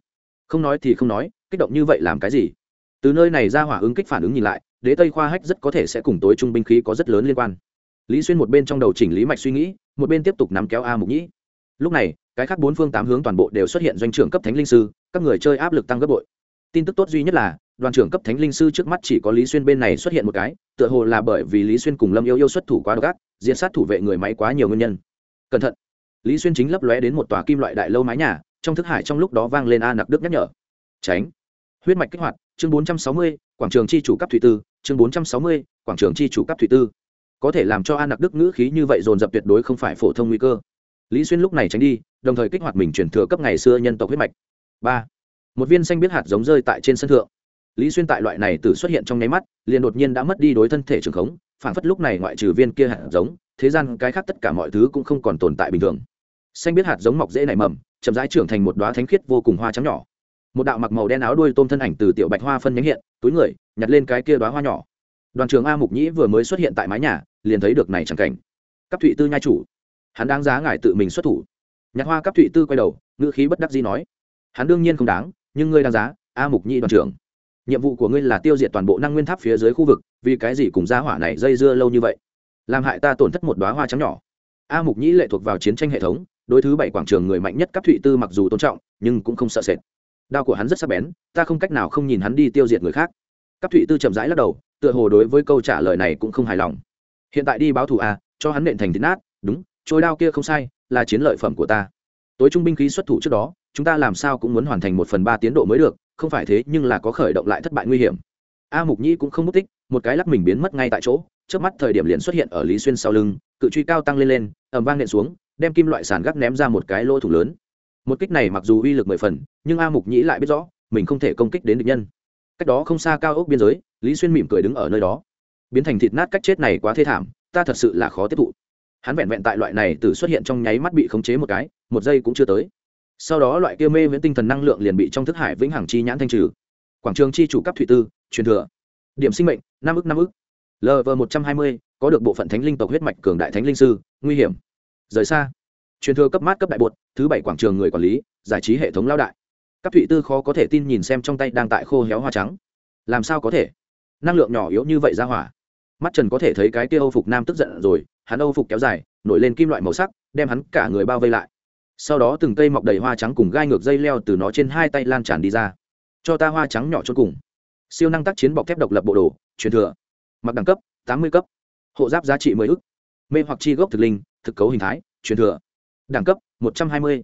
không nói thì không nói kích động như vậy làm cái gì từ nơi này ra hỏa ứng kích phản ứng nhìn lại đế tây khoa hách rất có thể sẽ cùng tối trung binh khí có rất lớn liên quan. Lý xuyên một bên trong đầu chỉnh lý mạch suy nghĩ, một bên tiếp tục nắm kéo a mục nhĩ. Lúc này, cái khác bốn phương tám hướng toàn bộ đều xuất hiện doanh trưởng cấp thánh linh sư, các người chơi áp lực tăng gấp bội. Tin tức tốt duy nhất là, đoàn trưởng cấp thánh linh sư trước mắt chỉ có lý xuyên bên này xuất hiện một cái, tựa hồ là bởi vì lý xuyên cùng lâm yêu yêu xuất thủ quá độc ác diện sát thủ vệ người máy quá nhiều nguyên nhân. Cẩn thận! Lý xuyên chính lấp lóe đến một tòa kim loại đại lâu mái nhà, trong thức hải trong lúc đó vang lên a nặc đức nhắc nhở. Tránh! Huyết mạch kích hoạt, chương bốn trăm sáu mươi, quảng trường chi chủ cấp thủy tư chương bốn trăm sáu mươi, quảng trường chi chủ cấp thủy tư. Có thể làm cho an nặc đức ngữ khí như vậy dồn dập tuyệt đối không phải phổ thông nguy cơ. Lý xuyên lúc này tránh đi, đồng thời kích hoạt mình chuyển thừa cấp ngày xưa nhân tộc huyết mạch. Ba. Một viên xanh biết hạt giống rơi tại trên sân thượng. Lý xuyên tại loại này tự xuất hiện trong nháy mắt, liền đột nhiên đã mất đi đối thân thể trường khống phản phất lúc này ngoại trừ viên kia hạt giống, thế gian cái khác tất cả mọi thứ cũng không còn tồn tại bình thường. Xanh biết hạt giống mọc dễ nảy mầm, chậm rãi trưởng thành một đoá thánh khiết vô cùng hoa trắng nhỏ. Một đạo mặc màu đen áo đuôi tôm thân ảnh từ tiểu bạch hoa phân nhánh hiện, túi người nhặt lên cái kia đoá hoa nhỏ. Đoàn trường a mục nhĩ vừa mới xuất hiện tại mái nhà, liền thấy được này chẳng cảnh. Cấp thụy tư nhai chủ. Hắn đáng giá ngài tự mình xuất thủ. Nhạc hoa cấp thụy tư quay đầu, ngữ khí bất đắc dĩ nói. Hắn đương nhiên không đáng, nhưng ngươi đáng giá, a mục nhĩ đoàn trưởng. Nhiệm vụ của ngươi là tiêu diệt toàn bộ năng nguyên tháp phía dưới khu vực, vì cái gì cùng gia hỏa này dây dưa lâu như vậy? Làm hại ta tổn thất một đoá hoa trắng nhỏ. A mục nhĩ lệ thuộc vào chiến tranh hệ thống, đối thứ bảy quảng trường người mạnh nhất cấp thụy tư mặc dù tôn trọng, nhưng cũng không sợ sệt. Đao của hắn rất sắc bén, ta không cách nào không nhìn hắn đi tiêu diệt người khác. Các thụy tư chậm rãi lắc đầu, tựa hồ đối với câu trả lời này cũng không hài lòng. Hiện tại đi báo thù à? cho hắn nện thành thịt nát, đúng, trôi đao kia không sai, là chiến lợi phẩm của ta. Tối trung binh khí xuất thủ trước đó, chúng ta làm sao cũng muốn hoàn thành một phần ba tiến độ mới được, không phải thế nhưng là có khởi động lại thất bại nguy hiểm. A mục nhĩ cũng không mất tích, một cái lắc mình biến mất ngay tại chỗ, trước mắt thời điểm liền xuất hiện ở lý xuyên sau lưng, cự truy cao tăng lên lên ẩm vang nện xuống, đem kim loại sàn gác ném ra một cái lỗ thủ lớn. Một kích này mặc dù uy lực mười phần, nhưng a mục nhĩ lại biết rõ, mình không thể công kích đến địch nhân cách đó không xa cao ốc biên giới, lý xuyên mỉm cười đứng ở nơi đó. Biến thành thịt nát cách chết này quá thê thảm, ta thật sự là khó tiếp thụ. Hắn vẹn vẹn tại loại này từ xuất hiện trong nháy mắt bị khống chế một cái, một giây cũng chưa tới. Sau đó loại kia mê viễn tinh thần năng lượng liền bị trong thức hải vĩnh hằng chi nhãn thanh trừ. Quảng trường chi chủ cấp thủy tư, truyền thừa. Điểm sinh mệnh, năm ức năm ức. Lv một trăm hai mươi, có được bộ phận thánh linh tộc huyết mạch cường đại thánh linh sư, nguy hiểm. Rời xa. Truyền thừa cấp mát cấp đại bột, thứ bảy quảng trường người quản lý, giải trí hệ thống lao đại các thụy tư khó có thể tin nhìn xem trong tay đang tại khô héo hoa trắng. Làm sao có thể? Năng lượng nhỏ yếu như vậy ra hỏa. Mắt trần có thể thấy cái kia âu phục nam tức giận rồi, hắn âu phục kéo dài, nổi lên kim loại màu sắc, đem hắn cả người bao vây lại. Sau đó từng cây mọc đầy hoa trắng cùng gai ngược dây leo từ nó trên hai tay lan tràn đi ra. Cho ta hoa trắng nhỏ cho cùng. Siêu năng tác chiến bọc thép độc lập bộ đồ, truyền thừa. Mặc đẳng cấp, tám mươi cấp. Hộ giáp giá trị mười ức. Mê hoặc chi gốc thực linh, thực cấu hình thái, truyền thừa. Đẳng cấp, một trăm hai mươi.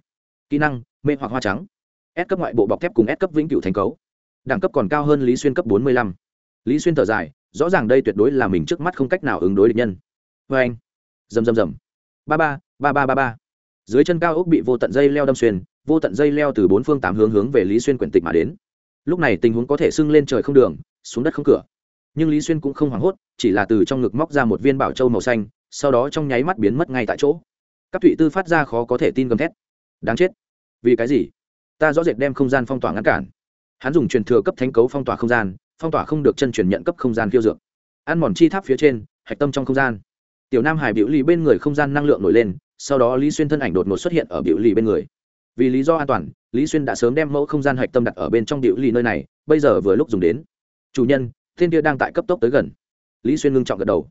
Kỹ năng, mê hoặc hoa trắng. S cấp ngoại bộ bọc thép cùng S cấp vĩnh cửu thành cấu. Đẳng cấp còn cao hơn lý xuyên cấp bốn mươi lăm. Lý xuyên thở dài rõ ràng đây tuyệt đối là mình trước mắt không cách nào ứng đối địch nhân. Oeng, anh rầm rầm rầm. Ba ba ba ba ba ba. Dưới chân cao ốc bị vô tận dây leo đâm xuyên vô tận dây leo từ bốn phương tám hướng hướng về lý xuyên quyển tịch mà đến. Lúc này tình huống có thể sưng lên trời không đường xuống đất không cửa. Nhưng lý xuyên cũng không hoảng hốt chỉ là từ trong ngực móc ra một viên bảo châu màu xanh sau đó trong nháy mắt biến mất ngay tại chỗ. Các thụy tư phát ra khó có thể tin gầm thét. Đáng chết. Vì cái gì? Ta rõ rệt đem không gian phong tỏa ngăn cản. Hắn dùng truyền thừa cấp thánh cấu phong tỏa không gian, phong tỏa không được chân truyền nhận cấp không gian khiêu dược. Ăn mòn chi tháp phía trên, hạch tâm trong không gian. Tiểu nam hải biểu lì bên người không gian năng lượng nổi lên, sau đó lý xuyên thân ảnh đột ngột xuất hiện ở biểu lì bên người. Vì lý do an toàn, lý xuyên đã sớm đem mẫu không gian hạch tâm đặt ở bên trong biểu lì nơi này, bây giờ vừa lúc dùng đến. Chủ nhân, thiên kia đang tại cấp tốc tới gần. Lý xuyên ngưng trọng gật đầu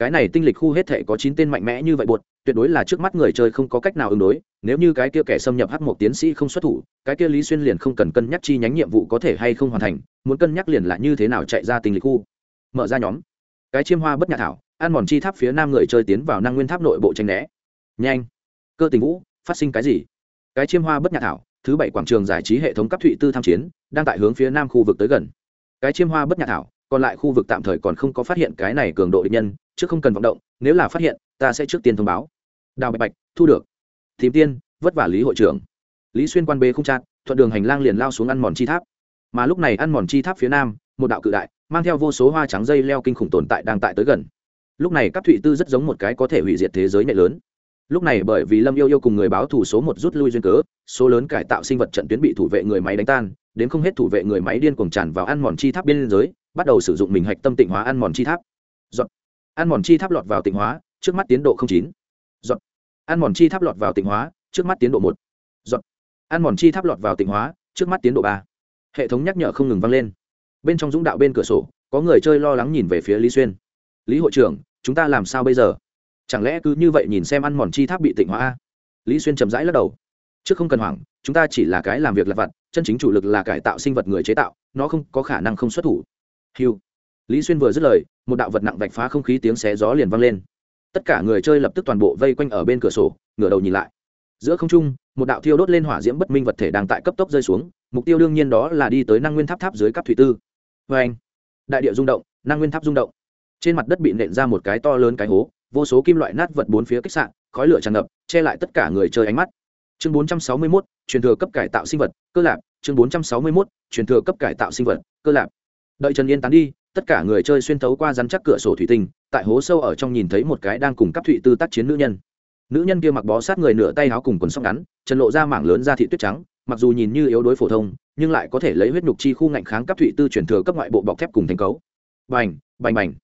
cái này tinh lịch khu hết thể có chín tên mạnh mẽ như vậy buột tuyệt đối là trước mắt người chơi không có cách nào ứng đối, nếu như cái kia kẻ xâm nhập hắc một tiến sĩ không xuất thủ, cái kia lý xuyên liền không cần cân nhắc chi nhánh nhiệm vụ có thể hay không hoàn thành, muốn cân nhắc liền là như thế nào chạy ra tinh lịch khu. Mở ra nhóm. Cái chiêm hoa bất nhà thảo, ăn mòn chi tháp phía nam người chơi tiến vào năng nguyên tháp nội bộ tranh né. Nhanh. Cơ tình vũ, phát sinh cái gì? Cái chiêm hoa bất nhà thảo, thứ bảy quảng trường giải trí hệ thống cấp thụy tư tham chiến, đang tại hướng phía nam khu vực tới gần. Cái chiêm hoa bất nhà thảo, còn lại khu vực tạm thời còn không có phát hiện cái này cường độ địch nhân chứ không cần vọng động, nếu là phát hiện, ta sẽ trước tiên thông báo. Đào bạch bạch, thu được. Tìm tiên, vất vả lý hội trưởng. Lý xuyên quan bê không chát, thuận đường hành lang liền lao xuống ăn mòn chi tháp. Mà lúc này ăn mòn chi tháp phía nam, một đạo cự đại, mang theo vô số hoa trắng dây leo kinh khủng tồn tại đang tại tới gần. Lúc này các thụy tư rất giống một cái có thể hủy diệt thế giới nhạy lớn. Lúc này bởi vì lâm yêu yêu cùng người báo thủ số một rút lui duyên cớ, số lớn cải tạo sinh vật trận tuyến bị thủ vệ người máy đánh tan, đến không hết thủ vệ người máy điên cuồng tràn vào ăn mòn chi tháp biên giới, bắt đầu sử dụng mình hạch tâm tịnh hóa ăn mòn chi tháp ăn mòn chi tháp lọt vào tịnh hóa, trước mắt tiến độ chín. Dọn. ăn mòn chi tháp lọt vào tịnh hóa, trước mắt tiến độ một. Dọn. ăn mòn chi tháp lọt vào tịnh hóa, trước mắt tiến độ ba. Hệ thống nhắc nhở không ngừng vang lên. Bên trong dũng đạo bên cửa sổ, có người chơi lo lắng nhìn về phía lý xuyên. Lý hội trưởng, chúng ta làm sao bây giờ? Chẳng lẽ cứ như vậy nhìn xem ăn mòn chi tháp bị tịnh hóa lý xuyên chậm rãi lắc đầu. Trước không cần hoảng, chúng ta chỉ là cái làm việc lặt vặt, chân chính chủ lực là cải tạo sinh vật người chế tạo, nó không có khả năng không xuất thủ. Hiu lý xuyên vừa dứt lời một đạo vật nặng vạch phá không khí tiếng xé gió liền vang lên. Tất cả người chơi lập tức toàn bộ vây quanh ở bên cửa sổ ngửa đầu nhìn lại. Giữa không trung một đạo thiêu đốt lên hỏa diễm bất minh vật thể đang tại cấp tốc rơi xuống mục tiêu đương nhiên đó là đi tới năng nguyên tháp tháp dưới cấp thủy tư. Vê anh đại địa rung động năng nguyên tháp rung động. Trên mặt đất bị nện ra một cái to lớn cái hố vô số kim loại nát vật bốn phía kích sạn khói lửa tràn ngập che lại tất cả người chơi ánh mắt. Chương 461, truyền thừa cấp cải tạo sinh vật cơ lạc chương 461, truyền thừa cấp cải tạo sinh vật cơ lạc đợi trần yên tán đi tất cả người chơi xuyên thấu qua rắn chắc cửa sổ thủy tinh, tại hố sâu ở trong nhìn thấy một cái đang cùng cấp thụy tư tác chiến nữ nhân. Nữ nhân kia mặc bó sát người nửa tay áo cùng quần sóc ngắn trần lộ ra mảng lớn da thị tuyết trắng, mặc dù nhìn như yếu đối phổ thông, nhưng lại có thể lấy huyết nhục chi khu ngạnh kháng cấp thụy tư chuyển thừa cấp ngoại bộ bọc thép cùng thành cấu. Bành bành bành.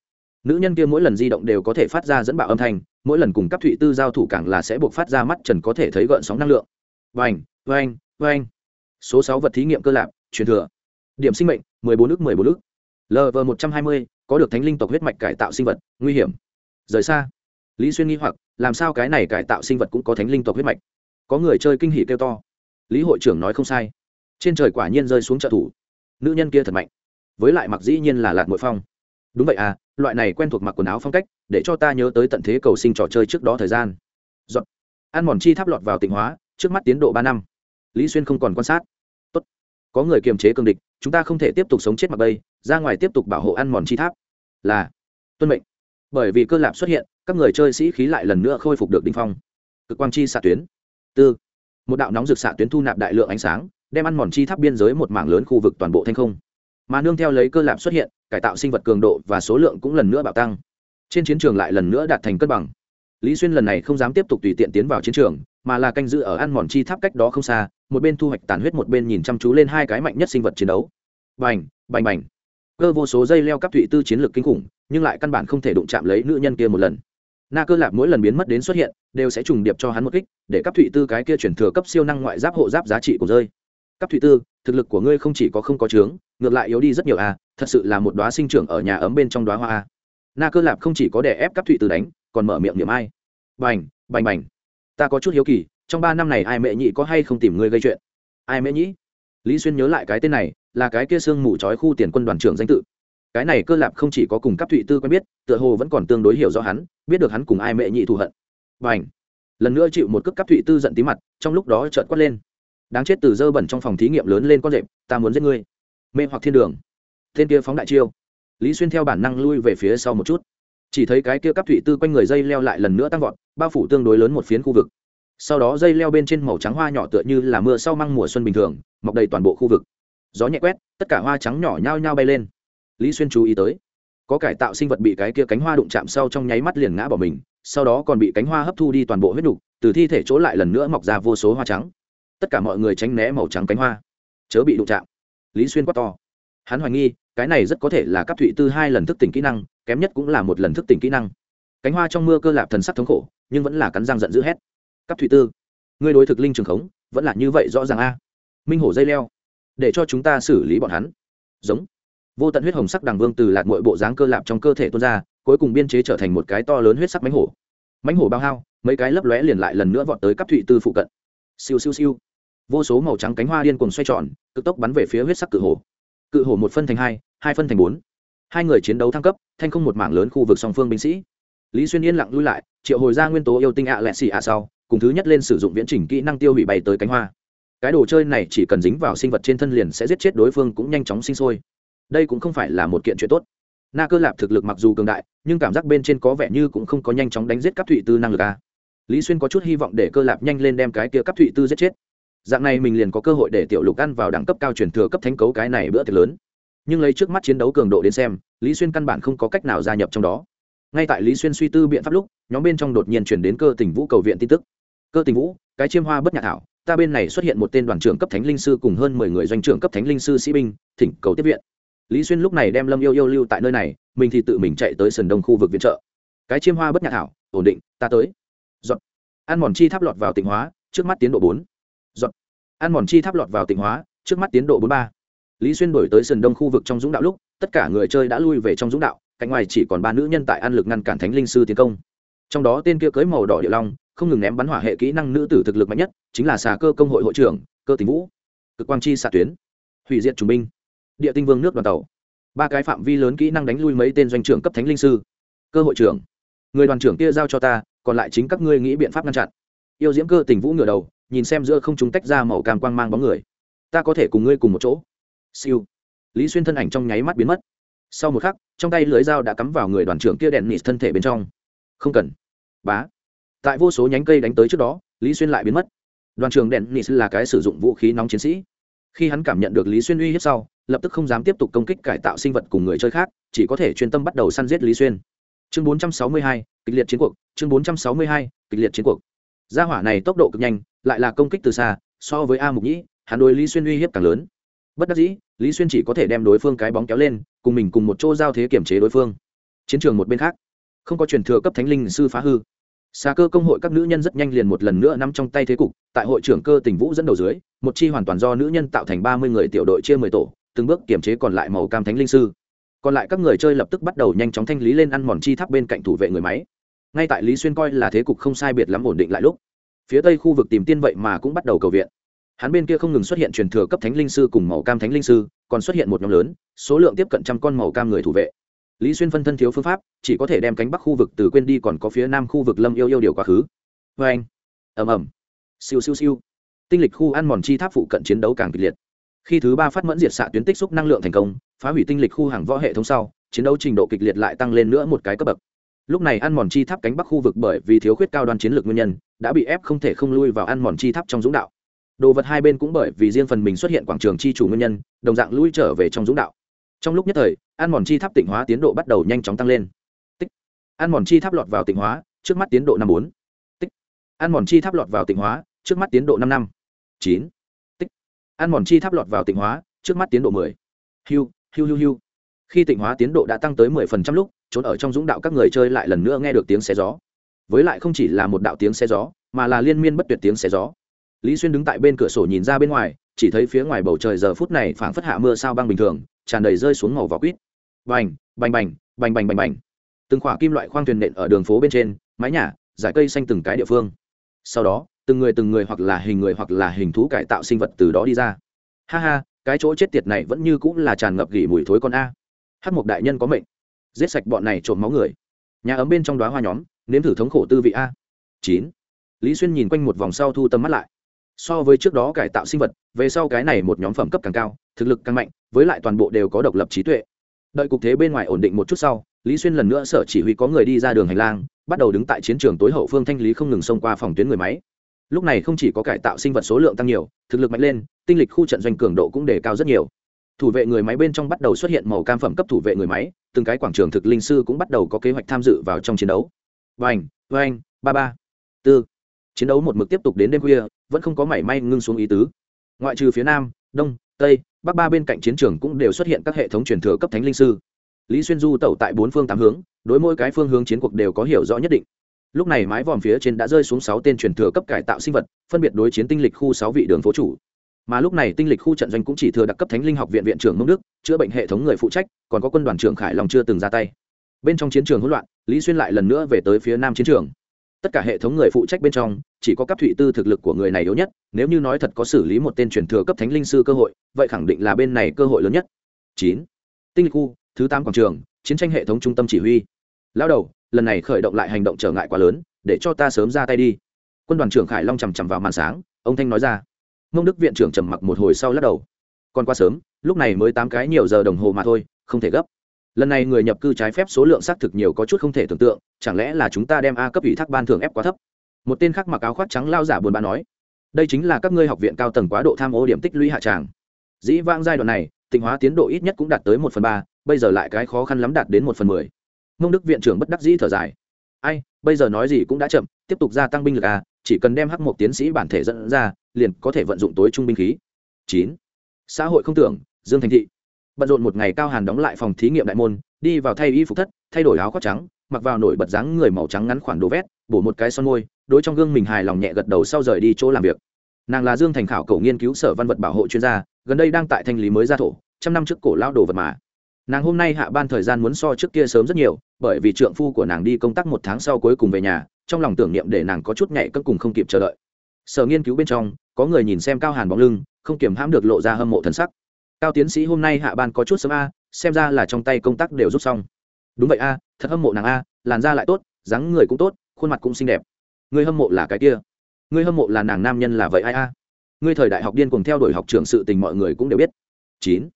Nữ nhân kia mỗi lần di động đều có thể phát ra dẫn bạo âm thanh, mỗi lần cùng cấp thụy tư giao thủ càng là sẽ buộc phát ra mắt trần có thể thấy gợn sóng năng lượng. Vành vành vành số sáu vật thí nghiệm cơ lạc truyền thừa. Điểm sinh mệnh, mười bốn ước mười bốn ước lv một trăm hai mươi, có được thánh linh tộc huyết mạch cải tạo sinh vật, nguy hiểm. Rời xa. Lý xuyên nghi hoặc, làm sao cái này cải tạo sinh vật cũng có thánh linh tộc huyết mạch? Có người chơi kinh hỉ kêu to. Lý hội trưởng nói không sai. Trên trời quả nhiên rơi xuống trợ thủ. Nữ nhân kia thật mạnh. Với lại mặc dĩ nhiên là lạt mội phong. Đúng vậy à loại này quen thuộc mặc quần áo phong cách, để cho ta nhớ tới tận thế cầu sinh trò chơi trước đó thời gian. Giọt. ăn mòn chi tháp lọt vào tịnh hóa, trước mắt tiến độ ba năm. Lý xuyên không còn quan sát. Tốt. có người kiềm chế cương địch chúng ta không thể tiếp tục sống chết mặc bây, ra ngoài tiếp tục bảo hộ ăn mòn chi tháp. Là, tuân mệnh. Bởi vì cơ lạp xuất hiện, các người chơi sĩ khí lại lần nữa khôi phục được đ phong. Cực quang chi xạ tuyến. Tư. Một đạo nóng rực xạ tuyến thu nạp đại lượng ánh sáng, đem ăn mòn chi tháp biên giới một mảng lớn khu vực toàn bộ thanh không. Mà nương theo lấy cơ lạp xuất hiện, cải tạo sinh vật cường độ và số lượng cũng lần nữa bạo tăng. Trên chiến trường lại lần nữa đạt thành cân bằng. Lý xuyên lần này không dám tiếp tục tùy tiện tiến vào chiến trường mà là canh giữ ở ăn mòn chi tháp cách đó không xa một bên thu hoạch tàn huyết một bên nhìn chăm chú lên hai cái mạnh nhất sinh vật chiến đấu. Bành bành bành. Cơ vô số dây leo cấp thụy tư chiến lược kinh khủng nhưng lại căn bản không thể đụng chạm lấy nữ nhân kia một lần. Na cơ lạp mỗi lần biến mất đến xuất hiện đều sẽ trùng điệp cho hắn một kích để cấp thụy tư cái kia chuyển thừa cấp siêu năng ngoại giáp hộ giáp giá trị của rơi. Cấp thụy tư thực lực của ngươi không chỉ có không có trướng ngược lại yếu đi rất nhiều a à, thật sự là một đoá sinh trưởng ở nhà ấm bên trong đoá hoa a na cơ lạp không chỉ có đè ép cấp thụy tư đánh còn mở miệng niệm ai. Bành bành bành ta có chút hiếu kỳ, trong ba năm này ai mẹ nhị có hay không tìm ngươi gây chuyện? Ai mẹ nhị? Lý xuyên nhớ lại cái tên này, là cái kia sương mù trói khu tiền quân đoàn trưởng danh tự. Cái này cơ lạp không chỉ có cùng cấp thụy tư quen biết, tựa hồ vẫn còn tương đối hiểu rõ hắn, biết được hắn cùng ai mẹ nhị thù hận. Và ảnh lần nữa chịu một cước cấp thụy tư giận tí mặt, trong lúc đó trợn quát lên. Đáng chết từ dơ bẩn trong phòng thí nghiệm lớn lên con rệp, ta muốn giết ngươi. Mê hoặc thiên đường. Tên kia phóng đại chiêu. Lý xuyên theo bản năng lui về phía sau một chút chỉ thấy cái kia cấp thụy tư quanh người dây leo lại lần nữa tăng vọt, bao phủ tương đối lớn một phiến khu vực. Sau đó dây leo bên trên màu trắng hoa nhỏ tựa như là mưa sau măng mùa xuân bình thường, mọc đầy toàn bộ khu vực. Gió nhẹ quét, tất cả hoa trắng nhỏ nhao nhao bay lên. Lý xuyên chú ý tới, có cải tạo sinh vật bị cái kia cánh hoa đụng chạm sau trong nháy mắt liền ngã bỏ mình, sau đó còn bị cánh hoa hấp thu đi toàn bộ huyết đục từ thi thể chỗ lại lần nữa mọc ra vô số hoa trắng. Tất cả mọi người tránh né màu trắng cánh hoa. Chớ bị đụng chạm. Lý xuyên quát to hắn hoài nghi, cái này rất có thể là cấp thụy tư hai lần thức tỉnh kỹ năng, kém nhất cũng là một lần thức tỉnh kỹ năng. Cánh hoa trong mưa cơ lạp thần sắc thống khổ, nhưng vẫn là cắn răng giận dữ hét. Cấp thụy tư, ngươi đối thực linh trường khống, vẫn là như vậy rõ ràng a. Minh hổ dây leo, để cho chúng ta xử lý bọn hắn. Giống. Vô tận huyết hồng sắc đằng vương từ lạt mọi bộ dáng cơ lạp trong cơ thể tuôn ra, cuối cùng biên chế trở thành một cái to lớn huyết sắc mánh hổ. Mánh hổ bao hao, mấy cái lấp lóe liền lại lần nữa vọt tới cấp thụy tư phụ cận. Siêu siêu siêu. Vô số màu trắng cánh hoa điên cuồng xoay tròn, cực tốc bắn về phía huyết sắc cự hổ cự hổ một phân thành hai hai phân thành bốn. Hai người chiến đấu thăng cấp thanh không một mảng lớn khu vực song phương binh sĩ. Lý xuyên yên lặng lui lại, triệu hồi ra nguyên tố yêu tinh ạ lẹ xì ạ sau, cùng thứ nhất lên sử dụng viễn trình kỹ năng tiêu hủy bày tới cánh hoa. Cái đồ chơi này chỉ cần dính vào sinh vật trên thân liền sẽ giết chết đối phương cũng nhanh chóng sinh sôi. Đây cũng không phải là một kiện chuyện tốt. Na cơ lạp thực lực mặc dù cường đại, nhưng cảm giác bên trên có vẻ như cũng không có nhanh chóng đánh giết các thụy tư năng lực a. Lý xuyên có chút hy vọng để cơ lạp nhanh lên đem cái kia cấp thụy tư giết chết dạng này mình liền có cơ hội để tiểu lục ăn vào đẳng cấp cao truyền thừa cấp thánh cấu cái này bữa tiệc lớn. Nhưng lấy trước mắt chiến đấu cường độ đến xem, lý xuyên căn bản không có cách nào gia nhập trong đó. Ngay tại lý xuyên suy tư biện pháp lúc, nhóm bên trong đột nhiên chuyển đến cơ tình vũ cầu viện tin tức. Cơ tình vũ, cái chiêm hoa bất nhạc thảo, ta bên này xuất hiện một tên đoàn trưởng cấp thánh linh sư cùng hơn mười người doanh trưởng cấp thánh linh sư sĩ binh, thỉnh cầu tiếp viện. Lý xuyên lúc này đem lâm yêu yêu lưu tại nơi này, mình thì tự mình chạy tới sườn đông khu vực viện trợ. Cái chiêm hoa bất nhạc thảo, ổn định, ta tới. Dọn ăn mòn chi tháp lọt vào tịnh hóa, trước mắt tiến độ bốn. Giọt. ăn mòn chi tháp lọt vào tịnh hóa, trước mắt tiến độ bốn ba. Lý xuyên đổi tới sườn đông khu vực trong dũng đạo lúc, tất cả người chơi đã lui về trong dũng đạo, cạnh ngoài chỉ còn ba nữ nhân tại ăn lực ngăn cản thánh linh sư tiến công. Trong đó tên kia cưới màu đỏ địa long, không ngừng ném bắn hỏa hệ kỹ năng nữ tử thực lực mạnh nhất, chính là xà cơ công hội hội trưởng, cơ tình vũ. Cực quang chi xạ tuyến. Hủy diệt trùng binh. Địa tinh vương nước đoàn tàu. Ba cái phạm vi lớn kỹ năng đánh lui mấy tên doanh trưởng cấp thánh linh sư. Cơ hội trưởng. Người đoàn trưởng kia giao cho ta, còn lại chính các ngươi nghĩ biện pháp ngăn chặn. Yêu diễm cơ tình vũ ngửa đầu nhìn xem giữa không chúng tách ra màu cam quang mang bóng người. Ta có thể cùng ngươi cùng một chỗ. Siêu. Lý xuyên thân ảnh trong nháy mắt biến mất. Sau một khắc trong tay lưới dao đã cắm vào người đoàn trưởng kia đèn nịt thân thể bên trong. Không cần. Bá. Tại vô số nhánh cây đánh tới trước đó lý xuyên lại biến mất. Đoàn trưởng đèn nịt là cái sử dụng vũ khí nóng chiến sĩ. Khi hắn cảm nhận được lý xuyên uy hiếp sau lập tức không dám tiếp tục công kích cải tạo sinh vật cùng người chơi khác chỉ có thể chuyên tâm bắt đầu săn giết lý xuyên. Chương 462, kịch liệt chiến cuộc. Chương 462, kịch liệt chiến cuộc gia hỏa này tốc độ cực nhanh, lại là công kích từ xa, so với a mục nhĩ, hắn đối lý xuyên uy hiếp càng lớn. Bất đắc dĩ, lý xuyên chỉ có thể đem đối phương cái bóng kéo lên, cùng mình cùng một chỗ giao thế kiểm chế đối phương. Chiến trường một bên khác, không có truyền thừa cấp thánh linh sư phá hư. Xa cơ công hội các nữ nhân rất nhanh liền một lần nữa nắm trong tay thế cục, tại hội trưởng cơ tỉnh vũ dẫn đầu dưới, một chi hoàn toàn do nữ nhân tạo thành ba mươi người tiểu đội chia mười tổ, từng bước kiểm chế còn lại màu cam thánh linh sư. Còn lại các người chơi lập tức bắt đầu nhanh chóng thanh lý lên ăn mòn chi tháp bên cạnh thủ vệ người máy ngay tại lý xuyên coi là thế cục không sai biệt lắm ổn định lại lúc, phía tây khu vực tìm tiên vậy mà cũng bắt đầu cầu viện. Hắn bên kia không ngừng xuất hiện truyền thừa cấp thánh linh sư cùng màu cam thánh linh sư, còn xuất hiện một nhóm lớn, số lượng tiếp cận trăm con màu cam người thủ vệ. Lý xuyên phân thân thiếu phương pháp, chỉ có thể đem cánh bắc khu vực từ quên đi còn có phía nam khu vực lâm yêu yêu điều quá khứ. Vê anh. Ẩm ẩm siêu siêu siêu. Tinh lịch khu ăn mòn chi tháp phụ cận chiến đấu càng kịch liệt. Khi thứ ba phát mẫn diệt xạ tuyến tích xúc năng lượng thành công, phá hủy tinh lịch khu hàng võ hệ thống sau, chiến đấu trình độ kịch liệt lại tăng lên nữa một cái cấp bậc lúc này ăn mòn chi tháp cánh bắc khu vực bởi vì thiếu khuyết cao đoan chiến lược nguyên nhân, đã bị ép không thể không lui vào ăn mòn chi tháp trong dũng đạo. Đồ vật hai bên cũng bởi vì riêng phần mình xuất hiện quảng trường chi chủ nguyên nhân, đồng dạng lui trở về trong dũng đạo. Trong lúc nhất thời, ăn mòn chi tháp tịnh hóa tiến độ bắt đầu nhanh chóng tăng lên. Tích. Ăn mòn chi tháp lọt vào tịnh hóa, trước mắt tiến độ năm bốn. Tích. Ăn mòn chi tháp lọt vào tịnh hóa, trước mắt tiến độ năm năm. Chín. Tích. Ăn mòn chi tháp lọt vào tịnh hóa, trước mắt tiến độ mười. Hiu hiu hiu hiu. Khi tịnh hóa tiến độ đã tăng tới mười phần trăm lúc trốn ở trong dũng đạo các người chơi lại lần nữa nghe được tiếng xe gió. Với lại không chỉ là một đạo tiếng xe gió, mà là liên miên bất tuyệt tiếng xe gió. Lý xuyên đứng tại bên cửa sổ nhìn ra bên ngoài, chỉ thấy phía ngoài bầu trời giờ phút này phảng phất hạ mưa sao băng bình thường, tràn đầy rơi xuống màu vỏ quýt. Bành bành bành bành bành bành bành. Từng khỏa kim loại khoang thuyền nện ở đường phố bên trên, mái nhà giải cây xanh từng cái địa phương. Sau đó, từng người từng người hoặc là hình người hoặc là hình thú cải tạo sinh vật từ đó đi ra. Ha ha, cái chỗ chết tiệt này vẫn như cũng là tràn ngập gỉ mùi thối con a. Hát một đại nhân có mệnh giết sạch bọn này trộm máu người. Nhà ấm bên trong đoá hoa nhóm, nếm thử thống khổ tư vị a. Chín. Lý xuyên nhìn quanh một vòng sau thu tâm mắt lại. So với trước đó cải tạo sinh vật, về sau cái này một nhóm phẩm cấp càng cao, thực lực càng mạnh, với lại toàn bộ đều có độc lập trí tuệ. Đợi cục thế bên ngoài ổn định một chút sau, lý xuyên lần nữa sở chỉ huy có người đi ra đường hành lang, bắt đầu đứng tại chiến trường tối hậu phương thanh lý không ngừng xông qua phòng tuyến người máy. Lúc này không chỉ có cải tạo sinh vật số lượng tăng nhiều, thực lực mạnh lên, tinh lịch khu trận doanh cường độ cũng đề cao rất nhiều thủ vệ người máy bên trong bắt đầu xuất hiện màu cam phẩm cấp thủ vệ người máy, từng cái quảng trường thực linh sư cũng bắt đầu có kế hoạch tham dự vào trong chiến đấu. Vành vành ba ba, tư. Chiến đấu một mực tiếp tục đến đêm khuya, vẫn không có mảy may ngưng xuống ý tứ. Ngoại trừ phía nam, đông, tây, bắc ba bên cạnh chiến trường cũng đều xuất hiện các hệ thống truyền thừa cấp thánh linh sư. Lý xuyên du tẩu tại bốn phương tám hướng, đối mỗi cái phương hướng chiến cuộc đều có hiểu rõ nhất định. Lúc này mái vòm phía trên đã rơi xuống sáu tên truyền thừa cấp cải tạo sinh vật, phân biệt đối chiến tinh lịch khu sáu vị đường phố chủ mà lúc này tinh lịch khu trận doanh cũng chỉ thừa đặc cấp thánh linh học viện viện trưởng mông đức, chữa bệnh hệ thống người phụ trách, còn có quân đoàn trưởng khải long chưa từng ra tay. Bên trong chiến trường hỗn loạn, lý xuyên lại lần nữa về tới phía nam chiến trường. Tất cả hệ thống người phụ trách bên trong, chỉ có cấp thụy tư thực lực của người này yếu nhất, nếu như nói thật có xử lý một tên truyền thừa cấp thánh linh sư cơ hội, vậy khẳng định là bên này cơ hội lớn nhất. Chín. Tinh lịch khu, thứ tám quảng trường, chiến tranh hệ thống trung tâm chỉ huy. Lao đầu, lần này khởi động lại hành động trở ngại quá lớn, để cho ta sớm ra tay đi. Quân đoàn trưởng khải long chằm chằm vào màn sáng, ông thanh nói ra mông đức viện trưởng trầm mặc một hồi sau lắc đầu. Còn qua sớm, lúc này mới tám cái nhiều giờ đồng hồ mà thôi, không thể gấp. Lần này người nhập cư trái phép số lượng xác thực nhiều có chút không thể tưởng tượng, chẳng lẽ là chúng ta đem a cấp ủy thác ban thường ép quá thấp? Một tên khác mặc áo khoác trắng lao giả buồn bã nói, đây chính là các ngươi học viện cao tầng quá độ tham ô điểm tích lũy hạ tràng. Dĩ vãng giai đoạn này, tịnh hóa tiến độ ít nhất cũng đạt tới một phần ba, bây giờ lại cái khó khăn lắm đạt đến một phần mười. Mông đức viện trưởng bất đắc dĩ thở dài, ai, bây giờ nói gì cũng đã chậm, tiếp tục gia tăng binh lực à chỉ cần đem hắc một tiến sĩ bản thể dẫn ra, liền có thể vận dụng tối trung binh khí. Chín. Xã hội không tưởng, dương thành thị. Bận rộn một ngày cao hàn đóng lại phòng thí nghiệm đại môn, đi vào thay y phục thất, thay đổi áo khoác trắng, mặc vào nổi bật dáng người màu trắng ngắn khoản đồ vét, bổ một cái son môi, đối trong gương mình hài lòng nhẹ gật đầu sau rời đi chỗ làm việc. Nàng là dương thành khảo cầu nghiên cứu sở văn vật bảo hộ chuyên gia, gần đây đang tại thanh lý mới ra thổ, trăm năm trước cổ lao đồ vật mà. Nàng hôm nay hạ ban thời gian muốn so trước kia sớm rất nhiều, bởi vì trượng phu của nàng đi công tác một tháng sau cuối cùng về nhà trong lòng tưởng niệm để nàng có chút nhạy cất cùng không kịp chờ đợi. Sở nghiên cứu bên trong, có người nhìn xem cao hàn bóng lưng, không kiểm hãm được lộ ra hâm mộ thần sắc. Cao tiến sĩ, hôm nay hạ ban có chút sớm a, xem ra là trong tay công tác đều rút xong. Đúng vậy a, thật hâm mộ nàng a, làn da lại tốt, dáng người cũng tốt, khuôn mặt cũng xinh đẹp. Người hâm mộ là cái kia. Người hâm mộ là nàng nam nhân là vậy ai a? Người thời đại học điên cùng theo đuổi học trường sự tình mọi người cũng đều biết. Chín.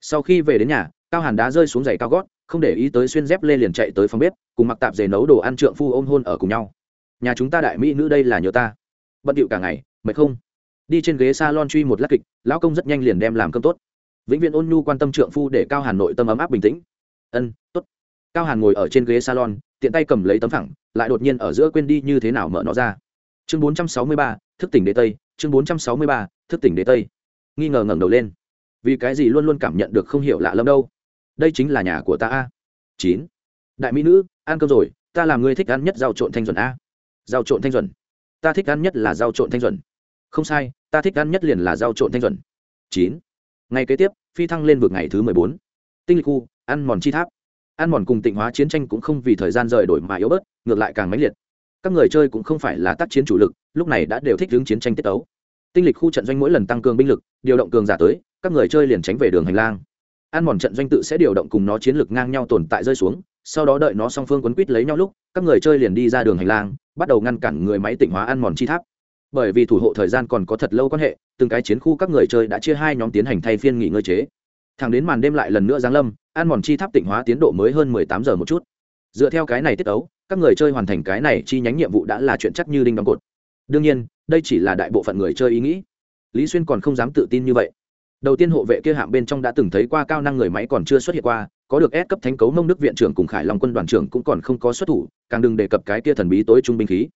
Sau khi về đến nhà, cao hàn đã rơi xuống giày cao gót không để ý tới xuyên dép lê liền chạy tới phòng bếp, cùng mặc tạp dề nấu đồ ăn trượng phu ôm hôn ở cùng nhau. Nhà chúng ta đại mỹ nữ đây là nhờ ta. Bận điệu cả ngày, mệt không? Đi trên ghế s a lon truy một lát kịch, lão công rất nhanh liền đem làm cơm tốt. Vĩnh viễn ôn nhu quan tâm trượng phu để cao hàn nội tâm ấm áp bình tĩnh. Ân t ố t cao hàn ngồi ở trên ghế salon, tiện tay cầm lấy tấm phẳng, lại đột nhiên ở giữa quên đi như thế nào mở nó ra. Chương bốn trăm sáu mươi ba, thức tỉnh đế tây. Chương bốn trăm sáu mươi ba, thức tỉnh đế tây. Nghi ngờ ngẩng đầu lên. Vì cái gì luôn luôn cảm nhận được không hiểu lạ lắm đâu? Đây chính là nhà của ta a. Chín. Đại mỹ nữ, ăn cơm rồi, ta làm người thích ăn nhất rau trộn thanh duẩn a. Rau trộn thanh duẩn ta thích ăn nhất là rau trộn thanh duẩn không sai, ta thích ăn nhất liền là rau trộn thanh duẩn chín. Ngày kế tiếp, phi thăng lên vượt ngày thứ mười bốn. Tinh lịch khu, ăn mòn chi tháp. Ăn mòn cùng tịnh hóa chiến tranh cũng không vì thời gian rời đổi mà yếu bớt, ngược lại càng mãnh liệt. Các người chơi cũng không phải là tác chiến chủ lực, lúc này đã đều thích hướng chiến tranh tiết tấu. Tinh lịch khu trận doanh mỗi lần tăng cường binh lực, điều động cường giả tới, các người chơi liền tránh về đường hành lang ăn mòn trận doanh tự sẽ điều động cùng nó chiến lược ngang nhau tồn tại rơi xuống, sau đó đợi nó song phương quấn quýt lấy nhau lúc, các người chơi liền đi ra đường hành lang, bắt đầu ngăn cản người máy tỉnh hóa ăn mòn chi tháp. Bởi vì thủ hộ thời gian còn có thật lâu quan hệ, từng cái chiến khu các người chơi đã chia hai nhóm tiến hành thay phiên nghỉ ngơi chế. Thẳng đến màn đêm lại lần nữa giáng lâm ăn mòn chi tháp tỉnh hóa tiến độ mới hơn mười tám giờ một chút. Dựa theo cái này tiết ấu, các người chơi hoàn thành cái này chi nhánh nhiệm vụ đã là chuyện chắc như đinh đóng cột. Đương nhiên, đây chỉ là đại bộ phận người chơi ý nghĩ. Lý xuyên còn không dám tự tin như vậy đầu tiên hộ vệ kia hạng bên trong đã từng thấy qua cao năng người máy còn chưa xuất hiện qua, có được ép cấp thánh cấu mông đức viện trưởng cùng khải long quân đoàn trưởng cũng còn không có xuất thủ, càng đừng đề cập cái kia thần bí tối trung binh khí.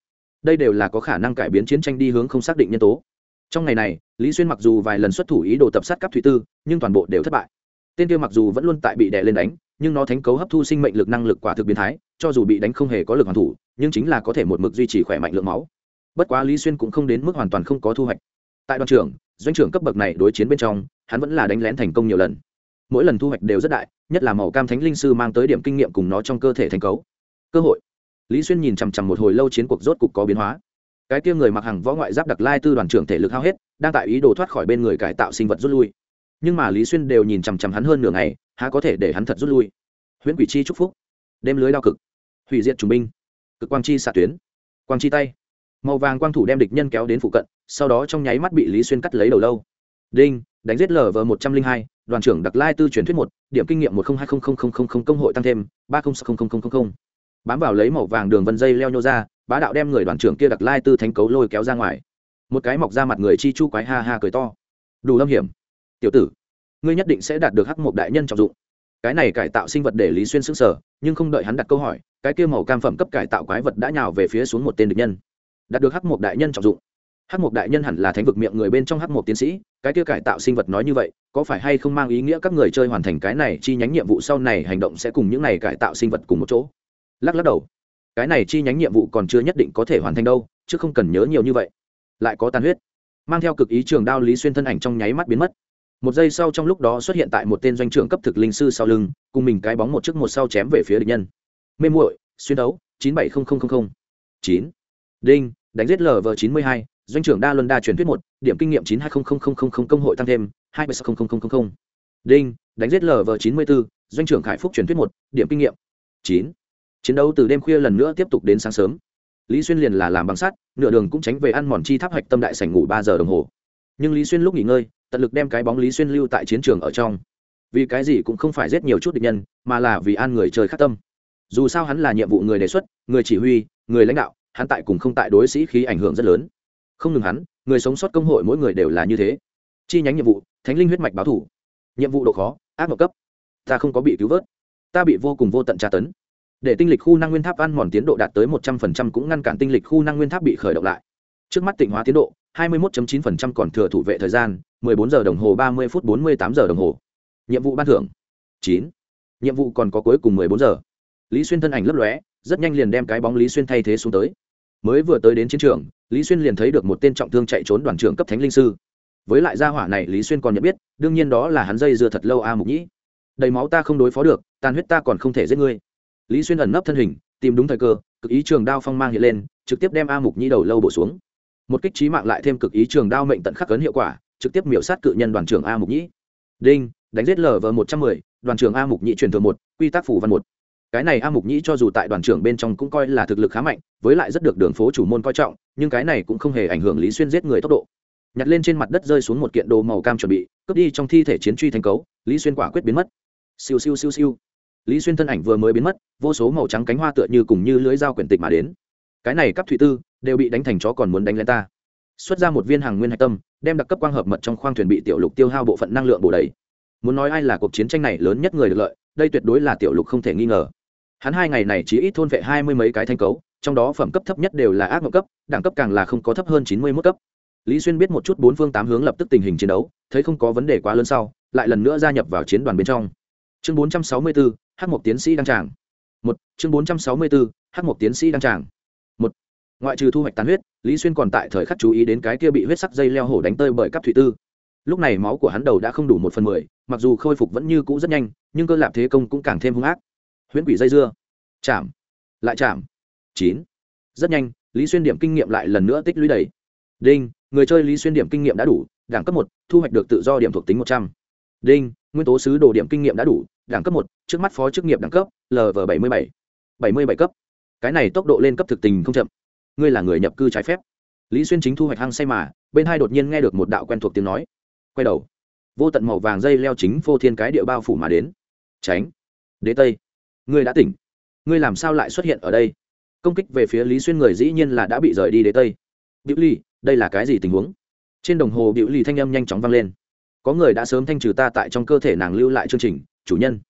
Đây đều là có khả năng cải biến chiến tranh đi hướng không xác định nhân tố. Trong ngày này, lý xuyên mặc dù vài lần xuất thủ ý đồ tập sát cấp thủy tư, nhưng toàn bộ đều thất bại. Tên kia mặc dù vẫn luôn tại bị đè lên đánh, nhưng nó thánh cấu hấp thu sinh mệnh lực năng lực quả thực biến thái, cho dù bị đánh không hề có lực hoàn thủ, nhưng chính là có thể một mực duy trì khỏe mạnh lượng máu. Bất quá lý xuyên cũng không đến mức hoàn toàn không có thu hoạch. Tại đoàn trưởng doanh trưởng cấp bậc này đối chiến bên trong, hắn vẫn là đánh lén thành công nhiều lần. Mỗi lần thu hoạch đều rất đại, nhất là màu cam thánh linh sư mang tới điểm kinh nghiệm cùng nó trong cơ thể thành cấu. Cơ hội. Lý xuyên nhìn chằm chằm một hồi lâu chiến cuộc rốt cục có biến hóa. Cái kia người mặc hàng võ ngoại giáp đặc lai tư đoàn trưởng thể lực hao hết, đang tại ý đồ thoát khỏi bên người cải tạo sinh vật rút lui. Nhưng mà lý xuyên đều nhìn chằm chằm hắn hơn nửa ngày, há có thể để hắn thật rút lui. Huyễn quỷ chi chúc phúc. Đêm lưới đao cực. Hủy diệt trùng binh. Cực quang chi xạ tuyến. Quang chi tay màu vàng quang thủ đem địch nhân kéo đến phụ cận, sau đó trong nháy mắt bị lý xuyên cắt lấy đầu lâu. Đinh, đánh giết lv một trăm linh hai, đoàn trưởng đặc lai tư truyền thuyết một, điểm kinh nghiệm một trăm hai mươi công hội tăng thêm, ba mươi bám vào lấy màu vàng đường vân dây leo nhô ra, bá đạo đem người đoàn trưởng kia đặc lai tư thánh cấu lôi kéo ra ngoài. Một cái mọc ra mặt người chi chu quái ha ha cười to. Đủ lâm hiểm. Tiểu tử, ngươi nhất định sẽ đạt được hắc một đại nhân trọng dụng. Cái này cải tạo sinh vật để lý xuyên s ứ n g sở nhưng không đợi hắn đặt câu hỏi, cái kia màu cam phẩm cấp cải tạo quái vật đã nhào về phía xuống một tên địch nhân đạt được hắc mục đại nhân trọng dụng. Hắc mục đại nhân hẳn là thánh vực miệng người bên trong hắc mục tiến sĩ, cái kia cải tạo sinh vật nói như vậy, có phải hay không mang ý nghĩa các người chơi hoàn thành cái này chi nhánh nhiệm vụ sau này hành động sẽ cùng những này cải tạo sinh vật cùng một chỗ? Lắc lắc đầu. Cái này chi nhánh nhiệm vụ còn chưa nhất định có thể hoàn thành đâu, chứ không cần nhớ nhiều như vậy. Lại có tàn huyết. Mang theo cực ý trường đao lý xuyên thân ảnh trong nháy mắt biến mất. Một giây sau trong lúc đó xuất hiện tại một tên doanh trưởng cấp thực linh sư sau lưng, cùng mình cái bóng một trước một sau chém về phía địch nhân. Mê muội, xuyên đấu, chín bảy chín. Đinh đánh giết lv chín mươi hai, doanh trưởng đa luân đa truyền thuyết một, điểm kinh nghiệm chín hai công hội tăng thêm hai đinh, đánh giết lv chín mươi bốn doanh trưởng khải phúc truyền thuyết một, điểm kinh nghiệm chín. Chiến đấu từ đêm khuya lần nữa tiếp tục đến sáng sớm. Lý xuyên liền là làm bằng sắt, nửa đường cũng tránh về ăn mòn chi tháp hạch tâm đại sảnh ngủ ba giờ đồng hồ. Nhưng lý xuyên lúc nghỉ ngơi, tận lực đem cái bóng lý xuyên lưu tại chiến trường ở trong. Vì cái gì cũng không phải giết nhiều chút địch nhân, mà là vì an người chơi khắc tâm. Dù sao hắn là nhiệm vụ người đề xuất, người chỉ huy, người lãnh đạo hắn tại cùng không tại đối sĩ khí ảnh hưởng rất lớn. Không ngừng hắn, người sống sót công hội mỗi người đều là như thế. Chi nhánh nhiệm vụ, thánh linh huyết mạch báo thủ. Nhiệm vụ độ khó, ác mộng cấp. Ta không có bị cứu vớt. Ta bị vô cùng vô tận tra tấn. Để tinh lịch khu năng nguyên tháp ăn mòn tiến độ đạt tới một trăm phần trăm cũng ngăn cản tinh lịch khu năng nguyên tháp bị khởi động lại. Trước mắt tịnh hóa tiến độ, hai mươi 21.9% còn thừa thủ vệ thời gian, mười bốn giờ đồng hồ, ba mươi phút, bốn mươi tám giờ đồng hồ. Nhiệm vụ ban thưởng, chín. Nhiệm vụ còn có cuối cùng mười bốn giờ. Lý xuyên thân ảnh lấp lóe, rất nhanh liền đem cái bóng lý xuyên thay thế xuống tới mới vừa tới đến chiến trường, lý xuyên liền thấy được một tên trọng thương chạy trốn đoàn trưởng cấp thánh linh sư. Với lại gia hỏa này lý xuyên còn nhận biết, đương nhiên đó là hắn dây dưa thật lâu a mục nhĩ. Đầy máu ta không đối phó được, tàn huyết ta còn không thể giết ngươi. Lý xuyên ẩn nấp thân hình, tìm đúng thời cơ, cực ý trường đao phong mang hiện lên, trực tiếp đem a mục nhĩ đầu lâu bổ xuống. Một kích trí mạng lại thêm cực ý trường đao mệnh tận khắc cấn hiệu quả, trực tiếp miểu sát cự nhân đoàn trưởng a mục nhĩ. Đinh, đánh giết lv một trăm mười, đoàn trưởng a mục nhĩ truyền thừa một, quy tắc phủ văn một cái này a mục nhĩ cho dù tại đoàn trưởng bên trong cũng coi là thực lực khá mạnh, với lại rất được đường phố chủ môn coi trọng, nhưng cái này cũng không hề ảnh hưởng lý xuyên giết người tốc độ. Nhặt lên trên mặt đất rơi xuống một kiện đồ màu cam chuẩn bị, cướp đi trong thi thể chiến truy thành cấu, lý xuyên quả quyết biến mất. Siêu siêu siêu siêu. Lý xuyên thân ảnh vừa mới biến mất, vô số màu trắng cánh hoa tựa như cùng như lưới dao quyển tịch mà đến. Cái này cấp thủy tư, đều bị đánh thành chó còn muốn đánh lên ta. Xuất ra một viên hàng nguyên hạch tâm, đem đặc cấp quang hợp mật trong khoang thuyền bị tiểu lục tiêu hao bộ phận năng lượng bổ đầy. Muốn nói ai là cuộc chiến tranh này lớn nhất người được lợi, đây tuyệt đối là tiểu lục không thể nghi ngờ hắn hai ngày này chỉ ít thôn vệ hai mươi mấy cái thanh cấu, trong đó phẩm cấp thấp nhất đều là ác mộng cấp, đẳng cấp càng là không có thấp hơn chín mươi mức cấp. Lý xuyên biết một chút bốn phương tám hướng lập tức tình hình chiến đấu, thấy không có vấn đề quá lớn sau, lại lần nữa gia nhập vào chiến đoàn bên trong. Chương bốn trăm sáu mươi bốn h một tiến sĩ đăng tràng. Một, chương bốn trăm sáu mươi bốn h một tiến sĩ đăng tràng. Một, ngoại trừ thu hoạch tán huyết, lý xuyên còn tại thời khắc chú ý đến cái kia bị huyết sắc dây leo hổ đánh tơi bởi các thủy tư. Lúc này máu của hắn đầu đã không đủ một phần mười, mặc dù khôi phục vẫn như cũ rất nhanh, nhưng cơ lạp thế công cũng càng thêm hung ác huyễn quỷ dây dưa. Chạm. Lại chạm. Chín. Rất nhanh, lý xuyên điểm kinh nghiệm lại lần nữa tích lũy đầy. Đinh, người chơi lý xuyên điểm kinh nghiệm đã đủ, đẳng cấp một, thu hoạch được tự do điểm thuộc tính một trăm. Đinh, nguyên tố sứ đồ điểm kinh nghiệm đã đủ, đẳng cấp một, trước mắt phó chức nghiệp đẳng cấp lv bảy mươi bảy. bảy mươi bảy cấp. Cái này tốc độ lên cấp thực tình không chậm. Ngươi là người nhập cư trái phép. Lý xuyên chính thu hoạch hăng say mà, bên hai đột nhiên nghe được một đạo quen thuộc tiếng nói. Quay đầu. Vô tận màu vàng dây leo chính phô thiên cái địa bao phủ mà đến. Tránh. Đế tây ngươi đã tỉnh. Ngươi làm sao lại xuất hiện ở đây? Công kích về phía lý xuyên người dĩ nhiên là đã bị rời đi đế tây. Biểu ly đây là cái gì tình huống? Trên đồng hồ biểu ly thanh âm nhanh chóng vang lên. Có người đã sớm thanh trừ ta tại trong cơ thể nàng lưu lại chương trình, chủ nhân.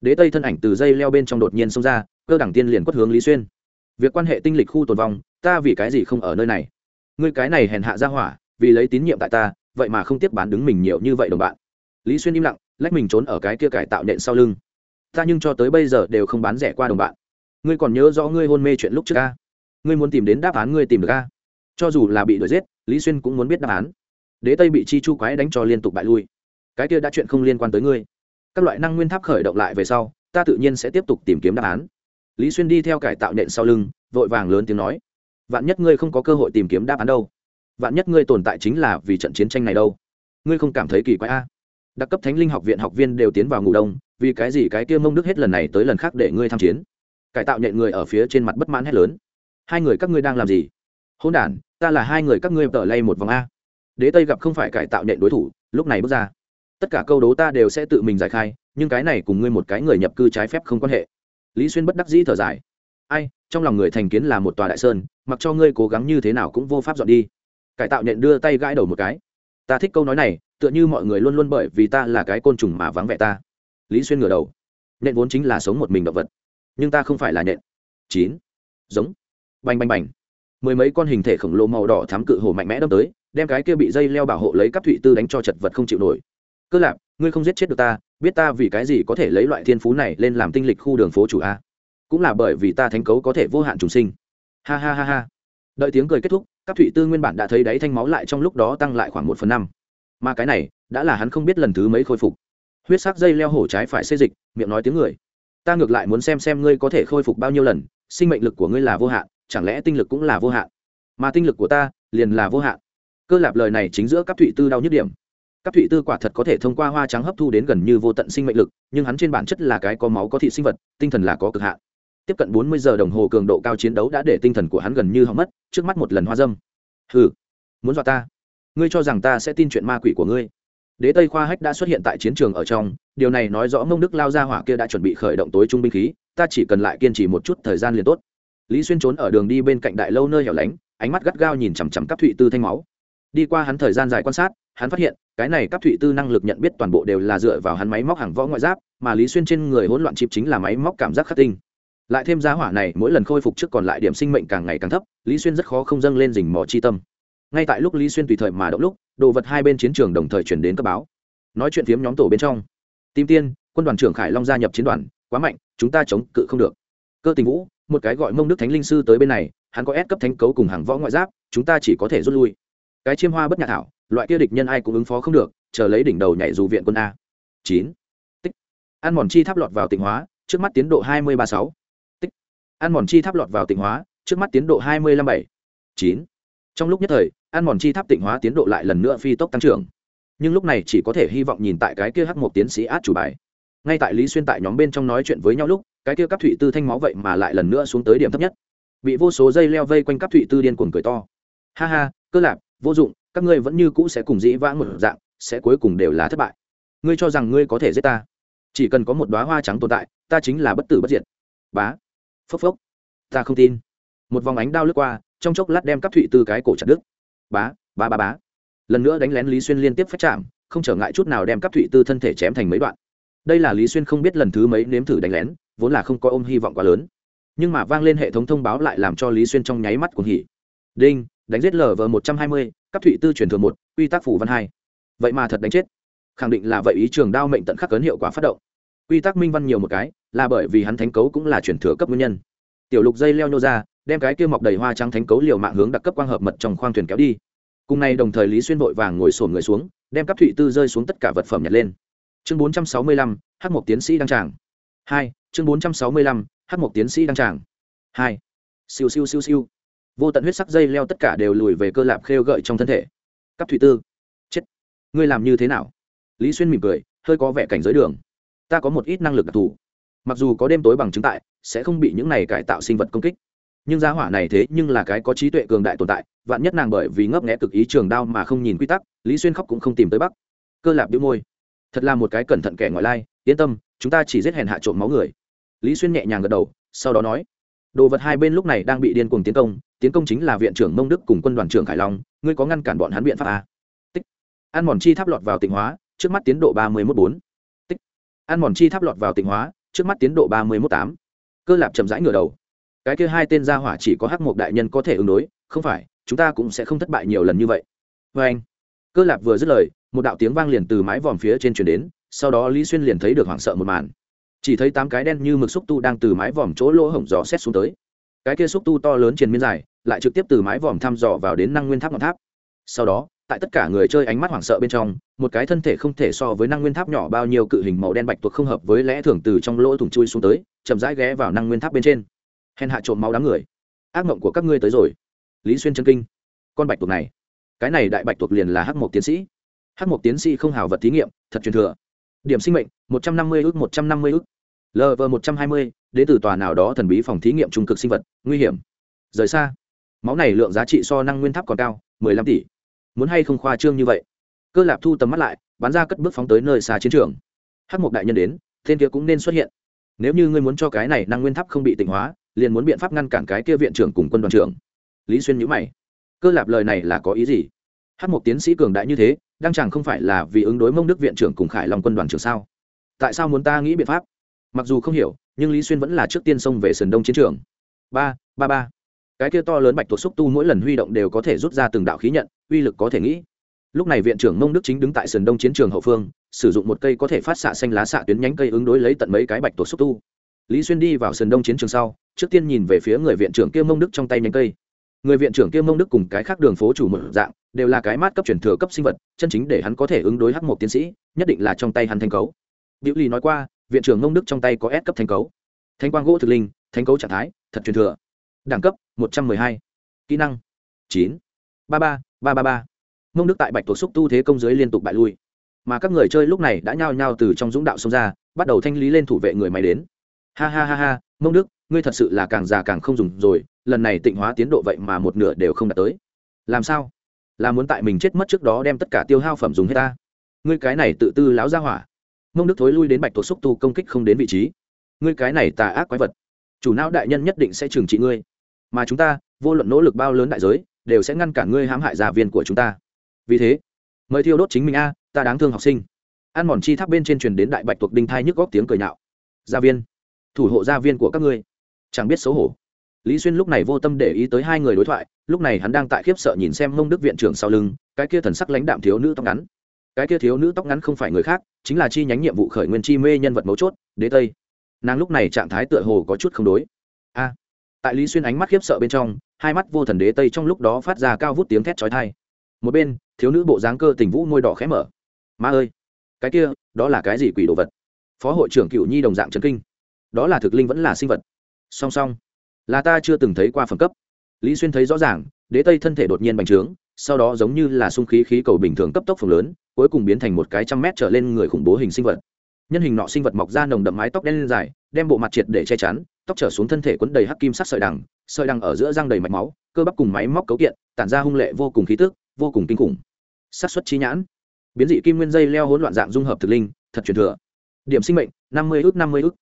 Đế tây thân ảnh từ dây leo bên trong đột nhiên xông ra, cơ đẳng tiên liền quất hướng lý xuyên. Việc quan hệ tinh lịch khu tồn vong, ta vì cái gì không ở nơi này? Ngươi cái này hèn hạ ra hỏa, vì lấy tín nhiệm tại ta, vậy mà không tiếp bán đứng mình nhiều như vậy đồng bạn. Lý xuyên im lặng, lách mình trốn ở cái kia cải tạo nện sau lưng ta nhưng cho tới bây giờ đều không bán rẻ qua đồng bạn. Ngươi còn nhớ rõ ngươi hôn mê chuyện lúc trước ca? Ngươi muốn tìm đến đáp án ngươi tìm được ca? Cho dù là bị đuổi giết, lý xuyên cũng muốn biết đáp án. Đế tây bị chi chu quái đánh cho liên tục bại lui. Cái kia đã chuyện không liên quan tới ngươi. Các loại năng nguyên tháp khởi động lại về sau, ta tự nhiên sẽ tiếp tục tìm kiếm đáp án. Lý xuyên đi theo cải tạo nện sau lưng, vội vàng lớn tiếng nói, vạn nhất ngươi không có cơ hội tìm kiếm đáp án đâu? Vạn nhất ngươi tồn tại chính là vì trận chiến tranh này đâu? Ngươi không cảm thấy kỳ quái a? à? Đặc cấp thánh linh học viện học viên đều tiến vào ngủ đông, vì cái gì cái kia mông đức hết lần này tới lần khác để ngươi tham chiến? Cải tạo nhện người ở phía trên mặt bất mãn hét lớn. Hai người các ngươi đang làm gì? Hôn đản, ta là hai người các ngươi tở lay một vòng a. Đế tây gặp không phải cải tạo nhện đối thủ, lúc này bước ra. Tất cả câu đố ta đều sẽ tự mình giải khai, nhưng cái này cùng ngươi một cái người nhập cư trái phép không quan hệ. Lý xuyên bất đắc dĩ thở dài. Ai, trong lòng người thành kiến là một tòa đại sơn, mặc cho ngươi cố gắng như thế nào cũng vô pháp dọn đi. Cải tạo nhện đưa tay gãi đầu một cái ta thích câu nói này, tựa như mọi người luôn luôn bởi vì ta là cái côn trùng mà vắng vẻ ta. Lý xuyên ngửa đầu. Nện vốn chính là sống một mình động vật. Nhưng ta không phải là nện. chín. Giống. Bành bành bành. Mười mấy con hình thể khổng lồ màu đỏ thám cự hồ mạnh mẽ đâm tới, đem cái kia bị dây leo bảo hộ lấy các thụy tư đánh cho chật vật không chịu nổi. Cơ lạp, ngươi không giết chết được ta, biết ta vì cái gì có thể lấy loại thiên phú này lên làm tinh lịch khu đường phố chủ a? Cũng là bởi vì ta thánh cấu có thể vô hạn trùng sinh. Ha ha ha ha. Đợi tiếng cười kết thúc các thụy tư nguyên bản đã thấy đáy thanh máu lại trong lúc đó tăng lại khoảng một phần năm. Mà cái này, đã là hắn không biết lần thứ mấy khôi phục. Huyết sắc dây leo hổ trái phải xê dịch, miệng nói tiếng người. Ta ngược lại muốn xem xem ngươi có thể khôi phục bao nhiêu lần, sinh mệnh lực của ngươi là vô hạn, chẳng lẽ tinh lực cũng là vô hạn? Mà tinh lực của ta, liền là vô hạn. Cơ lạp lời này chính giữa các thụy tư đau nhức điểm. Các thụy tư quả thật có thể thông qua hoa trắng hấp thu đến gần như vô tận sinh mệnh lực, nhưng hắn trên bản chất là cái có máu có thị sinh vật, tinh thần là có cực hạn tiếp cận bốn mươi giờ đồng hồ cường độ cao chiến đấu đã để tinh thần của hắn gần như hỏng mất, trước mắt một lần hoa dâm. Hừ, muốn dọa ta? Ngươi cho rằng ta sẽ tin chuyện ma quỷ của ngươi? Đế tây khoa hách đã xuất hiện tại chiến trường ở trong, điều này nói rõ mông đức lao ra hỏa kia đã chuẩn bị khởi động tối trung binh khí, ta chỉ cần lại kiên trì một chút thời gian liền tốt. Lý xuyên trốn ở đường đi bên cạnh đại lâu nơi hẻo lánh, ánh mắt gắt gao nhìn chằm chằm các thụy tư thanh máu. Đi qua hắn thời gian dài quan sát, hắn phát hiện, cái này các thụy tư năng lực nhận biết toàn bộ đều là dựa vào hắn máy móc hàng võ ngoại giáp, mà lý xuyên trên người hỗn loạn chịp chính là máy móc cảm giác khắc tinh lại thêm giá hỏa này mỗi lần khôi phục trước còn lại điểm sinh mệnh càng ngày càng thấp, lý xuyên rất khó không dâng lên dình mò chi tâm. Ngay tại lúc lý xuyên tùy thời mà động lúc, đồ vật hai bên chiến trường đồng thời chuyển đến cấp báo. Nói chuyện phiếm nhóm tổ bên trong. Tim tiên, quân đoàn trưởng khải long gia nhập chiến đoàn, quá mạnh, chúng ta chống cự không được. Cơ tình vũ, một cái gọi mông đức thánh linh sư tới bên này, hắn có ép cấp thánh cấu cùng hàng võ ngoại giáp, chúng ta chỉ có thể rút lui. Cái chiêm hoa bất nhạc thảo, loại kia địch nhân ai cũng ứng phó không được, chờ lấy đỉnh đầu nhảy dù viện quân a. Chín. Tích. Ăn mòn chi tháp lọt vào tịnh hóa, trước mắt tiến độ hai mươi ba sáu ăn mòn chi tháp lọt vào tịnh hóa trước mắt tiến độ hai mươi năm bảy. Chín. Trong lúc nhất thời ăn mòn chi tháp tịnh hóa tiến độ lại lần nữa phi tốc tăng trưởng. Nhưng lúc này chỉ có thể hy vọng nhìn tại cái kia hắc một tiến sĩ át chủ bài. Ngay tại lý xuyên tại nhóm bên trong nói chuyện với nhau lúc cái kia cắp thụy tư thanh máu vậy mà lại lần nữa xuống tới điểm thấp nhất. Bị vô số dây leo vây quanh cắp thụy tư điên cuồng cười to. Ha ha cơ lạc, vô dụng các ngươi vẫn như cũ sẽ cùng dĩ vãng một dạng sẽ cuối cùng đều là thất bại. Ngươi cho rằng ngươi có thể giết ta? Chỉ cần có một đoá hoa trắng tồn tại ta chính là bất tử bất diệt. Bá phốc phốc. Ta không tin. Một vòng ánh đao lướt qua, trong chốc lát đem cắp thụy từ cái cổ chặt đứt. Bá bá bá bá. Lần nữa đánh lén lý xuyên liên tiếp phát chạm, không trở ngại chút nào đem cắp thụy tư thân thể chém thành mấy đoạn. Đây là lý xuyên không biết lần thứ mấy nếm thử đánh lén, vốn là không có ôm hy vọng quá lớn. Nhưng mà vang lên hệ thống thông báo lại làm cho lý xuyên trong nháy mắt cuồng hỉ. Đinh, đánh giết lv một trăm hai mươi cấp thụy tư truyền thừa một, quy tắc phủ văn hai. Vậy mà thật đánh chết. Khẳng định là vậy ý trường đao mệnh tận khắc cấn hiệu quả phát động quy tắc minh văn nhiều một cái, là bởi vì hắn thánh cấu cũng là truyền thừa cấp nguyên nhân. Tiểu lục dây leo nhô ra, đem cái kia mọc đầy hoa trắng thánh cấu liều mạng hướng đặc cấp quang hợp mật trong khoang thuyền kéo đi. Cùng nay đồng thời lý xuyên vội vàng ngồi sổn người xuống, đem các thụy tư rơi xuống tất cả vật phẩm nhặt lên. Chương bốn trăm sáu mươi lăm h một tiến sĩ đăng tràng. Hai, chương bốn trăm sáu mươi lăm h một tiến sĩ đăng tràng. Hai, siêu siêu siêu siêu. Vô tận huyết sắc dây leo tất cả đều lùi về cơ lạp khêu gợi trong thân thể. Các thụy tư. Chết. Ngươi làm như thế nào? Lý xuyên mỉm cười, hơi có vẻ cảnh giới đường ta có một ít năng lực đặc thù. Mặc dù có đêm tối bằng chứng tại, sẽ không bị những này cải tạo sinh vật công kích. Nhưng giá hỏa này thế nhưng là cái có trí tuệ cường đại tồn tại, vạn nhất nàng bởi vì ngấp nghẽ cực ý trường đao mà không nhìn quy tắc, lý xuyên khóc cũng không tìm tới bắc. Cơ lạp đĩu môi. Thật là một cái cẩn thận kẻ ngoại lai, yên tâm, chúng ta chỉ giết hèn hạ trộm máu người. Lý xuyên nhẹ nhàng gật đầu, sau đó nói, đồ vật hai bên lúc này đang bị điên cuồng tiến công tiến công chính là viện trưởng mông đức cùng quân đoàn trưởng khải long, ngươi có ngăn cản bọn hắn biện pháp a tích. Ăn mòn chi tháp lọt vào tịnh hóa, trước mắt tiến độ ba mươi mốt bốn ăn mòn chi tháp lọt vào tịnh hóa, trước mắt tiến độ ba mươi mốt tám. Cơ lạp chậm rãi ngửa đầu. Cái kia hai tên gia hỏa chỉ có hắc một đại nhân có thể ứng đối, không phải, chúng ta cũng sẽ không thất bại nhiều lần như vậy. Vê anh, cơ lạp vừa dứt lời, một đạo tiếng vang liền từ mái vòm phía trên chuyển đến, sau đó lý xuyên liền thấy được hoảng sợ một màn. Chỉ thấy tám cái đen như mực xúc tu đang từ mái vòm chỗ lỗ hổng gió xét xuống tới. Cái kia xúc tu to lớn trên miên dài, lại trực tiếp từ mái vòm thăm dò vào đến năng nguyên tháp ngọn tháp. Sau đó tại tất cả người chơi ánh mắt hoảng sợ bên trong, một cái thân thể không thể so với năng nguyên tháp nhỏ bao nhiêu cự hình màu đen bạch tuộc không hợp với lẽ thường từ trong lỗ thủng chui xuống tới, chậm rãi ghé vào năng nguyên tháp bên trên. Hèn hạ trộm máu đám người. Ác mộng của các ngươi tới rồi. Lý xuyên chân kinh. Con bạch tuộc này. Cái này đại bạch tuộc liền là hắc một tiến sĩ. Hắc một tiến sĩ không hào vật thí nghiệm, thật truyền thừa. Điểm sinh mệnh, một trăm năm mươi ước một trăm năm mươi ước lv một trăm hai mươi, đến từ tòa nào đó thần bí phòng thí nghiệm trung cực sinh vật, nguy hiểm. Rời xa. Máu này lượng giá trị so năng nguyên tháp còn cao, mười lăm tỷ muốn hay không khoa trương như vậy? Cơ lạp thu tầm mắt lại, bắn ra cất bước phóng tới nơi xa chiến trường. Hát một đại nhân đến, tên kia cũng nên xuất hiện. Nếu như ngươi muốn cho cái này năng nguyên tháp không bị tịnh hóa, liền muốn biện pháp ngăn cản cái kia viện trưởng cùng quân đoàn trưởng. Lý xuyên nhữ mày. Cơ lạp lời này là có ý gì? Hát một tiến sĩ cường đại như thế, đang chẳng không phải là vì ứng đối mông đức viện trưởng cùng khải long quân đoàn trưởng sao? Tại sao muốn ta nghĩ biện pháp? Mặc dù không hiểu, nhưng lý xuyên vẫn là trước tiên xông về sườn đông chiến trường. Ba ba ba cái kia to lớn bạch tuộc xúc tu mỗi lần huy động đều có thể rút ra từng đạo khí nhận, uy lực có thể nghĩ. Lúc này viện trưởng mông đức chính đứng tại sườn đông chiến trường hậu phương, sử dụng một cây có thể phát xạ xanh lá xạ tuyến nhánh cây ứng đối lấy tận mấy cái bạch tuộc xúc tu. Lý xuyên đi vào sườn đông chiến trường sau, trước tiên nhìn về phía người viện trưởng kia mông đức trong tay nhánh cây. Người viện trưởng kia mông đức cùng cái khác đường phố chủ một dạng, đều là cái mát cấp truyền thừa cấp sinh vật, chân chính để hắn có thể ứng đối hắc một tiến sĩ, nhất định là trong tay hắn thanh cấu. Biểu ly nói qua, viện trưởng mông đức trong tay có S cấp thanh cấu. Thanh quang gỗ thực linh thanh cấu trạng thái, thật truyền thừa. Đẳng cấp một trăm mười hai. Kỹ năng. Chín. Ba ba ba ba ba. Mông đức tại bạch tổ xúc tu thế công giới liên tục bại lui. Mà các người chơi lúc này đã nhao nhao từ trong dũng đạo xông ra, bắt đầu thanh lý lên thủ vệ người máy đến. Ha ha ha ha, mông đức, ngươi thật sự là càng già càng không dùng rồi, lần này tịnh hóa tiến độ vậy mà một nửa đều không đạt tới. Làm sao? Là muốn tại mình chết mất trước đó đem tất cả tiêu hao phẩm dùng hết ta? Ngươi cái này tự tư láo ra hỏa. Mông đức thối lui đến bạch tổ xúc tu công kích không đến vị trí. Ngươi cái này tà ác quái vật. Chủ não đại nhân nhất định sẽ trừng trị ngươi mà chúng ta, vô luận nỗ lực bao lớn đại giới, đều sẽ ngăn cản ngươi hãm hại gia viên của chúng ta. Vì thế, mời thiêu đốt chính mình a, ta đáng thương học sinh. Ăn mòn chi tháp bên trên truyền đến đại bạch tuộc đinh thai nhức góc tiếng cười nhạo. Gia viên, thủ hộ gia viên của các ngươi. Chẳng biết xấu hổ. Lý xuyên lúc này vô tâm để ý tới hai người đối thoại, lúc này hắn đang tại khiếp sợ nhìn xem mông đức viện trưởng sau lưng, cái kia thần sắc lãnh đạm thiếu nữ tóc ngắn. Cái kia thiếu nữ tóc ngắn không phải người khác, chính là chi nhánh nhiệm vụ khởi nguyên chi mê nhân vật mấu chốt, đế tây. Nàng lúc này trạng thái tựa hồ có chút không đối. A tại lý xuyên ánh mắt khiếp sợ bên trong, hai mắt vô thần đế tây trong lúc đó phát ra cao vút tiếng thét trói thai một bên, thiếu nữ bộ dáng cơ tình vũ môi đỏ khẽ mở. Ma ơi, cái kia, đó là cái gì quỷ đồ vật? Phó hội trưởng cựu nhi đồng dạng trấn kinh. Đó là thực linh vẫn là sinh vật. Song song, là ta chưa từng thấy qua phẩm cấp. Lý xuyên thấy rõ ràng, đế tây thân thể đột nhiên bành trướng, sau đó giống như là sung khí khí cầu bình thường cấp tốc phồng lớn, cuối cùng biến thành một cái trăm mét trở lên người khủng bố hình sinh vật. Nhân hình nọ sinh vật mọc ra nồng đậm mái tóc đen lên dài, đem bộ mặt triệt để che chắn tóc trở xuống thân thể quấn đầy hắc kim sắc sợi đằng sợi đằng ở giữa răng đầy mạch máu, cơ bắp cùng máy móc cấu kiện, tản ra hung lệ vô cùng khí tức, vô cùng kinh khủng. Sát xuất chi nhãn. Biến dị kim nguyên dây leo hỗn loạn dạng dung hợp thực linh, thật truyền thừa. Điểm sinh mệnh, năm mươi ước năm mươi ước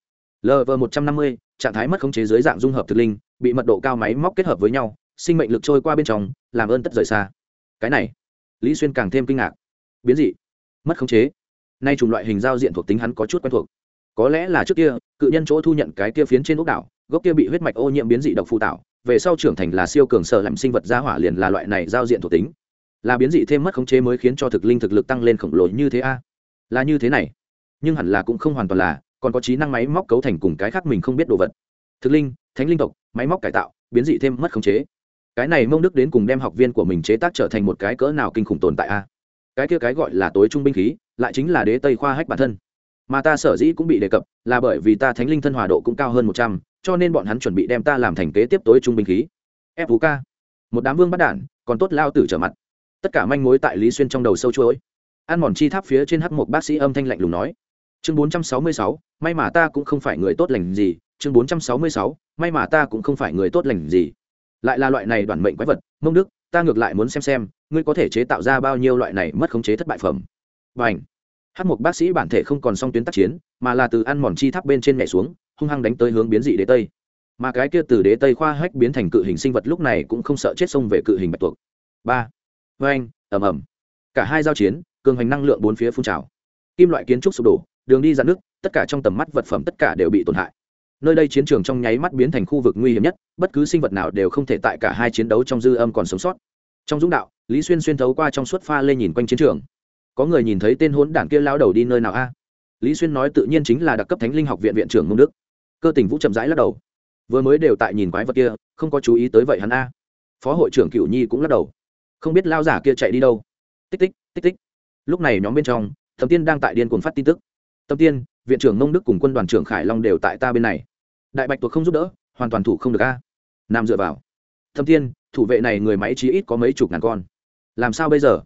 lv một trăm năm mươi, trạng thái mất khống chế dưới dạng dung hợp thực linh, bị mật độ cao máy móc kết hợp với nhau, sinh mệnh lực trôi qua bên trong, làm ơn tất rời xa. Cái này, lý xuyên càng thêm kinh ngạc. Biến dị, mất khống chế. Nay chủng loại hình giao diện thuộc tính hắn có chút quen thuộc có lẽ là trước kia, cự nhân chỗ thu nhận cái kia phiến trên ốc đảo, gốc kia bị huyết mạch ô nhiễm biến dị độc phụ tạo, về sau trưởng thành là siêu cường sợ làm sinh vật gia hỏa liền là loại này giao diện thuộc tính. Là biến dị thêm mất khống chế mới khiến cho thực linh thực lực tăng lên khổng lồ như thế a. Là như thế này. Nhưng hẳn là cũng không hoàn toàn là, còn có trí năng máy móc cấu thành cùng cái khác mình không biết đồ vật. Thực linh, thánh linh tộc, máy móc cải tạo, biến dị thêm mất khống chế. Cái này mông đức đến cùng đem học viên của mình chế tác trở thành một cái cỡ nào kinh khủng tồn tại a. Cái kia cái gọi là tối trung binh khí, lại chính là đế tây khoa hách bản thân mà ta sở dĩ cũng bị đề cập là bởi vì ta thánh linh thân hòa độ cũng cao hơn một trăm, cho nên bọn hắn chuẩn bị đem ta làm thành kế tiếp tối trung binh khí. Ép vũ ca một đám vương bắt đản, còn tốt lao tử trở mặt. Tất cả manh mối tại lý xuyên trong đầu sâu chuỗi. Ăn mòn chi tháp phía trên H một bác sĩ âm thanh lạnh lùng nói. Chương bốn trăm sáu mươi sáu, may mà ta cũng không phải người tốt lành gì. Chương bốn trăm sáu mươi sáu, may mà ta cũng không phải người tốt lành gì. Lại là loại này đoàn mệnh quái vật, mông đức, ta ngược lại muốn xem xem, ngươi có thể chế tạo ra bao nhiêu loại này mất khống chế thất bại phẩm. Và ảnh hát một bác sĩ bản thể không còn song tuyến tác chiến, mà là từ ăn mòn chi tháp bên trên nhảy xuống, hung hăng đánh tới hướng biến dị đế tây. Mà cái kia từ đế tây khoa hách biến thành cự hình sinh vật lúc này cũng không sợ chết xông về cự hình bạch tuộc. Ba. Vê anh ẩm ẩm cả hai giao chiến, cường hành năng lượng bốn phía phun trào. Kim loại kiến trúc sụp đổ, đường đi ra nước, tất cả trong tầm mắt vật phẩm tất cả đều bị tổn hại. Nơi đây chiến trường trong nháy mắt biến thành khu vực nguy hiểm nhất, bất cứ sinh vật nào đều không thể tại cả hai chiến đấu trong dư âm còn sống sót. Trong dũng đạo, lý xuyên xuyên thấu qua trong suốt pha lên nhìn quanh chiến trường có người nhìn thấy tên hốn đảng kia lao đầu đi nơi nào a? Lý xuyên nói tự nhiên chính là đặc cấp thánh linh học viện viện trưởng mông đức. Cơ tình vũ chậm rãi lắc đầu. Vừa mới đều tại nhìn quái vật kia, không có chú ý tới vậy hắn a. Phó hội trưởng cựu nhi cũng lắc đầu. Không biết lao giả kia chạy đi đâu. Tích tích tích tích. Lúc này nhóm bên trong, thẩm tiên đang tại điên cuồng phát tin tức. Tâm tiên, viện trưởng mông đức cùng quân đoàn trưởng khải long đều tại ta bên này. Đại bạch tuộc không giúp đỡ, hoàn toàn thủ không được a. Nam dựa vào. Thâm tiên, thủ vệ này người máy chí ít có mấy chục ngàn con. Làm sao bây giờ?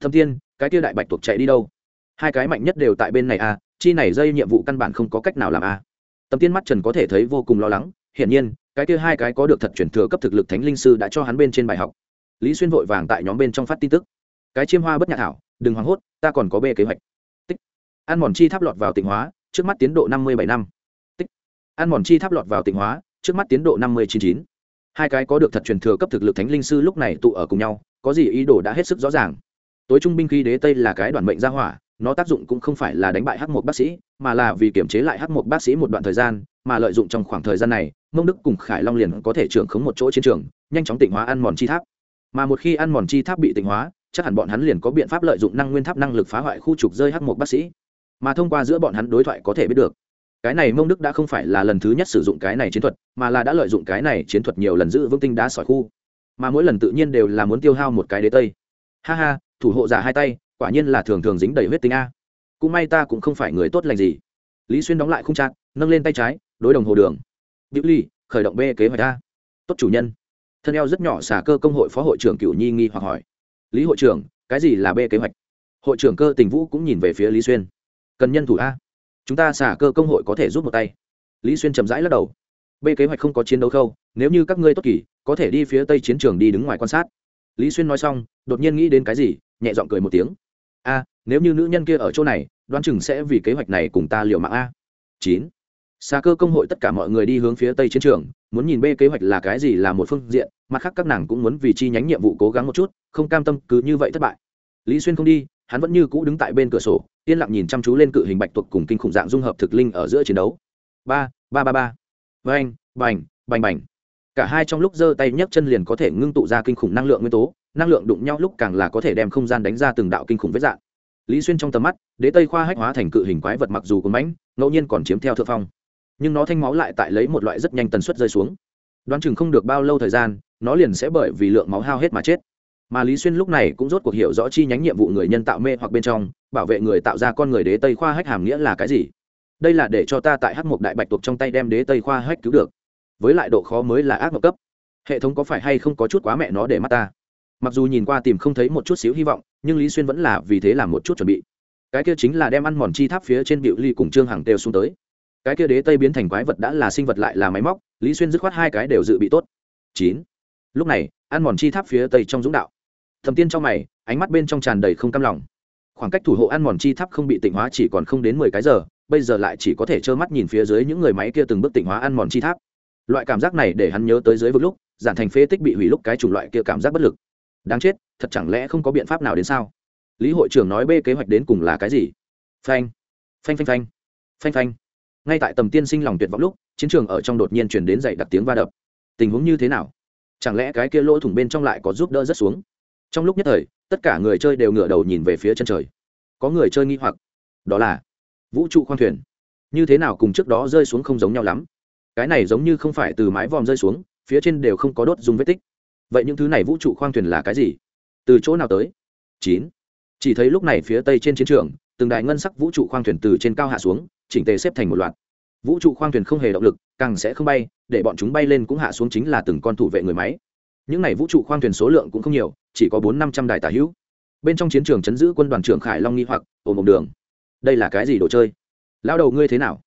Thâm tiên cái kia đại bạch tuộc chạy đi đâu? Hai cái mạnh nhất đều tại bên này a chi này dây nhiệm vụ căn bản không có cách nào làm a Tầm tiên mắt trần có thể thấy vô cùng lo lắng, hiển nhiên, cái kia hai cái có được thật chuyển thừa cấp thực lực thánh linh sư đã cho hắn bên trên bài học. Lý xuyên vội vàng tại nhóm bên trong phát tin tức. Cái chiêm hoa bất nhạc thảo đừng hoảng hốt, ta còn có bê kế hoạch. Tích. Ăn mòn chi tháp lọt vào tịnh hóa, trước mắt tiến độ năm mươi bảy năm. Tích. Ăn mòn chi tháp lọt vào tịnh hóa, trước mắt tiến độ năm mươi chín chín. Hai cái có được thật truyền thừa cấp thực lực thánh linh sư lúc này tụ ở cùng nhau, có gì ý đồ đã hết sức rõ ràng tối trung binh khí đế tây là cái đoàn mệnh gia hỏa, nó tác dụng cũng không phải là đánh bại h một bác sĩ, mà là vì kiểm chế lại h một bác sĩ một đoạn thời gian, mà lợi dụng trong khoảng thời gian này, mông đức cùng khải long liền có thể trưởng khống một chỗ chiến trường, nhanh chóng tịnh hóa ăn mòn chi tháp. Mà một khi ăn mòn chi tháp bị tịnh hóa, chắc hẳn bọn hắn liền có biện pháp lợi dụng năng nguyên tháp năng lực phá hoại khu trục rơi h một bác sĩ. Mà thông qua giữa bọn hắn đối thoại có thể biết được, cái này mông đức đã không phải là lần thứ nhất sử dụng cái này chiến thuật, mà là đã lợi dụng cái này chiến thuật nhiều lần giữ vững tinh đá sỏi khu. Mà mỗi lần tự nhiên đều là muốn tiêu hao một cái đế tây. Ha ha thủ hộ giả hai tay quả nhiên là thường thường dính đầy huyết tinh a cũng may ta cũng không phải người tốt lành gì lý xuyên đóng lại không chặt nâng lên tay trái đối đồng hồ đường biểu Ly, khởi động B kế hoạch A. Tốt chủ nhân. Thân eo rất nhỏ xả cơ công hội phó hội trưởng Cửu Nhi nghi hoặc hỏi. Lý hội trưởng, cái gì là B kế hoạch? Hội trưởng cơ tình vũ cũng nhìn về phía Lý Xuyên. Cần nhân thủ a. Chúng ta xả cơ công hội có thể giúp một tay. Lý Xuyên chậm rãi lắc đầu. B kế hoạch không có chiến đấu khâu, nếu như các ngươi tốt kỳ, có thể đi phía tây chiến trường đi đứng ngoài quan sát. Lý Xuyên nói xong, đột nhiên nghĩ đến cái gì, nhẹ giọng cười một tiếng. A, nếu như nữ nhân kia ở chỗ này, đoán chừng sẽ vì kế hoạch này cùng ta liều mạng a. Chín. Xa cơ công hội tất cả mọi người đi hướng phía tây chiến trường muốn nhìn b kế hoạch là cái gì là một phương diện mặt khác các nàng cũng muốn vì chi nhánh nhiệm vụ cố gắng một chút không cam tâm cứ như vậy thất bại. Lý xuyên không đi hắn vẫn như cũ đứng tại bên cửa sổ yên lặng nhìn chăm chú lên cự hình bạch tuộc cùng kinh khủng dạng dung hợp thực linh ở giữa chiến đấu. Ba ba ba ba. Vành bành bành bành cả hai trong lúc giơ tay nhấc chân liền có thể ngưng tụ ra kinh khủng năng lượng nguyên tố, năng lượng đụng nhau lúc càng là có thể đem không gian đánh ra từng đạo kinh khủng vết dạng. Lý xuyên trong tầm mắt, đế tây khoa hách hóa thành cự hình quái vật mặc dù có mãnh, ngẫu nhiên còn chiếm theo thượng phong. Nhưng nó thanh máu lại tại lấy một loại rất nhanh tần suất rơi xuống. Đoán chừng không được bao lâu thời gian, nó liền sẽ bởi vì lượng máu hao hết mà chết. Mà lý xuyên lúc này cũng rốt cuộc hiểu rõ chi nhánh nhiệm vụ người nhân tạo mê hoặc bên trong, bảo vệ người tạo ra con người đế tây khoa hách hàm nghĩa là cái gì. Đây là để cho ta tại hắc một đại bạch tuộc trong tay đem đế tây khoa hách cứu được với lại độ khó mới là ác mộng cấp. Hệ thống có phải hay không có chút quá mẹ nó để mắt ta? Mặc dù nhìn qua tìm không thấy một chút xíu hy vọng, nhưng lý xuyên vẫn là vì thế làm một chút chuẩn bị. Cái kia chính là đem ăn mòn chi tháp phía trên Biểu ly cùng trương hàng têu xuống tới. Cái kia đế tây biến thành quái vật đã là sinh vật lại là máy móc, lý xuyên dứt khoát hai cái đều dự bị tốt. Chín. Lúc này, ăn mòn chi tháp phía tây trong dũng đạo. Thầm tiên trong mày, ánh mắt bên trong tràn đầy không cam lòng. Khoảng cách thủ hộ ăn mòn chi tháp không bị tịnh hóa chỉ còn không đến mười cái giờ, bây giờ lại chỉ có thể trơ mắt nhìn phía dưới những người máy kia từng bước tịnh hóa ăn mòn chi tháp loại cảm giác này để hắn nhớ tới dưới vực lúc, giản thành phế tích bị hủy lúc cái chủng loại kia cảm giác bất lực. Đáng chết, thật chẳng lẽ không có biện pháp nào đến sao? Lý hội trưởng nói bê kế hoạch đến cùng là cái gì? Phanh phanh phanh phanh phanh phanh. Ngay tại tầm tiên sinh lòng tuyệt vọng lúc, chiến trường ở trong đột nhiên chuyển đến dậy đặc tiếng va đập. Tình huống như thế nào? Chẳng lẽ cái kia lỗ thủng bên trong lại có giúp đỡ rất xuống? Trong lúc nhất thời, tất cả người chơi đều ngửa đầu nhìn về phía chân trời. Có người chơi nghi hoặc. Đó là vũ trụ khoang thuyền. Như thế nào cùng trước đó rơi xuống không giống nhau lắm cái này giống như không phải từ mái vòm rơi xuống, phía trên đều không có đốt dùng vết tích. Vậy những thứ này vũ trụ khoang thuyền là cái gì? Từ chỗ nào tới? Chín. Chỉ thấy lúc này phía tây trên chiến trường, từng đại ngân sắc vũ trụ khoang thuyền từ trên cao hạ xuống, chỉnh tề xếp thành một loạt. Vũ trụ khoang thuyền không hề động lực, càng sẽ không bay, để bọn chúng bay lên cũng hạ xuống chính là từng con thủ vệ người máy. Những này vũ trụ khoang thuyền số lượng cũng không nhiều, chỉ có bốn năm trăm đài tả hữu. Bên trong chiến trường chấn giữ quân đoàn trưởng khải long nghi hoặc, ồ, mộng đường, đây là cái gì đồ chơi? Lao đầu ngươi thế nào?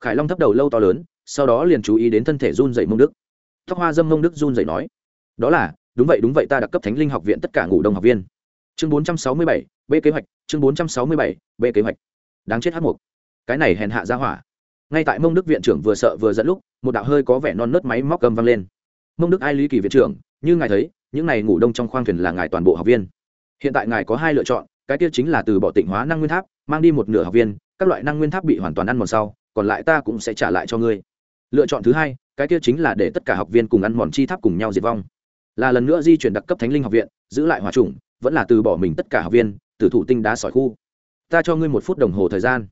Khải long thấp đầu lâu to lớn sau đó liền chú ý đến thân thể run dậy mông đức. Tóc hoa dâm mông đức run dậy nói, đó là, đúng vậy đúng vậy, ta đặc cấp thánh linh học viện tất cả ngủ đông học viên. Chương bốn trăm sáu mươi bảy, b kế hoạch, chương bốn trăm sáu mươi bảy, b kế hoạch. Đáng chết h một cái này hèn hạ ra hỏa. Ngay tại mông đức viện trưởng vừa sợ vừa dẫn lúc, một đạo hơi có vẻ non nớt máy móc cầm văng lên. Mông đức ai lý kỳ viện trưởng, như ngài thấy, những này ngủ đông trong khoang thuyền là ngài toàn bộ học viên. Hiện tại ngài có hai lựa chọn, cái kia chính là từ bỏ tịnh hóa năng nguyên tháp, mang đi một nửa học viên, các loại năng nguyên tháp bị hoàn toàn ăn mòn sau, còn lại ta cũng sẽ trả lại cho ngươi lựa chọn thứ hai, cái kia chính là để tất cả học viên cùng ăn mòn chi tháp cùng nhau diệt vong. Là lần nữa di chuyển đặc cấp thánh linh học viện, giữ lại hòa trùng vẫn là từ bỏ mình tất cả học viên, từ thủ tinh đá sỏi khu. Ta cho ngươi một phút đồng hồ thời gian.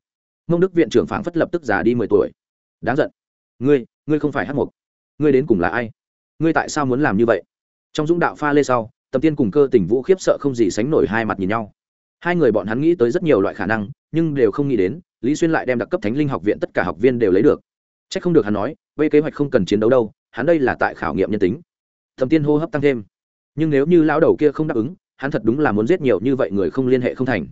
Mông đức viện trưởng phảng phất lập tức già đi mười tuổi. Đáng giận. Ngươi ngươi không phải hát mục ngươi đến cùng là ai? Ngươi tại sao muốn làm như vậy? Trong dũng đạo pha lê sau, tầm tiên cùng cơ tình vũ khiếp sợ không gì sánh nổi hai mặt nhìn nhau. Hai người bọn hắn nghĩ tới rất nhiều loại khả năng, nhưng đều không nghĩ đến, lý xuyên lại đem đặc cấp thánh linh học viện tất cả học viên đều lấy được c h ắ c không được hắn nói về kế hoạch không cần chiến đấu đâu, hắn đây là tại khảo nghiệm nhân tính. Thầm tiên hô hấp tăng thêm. Nhưng nếu như lão đầu kia không đáp ứng, hắn thật đúng là muốn giết nhiều như vậy người không liên hệ không thành.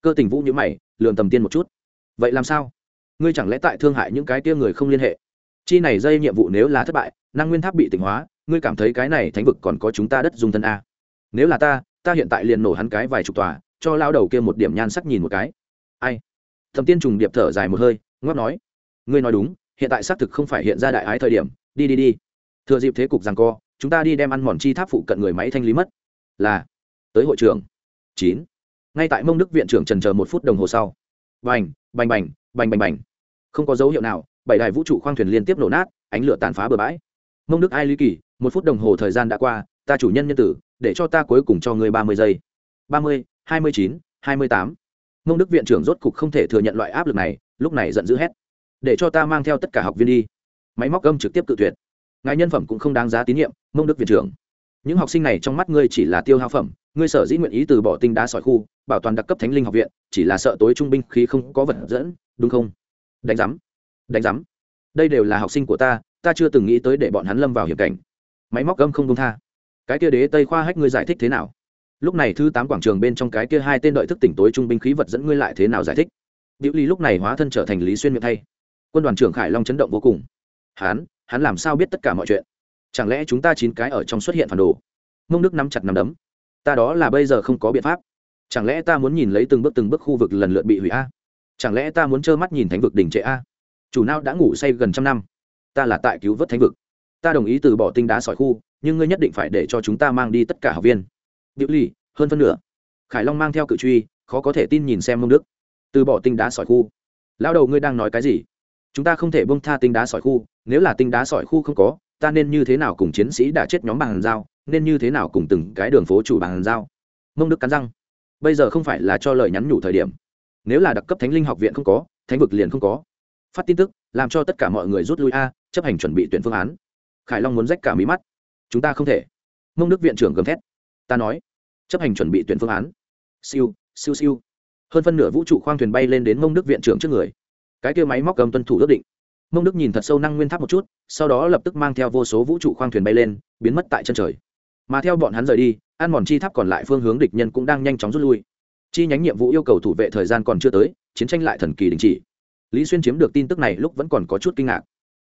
Cơ tình vũ nhữ mày lường tầm tiên một chút. Vậy làm sao? Ngươi chẳng lẽ tại thương hại những cái tia người không liên hệ? Chi này dây nhiệm vụ nếu là thất bại, năng nguyên tháp bị tỉnh hóa, ngươi cảm thấy cái này thánh vực còn có chúng ta đất dung thân a? Nếu là ta ta hiện tại liền nổ hắn cái vài chục tòa, cho lao đầu kia một điểm nhan sắc nhìn một cái. Ai? Thầm tiên trùng điệp thở dài một hơi ngót nói. Ngươi nói đúng hiện tại xác thực không phải hiện ra đại ái thời điểm, đi đi đi. Thừa dịp thế cục rằng co, chúng ta đi đem ăn mòn chi tháp phụ cận người máy thanh lý mất. Là, tới hội trưởng. Chín. Ngay tại mông đức viện trưởng trần chờ một phút đồng hồ sau. Bành bành bành bành bành bành. Không có dấu hiệu nào, bảy đài vũ trụ khoang thuyền liên tiếp nổ nát, ánh lửa tàn phá bờ bãi. Mông đức ai lý kỳ, một phút đồng hồ thời gian đã qua, ta chủ nhân nhân tử, để cho ta cuối cùng cho ngươi ba mươi giây. Ba mươi, hai mươi chín, hai mươi tám. Mông đức viện trưởng rốt cục không thể thừa nhận loại áp lực này, lúc này giận dữ hét để cho ta mang theo tất cả học viên đi. Máy móc gâm trực tiếp cự tuyệt. Ngài nhân phẩm cũng không đáng giá tín nhiệm, mông đức viện trưởng. Những học sinh này trong mắt ngươi chỉ là tiêu hao phẩm, ngươi sở dĩ nguyện ý từ bỏ tinh đá sỏi khu, bảo toàn đặc cấp thánh linh học viện, chỉ là sợ tối trung binh khí không có vật dẫn, đúng không? Đánh giám. Đánh giám. Đây đều là học sinh của ta ta chưa từng nghĩ tới để bọn hắn lâm vào hiểm cảnh. Máy móc gâm không công tha. Cái kia đế tây khoa hách ngươi giải thích thế nào? Lúc này thứ tám quảng trường bên trong cái kia hai tên đợi thức tỉnh tối trung binh khí vật dẫn ngươi lại thế nào giải thích? Biểu Ly lúc này hóa thân trở thành lý xuyên miệng thay quân đoàn trưởng khải long chấn động vô cùng. Hắn hắn làm sao biết tất cả mọi chuyện? Chẳng lẽ chúng ta chín cái ở trong xuất hiện phản đồ? Mông đức nắm chặt nắm đấm. Ta đó là bây giờ không có biện pháp. Chẳng lẽ ta muốn nhìn lấy từng bước từng bước khu vực lần lượt bị hủy a? Chẳng lẽ ta muốn trơ mắt nhìn thánh vực đỉnh trệ a? Chủ nào đã ngủ say gần trăm năm? Ta là tại cứu vớt thánh vực. Ta đồng ý từ bỏ tinh đá sỏi khu, nhưng ngươi nhất định phải để cho chúng ta mang đi tất cả học viên. Điệu ly hơn phân nửa. Khải long mang theo cự truy, khó có thể tin nhìn xem mông đức. Từ bỏ tinh đá sỏi khu. Lao đầu ngươi đang nói cái gì? Chúng ta không thể bông tha tinh đá sỏi khu, nếu là tinh đá sỏi khu không có, ta nên như thế nào cùng chiến sĩ đã chết nhóm bằng dao, nên như thế nào cùng từng cái đường phố chủ bằng dao? Mông đức cắn răng. Bây giờ không phải là cho lời nhắn nhủ thời điểm. Nếu là đặc cấp thánh linh học viện không có, thánh vực liền không có. Phát tin tức, làm cho tất cả mọi người rút lui a, chấp hành chuẩn bị tuyển phương án. Khải long muốn rách cả mí mắt. Chúng ta không thể. Mông đức viện trưởng gầm thét. Ta nói, chấp hành chuẩn bị tuyển phương án. Siêu siêu siêu. Hơn phân nửa vũ trụ khoang thuyền bay lên đến mông đức viện trưởng trước người cái kia máy móc cầm tuân thủ ước định. Mông đức nhìn thật sâu năng nguyên tháp một chút, sau đó lập tức mang theo vô số vũ trụ khoang thuyền bay lên, biến mất tại chân trời. Mà theo bọn hắn rời đi, ăn mòn chi tháp còn lại phương hướng địch nhân cũng đang nhanh chóng rút lui. Chi nhánh nhiệm vụ yêu cầu thủ vệ thời gian còn chưa tới, chiến tranh lại thần kỳ đình chỉ. Lý xuyên chiếm được tin tức này lúc vẫn còn có chút kinh ngạc.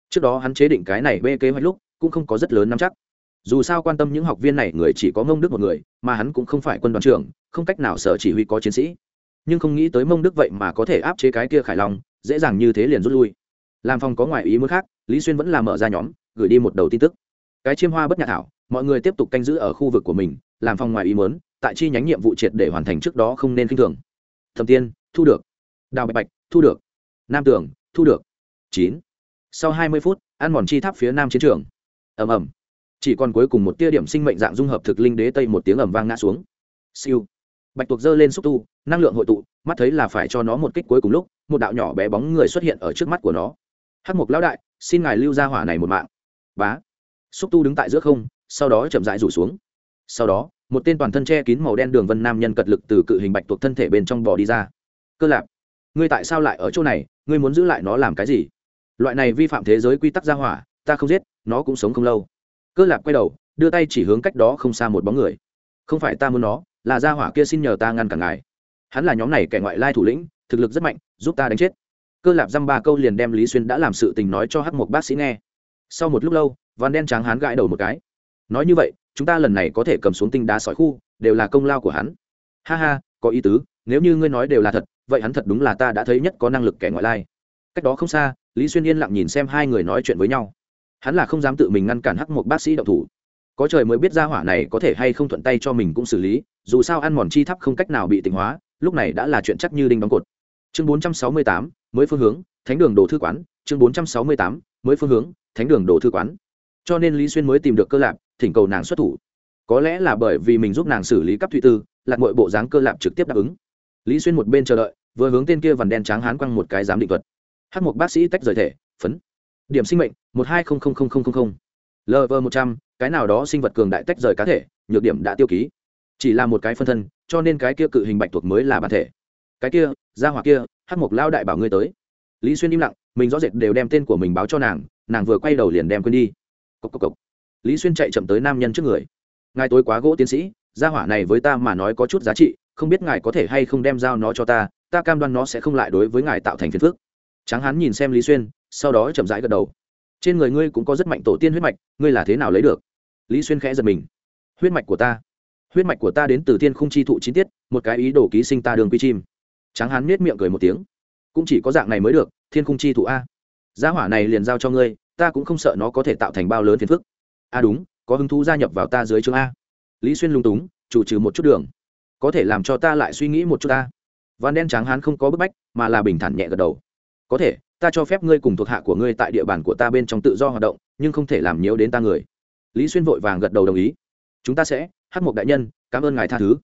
Trước đó hắn chế định cái này bê kế hoạch lúc, cũng không có rất lớn nắm chắc. Dù sao quan tâm những học viên này, người chỉ có mông đức một người, mà hắn cũng không phải quân đoàn trưởng, không cách nào sở chỉ huy có chiến sĩ. Nhưng không nghĩ tới mông đức vậy mà có thể áp chế cái kia khải long dễ dàng như thế liền rút lui. Làm phòng có ngoại ý muốn khác, lý xuyên vẫn làm mở ra nhóm, gửi đi một đầu tin tức. Cái chiêm hoa bất nhạc thảo, mọi người tiếp tục canh giữ ở khu vực của mình, làm phòng ngoài ý muốn, tại chi nhánh nhiệm vụ triệt để hoàn thành trước đó không nên k i n h thường. Thẩm tiên, thu được. Đào bạch bạch, thu được. Nam tường, thu được. Chín. Sau hai mươi phút, ăn mòn chi tháp phía nam chiến trường. Ầm ầm. Chỉ còn cuối cùng một tia điểm sinh mệnh dạng dung hợp thực linh đế tây một tiếng ầm vang ngã xuống. Siêu. Bạch tuộc dơ lên xúc tu, năng lượng hội tụ, mắt thấy là phải cho nó một kích cuối cùng lúc một đạo nhỏ bé bóng người xuất hiện ở trước mắt của nó. Hắc mục lão đại, xin ngài lưu ra hỏa này một mạng. Bá. Xúc tu đứng tại giữa không, sau đó chậm rãi rủ xuống. Sau đó, một tên toàn thân che kín màu đen đường vân nam nhân cật lực từ cự hình bạch tuộc thân thể bên trong bò đi ra. Cơ lạp, ngươi tại sao lại ở chỗ này? Ngươi muốn giữ lại nó làm cái gì? Loại này vi phạm thế giới quy tắc gia hỏa, ta không giết, nó cũng sống không lâu. Cơ lạp quay đầu, đưa tay chỉ hướng cách đó không xa một bóng người. Không phải ta muốn nó, là gia hỏa kia xin nhờ ta ngăn cản ngài. Hắn là nhóm này kẻ ngoại lai thủ lĩnh, thực lực rất mạnh giúp ta đánh chết. Cơ lạp dăm ba câu liền đem lý xuyên đã làm sự tình nói cho hắc một bác sĩ nghe. Sau một lúc lâu, văn đen tráng hắn gãi đầu một cái. Nói như vậy, chúng ta lần này có thể cầm xuống tinh đá sỏi khu, đều là công lao của hắn. Ha ha, có ý tứ, nếu như ngươi nói đều là thật, vậy hắn thật đúng là ta đã thấy nhất có năng lực kẻ ngoại lai. Cách đó không xa, lý xuyên yên lặng nhìn xem hai người nói chuyện với nhau. Hắn là không dám tự mình ngăn cản hắc một bác sĩ đậu thủ. Có trời mới biết ra hỏa này có thể hay không thuận tay cho mình cũng xử lý, dù sao ăn mòn chi thắp không cách nào bị tịnh hóa, lúc này đã là chuyện chắc như đinh đóng cột chương 468, mới phương hướng thánh đường đồ thư quán chương 468, mới phương hướng thánh đường đồ thư quán. Cho nên lý xuyên mới tìm được cơ lạp thỉnh cầu nàng xuất thủ. Có lẽ là bởi vì mình giúp nàng xử lý cấp thụy tư lạc mọi bộ dáng cơ lạp trực tiếp đáp ứng. Lý xuyên một bên chờ đợi vừa hướng tên kia vằn đen tráng hán quăng một cái giám định thuật. Hát một bác sĩ tách rời thể phấn. Điểm sinh mệnh một hai không không không không không lv một trăm cái nào đó sinh vật cường đại tách rời cá thể nhược điểm đã tiêu ký. Chỉ là một cái phân thân cho nên cái kia cự hình bạch thuộc mới là bản thể cái kia ra hoặc kia hát Mục lao đại bảo ngươi tới. Lý xuyên im lặng, mình rõ rệt đều đem tên của mình báo cho nàng nàng vừa quay đầu liền đem quên đi. Cốc cốc cốc. lý xuyên chạy chậm tới nam nhân trước người. Ngài tối quá gỗ tiến sĩ, gia hỏa này với ta mà nói có chút giá trị, không biết ngài có thể hay không đem giao nó cho ta ta cam đoan nó sẽ không lại đối với ngài tạo thành phiền phức. Tráng hán nhìn xem lý xuyên, sau đó chậm rãi gật đầu. Trên người ngươi cũng có rất mạnh tổ tiên huyết mạch, ngươi là thế nào lấy được? Lý xuyên khẽ giật mình. Huyết mạch của ta. Huyết mạch của ta đến từ thiên khung chi thụ chi tiết, một cái ý đồ ký sinh ta đường quy chim tráng hán nết miệng cười một tiếng. Cũng chỉ có dạng này mới được, thiên khung chi Thủ a. Gia hỏa này liền giao cho ngươi, ta cũng không sợ nó có thể tạo thành bao lớn phiền phức. A, đúng, có hứng thú gia nhập vào ta dưới chương a. Lý xuyên lung túng, chủ trừ một chút đường. Có thể làm cho ta lại suy nghĩ một chút ta văn đen tráng hán không có bức bách, mà là bình thản nhẹ gật đầu. Có thể, ta cho phép ngươi cùng thuộc hạ của ngươi tại địa bàn của ta bên trong tự do hoạt động, nhưng không thể làm nhiễu đến ta người. Lý xuyên vội vàng gật đầu đồng ý. Chúng ta sẽ hát một đại nhân, cảm ơn ngài tha thứ.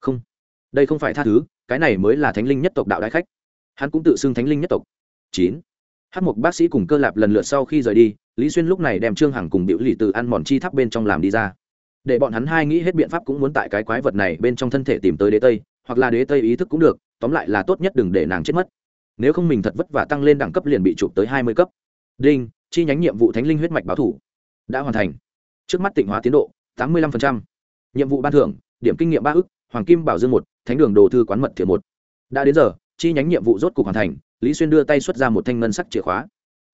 Không, đây không phải tha thứ cái này mới là thánh linh nhất tộc đạo đại khách. Hắn cũng tự xưng thánh linh nhất tộc. Chín. Hát một bác sĩ cùng cơ lạp lần lượt sau khi rời đi, lý xuyên lúc này đem trương hằng cùng biểu lì từ ăn mòn chi tháp bên trong làm đi ra. Để bọn hắn hai nghĩ hết biện pháp cũng muốn tại cái quái vật này bên trong thân thể tìm tới đế tây, hoặc là đế tây ý thức cũng được, tóm lại là tốt nhất đừng để nàng chết mất. Nếu không mình thật vất vả tăng lên đẳng cấp liền bị chụp tới hai mươi cấp. Đinh, chi nhánh nhiệm vụ thánh linh huyết mạch báo thủ. Đã hoàn thành. Trước mắt tịnh hóa tiến độ, tám mươi năm nhiệm vụ ban thưởng, điểm kinh nghiệm ba ức hoàng kim bảo dương một, thánh đường đồ thư quán mật thiện một. Đã đến giờ, chi nhánh nhiệm vụ rốt cục hoàn thành, lý xuyên đưa tay xuất ra một thanh ngân sắc chìa khóa.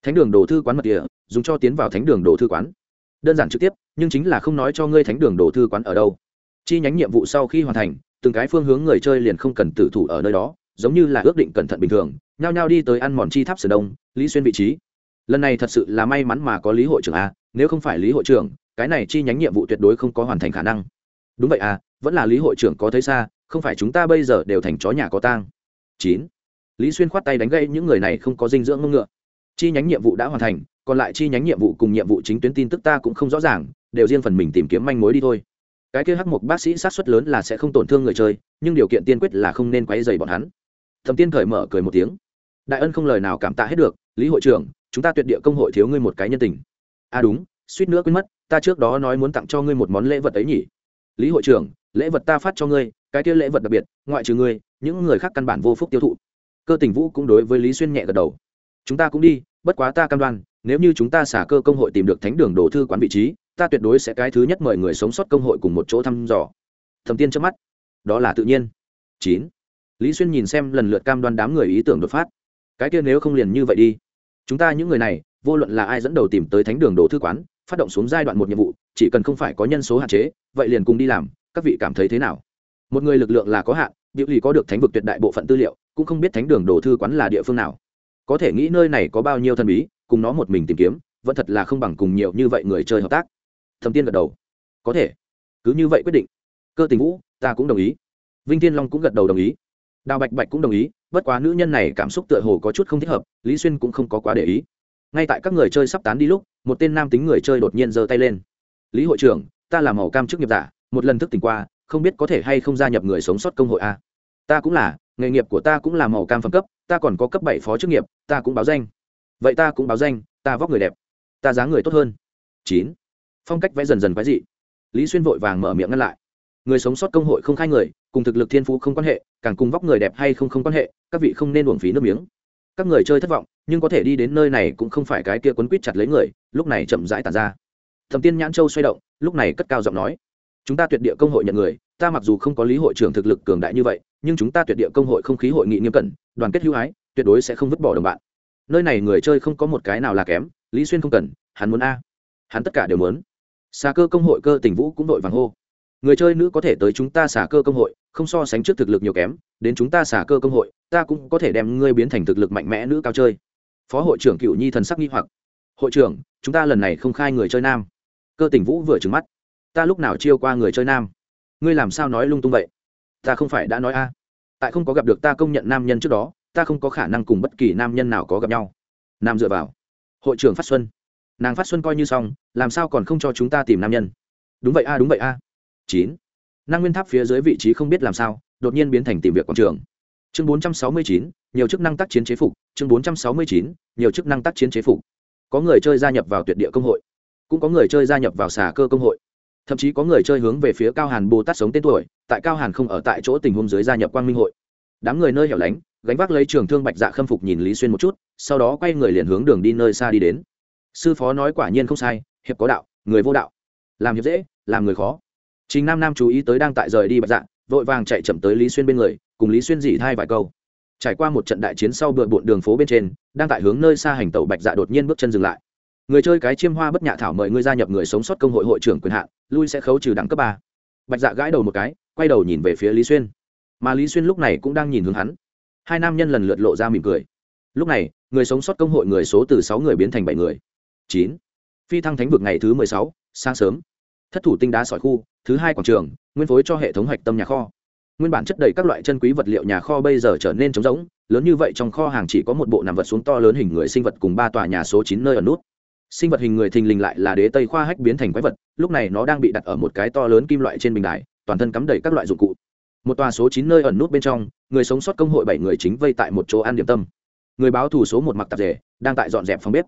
Thánh đường đồ thư quán mật địa dùng cho tiến vào thánh đường đồ thư quán. Đơn giản trực tiếp, nhưng chính là không nói cho ngươi thánh đường đồ thư quán ở đâu. Chi nhánh nhiệm vụ sau khi hoàn thành, từng cái phương hướng người chơi liền không cần tử thủ ở nơi đó, giống như là ước định cẩn thận bình thường, nhao nhao đi tới ăn mòn chi tháp sở đông, lý xuyên vị trí. Lần này thật sự là may mắn mà có lý hội trưởng a, nếu không phải lý hội trưởng, cái này chi nhánh nhiệm vụ tuyệt đối không có hoàn thành khả năng đúng vậy à vẫn là lý hội trưởng có thấy xa, không phải chúng ta bây giờ đều thành chó nhà có tang. Chín. Lý xuyên khoát tay đánh gây những người này không có dinh dưỡng ngưng ngựa. Chi nhánh nhiệm vụ đã hoàn thành, còn lại chi nhánh nhiệm vụ cùng nhiệm vụ chính tuyến tin tức ta cũng không rõ ràng, đều riêng phần mình tìm kiếm manh mối đi thôi. Cái kia hắc mục bác sĩ sát xuất lớn là sẽ không tổn thương người chơi, nhưng điều kiện tiên quyết là không nên quấy dày bọn hắn. Thẩm tiên cởi mở cười một tiếng. Đại ân không lời nào cảm tạ hết được, lý hội trưởng, chúng ta tuyệt địa công hội thiếu ngươi một cái nhân tình. À đúng, suýt nữa quên mất, ta trước đó nói muốn tặng cho ngươi một món lễ vật ấy nhỉ lý hội trưởng, lễ vật ta phát cho ngươi, cái kia lễ vật đặc biệt, ngoại trừ ngươi, những người khác căn bản vô phúc tiêu thụ. Cơ tình vũ cũng đối với lý xuyên nhẹ gật đầu. Chúng ta cũng đi, bất quá ta cam đoan, nếu như chúng ta xả cơ công hội tìm được thánh đường đồ thư quán vị trí, ta tuyệt đối sẽ cái thứ nhất mời người sống sót công hội cùng một chỗ thăm dò. Thầm tiên trước mắt. Đó là tự nhiên. Chín. Lý xuyên nhìn xem lần lượt cam đoan đám người ý tưởng đột phát. Cái kia nếu không liền như vậy đi. Chúng ta những người này, vô luận là ai dẫn đầu tìm tới thánh đường đồ thư quán, phát động xuống giai đoạn một nhiệm vụ chỉ cần không phải có nhân số hạn chế, vậy liền cùng đi làm, các vị cảm thấy thế nào? Một người lực lượng là có hạn, biểu lì có được thánh vực tuyệt đại bộ phận tư liệu, cũng không biết thánh đường đồ thư quán là địa phương nào. Có thể nghĩ nơi này có bao nhiêu thần bí, cùng nó một mình tìm kiếm, vẫn thật là không bằng cùng nhiều như vậy người chơi hợp tác. Thầm tiên gật đầu. Có thể. Cứ như vậy quyết định. Cơ tình vũ, ta cũng đồng ý. Vinh thiên long cũng gật đầu đồng ý. Đào bạch bạch cũng đồng ý, bất quá nữ nhân này cảm xúc tựa hồ có chút không thích hợp, lý xuyên cũng không có quá để ý. Ngay tại các người chơi sắp tán đi lúc, một tên nam tính người chơi đột nhiên giơ tay lên lý hội trưởng, ta là màu cam chức nghiệp giả, một lần thức tỉnh qua, không biết có thể hay không gia nhập người sống sót công hội a. Ta cũng là, nghề nghiệp của ta cũng là màu cam phẩm cấp, ta còn có cấp bảy phó chức nghiệp, ta cũng báo danh. Vậy ta cũng báo danh, ta vóc người đẹp, ta dáng người tốt hơn. Chín. Phong cách vẽ dần dần quái dị. Lý xuyên vội vàng mở miệng ngăn lại. Người sống sót công hội không khai người, cùng thực lực thiên phú không quan hệ, càng cùng vóc người đẹp hay không không quan hệ, các vị không nên uổng phí nước miếng. Các người chơi thất vọng, nhưng có thể đi đến nơi này cũng không phải cái kia quấn quýt chặt lấy người, lúc này chậm rãi tàn ra thẩm tiên nhãn châu xoay động, lúc này cất cao giọng nói, chúng ta tuyệt địa công hội nhận người, ta mặc dù không có lý hội trưởng thực lực cường đại như vậy, nhưng chúng ta tuyệt địa công hội không khí hội nghị nghiêm cẩn, đoàn kết hữu ái, tuyệt đối sẽ không vứt bỏ đồng bạn. Nơi này người chơi không có một cái nào là kém, lý xuyên không cần, hắn muốn a. Hắn tất cả đều muốn. Xà cơ công hội cơ tình vũ cũng đội vàng hô, người chơi nữ có thể tới chúng ta xà cơ công hội, không so sánh trước thực lực nhiều kém, đến chúng ta xà cơ công hội, ta cũng có thể đem ngươi biến thành thực lực mạnh mẽ nữ cao chơi. Phó hội trưởng cựu nhi thần sắc nghi hoặc, hội trưởng, chúng ta lần này không khai người chơi nam cơ tình vũ vừa trừng mắt. Ta lúc nào chiêu qua người chơi nam? Ngươi làm sao nói lung tung vậy? Ta không phải đã nói a. Tại không có gặp được ta công nhận nam nhân trước đó, ta không có khả năng cùng bất kỳ nam nhân nào có gặp nhau. Nam dựa vào. Hội trưởng phát xuân. Nàng phát xuân coi như xong, làm sao còn không cho chúng ta tìm nam nhân? Đúng vậy a, đúng vậy a. Chín. Năng nguyên tháp phía dưới vị trí không biết làm sao, đột nhiên biến thành tìm việc quảng trường. Chương bốn trăm sáu mươi chín, nhiều chức năng tác chiến chế phục. Chương bốn trăm sáu mươi chín, nhiều chức năng tác chiến chế phục. Có người chơi gia nhập vào tuyệt địa công hội cũng có người chơi gia nhập vào xà cơ công hội. Thậm chí có người chơi hướng về phía cao hàn bồ tát sống tên tuổi, tại cao hàn không ở tại chỗ tình huống dưới gia nhập quang minh hội. Đám người nơi hẻo lánh, gánh vác lấy trường thương bạch dạ khâm phục nhìn lý xuyên một chút, sau đó quay người liền hướng đường đi nơi xa đi đến. Sư phó nói quả nhiên không sai, hiệp có đạo, người vô đạo. Làm hiệp dễ, làm người khó. Chính nam nam chú ý tới đang tại rời đi bạch dạ vội vàng chạy chậm tới lý xuyên bên người, cùng lý xuyên dỉ thai vài câu. Trải qua một trận đại chiến sau bừa bộn đường phố bên trên, đang tại hướng nơi xa hành tẩu bạch dạ đột nhiên bước chân dừng lại người chơi cái chiêm hoa bất nhạ thảo mời ngươi gia nhập người sống sót công hội hội trưởng quyền hạn, lui sẽ khấu trừ đẳng cấp ba. Bạch dạ gãi đầu một cái, quay đầu nhìn về phía lý xuyên. Mà lý xuyên lúc này cũng đang nhìn hướng hắn. Hai nam nhân lần lượt lộ ra mỉm cười. Lúc này, người sống sót công hội người số từ sáu người biến thành bảy người. Chín. Phi thăng thánh vực ngày thứ mười sáu, sáng sớm. Thất thủ tinh đá sỏi khu, thứ hai quảng trường, nguyên phối cho hệ thống hạch tâm nhà kho. Nguyên bản chất đầy các loại chân quý vật liệu nhà kho bây giờ trở nên trống rỗng, lớn như vậy trong kho hàng chỉ có một bộ nằm vật xuống to lớn hình người sinh vật cùng ba tòa nhà số chín nơi ở nút sinh vật hình người thình lình lại là đế tây khoa hách biến thành quái vật lúc này nó đang bị đặt ở một cái to lớn kim loại trên bình đài toàn thân cắm đầy các loại dụng cụ. Một tòa số chín nơi ẩn nút bên trong người sống sót công hội bảy người chính vây tại một chỗ ăn điểm tâm. Người báo thủ số một mặc tạp rể đang tại dọn dẹp phòng bếp.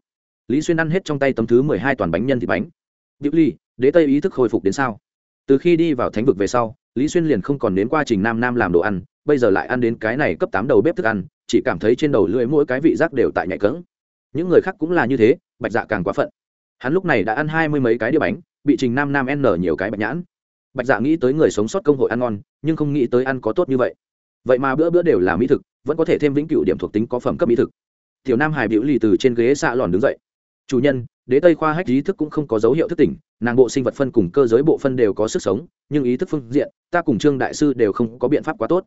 Lý xuyên ăn hết trong tay tấm thứ mười hai toàn bánh nhân thịt bánh. Điệu Ly, đế tây ý thức hồi phục đến sao? Từ khi đi vào thánh vực về sau, Lý Xuyên liền không còn đến qua trình Nam Nam làm đồ ăn, bây giờ lại ăn đến cái này cấp tám đầu bếp thức ăn, chỉ cảm thấy trên đầu lưỡi mỗi cái vị giác đều tại nhạy cỡng. Những người khác cũng là như thế, Bạch Dạ càng quá phận. Hắn lúc này đã ăn hai mươi mấy cái đĩa bánh, bị trình Nam Nam n nhiều cái bạch nhãn. Bạch Dạ nghĩ tới người sống sót công hội ăn ngon, nhưng không nghĩ tới ăn có tốt như vậy. Vậy mà bữa bữa đều là mỹ thực, vẫn có thể thêm vĩnh cửu điểm thuộc tính có phẩm cấp mỹ thực. Tiểu Nam Hải biểu lì từ trên ghế xạ lòn đứng dậy. "Chủ nhân, đế tây khoa hách ý thức cũng không có dấu hiệu thức tỉnh nàng bộ sinh vật phân cùng cơ giới bộ phân đều có sức sống nhưng ý thức phương diện ta cùng trương đại sư đều không có biện pháp quá tốt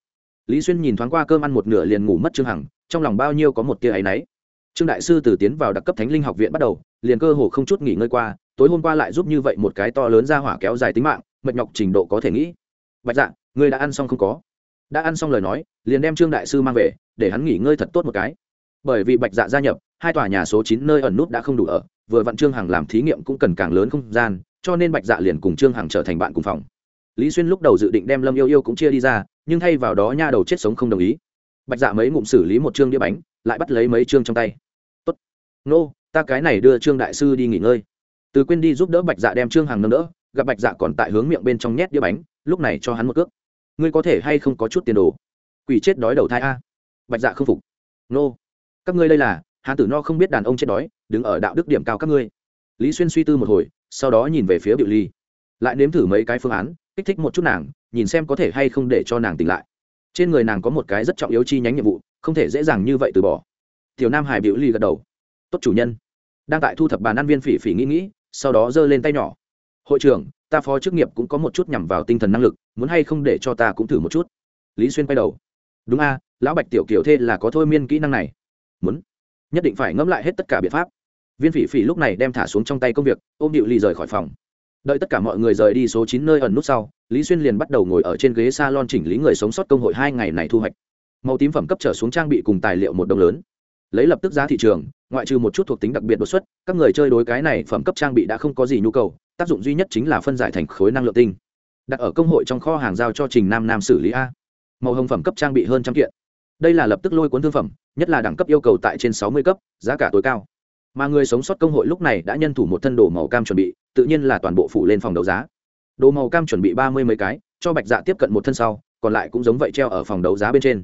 lý xuyên nhìn thoáng qua cơm ăn một nửa liền ngủ mất trương hằng trong lòng bao nhiêu có một tia áy náy trương đại sư từ tiến vào đặc cấp thánh linh học viện bắt đầu, liền cơ hồ không chút nghỉ ngơi qua, tối hôm qua lại giúp như vậy một cái to lớn ra hỏa kéo dài tính mạng, mệt nhọc trình độ có thể nghĩ. Bạch dạ ngươi đã ăn xong không có? Đã ăn xong lời nói, liền đem trương đại sư mang về, để hắn nghỉ ngơi thật tốt một cái. Bởi vì bạch dạ gia nhập, hai tòa nhà số chín nơi ẩn nút đã không đủ ở, vừa vặn trương hằng làm thí nghiệm cũng cần càng lớn không gian, cho nên bạch dạ liền cùng trương hằng trở thành bạn cùng phòng. Lý xuyên lúc đầu dự định đem lâm yêu yêu cũng chia đi ra, nhưng thay vào đó nha đầu chết sống không đồng ý. Bạch dạ mấy ngụm xử lý một chương đĩa bánh lại bắt lấy mấy chương trong tay. Tốt. Nô, ta cái này đưa trương đại sư đi nghỉ ngơi. Từ quên đi giúp đỡ bạch dạ đem trương hàng nâng đỡ, gặp bạch dạ còn tại hướng miệng bên trong nhét đĩa bánh, lúc này cho hắn một cước. Ngươi có thể hay không có chút tiền đồ? Quỷ chết đói đầu thai a. Bạch dạ không phục. Nô, các ngươi đây là, hán tử no không biết đàn ông chết đói, đứng ở đạo đức điểm cao các ngươi. Lý xuyên suy tư một hồi, sau đó nhìn về phía biểu ly. Lại nếm thử mấy cái phương án, kích thích một chút nàng, nhìn xem có thể hay không để cho nàng tỉnh lại trên người nàng có một cái rất trọng yếu chi nhánh nhiệm vụ, không thể dễ dàng như vậy từ bỏ. Tiểu nam hải biểu ly gật đầu. Tốt chủ nhân. Đang tại thu thập bàn ăn viên phỉ phỉ nghĩ nghĩ, sau đó giơ lên tay nhỏ. Hội trưởng, ta phó chức nghiệp cũng có một chút nhằm vào tinh thần năng lực, muốn hay không để cho ta cũng thử một chút? Lý xuyên quay đầu. Đúng a, lão bạch tiểu kiểu thê là có thôi miên kỹ năng này. Muốn. Nhất định phải ngẫm lại hết tất cả biện pháp. Viên phỉ phỉ lúc này đem thả xuống trong tay công việc, ôm điệu ly rời khỏi phòng. Đợi tất cả mọi người rời đi số chín nơi ẩn nút sau lý xuyên liền bắt đầu ngồi ở trên ghế s a lon chỉnh lý người sống sót công hội hai ngày này thu hoạch. Màu tím phẩm cấp trở xuống trang bị cùng tài liệu một đồng lớn. Lấy lập tức giá thị trường, ngoại trừ một chút thuộc tính đặc biệt đột xuất, các người chơi đối cái này phẩm cấp trang bị đã không có gì nhu cầu, tác dụng duy nhất chính là phân giải thành khối năng lượng tinh. Đặt ở công hội trong kho hàng giao cho trình nam nam xử lý a. Màu hồng phẩm cấp trang bị hơn trăm kiện. Đây là lập tức lôi cuốn thương phẩm, nhất là đẳng cấp yêu cầu tại trên sáu mươi cấp, giá cả tối cao. Mà người sống sót công hội lúc này đã nhân thủ một thân đồ màu cam chuẩn bị, tự nhiên là toàn bộ phủ lên phòng đấu giá đồ màu cam chuẩn bị ba mươi mấy cái, cho bạch dạ tiếp cận một thân sau, còn lại cũng giống vậy treo ở phòng đấu giá bên trên.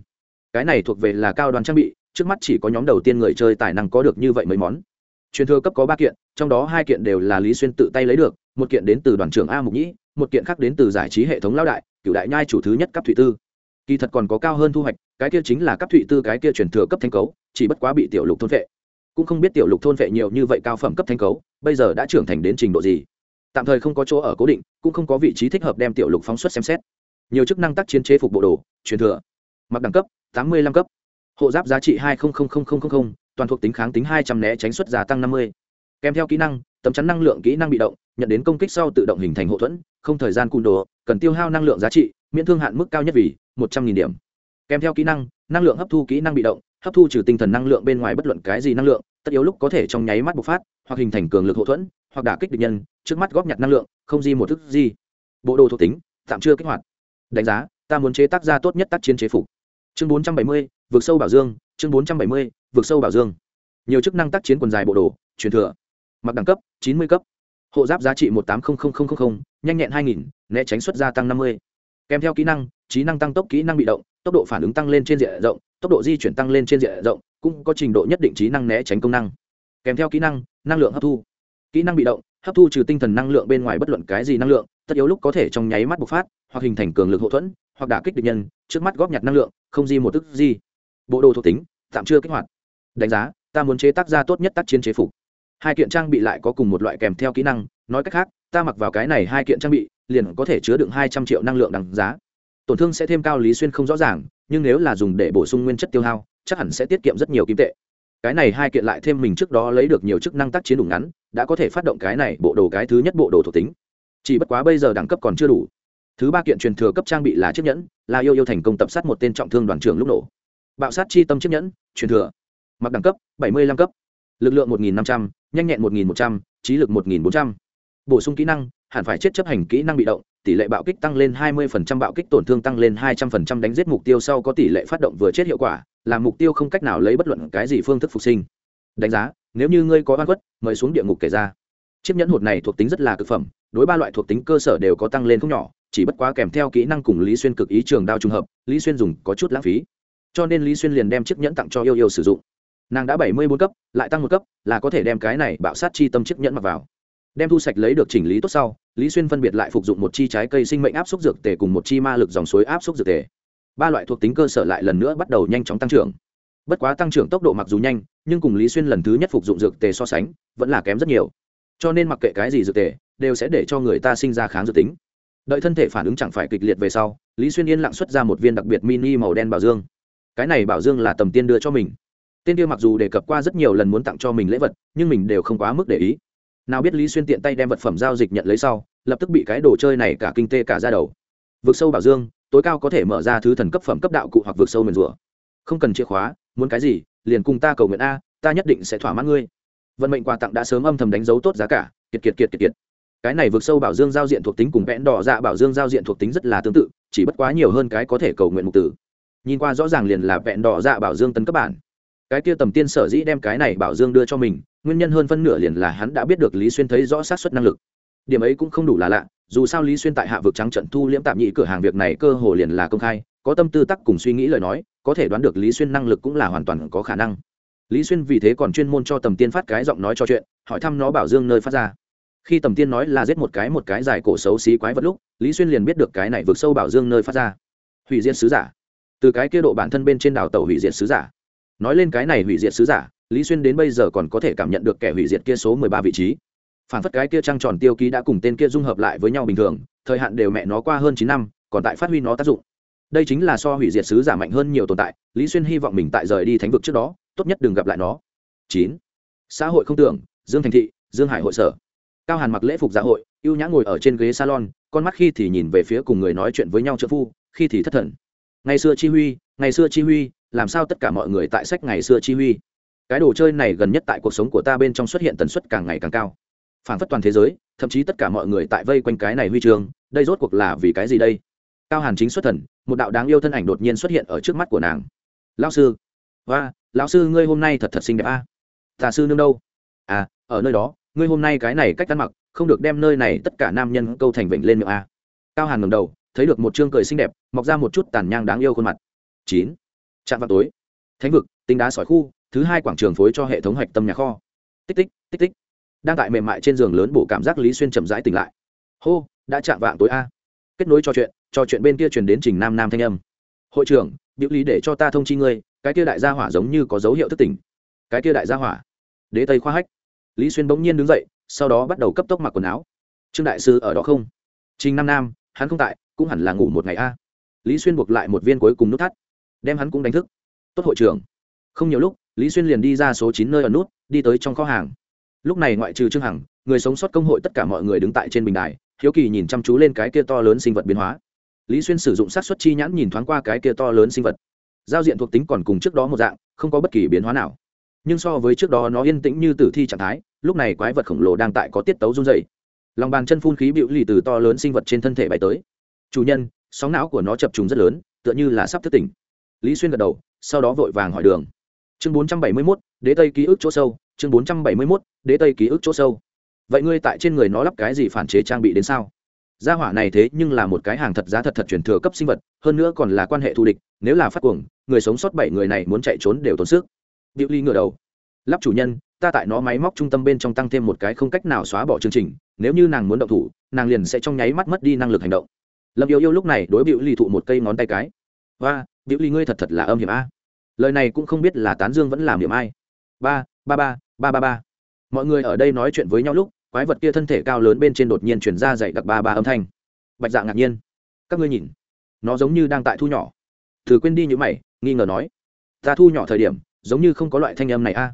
Cái này thuộc về là cao đoàn trang bị, trước mắt chỉ có nhóm đầu tiên người chơi tài năng có được như vậy mấy món. Truyền thừa cấp có ba kiện, trong đó hai kiện đều là lý xuyên tự tay lấy được, một kiện đến từ đoàn trưởng a mục nhĩ, một kiện khác đến từ giải trí hệ thống lão đại cựu đại nhai chủ thứ nhất cấp thụy tư. Kỳ thật còn có cao hơn thu hoạch, cái kia chính là cấp thụy tư, cái kia truyền thừa cấp thanh cấu, chỉ bất quá bị tiểu lục thôn vệ cũng không biết tiểu lục thôn vệ nhiều như vậy cao phẩm cấp thanh cấu, bây giờ đã trưởng thành đến trình độ gì tạm thời không có chỗ ở cố định, cũng không có vị trí thích hợp đem tiểu lục phóng xuất xem xét. Nhiều chức năng tác chiến chế phục bộ đồ, truyền thừa, mặc đẳng cấp, tám mươi lăm cấp. Hộ giáp giá trị hai toàn thuộc tính kháng tính hai trăm né tránh xuất gia tăng năm mươi. Kèm theo kỹ năng, tấm chắn năng lượng kỹ năng bị động, nhận đến công kích sau tự động hình thành hậu thuẫn, không thời gian cùn đồ, cần tiêu hao năng lượng giá trị, miễn thương hạn mức cao nhất vì một trăm nghìn điểm. Kèm theo kỹ năng năng lượng hấp thu kỹ năng bị động, hấp thu trừ tinh thần năng lượng bên ngoài bất luận cái gì năng lượng, tất yếu lúc có thể trong nháy mắt bộc phát, hoặc hình thành cường lực hậu thuẫn hoặc đả kích địch nhân, trước mắt góp nhặt năng lượng, không di một thức di. Bộ đồ thuộc tính, tạm chưa kích hoạt. Đánh giá, ta muốn chế tác ra tốt nhất tác chiến chế phục. Chương bốn trăm bảy mươi, vượt sâu bảo dương. Chương bốn trăm bảy mươi, vượt sâu bảo dương. Nhiều chức năng tác chiến quần dài bộ đồ, truyền thừa. Mặc đẳng cấp, chín mươi cấp. Hộ giáp giá trị một tám linh nhanh nhẹn hai nghìn, né tránh xuất gia tăng năm mươi. Kèm theo kỹ năng, trí năng tăng tốc kỹ năng bị động, tốc độ phản ứng tăng lên trên diện rộng, tốc độ di chuyển tăng lên trên diện rộng, cũng có trình độ nhất định trí năng né tránh công năng. Kèm theo kỹ năng năng lượng hấp thu kỹ năng bị động, hấp thu trừ tinh thần năng lượng bên ngoài bất luận cái gì năng lượng, tất yếu lúc có thể trong nháy mắt bộc phát, hoặc hình thành cường lực hậu thuẫn, hoặc đả kích địch nhân, trước mắt góp nhặt năng lượng, không di một tức di bộ đồ thuộc tính, tạm chưa kích hoạt. Đánh giá, ta muốn chế tác ra tốt nhất tác chiến chế phục. Hai kiện trang bị lại có cùng một loại kèm theo kỹ năng, nói cách khác, ta mặc vào cái này hai kiện trang bị, liền có thể chứa đựng hai trăm triệu năng lượng đằng giá. Tổn thương sẽ thêm cao lý xuyên không rõ ràng, nhưng nếu là dùng để bổ sung nguyên chất tiêu hao, chắc hẳn sẽ tiết kiệm rất nhiều kim tệ cái này hai kiện lại thêm mình trước đó lấy được nhiều chức năng tác chiến đủ ngắn, đã có thể phát động cái này bộ đồ cái thứ nhất bộ đồ thuộc tính. Chỉ bất quá bây giờ đẳng cấp còn chưa đủ. Thứ ba kiện truyền thừa cấp trang bị là chiếc nhẫn, là yêu yêu thành công tập sát một tên trọng thương đoàn trưởng lúc nổ. Bạo sát chi tâm chiếc nhẫn, truyền thừa. Mặc đẳng cấp, bảy mươi năm cấp. Lực lượng một nghìn năm trăm n h a n h nhẹn một nghìn một trăm, trí lực một nghìn bốn trăm. Bổ sung kỹ năng hẳn phải chết chấp hành kỹ năng bị động, tỷ lệ bạo kích tăng lên 20% bạo kích tổn thương tăng lên 200% đánh giết mục tiêu sau có tỷ lệ phát động vừa chết hiệu quả làm mục tiêu không cách nào lấy bất luận cái gì phương thức phục sinh. Đánh giá, nếu như ngươi có oan khuất, mời xuống địa ngục kể ra. Chiếc nhẫn hột này thuộc tính rất là cực phẩm, đối ba loại thuộc tính cơ sở đều có tăng lên không nhỏ, chỉ bất quá kèm theo kỹ năng cùng lý xuyên cực ý trường đao trùng hợp, lý xuyên dùng có chút lãng phí. Cho nên lý xuyên liền đem chiếc nhẫn tặng cho yêu yêu sử dụng. Nàng đã bảy mươi bốn cấp, lại tăng một cấp, là có thể đem cái này bạo sát chi tâm chiếc nhẫn mặc vào đem thu sạch lấy được chỉnh lý tốt sau, lý xuyên phân biệt lại phục dụng một chi trái cây sinh mệnh áp suất dược tề cùng một chi ma lực dòng suối áp suất dược tề. Ba loại thuộc tính cơ sở lại lần nữa bắt đầu nhanh chóng tăng trưởng. Bất quá tăng trưởng tốc độ mặc dù nhanh, nhưng cùng lý xuyên lần thứ nhất phục dụng dược tề so sánh, vẫn là kém rất nhiều. Cho nên mặc kệ cái gì dược tề, đều sẽ để cho người ta sinh ra kháng dược tính. Đợi thân thể phản ứng chẳng phải kịch liệt về sau, lý xuyên yên lặng xuất ra một viên đặc biệt mini màu đen bảo dương. Cái này bảo dương là tầm tiên đưa cho mình. Tên kia mặc dù đề cập qua rất nhiều lần muốn tặng cho mình lễ vật, nhưng mình đều không quá mức để ý nào biết lý xuyên tiện tay đem vật phẩm giao dịch nhận lấy sau, lập tức bị cái đồ chơi này cả kinh tê cả ra đầu. Vượt sâu bảo dương, tối cao có thể mở ra thứ thần cấp phẩm cấp đạo cụ hoặc vượt sâu mền rủa. Không cần chìa khóa, muốn cái gì, liền cùng ta cầu nguyện a, ta nhất định sẽ thỏa mãn ngươi. Vận mệnh quà tặng đã sớm âm thầm đánh dấu tốt giá cả, kiệt kiệt kiệt kiệt kiệt. Cái này vượt sâu bảo dương giao diện thuộc tính cùng vẽn đỏ dạ bảo dương giao diện thuộc tính rất là tương tự, chỉ bất quá nhiều hơn cái có thể cầu nguyện mục tử. Nhìn qua rõ ràng liền là vẹn đỏ dạ bảo dương tấn cấp bản. Cái kia tầm tiên sở dĩ đem cái này bảo dương đưa cho mình nguyên nhân hơn phân nửa liền là hắn đã biết được lý xuyên thấy rõ sát xuất năng lực. Điểm ấy cũng không đủ là lạ, dù sao lý xuyên tại hạ vực trắng trận thu liễm tạm nhị cửa hàng việc này cơ hồ liền là công khai, có tâm tư tắc cùng suy nghĩ lời nói, có thể đoán được lý xuyên năng lực cũng là hoàn toàn có khả năng. Lý xuyên vì thế còn chuyên môn cho tầm tiên phát cái giọng nói cho chuyện, hỏi thăm nó bảo dương nơi phát ra. Khi tầm tiên nói là giết một cái một cái dài cổ xấu xí quái vật lúc, lý xuyên liền biết được cái này vượt sâu bảo dương nơi phát ra. Hủy diệt sứ giả. Từ cái kia độ bản thân bên trên đảo tàu hủy diệt sứ giả. Nói lên cái này hủy diệt sứ giả lý xuyên đến bây giờ còn có thể cảm nhận được kẻ hủy diệt kia số mười ba vị trí. Phản phất cái kia trăng tròn tiêu ký đã cùng tên kia dung hợp lại với nhau bình thường, thời hạn đều mẹ nó qua hơn chín năm, còn tại phát huy nó tác dụng. Đây chính là so hủy diệt sứ giả mạnh hơn nhiều tồn tại, lý xuyên hy vọng mình tại rời đi thánh vực trước đó, tốt nhất đừng gặp lại nó. Chín. Xã hội không tưởng, dương thành thị, dương hải hội sở. Cao hàn mặc lễ phục dạ hội y ê u nhã ngồi ở trên ghế salon, con mắt khi thì nhìn về phía cùng người nói chuyện với nhau trợ phu, khi thì thất thần. Ngày xưa chi huy, ngày xưa chi huy, làm sao tất cả mọi người tại sách ngày xưa chi huy? Cái đồ chơi này gần nhất tại cuộc sống của ta bên trong xuất hiện tần suất càng ngày càng cao. Phản phất toàn thế giới, thậm chí tất cả mọi người tại vây quanh cái này huy chương, đây rốt cuộc là vì cái gì đây? Cao hàn chính xuất thần, một đạo đáng yêu thân ảnh đột nhiên xuất hiện ở trước mắt của nàng. Lão sư. Và lão sư ngươi hôm nay thật thật xinh đẹp a. À? tà sư nương đâu? À ở nơi đó, ngươi hôm nay cái này cách ăn mặc, không được đem nơi này tất cả nam nhân câu thành vịnh lên miệng a. Cao hàn ngầm đầu, thấy được một chương cười xinh đẹp, mọc ra một chút tàn nhang đáng yêu khuôn mặt. Chín. Chạm vào tối. Thánh vực tinh đá sỏi khu thứ hai quảng trường phối cho hệ thống hạch tâm nhà kho. Tích tích tích tích. Đang tại mềm mại trên giường lớn bổ cảm giác lý xuyên chậm rãi tỉnh lại. Hô, đã chạm vạng tối a. Kết nối trò chuyện trò chuyện bên kia truyền đến trình nam nam thanh âm. Hội trưởng, biểu lý để cho ta thông chi ngươi, cái kia đại gia hỏa giống như có dấu hiệu thức tỉnh. Cái kia đại gia hỏa. Đế tây khoa hách. Lý xuyên bỗng nhiên đứng dậy, sau đó bắt đầu cấp tốc mặc quần áo. Trương đại sư ở đó không? Trình nam nam, hắn không tại, cũng hẳn là ngủ một ngày a. Lý xuyên buộc lại một viên cuối cùng nút thắt, đem hắn cũng đánh thức. Tốt hội trưởng không nhiều lúc, lý xuyên liền đi ra số chín nơi ở nút, đi tới trong kho hàng. Lúc này ngoại trừ trương hằng, người sống sót công hội tất cả mọi người đứng tại trên bình đài, hiếu kỳ nhìn chăm chú lên cái kia to lớn sinh vật biến hóa. Lý xuyên sử dụng sát xuất chi nhãn nhìn thoáng qua cái kia to lớn sinh vật. Giao diện thuộc tính còn cùng trước đó một dạng, không có bất kỳ biến hóa nào. Nhưng so với trước đó nó yên tĩnh như tử thi trạng thái, lúc này quái vật khổng lồ đang tại có tiết tấu run dày lòng bàn chân phun khí bịu lì từ to lớn sinh vật trên thân thể bay tới. Chủ nhân, sóng não của nó chập trùng rất lớn, tựa như là sắp thức tỉnh. Lý xuyên gật đầu, sau đó vội vàng hỏi đường chương bốn trăm bảy mươi mốt đế tây ký ức chỗ sâu chương bốn trăm bảy mươi mốt đế tây ký ức chỗ sâu vậy ngươi tại trên người nó lắp cái gì phản chế trang bị đến sao gia hỏa này thế nhưng là một cái hàng thật giá thật thật truyền thừa cấp sinh vật hơn nữa còn là quan hệ thù địch nếu là phát cuồng người sống sót bảy người này muốn chạy trốn đều tốn sức Diệu Ly ngửa đầu. Lắp chủ nhân, ta tại nó máy móc trung tâm bên trong tăng thêm một cái không cách nào xóa bỏ chương trình, nếu như nàng muốn động thủ, nàng liền sẽ trong nháy mắt mất đi năng lực hành động. Lâm Yêu Yêu lúc này đối Diệu Ly thụ một cây ngón tay cái. và Diệu Ly ngươi thật thật là âm hiểm a." Lời này cũng không biết là tán dương vẫn làm điểm ai. Ba, ba ba, ba ba ba. Mọi người ở đây nói chuyện với nhau lúc, quái vật kia thân thể cao lớn bên trên đột nhiên chuyển ra dậy đặc ba ba âm thanh. Bạch Dạ ngạc nhiên. "Các ngươi nhìn, nó giống như đang tại thu nhỏ." Thử quên đi như mày, nghi ngờ nói. "Ta thu nhỏ thời điểm, giống như không có loại thanh âm này a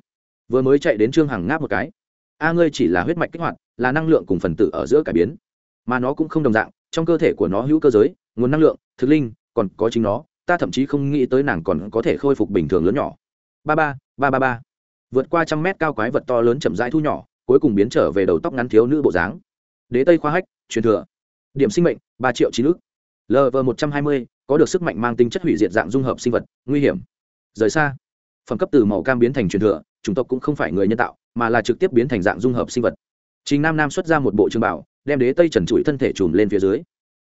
vừa mới chạy đến trương hằng ngáp một cái a ngươi chỉ là huyết mạch kích hoạt là năng lượng cùng phần tử ở giữa cải biến mà nó cũng không đồng dạng trong cơ thể của nó hữu cơ giới nguồn năng lượng thực linh còn có chính nó ta thậm chí không nghĩ tới nàng còn có thể khôi phục bình thường lớn nhỏ. Ba ba ba ba ba. Vượt qua trăm mét cao quái vật to lớn chậm rãi thu nhỏ, cuối cùng biến trở về đầu tóc ngắn thiếu nữ bộ dáng. Đế tây khoa hách, truyền thừa. Điểm sinh mệnh, ba triệu chín ước lv một trăm hai mươi, có được sức mạnh mang tính chất hủy diệt dạng dung hợp sinh vật, nguy hiểm. Rời xa. Phẩm cấp từ màu cam biến thành truyền thừa, chủng tộc cũng không phải người nhân tạo, mà là trực tiếp biến thành dạng dung hợp sinh vật. Trình nam nam xuất ra một bộ trường bảo, đem đế tây trần trụi thân thể trùm lên phía dưới.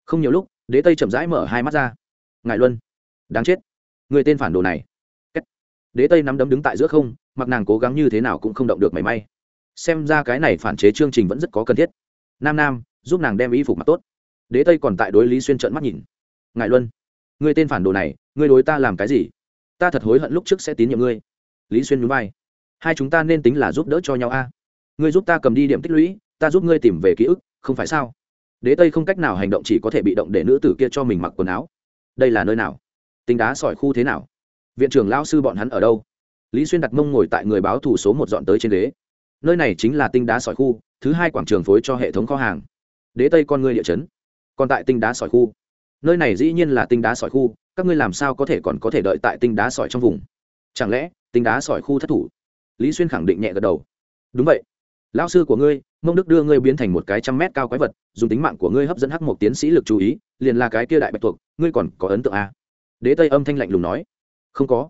Không nhiều lúc, đế tây chậm rãi mở hai mắt ra. Ngài luân đáng chết. Người tên phản đồ này. Đế tây nắm đấm đứng tại giữa không, mặc nàng cố gắng như thế nào cũng không động được mảy may. Xem ra cái này phản chế chương trình vẫn rất có cần thiết. Nam nam, giúp nàng đem y phục mặc tốt. Đế tây còn tại đối lý xuyên trợn mắt nhìn. Ngại luân, người tên phản đồ này, người đối ta làm cái gì? Ta thật hối hận lúc trước sẽ tín nhiệm ngươi. Lý xuyên núi vai. Hai chúng ta nên tính là giúp đỡ cho nhau a. Ngươi giúp ta cầm đi điểm tích lũy, ta giúp ngươi tìm về ký ức, không phải sao? Đế tây không cách nào hành động chỉ có thể bị động để nữ tử kia cho mình mặc quần áo. Đây là nơi nào? Tính đá sỏi khu thế nào? Viện trưởng lao sư bọn hắn ở đâu? Lý xuyên đặt mông ngồi tại người báo thủ số một dọn tới trên ghế. Nơi này chính là tinh đá sỏi khu thứ hai quảng trường phối cho hệ thống kho hàng. Đế tây con ngươi địa chấn. Còn tại tinh đá sỏi khu. Nơi này dĩ nhiên là tinh đá sỏi khu các ngươi làm sao có thể còn có thể đợi tại tinh đá sỏi trong vùng? Chẳng lẽ tinh đá sỏi khu thất thủ? Lý xuyên khẳng định nhẹ gật đầu. Đúng vậy. Lão sư của ngươi mông đức đưa ngươi biến thành một cái trăm mét cao quái vật dùng tính mạng của ngươi hấp dẫn hắc một tiến sĩ lực chú ý liền là cái kia đại bạch thuộc, ngươi còn có ấn tượng à? Đế tây âm thanh lạnh lùng nói. Không có.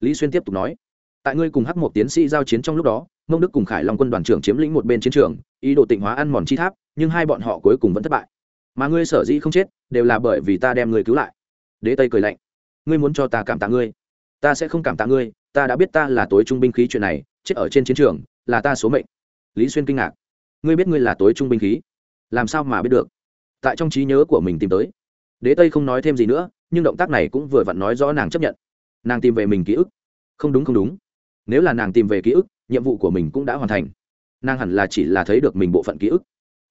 Lý xuyên tiếp tục nói. Tại ngươi cùng hắc một tiến sĩ giao chiến trong lúc đó, mông đức cùng khải long quân đoàn trưởng chiếm lĩnh một bên chiến trường, ý đồ tịnh hóa ăn mòn chi tháp, nhưng hai bọn họ cuối cùng vẫn thất bại. Mà ngươi sở dĩ không chết, đều là bởi vì ta đem ngươi cứu lại. Đế tây cười lạnh. Ngươi muốn cho ta cảm tạ ngươi. Ta sẽ không cảm tạ ngươi, ta đã biết ta là tối trung binh khí chuyện này, chết ở trên chiến trường, là ta số mệnh. Lý xuyên kinh ngạc. Ngươi biết ngươi là tối trung binh khí? Làm sao mà biết được? Tại trong trí nhớ của mình tìm tới. Đế tây không nói thêm gì nữa nhưng động tác này cũng vừa vặn nói rõ nàng chấp nhận. Nàng tìm về mình ký ức. Không đúng không đúng. Nếu là nàng tìm về ký ức, nhiệm vụ của mình cũng đã hoàn thành. Nàng hẳn là chỉ là thấy được mình bộ phận ký ức.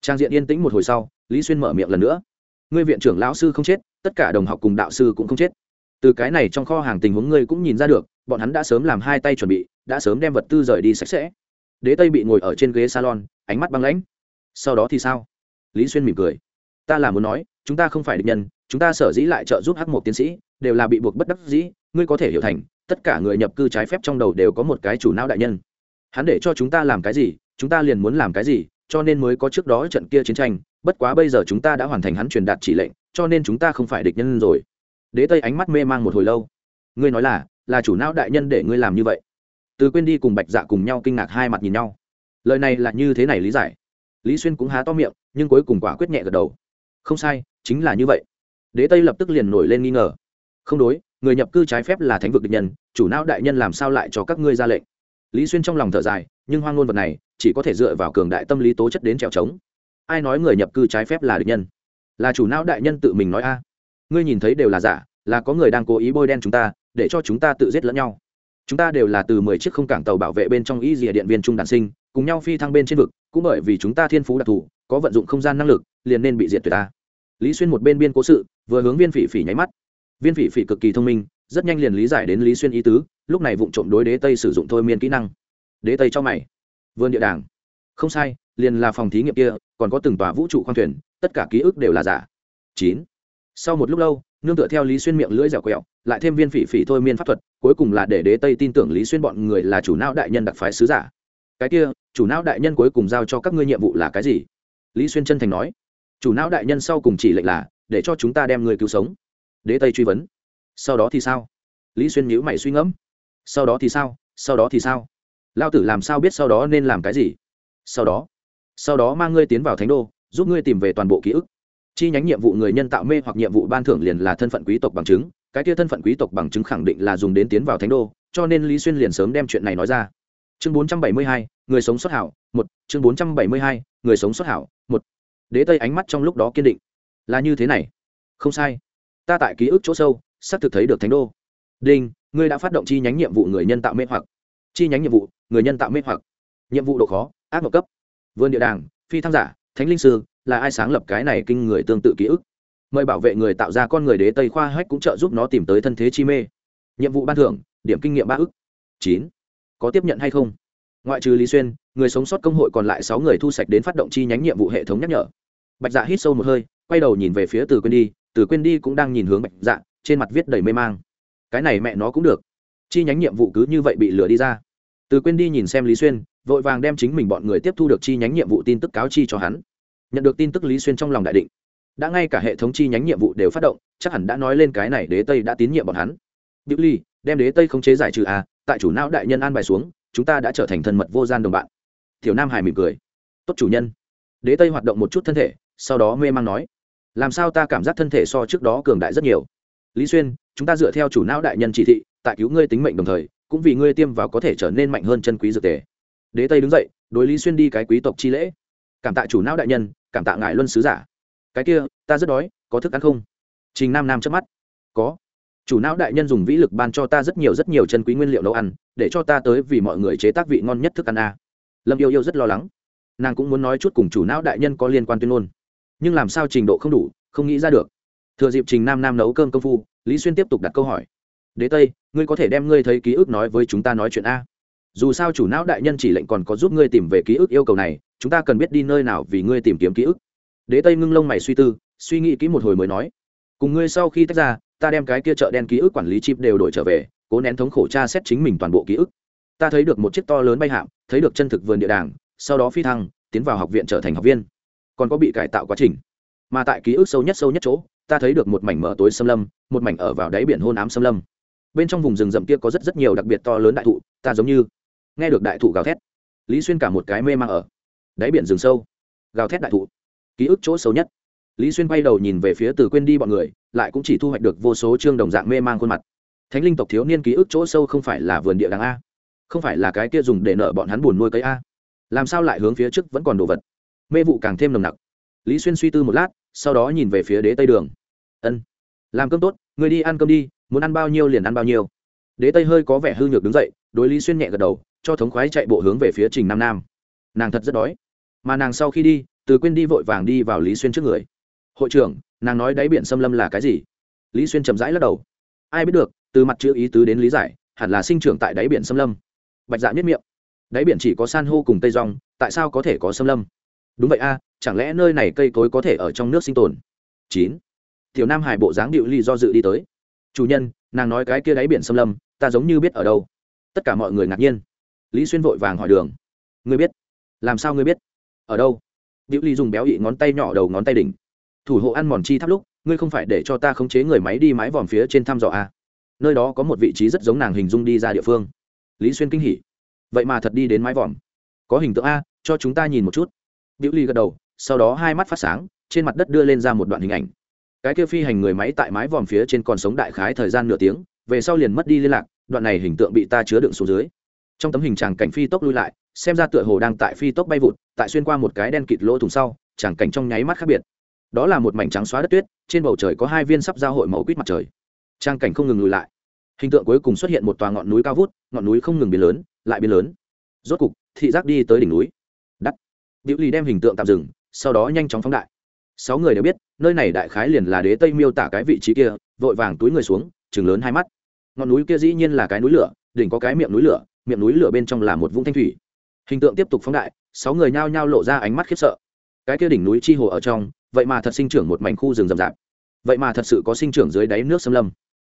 Trang diện yên tĩnh một hồi sau, lý xuyên mở miệng lần nữa. Ngươi viện trưởng lão sư không chết, tất cả đồng học cùng đạo sư cũng không chết. Từ cái này trong kho hàng tình huống ngươi cũng nhìn ra được, bọn hắn đã sớm làm hai tay chuẩn bị, đã sớm đem vật tư rời đi sạch sẽ. Đế tây bị ngồi ở trên ghế salon, ánh mắt băng lãnh. Sau đó thì sao? Lý xuyên mỉm cười. Ta là muốn nói, chúng ta không phải địch nhân chúng ta sở dĩ lại trợ giúp hắc một tiến sĩ, đều là bị buộc bất đắc dĩ, ngươi có thể hiểu thành, tất cả người nhập cư trái phép trong đầu đều có một cái chủ não đại nhân. Hắn để cho chúng ta làm cái gì, chúng ta liền muốn làm cái gì, cho nên mới có trước đó trận kia chiến tranh, bất quá bây giờ chúng ta đã hoàn thành hắn truyền đạt chỉ lệnh, cho nên chúng ta không phải địch nhân rồi. Đế tây ánh mắt mê mang một hồi lâu. Ngươi nói là là chủ não đại nhân để ngươi làm như vậy. Từ quên đi cùng bạch dạ cùng nhau kinh ngạc hai mặt nhìn nhau. Lời này là như thế này lý giải. Lý xuyên cũng há to miệng, nhưng cuối cùng quả quyết nhẹ gật đầu. Không sai, chính là như vậy đế tây lập tức liền nổi lên nghi ngờ. Không đối, người nhập cư trái phép là thánh vực địch nhân, chủ não đại nhân làm sao lại cho các ngươi ra lệnh? Lý xuyên trong lòng thở dài, nhưng hoang ngôn vật này chỉ có thể dựa vào cường đại tâm lý tố chất đến trèo trống. Ai nói người nhập cư trái phép là địch nhân? Là chủ não đại nhân tự mình nói a. Ngươi nhìn thấy đều là giả, là có người đang cố ý bôi đen chúng ta, để cho chúng ta tự giết lẫn nhau. Chúng ta đều là từ mười chiếc không cảng tàu bảo vệ bên trong y dìa điện viên trung đàn sinh, cùng nhau phi thăng bên trên vực, cũng bởi vì chúng ta thiên phú đặc thù, có vận dụng không gian năng lực, liền nên bị diệt tuyệt ta. Lý xuyên một bên biên cố sự vừa hướng viên phỉ phỉ nháy mắt. Viên phỉ phỉ cực kỳ thông minh, rất nhanh liền lý giải đến lý xuyên ý tứ, lúc này vụ trộm đối đế tây sử dụng thôi miên kỹ năng. Đế tây cho mày. Vườn địa đàng. Không sai, liền là phòng thí nghiệm kia, còn có từng tòa vũ trụ khoang thuyền, tất cả ký ức đều là giả. Chín. Sau một lúc lâu, nương tựa theo lý xuyên miệng lưỡi dẻo quẹo, lại thêm viên phỉ phỉ thôi miên pháp thuật, cuối cùng là để đế tây tin tưởng lý xuyên bọn người là chủ não đại nhân đặc phái sứ giả. Cái kia, chủ não đại nhân cuối cùng giao cho các ngươi nhiệm vụ là cái gì? Lý xuyên chân thành nói. Chủ não đại nhân sau cùng chỉ lệnh là để cho chúng ta đem người cứu sống. Đế tây truy vấn. Sau đó thì sao? Lý xuyên nhíu mày suy ngẫm. Sau đó thì sao? Sau đó thì sao? Lao tử làm sao biết sau đó nên làm cái gì? Sau đó sau đó mang ngươi tiến vào thánh đô, giúp ngươi tìm về toàn bộ ký ức. Chi nhánh nhiệm vụ người nhân tạo mê hoặc nhiệm vụ ban thưởng liền là thân phận quý tộc bằng chứng. Cái kia thân phận quý tộc bằng chứng khẳng định là dùng đến tiến vào thánh đô, cho nên lý xuyên liền sớm đem chuyện này nói ra. Chương bốn trăm bảy mươi hai, người sống xuất hảo, một. Chương bốn trăm bảy mươi hai, người sống xuất hảo, một. Đế tây ánh mắt trong lúc đó kiên định là như thế này. Không sai. Ta tại ký ức chỗ sâu, xác thực thấy được thánh đô. Đinh, ngươi đã phát động chi nhánh nhiệm vụ người nhân tạo mê hoặc. Chi nhánh nhiệm vụ, người nhân tạo mê hoặc. Nhiệm vụ độ khó, ác mộng cấp. Vườn địa đàng, phi thăng giả, thánh linh sư, là ai sáng lập cái này kinh người tương tự ký ức? Mời bảo vệ người tạo ra con người đế tây khoa hách cũng trợ giúp nó tìm tới thân thế chi mê. Nhiệm vụ ban thưởng, điểm kinh nghiệm ba ức. Chín. Có tiếp nhận hay không? Ngoại trừ lý xuyên, người sống sót công hội còn lại sáu người thu sạch đến phát động chi nhánh nhiệm vụ hệ thống nhắc nhở. Bạch dạ hít sâu một hơi quay đầu nhìn về phía từ quên đi từ quên đi cũng đang nhìn hướng bạch dạ trên mặt viết đầy mê mang. Cái này mẹ nó cũng được. Chi nhánh nhiệm vụ cứ như vậy bị lừa đi ra. Từ quên đi nhìn xem lý xuyên vội vàng đem chính mình bọn người tiếp thu được chi nhánh nhiệm vụ tin tức cáo chi cho hắn. Nhận được tin tức lý xuyên trong lòng đại định. Đã ngay cả hệ thống chi nhánh nhiệm vụ đều phát động chắc hẳn đã nói lên cái này đế tây đã tín nhiệm bọn hắn. Biểu Ly, đem đế tây không chế giải trừ à, tại chủ não đại nhân an bài xuống, chúng ta đã trở thành thân mật vô gian đồng bạn. Tiểu Nam Hải mỉm cười. Tốt chủ nhân. Đế tây hoạt động một chút thân thể, sau đó mê mang nói: "Làm sao ta cảm giác thân thể so trước đó cường đại rất nhiều?" Lý Xuyên, chúng ta dựa theo chủ não đại nhân chỉ thị, tại cứu ngươi tính mệnh đồng thời, cũng vì ngươi tiêm vào có thể trở nên mạnh hơn chân quý dược tề. Đế Tây đứng dậy, đối Lý Xuyên đi cái quý tộc chi lễ. Cảm tạ chủ não đại nhân, cảm tạ ngại luân sứ giả. Cái kia, ta rất đói, có thức ăn không? Trình Nam Nam chớp mắt. Có chủ não đại nhân dùng vĩ lực ban cho ta rất nhiều rất nhiều chân quý nguyên liệu nấu ăn để cho ta tới vì mọi người chế tác vị ngon nhất thức ăn a lâm yêu yêu rất lo lắng nàng cũng muốn nói chút cùng chủ não đại nhân có liên quan tuyên ngôn nhưng làm sao trình độ không đủ, không nghĩ ra được. Thừa dịp trình nam nam nấu cơm công phu, lý xuyên tiếp tục đặt câu hỏi. Đế tây, ngươi có thể đem ngươi thấy ký ức nói với chúng ta nói chuyện a? Dù sao chủ não đại nhân chỉ lệnh còn có giúp ngươi tìm về ký ức yêu cầu này, chúng ta cần biết đi nơi nào vì ngươi tìm kiếm ký ức. Đế tây ngưng lông mày suy tư, suy nghĩ kỹ một hồi mới nói. Cùng ngươi sau khi tách ra, ta đem cái kia chợ đen ký ức quản lý chip đều đổi trở về, cố nén thống khổ tra xét chính mình toàn bộ ký ức. Ta thấy được một chiếc to lớn bay hạm, thấy được chân thực vườn địa đàng, sau đó phi thăng, tiến vào học viện trở thành học viên còn có bị cải tạo quá trình. Mà tại ký ức sâu nhất sâu nhất chỗ, ta thấy được một mảnh mở tối xâm lâm, một mảnh ở vào đáy biển hôn ám xâm lâm. Bên trong vùng rừng rậm kia có rất rất nhiều đặc biệt to lớn đại thụ, ta giống như nghe được đại thụ gào thét. Lý xuyên cả một cái mê mang ở đáy biển rừng sâu, gào thét đại thụ. Ký ức chỗ sâu nhất. Lý xuyên quay đầu nhìn về phía từ quên đi bọn người, lại cũng chỉ thu hoạch được vô số chương đồng dạng mê mang khuôn mặt. Thánh linh tộc thiếu niên ký ức chỗ sâu không phải là vườn địa đàng a, không phải là cái kia dùng để nợ bọn hắn buồn nuôi cấy a. Làm sao lại hướng phía trước vẫn còn đồ vật? Mê vụ càng thêm nồng nặc. Lý xuyên suy tư một lát, sau đó nhìn về phía đế tây đường. Ân, làm cơm tốt, người đi ăn cơm đi, muốn ăn bao nhiêu liền ăn bao nhiêu. Đế tây hơi có vẻ hư nhược đứng dậy, đối lý xuyên nhẹ gật đầu, cho thống khoái chạy bộ hướng về phía trình nam nam. Nàng thật rất đói. Mà nàng sau khi đi, từ quên đi vội vàng đi vào lý xuyên trước người. Hội trưởng, nàng nói đáy biển xâm lâm là cái gì? Lý xuyên chậm rãi lắc đầu. Ai biết được, từ mặt chữ ý tứ đến lý giải, hẳn là sinh trưởng tại đáy biển xâm lâm. Bạch dạ nhất miệng. Đáy biển chỉ có san hô cùng tây rong tại sao có thể có xâm lâm? Đúng vậy a, chẳng lẽ nơi này cây cối có thể ở trong nước sinh tồn? Chín. Tiểu nam hải bộ dáng điệu ly do dự đi tới. Chủ nhân, nàng nói cái kia đáy biển xâm lâm, ta giống như biết ở đâu. Tất cả mọi người ngạc nhiên. Lý xuyên vội vàng hỏi đường. Ngươi biết? Làm sao ngươi biết? Ở đâu? Điệu ly dùng béo ị ngón tay nhỏ đầu ngón tay đỉnh. Thủ hộ ăn mòn chi thắp lúc, ngươi không phải để cho ta khống chế người máy đi mái vòm phía trên thăm dò a. nơi đó có một vị trí rất giống nàng hình dung đi ra địa phương. Lý xuyên kinh hỉ. Vậy mà thật đi đến mái vòm. Có hình tượng a, cho chúng ta nhìn một chút biểu ly gật đầu, sau đó hai mắt phát sáng, trên mặt đất đưa lên ra một đoạn hình ảnh. Cái kia phi hành người máy tại mái vòm phía trên còn sống đại khái thời gian nửa tiếng, về sau liền mất đi liên lạc, đoạn này hình tượng bị ta chứa đựng xuống dưới. Trong tấm hình tràng cảnh phi tốc lui lại, xem ra tựa hồ đang tại phi tốc bay vụt, tại xuyên qua một cái đen kịt lỗ thùng sau tràng cảnh trong nháy mắt khác biệt. Đó là một mảnh trắng xóa đất tuyết, trên bầu trời có hai viên sắp giao hội màu quýt mặt trời. Trang cảnh không ngừng lùi lại. Hình tượng cuối cùng xuất hiện một tòa ngọn núi cao vút, ngọn núi không ngừng biến lớn, lại biến lớn. Rốt cục, thị giác đi tới đỉnh núi biểu lì đem hình tượng tạm dừng, sau đó nhanh chóng phóng đại. Sáu người đều biết, nơi này đại khái liền là đế tây miêu tả cái vị trí kia, vội vàng túi người xuống chừng lớn hai mắt. Ngọn núi kia dĩ nhiên là cái núi lửa, đỉnh có cái miệng núi lửa, miệng núi lửa bên trong là một vũng thanh thủy. Hình tượng tiếp tục phóng đại, sáu người nhao nhao lộ ra ánh mắt khiếp sợ. Cái kia đỉnh núi chi hồ ở trong, vậy mà thật sinh trưởng một mảnh khu rừng rậm rạp. Vậy mà thật sự có sinh trưởng dưới đáy nước xâm lâm.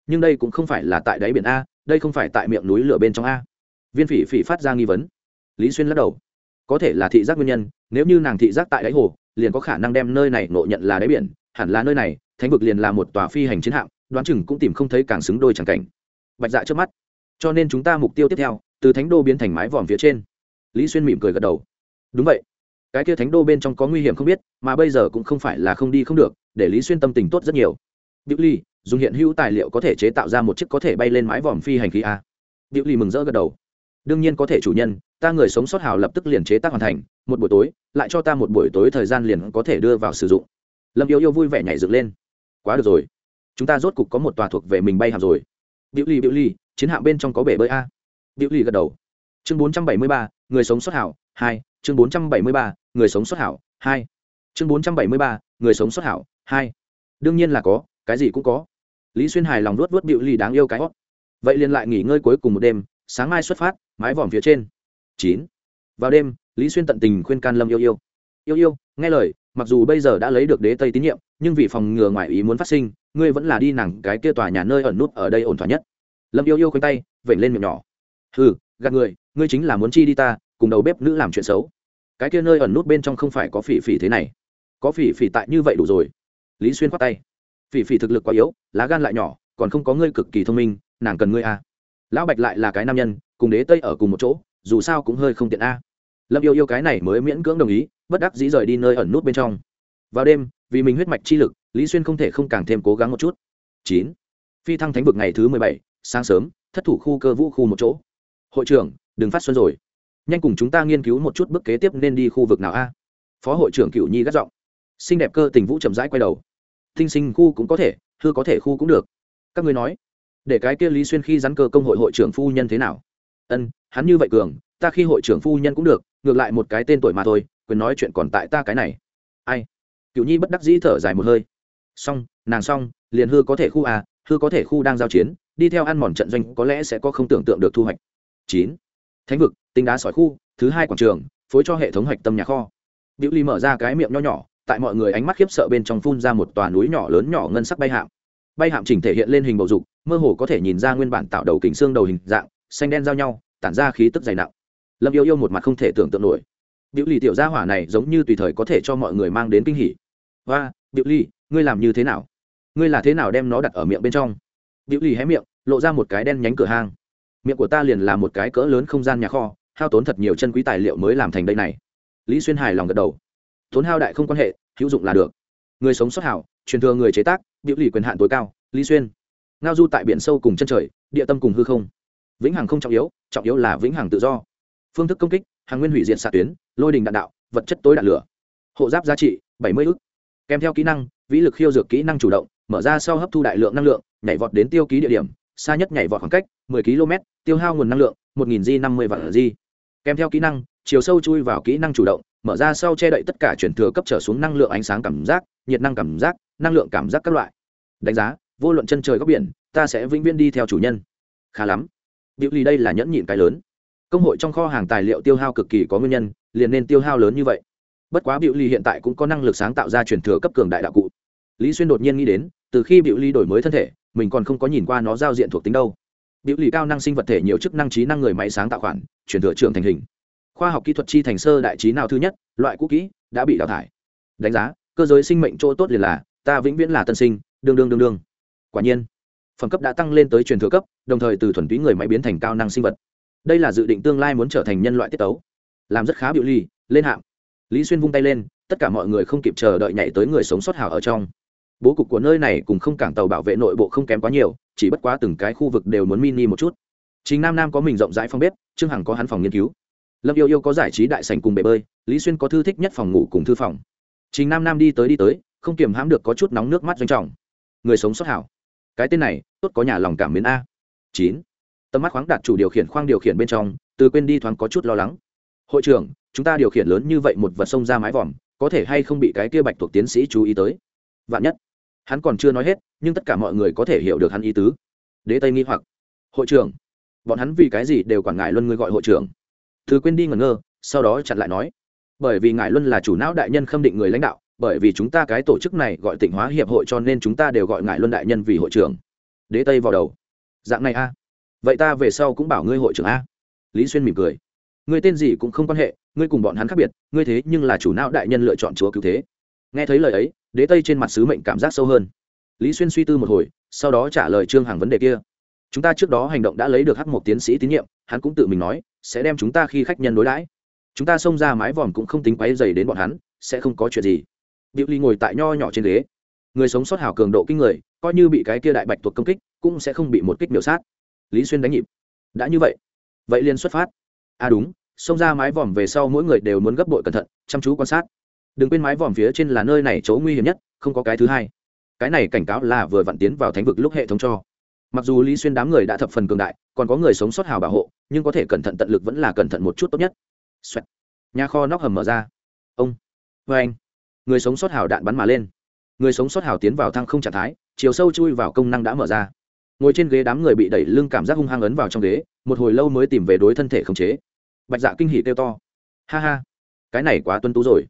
Nhưng đây cũng không phải là tại đáy biển a, đây không phải tại miệng núi lửa bên trong a. Viên phỉ phỉ phát ra nghi vấn. Lý xuyên lắc đầu có thể là thị giác nguyên nhân nếu như nàng thị giác tại đáy hồ liền có khả năng đem nơi này nộ nhận là đáy biển hẳn là nơi này thánh vực liền là một tòa phi hành chiến hạm đoán chừng cũng tìm không thấy càng xứng đôi chẳng cảnh. Bạch dạ trước mắt. Cho nên chúng ta mục tiêu tiếp theo từ thánh đô biến thành mái vòm phía trên. Lý xuyên mỉm cười gật đầu. Đúng vậy. Cái kia thánh đô bên trong có nguy hiểm không biết mà bây giờ cũng không phải là không đi không được để lý xuyên tâm tình tốt rất nhiều. Điệu Ly, dùng hiện hữu tài liệu có thể chế tạo ra một chiếc có thể bay lên mái vòm phi hành khí a. điệu Ly mừng rỡ gật đầu. Đương nhiên có thể chủ nhân, ta người sống sót hào lập tức liền chế tác hoàn thành, một buổi tối, lại cho ta một buổi tối thời gian liền có thể đưa vào sử dụng. Lâm Yêu Yêu vui vẻ nhảy dựng lên. Quá được rồi, chúng ta rốt cục có một tòa thuộc về mình bay hàm rồi. Biểu Ly, biểu Ly, chiến hạm bên trong có bể bơi a. Biểu Ly gật đầu. Chương 473, người sống sót hảo, 2, chương 473, người sống sót hảo, 2. Chương 473, người sống sót hảo, 2. Đương nhiên là có, cái gì cũng có lý xuyên hài lòng luốt luốt biểu ly đáng yêu cái hót vậy liền lại nghỉ ngơi cuối cùng một đêm sáng mai xuất phát mái vòm phía trên chín. Vào đêm, lý xuyên tận tình khuyên can lâm yêu yêu. Yêu yêu, nghe lời, mặc dù bây giờ đã lấy được đế tây tín nhiệm, nhưng vì phòng ngừa ngoài ý muốn phát sinh, ngươi vẫn là đi nàng cái kia tòa nhà nơi ẩn nút ở đây ổn thỏa nhất. Lâm yêu yêu khoanh tay, vểnh lên miệng nhỏ. Ừ gạt người, ngươi chính là muốn chi đi ta, cùng đầu bếp nữ làm chuyện xấu. Cái kia nơi ẩn nút bên trong không phải có phỉ phỉ thế này. Có phỉ phỉ tại như vậy đủ rồi. Lý xuyên khoát tay. Phỉ phỉ thực lực quá yếu, lá gan lại nhỏ, còn không có ngươi cực kỳ thông minh, nàng cần ngươi a à. lão bạch lại là cái nam nhân, cùng đế tây ở cùng một chỗ dù sao cũng hơi không tiện a. À. lâm yêu yêu cái này mới miễn cưỡng đồng ý, bất đắc dĩ rời đi nơi ẩn nút bên trong. Vào đêm, vì mình huyết mạch chi lực, lý xuyên không thể không càng thêm cố gắng một chút. Chín. Phi thăng thánh vực ngày thứ mười bảy, sáng sớm, thất thủ khu cơ vũ khu một chỗ. Hội trưởng, đừng phát xuân rồi. Nhanh cùng chúng ta nghiên cứu một chút bước kế tiếp nên đi khu vực nào a? Phó hội trưởng cựu nhi gắt giọng. Xinh đẹp cơ tình vũ chậm rãi quay đầu. Thinh sinh khu cũng có thể, hư có thể khu cũng được. Các ngươi nói, để cái kia lý xuyên khi rắn cơ công hội hội trưởng phu nhân thế nào? Ân, hắn như vậy cường, ta khi hội trưởng phu nhân cũng được, ngược lại một cái tên tuổi mà thôi, quyền nói chuyện còn tại ta cái này. Ai? Cựu nhi bất đắc dĩ thở dài một hơi. Xong, nàng xong, liền hư có thể khu à hư có thể khu đang giao chiến, đi theo ăn mòn trận doanh có lẽ sẽ có không tưởng tượng được thu hoạch. Chín. Thánh vực, tinh đá sỏi khu, thứ hai quảng trường, phối cho hệ thống hoạch tâm nhà kho. Biểu ly mở ra cái miệng nho nhỏ, tại mọi người ánh mắt khiếp sợ bên trong phun ra một tòa núi nhỏ lớn nhỏ ngân sắc bay hạm. Bay hạm chỉnh thể hiện lên hình bầu dục, mơ hồ có thể nhìn ra nguyên bản tạo đầu kính xương đầu hình dạng xanh đen giao nhau, tản ra khí tức dày nặng. Lâm yêu yêu một mặt không thể tưởng tượng nổi. Biểu lì tiểu gia hỏa này giống như tùy thời có thể cho mọi người mang đến kinh hỉ. Và biểu ly ngươi làm như thế nào? Ngươi là thế nào đem nó đặt ở miệng bên trong? Biểu lì hé miệng, lộ ra một cái đen nhánh cửa hang. Miệng của ta liền là một cái cỡ lớn không gian nhà kho, hao tốn thật nhiều chân quý tài liệu mới làm thành đây này. Lý xuyên hài lòng gật đầu. Tốn hao đại không quan hệ, hữu dụng là được. Người sống xuất hảo, truyền thừa người chế tác, biểu lì quyền hạn tối cao. Lý xuyên. Ngao du tại biển sâu cùng chân trời, địa tâm cùng hư không vĩnh hằng không trọng yếu trọng yếu là vĩnh hằng tự do. Phương thức công kích, hàng nguyên hủy diện xạ tuyến, lôi đình đạn đạo, vật chất tối đạn lửa. Hộ giáp giá trị, bảy mươi ức. Kèm theo kỹ năng, vĩ lực khiêu dược kỹ năng chủ động, mở ra sau hấp thu đại lượng năng lượng, nhảy vọt đến tiêu ký địa điểm, xa nhất nhảy vọt khoảng cách 10 km, tiêu hao nguồn năng lượng 1000 g 50 vạn g kèm theo kỹ năng, chiều sâu chui vào kỹ năng chủ động, mở ra sau che đậy tất cả chuyển thừa cấp trở xuống năng lượng ánh sáng cảm giác, nhiệt năng cảm giác, năng lượng cảm giác các loại. Đánh giá, vô luận chân trời góc biển, ta sẽ vĩnh viễn đi theo chủ nhân. Khá lắm biểu ly đây là nhẫn nhịn cái lớn. Công hội trong kho hàng tài liệu tiêu hao cực kỳ có nguyên nhân, liền nên tiêu hao lớn như vậy. Bất quá biểu ly hiện tại cũng có năng lực sáng tạo ra truyền thừa cấp cường đại đạo cụ. Lý xuyên đột nhiên nghĩ đến, từ khi biểu ly đổi mới thân thể, mình còn không có nhìn qua nó giao diện thuộc tính đâu. Biểu ly cao năng sinh vật thể nhiều chức năng trí năng người máy sáng tạo khoản, truyền thừa trưởng thành hình. Khoa học kỹ thuật chi thành sơ đại trí nào thứ nhất, loại cũ kỹ, đã bị đào thải. Đánh giá, cơ giới sinh mệnh chỗ tốt liền là, ta vĩnh viễn là tân sinh, đương đương đương đương. Quả nhiên phẩm cấp đã tăng lên tới truyền thừa cấp, đồng thời từ thuần túy người máy biến thành cao năng sinh vật. Đây là dự định tương lai muốn trở thành nhân loại tiết tấu. Làm rất khá biểu ly, lên hạng. Lý xuyên vung tay lên, tất cả mọi người không kịp chờ đợi nhảy tới người sống sót hảo ở trong. Bố cục của nơi này cùng không cảng tàu bảo vệ nội bộ không kém quá nhiều, chỉ bất quá từng cái khu vực đều muốn mini một chút. Chính nam nam có mình rộng rãi phòng bếp, trương hằng có hắn phòng nghiên cứu. Lâm yêu yêu có giải trí đại sành cùng bể bơi, lý xuyên có thư thích nhất phòng ngủ cùng thư phòng. Chính nam nam đi tới đi tới, không kiềm hãm được có chút nóng nước mắt doanh trọng. Người sống xuất hảo cái tên này, tốt có nhà lòng cảm mến a. Chín. Tầm mắt khoáng đạt chủ điều khiển khoang điều khiển bên trong, từ quên đi thoáng có chút lo lắng. Hội trưởng, chúng ta điều khiển lớn như vậy một vật sông ra mái vòm, có thể hay không bị cái kia bạch thuộc tiến sĩ chú ý tới? Vạn nhất. Hắn còn chưa nói hết, nhưng tất cả mọi người có thể hiểu được hắn ý tứ. Đế tây nghi hoặc. Hội trưởng. Bọn hắn vì cái gì đều quản ngại luân người gọi hội trưởng? Thứ quên đi ngẩn ngơ, sau đó chặn lại nói. Bởi vì ngại luân là chủ não đại nhân khâm định người lãnh đạo bởi vì chúng ta cái tổ chức này gọi tỉnh hóa hiệp hội cho nên chúng ta đều gọi ngại luân đại nhân vì hội trưởng. Đế tây vào đầu. Dạng này a. Vậy ta về sau cũng bảo ngươi hội trưởng a. Lý xuyên mỉm cười. Ngươi tên gì cũng không quan hệ, ngươi cùng bọn hắn khác biệt, ngươi thế nhưng là chủ não đại nhân lựa chọn chúa cứu thế. Nghe thấy lời ấy, đế tây trên mặt sứ mệnh cảm giác sâu hơn. Lý xuyên suy tư một hồi, sau đó trả lời trương hằng vấn đề kia. Chúng ta trước đó hành động đã lấy được hắc một tiến sĩ tín nhiệm, hắn cũng tự mình nói, sẽ đem chúng ta khi khách nhân đối đãi. Chúng ta xông ra mái vòm cũng không tính quáy dày đến bọn hắn, sẽ không có chuyện gì điệu ly ngồi tại nho nhỏ trên ghế. Người sống sót hào cường độ kinh người, coi như bị cái kia đại bạch tuộc công kích, cũng sẽ không bị một kích miểu sát. Lý xuyên đánh nhịp. Đã như vậy vậy liền xuất phát. À đúng, xông ra mái vòm về sau mỗi người đều muốn gấp bội cẩn thận, chăm chú quan sát. Đừng quên mái vòm phía trên là nơi này chỗ nguy hiểm nhất, không có cái thứ hai. Cái này cảnh cáo là vừa vặn tiến vào thánh vực lúc hệ thống cho. Mặc dù lý xuyên đám người đã thập phần cường đại, còn có người sống sót hào bảo hộ, nhưng có thể cẩn thận tận lực vẫn là cẩn thận một chút tốt nhất. Xoẹt. nhà kho nóc hầm mở ra. Ông. Vê anh người sống sót hào đạn bắn mà lên. Người sống sót hào tiến vào thăng không trạng thái, chiều sâu chui vào công năng đã mở ra. Ngồi trên ghế đám người bị đẩy lưng cảm giác hung hăng ấn vào trong ghế, một hồi lâu mới tìm về đối thân thể khống chế. Bạch dạ kinh hỉ kêu to. Ha ha, cái này quá tuân tú rồi.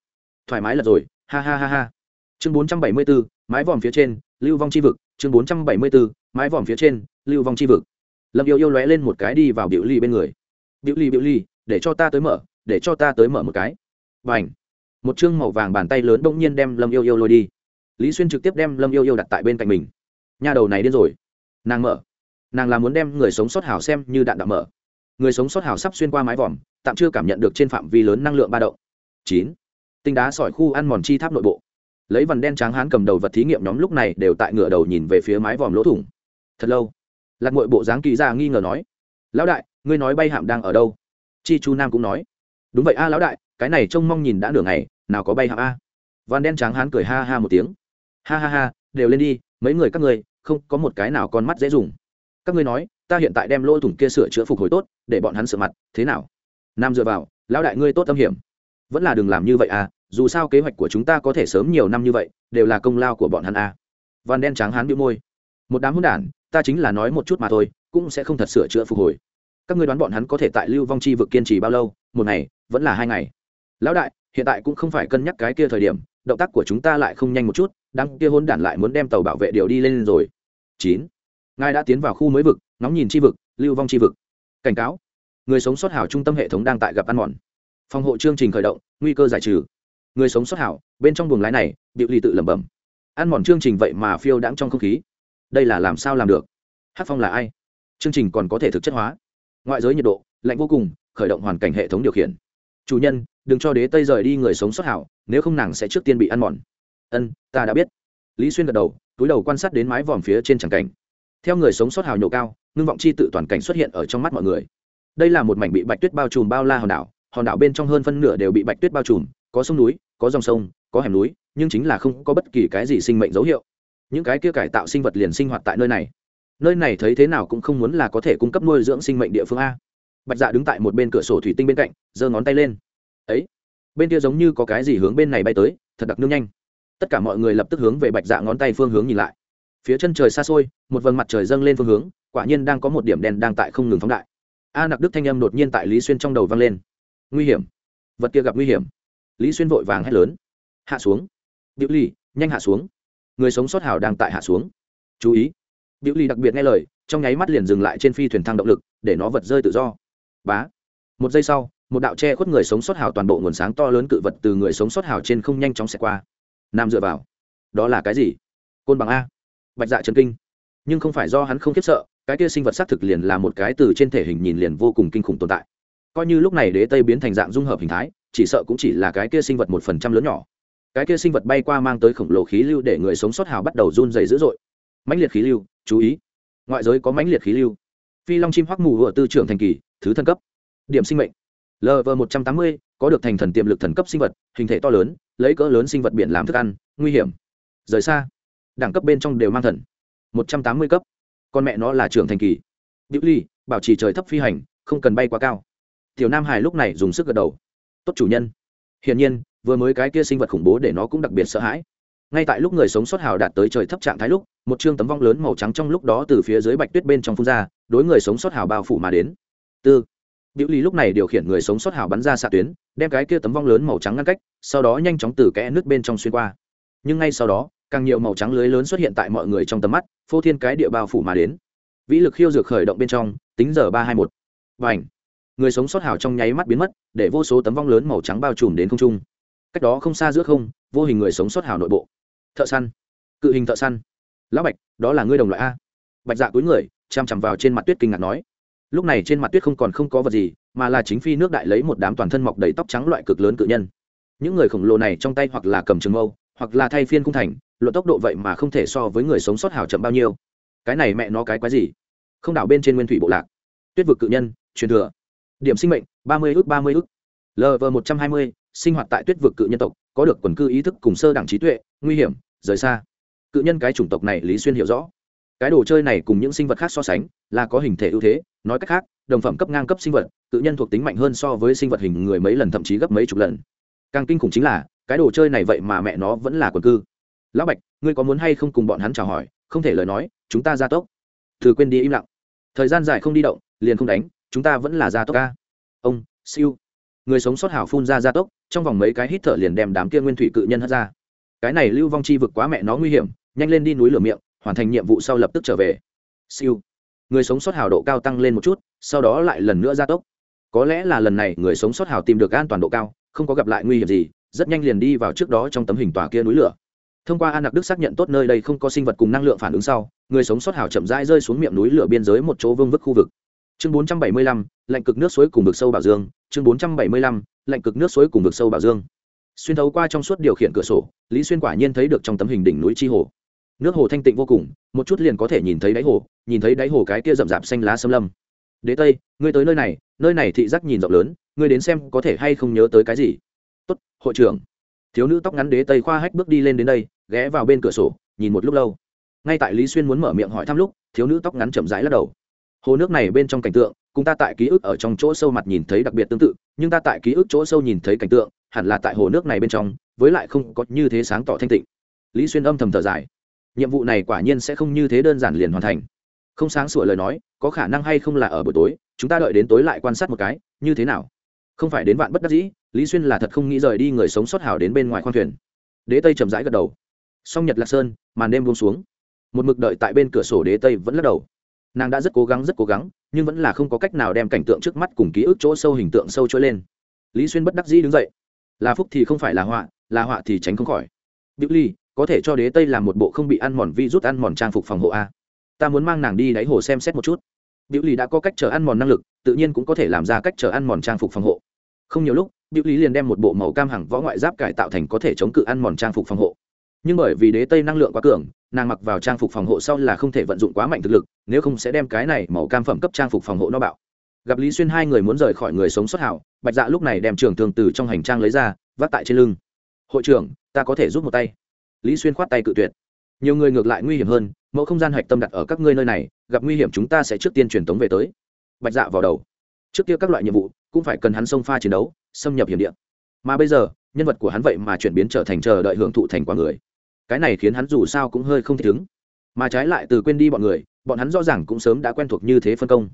Thoải mái lật rồi, ha ha ha ha. Chương bốn trăm bảy mươi bốn mái vòm phía trên, lưu vong c h i vực. Chương bốn trăm bảy mươi bốn mái vòm phía trên, lưu vong c h i vực. Lâm yêu yêu lóe lên một cái đi vào biểu ly bên người. Biểu ly biểu ly để cho ta tới mở, để cho ta tới mở một cái. Và ảnh một chương màu vàng bàn tay lớn bỗng nhiên đem lâm yêu yêu lôi đi. Lý xuyên trực tiếp đem lâm yêu yêu đặt tại bên cạnh mình. Nhà đầu này điên rồi. Nàng mở. Nàng là muốn đem người sống sót hảo xem như đạn đạo mở. Người sống sót hảo sắp xuyên qua mái vòm, tạm chưa cảm nhận được trên phạm vi lớn năng lượng ba động. Chín. Tinh đá sỏi khu ăn mòn chi tháp nội bộ. Lấy vằn đen trắng hán cầm đầu vật thí nghiệm nhóm lúc này đều tại ngựa đầu nhìn về phía mái vòm lỗ thủng. Thật lâu, lạc ngội bộ dáng kỳ ra nghi ngờ nói, lão đại, ngươi nói bay hạm đang ở đâu? Chi chu nam cũng nói, đúng vậy a, lão đại cái này trông mong nhìn đã nửa ngày, nào có bay hạ a. Van đen trắng hán cười ha ha một tiếng. Ha ha ha, đều lên đi, mấy người các ngươi, không có một cái nào con mắt dễ dùng. Các ngươi nói, ta hiện tại đem lỗ thủng kia sửa chữa phục hồi tốt, để bọn hắn sửa mặt, thế nào? Nam dựa vào, lão đại ngươi tốt tâm hiểm. Vẫn là đừng làm như vậy à dù sao kế hoạch của chúng ta có thể sớm nhiều năm như vậy, đều là công lao của bọn hắn à. van đen trắng hán bị môi. Một đám hôn đản, ta chính là nói một chút mà thôi, cũng sẽ không thật sửa chữa phục hồi. Các ngươi đoán bọn hắn có thể tại lưu vong chi vực kiên trì bao lâu? Một ngày, vẫn là hai ngày lão đại, hiện tại cũng không phải cân nhắc cái kia thời điểm, động tác của chúng ta lại không nhanh một chút, đám kia hôn đản lại muốn đem tàu bảo vệ điều đi lên rồi. Chín. Ngài đã tiến vào khu mới vực, ngóng nhìn chi vực, lưu vong chi vực. Cảnh cáo. Người sống sót hảo trung tâm hệ thống đang tại gặp ăn mòn. Phòng hộ chương trình khởi động, nguy cơ giải trừ. Người sống sót hảo, bên trong buồng lái này điệu lì tự lẩm bẩm. Ăn mòn chương trình vậy mà phiêu đãng trong không khí. Đây là làm sao làm được? Hát phong là ai? Chương trình còn có thể thực chất hóa. Ngoại giới nhiệt độ, lạnh vô cùng, khởi động hoàn cảnh hệ thống điều khiển chủ nhân, đừng cho đế tây rời đi người sống sót hảo, nếu không nàng sẽ trước tiên bị ăn mòn. Ân, ta đã biết. Lý xuyên gật đầu, túi đầu quan sát đến mái vòm phía trên tràng cảnh. Theo người sống sót hào nhổ cao, ngưng vọng chi tự toàn cảnh xuất hiện ở trong mắt mọi người. Đây là một mảnh bị bạch tuyết bao trùm bao la hòn đảo hòn đảo bên trong hơn phân nửa đều bị bạch tuyết bao trùm, có sông núi, có dòng sông, có hẻm núi, nhưng chính là không có bất kỳ cái gì sinh mệnh dấu hiệu. Những cái kia cải tạo sinh vật liền sinh hoạt tại nơi này. Nơi này thấy thế nào cũng không muốn là có thể cung cấp nuôi dưỡng sinh mệnh địa phương a bạch dạ đứng tại một bên cửa sổ thủy tinh bên cạnh, giơ ngón tay lên. Ấy, bên kia giống như có cái gì hướng bên này bay tới, thật đặc nương nhanh. Tất cả mọi người lập tức hướng về bạch dạ ngón tay phương hướng nhìn lại. Phía chân trời xa xôi, một vầng mặt trời dâng lên phương hướng, quả nhiên đang có một điểm đen đang tại không ngừng phóng đại. A nặc đức thanh âm đột nhiên tại lý xuyên trong đầu vang lên. Nguy hiểm. Vật kia gặp nguy hiểm. Lý xuyên vội vàng hét lớn. Hạ xuống. Điệu ly nhanh hạ xuống. Người sống sót hào đang tại hạ xuống. Chú ý. Điệu ly đặc biệt nghe lời, trong nháy mắt liền dừng lại trên phi thuyền thăng động lực, để nó vật rơi tự do bá. Một giây sau, một đạo che khuất người sống sót hào toàn bộ nguồn sáng to lớn cự vật từ người sống sót hào trên không nhanh chóng xẹt qua. Nam dựa vào. Đó là cái gì? Côn bằng a. Bạch dạ chân kinh. Nhưng không phải do hắn không khiếp sợ, cái kia sinh vật xác thực liền là một cái từ trên thể hình nhìn liền vô cùng kinh khủng tồn tại. Coi như lúc này đế tây biến thành dạng dung hợp hình thái, chỉ sợ cũng chỉ là cái kia sinh vật một phần trăm lớn nhỏ. Cái kia sinh vật bay qua mang tới khổng lồ khí lưu để người sống sót hào bắt đầu run dày dữ dội. Mãnh liệt khí lưu, chú ý. Ngoại giới có mãnh liệt khí lưu. Phi long chim hoắc mù hựa tư trưởng thành kỳ thứ thân cấp điểm sinh mệnh lv một trăm tám mươi có được thành thần tiềm lực thần cấp sinh vật hình thể to lớn lấy cỡ lớn sinh vật biển làm thức ăn nguy hiểm rời xa đẳng cấp bên trong đều mang thần một trăm tám mươi cấp con mẹ nó là trưởng thành kỳ Diệu Ly, bảo trì trời thấp phi hành, không cần bay quá cao. Tiểu Nam Hải lúc này dùng sức gật đầu. Tốt chủ nhân. Hiển nhiên, vừa mới cái kia sinh vật khủng bố để nó cũng đặc biệt sợ hãi. Ngay tại lúc người sống sót hào đạt tới trời thấp trạng thái lúc, một trương tấm vong lớn màu trắng trong lúc đó từ phía dưới bạch tuyết bên trong phun ra, đối người sống sót hào bao phủ mà đến. Tư. biểu Ly lúc này điều khiển người sống sót hào bắn ra xạ tuyến, đem cái kia tấm vong lớn màu trắng ngăn cách, sau đó nhanh chóng từ kẽ nước bên trong xuyên qua. Nhưng ngay sau đó, càng nhiều màu trắng lưới lớn xuất hiện tại mọi người trong tầm mắt, phô thiên cái địa bao phủ mà đến. Vĩ lực khiêu dược khởi động bên trong tính giờ ba hai một. Và ảnh người sống sót hào trong nháy mắt biến mất để vô số tấm vong lớn màu trắng bao trùm đến không trung. Cách đó không xa giữa không vô hình người sống sót hào nội bộ. Thợ săn. Cự hình thợ săn. Lão bạch đó là ngươi đồng loại a. Bạch dạ cuối người chằm chằm vào trên mặt tuyết kinh ngạc nói lúc này trên mặt tuyết không còn không có vật gì, mà là chính phi nước đại lấy một đám toàn thân mọc đầy tóc trắng loại cực lớn cự nhân. Những người khổng lồ này trong tay hoặc là cầm trường mâu, hoặc là thay phiên cung thành luận tốc độ vậy mà không thể so với người sống sót hào chậm bao nhiêu. Cái này mẹ nó cái quái gì? Không đảo bên trên nguyên thủy bộ lạc. Tuyết vực cự nhân, truyền thừa. Điểm sinh mệnh, ba mươi ước ba mươi ước lv một trăm hai mươi, sinh hoạt tại tuyết vực cự nhân tộc, có được quần cư ý thức cùng sơ đẳng trí tuệ, nguy hiểm, rời xa. Cự nhân cái chủng tộc này lý xuyên hiểu rõ. Cái đồ chơi này cùng những sinh vật khác so sánh, là có hình thể ưu thế nói cách khác, đồng phẩm cấp ngang cấp sinh vật, tự nhân thuộc tính mạnh hơn so với sinh vật hình người mấy lần thậm chí gấp mấy chục lần. Càng kinh khủng chính là, cái đồ chơi này vậy mà mẹ nó vẫn là quần cư. Lão bạch, ngươi có muốn hay không cùng bọn hắn chào hỏi, không thể lời nói, chúng ta ra tốc. Thử quên đi im lặng. Thời gian dài không đi động, liền không đánh, chúng ta vẫn là gia tốc ca. Ông, siêu. Người sống sót hảo phun ra gia tốc, trong vòng mấy cái hít thở liền đem đám kia nguyên thủy cự nhân hất ra. Cái này lưu vong chi vực quá mẹ nó nguy hiểm, nhanh lên đi núi lửa miệng, hoàn thành nhiệm vụ sau lập tức trở về. Siêu người sống sót hào độ cao tăng lên một chút sau đó lại lần nữa gia tốc. Có lẽ là lần này người sống sót hào tìm được an toàn độ cao không có gặp lại nguy hiểm gì rất nhanh liền đi vào trước đó trong tấm hình tòa kia núi lửa. Thông qua an nặc đức xác nhận tốt nơi đây không có sinh vật cùng năng lượng phản ứng sau người sống sót hào chậm rãi rơi xuống miệng núi lửa biên giới một chỗ vương vức khu vực. Chương 475, lạnh cực nước suối cùng vực sâu bảo dương. Chương 475, lạnh cực nước suối cùng vực sâu bảo dương. Xuyên thấu qua trong suốt điều khiển cửa sổ lý xuyên quả nhiên thấy được trong tấm hình đỉnh núi chi hồ. Nước hồ thanh tịnh vô cùng một chút liền có thể nhìn thấy đáy hồ nhìn thấy đáy hồ cái kia rậm rạp xanh lá xâm lâm. Đế tây, ngươi tới nơi này nơi này thị giác nhìn rộng lớn, ngươi đến xem có thể hay không nhớ tới cái gì? Tốt, hội trưởng. Thiếu nữ tóc ngắn đế tây khoa hách bước đi lên đến đây, ghé vào bên cửa sổ, nhìn một lúc lâu. Ngay tại lý xuyên muốn mở miệng hỏi thăm lúc, thiếu nữ tóc ngắn chậm rãi lắc đầu. Hồ nước này bên trong cảnh tượng, cùng ta tại ký ức ở trong chỗ sâu mặt nhìn thấy đặc biệt tương tự, nhưng ta tại ký ức chỗ sâu nhìn thấy cảnh tượng, hẳn là tại hồ nước này bên trong, với lại không có như thế sáng tỏ thanh tịnh. Lý xuyên âm thầm thở dài. Nhiệm vụ này quả nhiên sẽ không như thế đơn giản liền hoàn thành không sáng sủa lời nói, có khả năng hay không là ở buổi tối, chúng ta đợi đến tối lại quan sát một cái, như thế nào? Không phải đến vạn bất đắc dĩ, lý xuyên là thật không nghĩ rời đi người sống sót hảo đến bên ngoài khoang thuyền. Đế tây chầm rãi gật đầu. Song nhật lạc sơn, màn đêm buông xuống. Một mực đợi tại bên cửa sổ đế tây vẫn lắc đầu. Nàng đã rất cố gắng, rất cố gắng, nhưng vẫn là không có cách nào đem cảnh tượng trước mắt cùng ký ức chỗ sâu hình tượng sâu trôi lên. Lý xuyên bất đắc dĩ đứng dậy. Là phúc thì không phải là họa là họa thì tránh không khỏi. Biểu ly, có thể cho đế tây làm một bộ không bị ăn mòn vi rút ăn mòn trang phục phòng hộ a ta muốn mang nàng đi đáy hồ xem xét một chút. Biểu lý đã có cách chờ ăn mòn năng lực, tự nhiên cũng có thể làm ra cách chờ ăn mòn trang phục phòng hộ. Không nhiều lúc, biểu lý liền đem một bộ màu cam hẳng võ ngoại giáp cải tạo thành có thể chống cự ăn mòn trang phục phòng hộ. Nhưng bởi vì đế tây năng lượng quá cường, nàng mặc vào trang phục phòng hộ sau là không thể vận dụng quá mạnh thực lực, nếu không sẽ đem cái này màu cam phẩm cấp trang phục phòng hộ nó bạo. Gặp lý xuyên hai người muốn rời khỏi người sống xuất hảo, bạch dạ lúc này đem trường thường từ trong hành trang lấy ra, vác tại trên lưng. Hội trưởng, ta có thể giúp một tay. Lý xuyên khoát tay cự tuyệt. Nhiều người ngược lại nguy hiểm hơn mẫu không gian hạch tâm đặt ở các ngươi nơi này, gặp nguy hiểm chúng ta sẽ trước tiên truyền tống về tới. Bạch dạ vào đầu. Trước kia các loại nhiệm vụ cũng phải cần hắn xông pha chiến đấu, xâm nhập hiểm địa. Mà bây giờ, nhân vật của hắn vậy mà chuyển biến trở thành chờ đợi hưởng thụ thành quả người. Cái này khiến hắn dù sao cũng hơi không thích ứng mà trái lại từ quên đi bọn người, bọn hắn rõ ràng cũng sớm đã quen thuộc như thế phân công.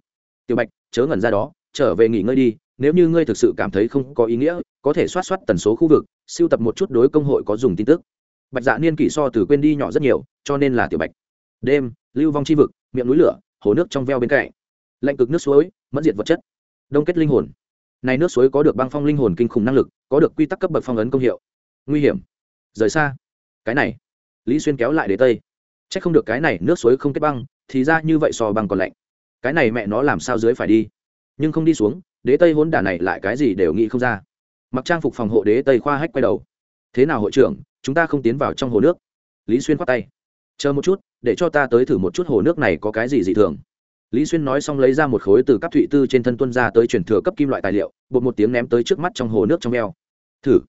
Tiểu bạch, chớ ngẩn ra đó, trở về nghỉ ngơi đi, nếu như ngươi thực sự cảm thấy không có ý nghĩa, có thể soát soát tần số khu vực siêu tập một chút đối công hội có dùng tin tức. Bạch dạ niên kỷ so từ quên đi nhỏ rất nhiều, cho nên là tiểu bạch đêm, lưu vong chi vực, miệng núi lửa, hồ nước trong veo bên cạnh. Lạnh cực nước suối, mẫn diệt vật chất. Đông kết linh hồn. Này nước suối có được băng phong linh hồn kinh khủng năng lực, có được quy tắc cấp bậc phong ấn công hiệu. Nguy hiểm. Rời xa. Cái này. Lý xuyên kéo lại đế tây. C h ắ c không được cái này nước suối không kết băng, thì ra như vậy so băng còn lạnh. Cái này mẹ nó làm sao dưới phải đi? Nhưng không đi xuống, đế tây hốn đả này lại cái gì đều nghĩ không ra. Mặc trang phục phòng hộ đế tây khoa hách quay đầu. Thế nào hội trưởng, chúng ta không tiến vào trong hồ nước? Lý xuyên khoát tay chờ một chút, để cho ta tới thử một chút hồ nước này có cái gì dị thường. Lý xuyên nói xong lấy ra một khối từ các thụy tư trên thân tuân ra tới chuyển thừa cấp kim loại tài liệu, bột một tiếng ném tới trước mắt trong hồ nước trong veo thử.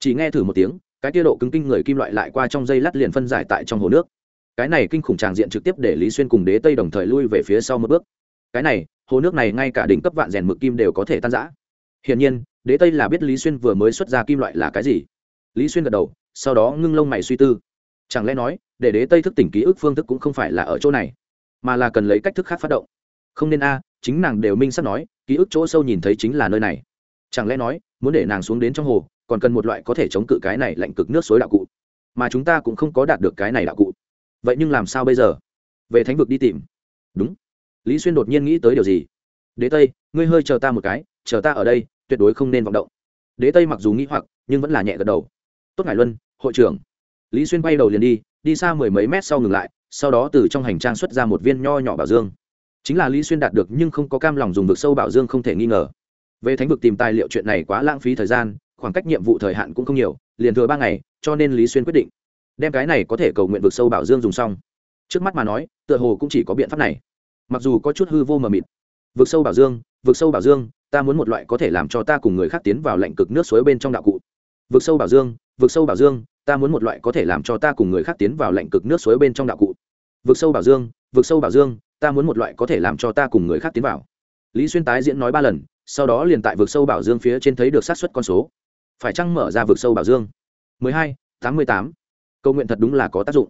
Chỉ nghe thử một tiếng, cái tiết độ cứng kinh người kim loại lại qua trong dây lát liền phân giải tại trong hồ nước. Cái này kinh khủng tràng diện trực tiếp để lý xuyên cùng đế tây đồng thời lui về phía sau một bước. Cái này, hồ nước này ngay cả đỉnh cấp vạn rèn mực kim đều có thể tan giã hiển nhiên, đế tây là biết lý xuyên vừa mới xuất ra kim loại là cái gì. Lý xuyên gật đầu, sau đó ngưng lông mày suy tư chẳng lẽ nói, để đế tây thức tỉnh ký ức phương thức cũng không phải là ở chỗ này, mà là cần lấy cách thức khác phát động. Không nên a à, chính nàng đều minh sắp nói, ký ức chỗ sâu nhìn thấy chính là nơi này. Chẳng lẽ nói, muốn để nàng xuống đến trong hồ, còn cần một loại có thể chống cự cái này lạnh cực nước suối đạo cụ, mà chúng ta cũng không có đạt được cái này đạo cụ. Vậy nhưng làm sao bây giờ? Về thánh vực đi tìm. Đúng. Lý xuyên đột nhiên nghĩ tới điều gì? Đế tây, ngươi hơi chờ ta một cái, chờ ta ở đây, tuyệt đối không nên vọng động. Đế tây mặc dù nghĩ hoặc, nhưng vẫn là nhẹ gật đầu. Tốt ngài luân, hội trưởng lý xuyên bay đầu liền đi đi xa mười mấy mét sau ngừng lại, sau đó từ trong hành trang xuất ra một viên nho nhỏ bảo dương. Chính là lý xuyên đạt được nhưng không có cam lòng dùng vực sâu bảo dương không thể nghi ngờ. Về thánh vực tìm tài liệu chuyện này quá lãng phí thời gian, khoảng cách nhiệm vụ thời hạn cũng không nhiều, liền thừa ba ngày, cho nên lý xuyên quyết định đem cái này có thể cầu nguyện vực sâu bảo dương dùng xong. Trước mắt mà nói, tựa hồ cũng chỉ có biện pháp này. Mặc dù có chút hư vô mờ mịt. Vực sâu bảo dương, vực sâu bảo dương, ta muốn một loại có thể làm cho ta cùng người khác tiến vào lệnh cực nước suối bên trong đạo cụ. Vực sâu bảo dương vực sâu bảo dương, ta muốn một loại có thể làm cho ta cùng người khác tiến vào lạnh cực nước suối bên trong đạo cụ. Vực sâu bảo dương, vực sâu bảo dương, ta muốn một loại có thể làm cho ta cùng người khác tiến vào. Lý xuyên tái diễn nói ba lần, sau đó liền tại vực sâu bảo dương phía trên thấy được sát xuất con số. Phải chăng mở ra vực sâu bảo dương? Mười hai, tám mươi tám. Câu nguyện thật đúng là có tác dụng.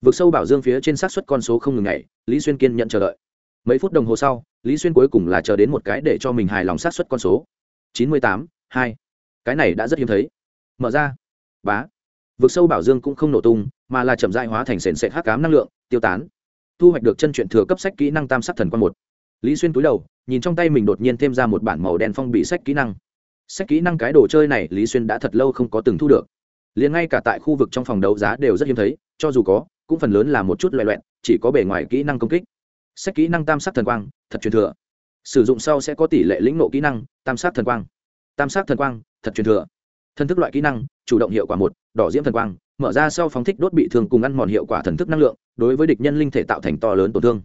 Vực sâu bảo dương phía trên sát xuất con số không ngừng ngày lý xuyên kiên nhận chờ đợi. Mấy phút đồng hồ sau, lý xuyên cuối cùng là chờ đến một cái để cho mình hài lòng sát xuất con số. Chín mươi tám, hai. Cái này đã rất hiếm thấy. Mở ra bá. Vực sâu bảo dương cũng không nổ tung, mà là chậm dại hóa thành sền sệt hắc cám năng lượng, tiêu tán. Thu hoạch được chân truyện thừa cấp sách kỹ năng tam sắc thần quan một. Lý xuyên túi đầu, nhìn trong tay mình đột nhiên thêm ra một bản màu đen phong bị sách kỹ năng. Sách kỹ năng cái đồ chơi này lý xuyên đã thật lâu không có từng thu được. Liền ngay cả tại khu vực trong phòng đấu giá đều rất hiếm thấy, cho dù có, cũng phần lớn là một chút loại loẹn chỉ có bề ngoài kỹ năng công kích. Sách kỹ năng tam sắc thần quang, thật truyền thừa. Sử dụng sau sẽ có tỷ lệ lĩnh nộ kỹ năng, tam sắc thần quang. Tam sắc thần quang, thật truyền thừa thần thức loại kỹ năng, chủ động hiệu quả một, đỏ diễm thần quang, mở ra sau phóng thích đốt bị thương cùng ăn mòn hiệu quả thần thức năng lượng, đối với địch nhân linh thể tạo thành to lớn tổn thương.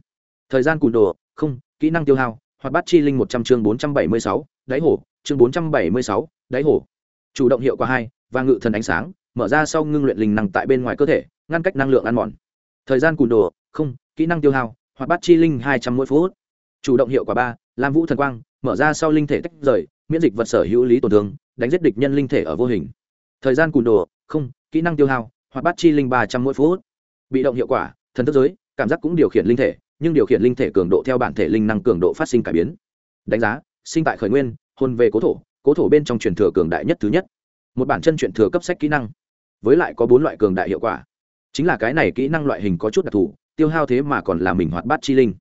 Thời gian cùn đồ, không, kỹ năng tiêu hao hoặc bắt chi linh một trăm chương bốn trăm bảy mươi sáu, đáy hổ chương bốn trăm bảy mươi sáu, đáy hổ chủ động hiệu quả hai, và ngự thần ánh sáng, mở ra sau ngưng luyện linh năng tại bên ngoài cơ thể, ngăn cách năng lượng ăn mòn. Thời gian cùn đồ, không, kỹ năng tiêu hao hoặc bắt chi linh hai trăm mỗi phút. Chủ động hiệu quả ba, lam vũ thần quang, mở ra sau linh thể tách rời, miễn dịch vật sở hữu lý tổn thương đánh giết địch nhân linh thể ở vô hình. Thời gian cùn đồ, không, kỹ năng tiêu hao hoặc bắt chi linh ba trăm mỗi phút. Bị động hiệu quả, thần thức giới, cảm giác cũng điều khiển linh thể, nhưng điều khiển linh thể cường độ theo bản thể linh năng cường độ phát sinh cải biến. Đánh giá, sinh tại khởi nguyên, hôn về cố thổ cố thổ bên trong truyền thừa cường đại nhất thứ nhất. Một bản chân truyền thừa cấp sách kỹ năng. Với lại có bốn loại cường đại hiệu quả. Chính là cái này kỹ năng loại hình có chút đặc thù, tiêu hao thế mà còn là mình hoạt bát chi linh.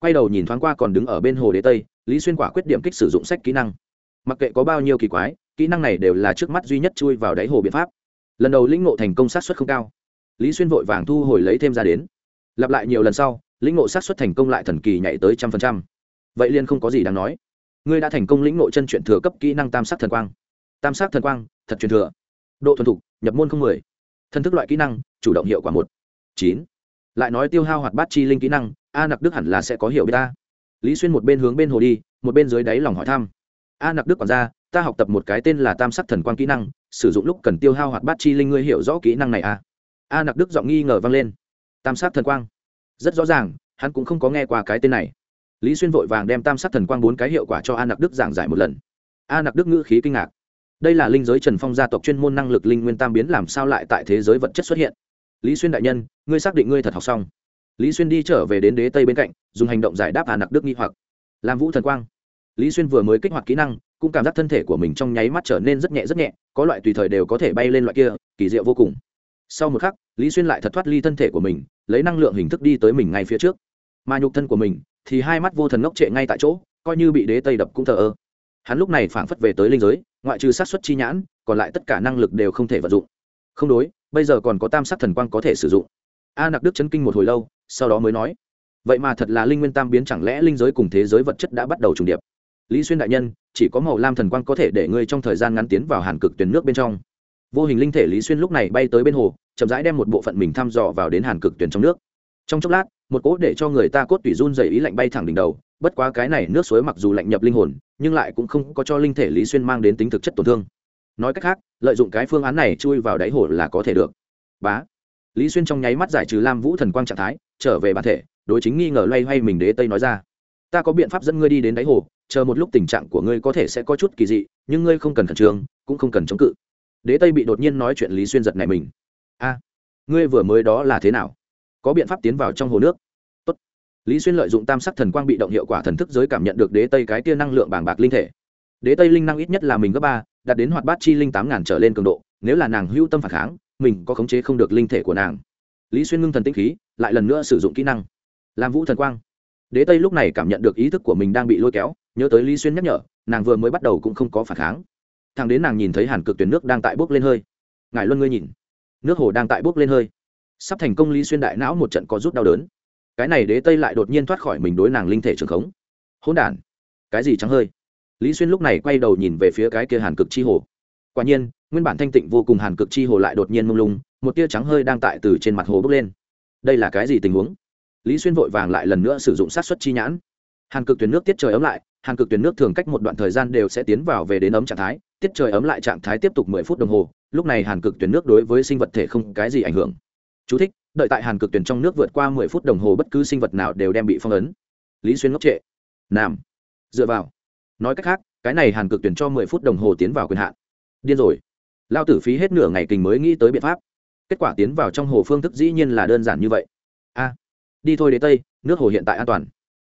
Quay đầu nhìn thoáng qua còn đứng ở bên hồ đế tây, lý xuyên quả quyết điểm kích sử dụng sách kỹ năng. Mặc kệ có bao nhiêu kỳ quái kỹ năng này đều là trước mắt duy nhất chui vào đáy hồ biện pháp. Lần đầu lĩnh ngộ thành công sát xuất không cao. Lý xuyên vội vàng thu hồi lấy thêm ra đến. Lặp lại nhiều lần sau, lĩnh ngộ sát xuất thành công lại thần kỳ nhảy tới trăm phần trăm. Vậy liên không có gì đáng nói. Ngươi đã thành công lĩnh ngộ chân chuyển thừa cấp kỹ năng tam sắc thần quang. Tam sắc thần quang, thật truyền thừa. Độ thuần thục, nhập môn không mười. Thân thức loại kỹ năng, chủ động hiệu quả một. Chín. Lại nói tiêu hao hoạt bát chi linh kỹ năng, a nặc đức hẳn là sẽ có hiểu biết ta. Lý xuyên một bên hướng bên hồ đi, một bên dưới đáy lòng hỏi thăm. A nặc đức còn ra ta học tập một cái tên là tam sắc thần quang kỹ năng, sử dụng lúc cần tiêu hao hoạt bát chi linh ngươi hiểu rõ kỹ năng này à? A nặc đức giọng nghi ngờ vang lên. Tam sắc thần quang. Rất rõ ràng, hắn cũng không có nghe qua cái tên này. Lý xuyên vội vàng đem tam sắc thần quang bốn cái hiệu quả cho a nặc đức giảng giải một lần. A nặc đức ngữ khí kinh ngạc. Đây là linh giới trần phong gia tộc chuyên môn năng lực linh nguyên tam biến làm sao lại tại thế giới vật chất xuất hiện? Lý xuyên đại nhân, ngươi xác định ngươi thật học xong. Lý xuyên đi trở về đến đế tây bên cạnh, dùng hành động giải đáp a nặc đức nghi hoặc. Làm vũ thần quang lý xuyên vừa mới kích hoạt kỹ năng, cũng cảm giác thân thể của mình trong nháy mắt trở nên rất nhẹ rất nhẹ, có loại tùy thời đều có thể bay lên loại kia, kỳ diệu vô cùng. Sau một khắc, lý xuyên lại thật thoát ly thân thể của mình, lấy năng lượng hình thức đi tới mình ngay phía trước. Mà nhục thân của mình, thì hai mắt vô thần ngốc trệ ngay tại chỗ, coi như bị đế tây đập cũng thờ ơ. Hắn lúc này phảng phất về tới linh giới, ngoại trừ sát xuất chi nhãn, còn lại tất cả năng lực đều không thể vận dụng. Không đối, bây giờ còn có tam sắc thần quang có thể sử dụng. A nặc đức chấn kinh một hồi lâu, sau đó mới nói, vậy mà thật là linh nguyên tam biến, chẳng lẽ linh giới cùng thế giới vật chất đã bắt đầu trùng điệp? Lý xuyên đại nhân, chỉ có màu lam thần quang có thể để ngươi trong thời gian ngắn tiến vào hàn cực tuyển nước bên trong. Vô hình linh thể lý xuyên lúc này bay tới bên hồ, chậm rãi đem một bộ phận mình thăm dò vào đến hàn cực tuyển trong nước. Trong chốc lát, một cỗ để cho người ta cốt tủy run dày ý lạnh bay thẳng đỉnh đầu, bất quá cái này nước suối mặc dù lạnh nhập linh hồn, nhưng lại cũng không có cho linh thể lý xuyên mang đến tính thực chất tổn thương. Nói cách khác, lợi dụng cái phương án này chui vào đáy hồ là có thể được. Bá. Lý xuyên trong nháy mắt giải trừ lam vũ thần quang trạng thái, trở về bản thể, đối chính nghi ngờ loay hoay mình đế tây nói ra. Ta có biện pháp dẫn ngươi đi đến đáy hồ chờ một lúc tình trạng của ngươi có thể sẽ có chút kỳ dị, nhưng ngươi không cần khẩn trương, cũng không cần chống cự. Đế tây bị đột nhiên nói chuyện lý xuyên giật này mình. A, ngươi vừa mới đó là thế nào? Có biện pháp tiến vào trong hồ nước? Tốt. lý xuyên lợi dụng tam sắc thần quang bị động hiệu quả thần thức giới cảm nhận được đế tây cái tia năng lượng bàng bạc linh thể. Đế tây linh năng ít nhất là mình gấp ba, đạt đến hoạt bát chi linh tám ngàn trở lên cường độ, nếu là nàng hưu tâm phản kháng, mình có khống chế không được linh thể của nàng. Lý xuyên ngưng thần tinh khí, lại lần nữa sử dụng kỹ năng. Làm vũ thần quang. Đế tây lúc này cảm nhận được ý thức của mình đang bị lôi kéo nhớ tới lý xuyên nhắc nhở, nàng vừa mới bắt đầu cũng không có phản kháng. Thằng đến nàng nhìn thấy hàn cực tuyển nước đang tại bốc lên hơi. Ngài luân ngươi nhìn. Nước hồ đang tại bốc lên hơi. Sắp thành công lý xuyên đại não một trận có rút đau đớn. Cái này đế tây lại đột nhiên thoát khỏi mình đối nàng linh thể trường khống. Hỗn đản, cái gì trắng hơi? Lý xuyên lúc này quay đầu nhìn về phía cái kia hàn cực chi hồ. Quả nhiên, nguyên bản thanh tịnh vô cùng hàn cực chi hồ lại đột nhiên mông lung, một tia trắng hơi đang tại từ trên mặt hồ bốc lên. Đây là cái gì tình huống? Lý xuyên vội vàng lại lần nữa sử dụng sát xuất chi nhãn. Hàn cực tuyến nước tiết trời ấm lại hàn cực tuyển nước thường cách một đoạn thời gian đều sẽ tiến vào về đến ấm trạng thái tiết trời ấm lại trạng thái tiếp tục mười phút đồng hồ lúc này hàn cực tuyển nước đối với sinh vật thể không cái gì ảnh hưởng. Chú thích, đợi tại hàn cực tuyển trong nước vượt qua mười phút đồng hồ bất cứ sinh vật nào đều đem bị phong ấn. Lý xuyên ngốc trệ. Nam. Dựa vào. Nói cách khác cái này hàn cực tuyển cho mười phút đồng hồ tiến vào quyền hạn. Điên rồi. Lao tử phí hết nửa ngày kình mới nghĩ tới biện pháp. Kết quả tiến vào trong hồ phương thức dĩ nhiên là đơn giản như vậy. A. Đi thôi đế tây nước hồ hiện tại an toàn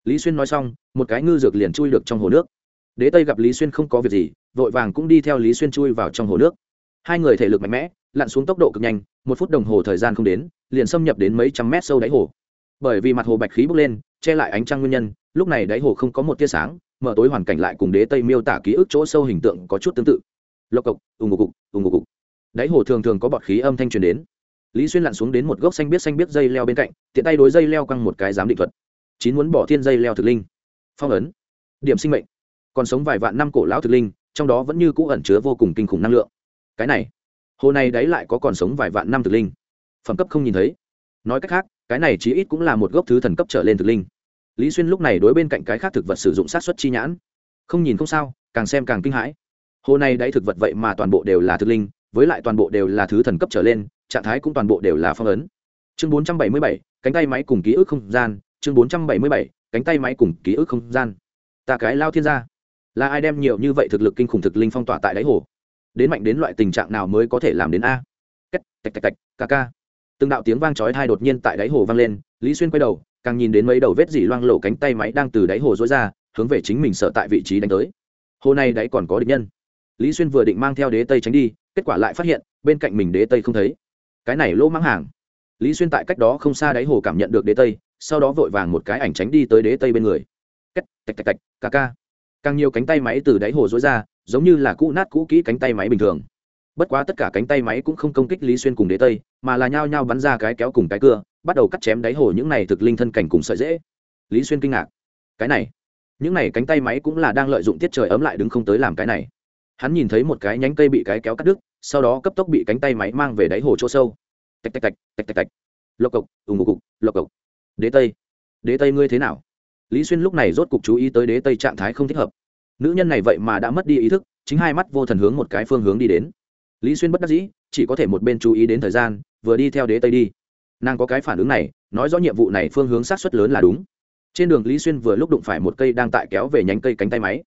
lý xuyên nói xong, một cái ngư dược liền chui được trong hồ nước. Đế tây gặp lý xuyên không có việc gì, vội vàng cũng đi theo lý xuyên chui vào trong hồ nước. Hai người thể lực mạnh mẽ, lặn xuống tốc độ cực nhanh, một phút đồng hồ thời gian không đến, liền xâm nhập đến mấy trăm mét sâu đáy hồ. Bởi vì mặt hồ bạch khí bốc lên, che lại ánh trăng nguyên nhân, lúc này đáy hồ không có một tia sáng, mở tối hoàn cảnh lại cùng đế tây miêu tả ký ức chỗ sâu hình tượng có chút tương tự. Lộc cộc ùng ngục cục ùng ngục đáy hồ thường thường có bọt khí âm thanh truyền đến. Lý xuyên lặn xuống đến một gốc xanh biết xanh biết dây leo bên cạnh, tiện tay đối dây leo căng một cái giám định thuật chín muốn bỏ thiên dây leo thực linh. Phong ấn. Điểm sinh mệnh. Còn sống vài vạn năm cổ lão thực linh trong đó vẫn như cũ ẩn chứa vô cùng kinh khủng năng lượng. Cái này hồ này đấy lại có còn sống vài vạn năm thực linh. Phẩm cấp không nhìn thấy. Nói cách khác cái này chí ít cũng là một gốc thứ thần cấp trở lên thực linh. Lý xuyên lúc này đối bên cạnh cái khác thực vật sử dụng sát xuất chi nhãn. Không nhìn không sao càng xem càng kinh hãi. Hồ này đáy thực vật vậy mà toàn bộ đều là thực linh với lại toàn bộ đều là thứ thần cấp trở lên trạng thái cũng toàn bộ đều là phong ấn. Chương 477, cánh tay máy cùng ký ức không gian chương 477, cánh tay máy cùng ký ức không gian. Ta cái lao thiên gia. Là ai đem nhiều như vậy thực lực kinh khủng thực linh phong tỏa tại đáy hồ? Đến mạnh đến loại tình trạng nào mới có thể làm đến a? Cách tạch tạch tạch ca ca. Từng đạo tiếng vang chói tai đột nhiên tại đáy hồ vang lên lý xuyên quay đầu càng nhìn đến mấy đầu vết dỉ loang lộ cánh tay máy đang từ đáy hồ dối ra hướng về chính mình sợ tại vị trí đánh tới. Hồ này đáy còn có địch nhân. Lý xuyên vừa định mang theo đế tây tránh đi kết quả lại phát hiện bên cạnh mình đế tây không thấy. Cái này lỗ mắng hàng. Lý xuyên tại cách đó không xa đáy hồ cảm nhận được đế tây sau đó vội vàng một cái ảnh tránh đi tới đế tây bên người. Cách tạch tạch tạch ca ca. Càng nhiều cánh tay máy từ đáy hồ dối ra, giống như là cũ nát cũ kỹ cánh tay máy bình thường. Bất quá tất cả cánh tay máy cũng không công kích lý xuyên cùng đế tây, mà là nhao nhao bắn ra cái kéo cùng cái cưa, bắt đầu cắt chém đáy hồ những này thực linh thân cảnh cùng sợi dễ. Lý xuyên kinh ngạc. Cái này, những này cánh tay máy cũng là đang lợi dụng tiết trời ấm lại đứng không tới làm cái này. Hắn nhìn thấy một cái nhánh cây bị cái kéo cắt đứt, sau đó cấp tốc bị cánh tay máy mang về đáy hồ chỗ sâu. Tạch tạch tạch tạch tạch tạch. Lộc cộc, ùng ngục cục lộc cộc đế tây. Đế tây ngươi thế nào? Lý xuyên lúc này rốt cục chú ý tới đế tây trạng thái không thích hợp. Nữ nhân này vậy mà đã mất đi ý thức, chính hai mắt vô thần hướng một cái phương hướng đi đến. Lý xuyên bất đắc dĩ, chỉ có thể một bên chú ý đến thời gian, vừa đi theo đế tây đi. Nàng có cái phản ứng này, nói rõ nhiệm vụ này phương hướng sát xuất lớn là đúng. Trên đường lý xuyên vừa lúc đụng phải một cây đang tại kéo về nhánh cây cánh tay máy.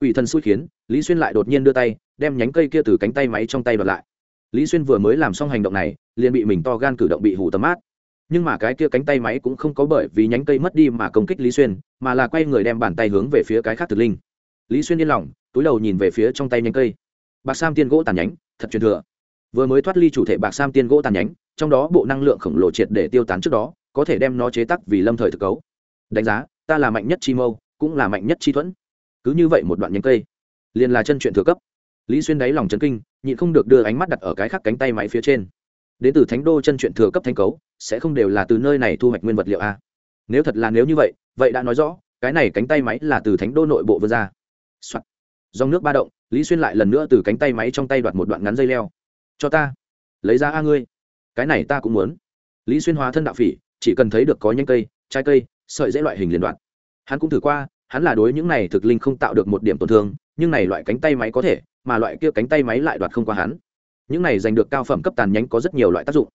Ủy thần xui khiến, lý xuyên lại đột nhiên đưa tay, đem nhánh cây kia từ cánh tay máy trong tay đoạt lại. Lý xuyên vừa mới làm xong hành động này, liền bị mình to gan cử động bị hủ tầm mát nhưng mà cái kia cánh tay máy cũng không có bởi vì nhánh cây mất đi mà công kích lý xuyên, mà là quay người đem bàn tay hướng về phía cái khác thực linh. Lý xuyên yên lòng, túi đầu nhìn về phía trong tay nhánh cây. Bạc sam tiên gỗ tàn nhánh, thật truyền thừa. Vừa mới thoát ly chủ thể bạc sam tiên gỗ tàn nhánh, trong đó bộ năng lượng khổng lồ triệt để tiêu tán trước đó, có thể đem nó chế tắc vì lâm thời thực cấu. Đánh giá, ta là mạnh nhất chi mâu, cũng là mạnh nhất chi thuẫn. Cứ như vậy một đoạn nhánh cây, liền là chân chuyện thừa cấp. Lý xuyên đáy lòng chấn kinh, nhịn không được đưa ánh mắt đặt ở cái khác cánh tay máy phía trên đến từ thánh đô chân chuyện thừa cấp thanh cấu, sẽ không đều là từ nơi này thu hoạch nguyên vật liệu a nếu thật là nếu như vậy vậy đã nói rõ, cái này cánh tay máy là từ thánh đô nội bộ vươn ra. Soạn. dòng nước ba động, lý xuyên lại lần nữa từ cánh tay máy trong tay đoạt một đoạn ngắn dây leo. Cho ta. Lấy ra a ngươi. Cái này ta cũng muốn. Lý xuyên hóa thân đạo phỉ, chỉ cần thấy được có nhanh cây, trái cây, sợi dễ loại hình liên đoạn. Hắn cũng thử qua, hắn là đối những này thực linh không tạo được một điểm tổn thương, nhưng này loại cánh tay máy có thể, mà loại kia cánh tay máy lại đoạt không qua hắn những này giành được cao phẩm cấp tàn nhánh có rất nhiều loại tác dụng.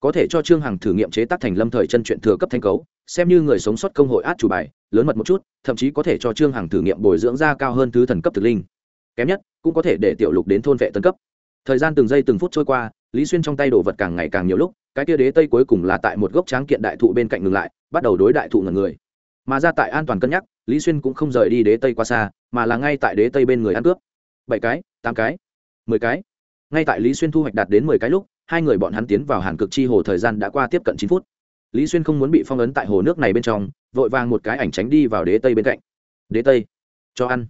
Có thể cho trương hằng thử nghiệm chế tác thành lâm thời chân chuyện thừa cấp thanh cấu, xem như người sống sót công hội át chủ bài, lớn mật một chút, thậm chí có thể cho trương hằng thử nghiệm bồi dưỡng ra cao hơn thứ thần cấp thực linh. Kém nhất, cũng có thể để tiểu lục đến thôn vệ tân cấp. Thời gian từng giây từng phút trôi qua, lý xuyên trong tay đồ vật càng ngày càng nhiều lúc, cái kia đế tây cuối cùng là tại một gốc tráng kiện đại thụ bên cạnh ngừng lại, bắt đầu đối đại thụ ngần người. Mà ra tại an toàn cân nhắc, lý xuyên cũng không rời đi đế tây qua xa, mà là ngay tại đế tây bên người ăn cướp. Bảy cái, tám cái, mười cái ngay tại lý xuyên thu hoạch đạt đến mười cái lúc, hai người bọn hắn tiến vào hàn cực chi hồ thời gian đã qua tiếp cận chín phút. Lý xuyên không muốn bị phong ấn tại hồ nước này bên trong, vội vàng một cái ảnh tránh đi vào đế tây bên cạnh. Đế tây, cho ăn.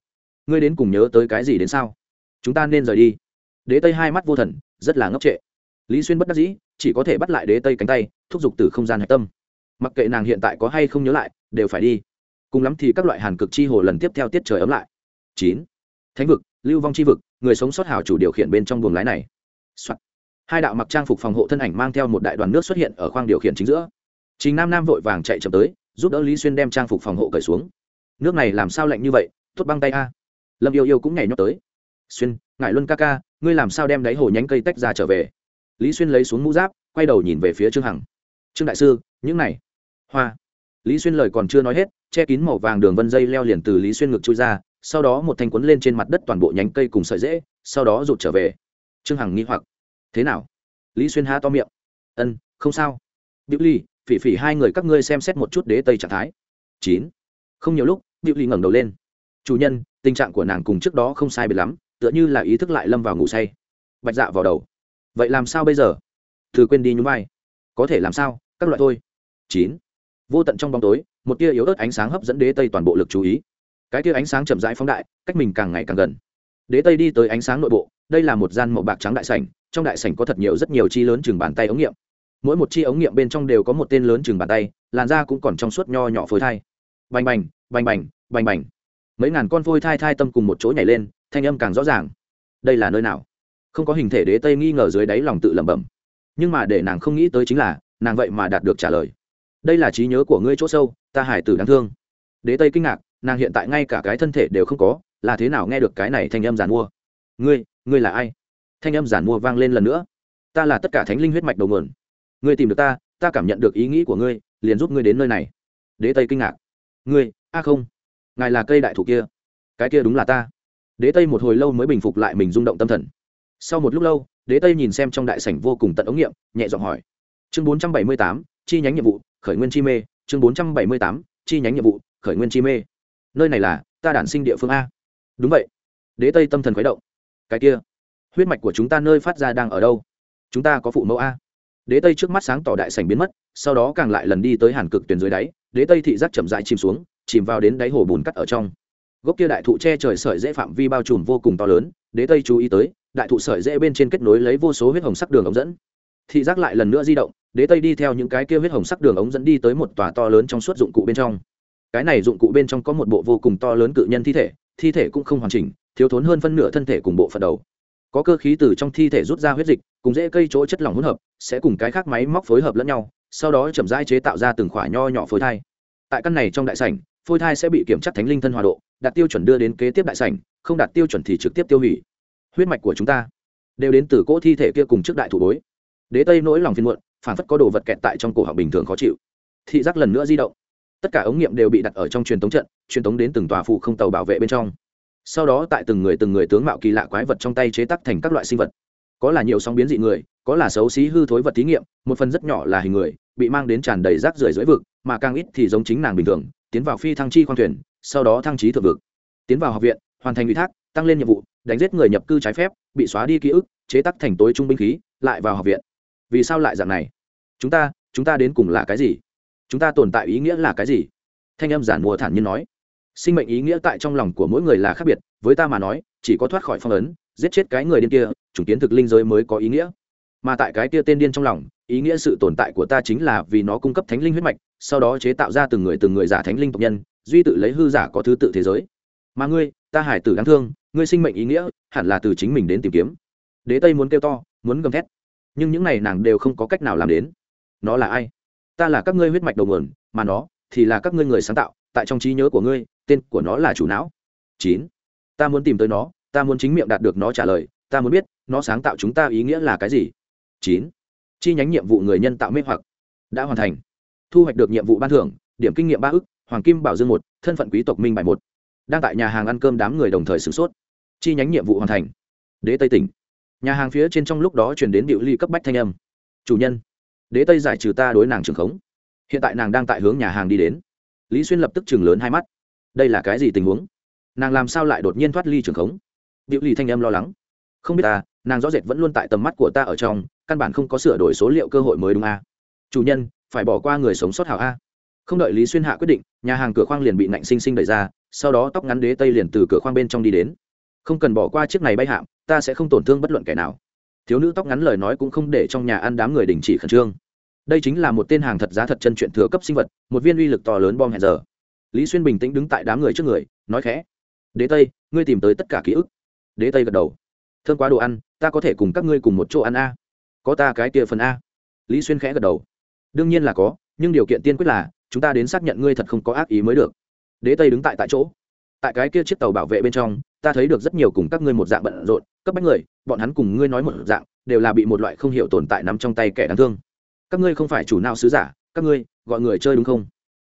Ngươi đến cùng nhớ tới cái gì đến sao? Chúng ta nên rời đi. Đế tây hai mắt vô thần, rất là ngốc trệ. Lý xuyên bất đắc dĩ, chỉ có thể bắt lại đế tây cánh tay, thúc giục từ không gian hạch tâm. Mặc kệ nàng hiện tại có hay không nhớ lại, đều phải đi. Cùng lắm thì các loại hàn cực chi hồ lần tiếp theo tiết trời ấm lại. Chín. Thánh vực lưu vong chi vực, người sống sót hào chủ điều khiển bên trong buồng lái này、Soạn. hai đạo mặc trang phục phòng hộ thân ảnh mang theo một đại đoàn nước xuất hiện ở khoang điều khiển chính giữa. Chính nam nam vội vàng chạy chậm tới, giúp đỡ lý xuyên đem trang phục phòng hộ cởi xuống. Nước này làm sao lạnh như vậy Thốt băng tay a. Lâm yêu yêu cũng nhảy nhót tới. Xuyên, ngại luân ca ca, ngươi làm sao đem đáy hồ nhánh cây tách ra trở về? Lý xuyên lấy xuống mũ giáp, quay đầu nhìn về phía trương hằng. Trương đại sư, những này. Hoa. Lý xuyên lời còn chưa nói hết, che kín màu vàng đường vân dây leo liền từ lý xuyên ngực chui ra sau đó một thanh quấn lên trên mặt đất toàn bộ nhánh cây cùng sợi dễ sau đó rụt trở về. Trương hằng nghi hoặc, thế nào? Lý xuyên há to miệng, ân, không sao. Biểu ly phỉ phỉ hai người các ngươi xem xét một chút đế tây trạng thái. Chín. Không nhiều lúc biểu ly ngẩng đầu lên. Chủ nhân, tình trạng của nàng cùng trước đó không sai biệt lắm, tựa như là ý thức lại lâm vào ngủ say. Bạch dạ vào đầu. Vậy làm sao bây giờ? Thử quên đi nhún vai. Có thể làm sao? Các loại thôi. Chín. Vô tận trong bóng tối, một tia yếu ớt ánh sáng hấp dẫn đế tây toàn bộ lực chú ý cái tia ánh sáng chậm rãi phóng đại, cách mình càng ngày càng gần. Đế tây đi tới ánh sáng nội bộ, đây là một gian màu bạc trắng đại sảnh, trong đại sảnh có thật nhiều rất nhiều chi lớn chừng bàn tay ống nghiệm. Mỗi một chi ống nghiệm bên trong đều có một tên lớn chừng bàn tay, làn da cũng còn trong suốt nho nhỏ phôi thai. Bành bành bành bành bành bành. Mấy ngàn con phôi thai thai tâm cùng một chỗ nhảy lên, thanh âm càng rõ ràng. Đây là nơi nào? Không có hình thể đế tây nghi ngờ dưới đáy lòng tự lẩm bẩm. Nhưng mà để nàng không nghĩ tới chính là, nàng vậy mà đạt được trả lời. Đây là trí nhớ của ngươi chỗ sâu, ta hải tử đáng thương. Đế tây kinh ngạc nàng hiện tại ngay cả cái thân thể đều không có, là thế nào nghe được cái này thanh âm giàn mua? Ngươi ngươi là ai? Thanh âm giàn mua vang lên lần nữa. Ta là tất cả thánh linh huyết mạch đầu nguồn. Ngươi tìm được ta ta cảm nhận được ý nghĩ của ngươi, liền giúp ngươi đến nơi này. Đế tây kinh ngạc. Ngươi, a không. Ngài là cây đại thụ kia. Cái kia đúng là ta. Đế tây một hồi lâu mới bình phục lại mình rung động tâm thần. Sau một lúc lâu, đế tây nhìn xem trong đại sảnh vô cùng tận ống nghiệm, nhẹ giọng hỏi. Chương bốn trăm bảy mươi tám, chi nhánh nhiệm vụ, khởi nguyên chi mê. Chương bốn trăm bảy mươi tám, chi nhánh nhiệm vụ, khởi nguyên chi mê nơi này là ta đản sinh địa phương a đúng vậy đế tây tâm thần khuấy động cái kia huyết mạch của chúng ta nơi phát ra đang ở đâu chúng ta có phụ mẫu a đế tây trước mắt sáng tỏ đại sảnh biến mất sau đó càng lại lần đi tới hàn cực tuyển dưới đáy đế tây thị giác chậm dại chìm xuống chìm vào đến đáy hồ bùn cắt ở trong gốc kia đại thụ che trời sợi dễ phạm vi bao trùm vô cùng to lớn đế tây chú ý tới đại thụ sợi dễ bên trên kết nối lấy vô số huyết hồng sắc đường ống dẫn thị giác lại lần nữa di động đế tây đi theo những cái kia huyết hồng sắc đường ống dẫn đi tới một tòa to lớn trong suốt dụng cụ bên trong cái này dụng cụ bên trong có một bộ vô cùng to lớn cự nhân thi thể thi thể cũng không hoàn chỉnh, thiếu thốn hơn phân nửa thân thể cùng bộ phận đầu. Có cơ khí từ trong thi thể rút ra huyết dịch, cùng dễ cây chỗ chất lỏng hỗn hợp, sẽ cùng cái khác máy móc phối hợp lẫn nhau, sau đó chậm rãi chế tạo ra từng khỏa nho nhỏ phôi thai. Tại căn này trong đại sảnh, phôi thai sẽ bị kiểm tra thánh linh thân hòa độ, đạt tiêu chuẩn đưa đến kế tiếp đại sảnh, không đạt tiêu chuẩn thì trực tiếp tiêu hủy. Huyết mạch của chúng ta đều đến từ cỗ thi thể kia cùng trước đại thủ bối. Đế tây nỗi lòng phiền muộn, phản phất có đồ vật kẹt tại trong cổ họng bình thường khó chịu. Thị giác lần nữa di động tất cả ống nghiệm đều bị đặt ở trong truyền tống trận, truyền tống đến từng tòa phụ không tàu bảo vệ bên trong. Sau đó tại từng người từng người tướng mạo kỳ lạ quái vật trong tay chế tác thành các loại sinh vật. Có là nhiều sóng biến dị người, có là xấu xí hư thối vật thí nghiệm, một phần rất nhỏ là hình người, bị mang đến tràn đầy rác rưởi dưới vực, mà càng ít thì giống chính nàng bình thường, tiến vào phi thăng chi khoang thuyền, sau đó thăng trí thượng vực. Tiến vào học viện, hoàn thành ủy thác, tăng lên nhiệm vụ, đánh giết người nhập cư trái phép, bị xóa đi ký ức, chế tác thành tối trung binh khí, lại vào học viện. Vì sao lại dạng này? Chúng ta chúng ta đến cùng là cái gì? Chúng ta tồn tại ý nghĩa là cái gì? Thanh âm giản mùa thản nhiên nói. Sinh mệnh ý nghĩa tại trong lòng của mỗi người là khác biệt, với ta mà nói, chỉ có thoát khỏi phong ấn, giết chết cái người điên kia, chủng kiến thực linh giới mới có ý nghĩa. Mà tại cái kia tên điên trong lòng, ý nghĩa sự tồn tại của ta chính là vì nó cung cấp thánh linh huyết mạch, sau đó chế tạo ra từng người từng người giả thánh linh tộc nhân, duy tự lấy hư giả có thứ tự thế giới. Mà ngươi, ta hải tử đáng thương, ngươi sinh mệnh ý nghĩa, hẳn là từ chính mình đến tìm kiếm. Đế tây muốn kêu to, muốn gầm thét, nhưng những này nàng đều không có cách nào làm đến. Nó là ai? Ta là các ngươi huyết mạch đầu nguồn, mà nó thì là các ngươi người sáng tạo, tại trong trí nhớ của ngươi, tên của nó là chủ não. Chín. Ta muốn tìm tới nó, ta muốn chính miệng đạt được nó trả lời, ta muốn biết, nó sáng tạo chúng ta ý nghĩa là cái gì. Chín. Chi nhánh nhiệm vụ người nhân tạo mê hoặc. Đã hoàn thành. Thu hoạch được nhiệm vụ ban thưởng, điểm kinh nghiệm ba ức, hoàng kim bảo dương một, thân phận quý tộc minh bài một. Đang tại nhà hàng ăn cơm đám người đồng thời sửng sốt. Chi nhánh nhiệm vụ hoàn thành. Đế tây tỉnh. Nhà hàng phía trên trong lúc đó chuyển đến điệu ly cấp bách thanh âm. Chủ nhân đế tây giải trừ ta đối nàng trường khống. Hiện tại nàng đang tại hướng nhà hàng đi đến. Lý xuyên lập tức chừng lớn hai mắt. Đây là cái gì tình huống? Nàng làm sao lại đột nhiên thoát ly trường khống? Điệu ly thanh âm lo lắng. Không biết ta nàng rõ rệt vẫn luôn tại tầm mắt của ta ở trong, căn bản không có sửa đổi số liệu cơ hội mới đúng a chủ nhân, phải bỏ qua người sống sót hảo a. Không đợi lý xuyên hạ quyết định, nhà hàng cửa khoang liền bị nạnh sinh sinh đẩy ra, sau đó tóc ngắn đế tây liền từ cửa khoang bên trong đi đến. Không cần bỏ qua chiếc này bay hạm ta sẽ không tổn thương bất luận kẻ nào. Thiếu nữ tóc ngắn lời nói cũng không để trong nhà ăn đám người đình chỉ khẩn trương đây chính là một tên hàng thật giá thật chân chuyện thừa cấp sinh vật, một viên uy lực to lớn bom hẹn giờ. Lý xuyên bình tĩnh đứng tại đám người trước người, nói khẽ. Đế tây, ngươi tìm tới tất cả ký ức. Đế tây gật đầu. T h ơ m quá đồ ăn, ta có thể cùng các ngươi cùng một chỗ ăn a. Có ta cái kia phần a. Lý xuyên khẽ gật đầu. Đương nhiên là có, nhưng điều kiện tiên quyết là, chúng ta đến xác nhận ngươi thật không có ác ý mới được. Đế tây đứng tại tại chỗ. Tại cái kia chiếc tàu bảo vệ bên trong, ta thấy được rất nhiều cùng các ngươi một dạng bận rộn, cấp bách người, bọn hắn cùng ngươi nói một dạng, đều là bị một loại không hiểu tồn tại nắm trong tay kẻ đáng thương các ngươi không phải chủ nào sứ giả, các ngươi, gọi người chơi đúng không?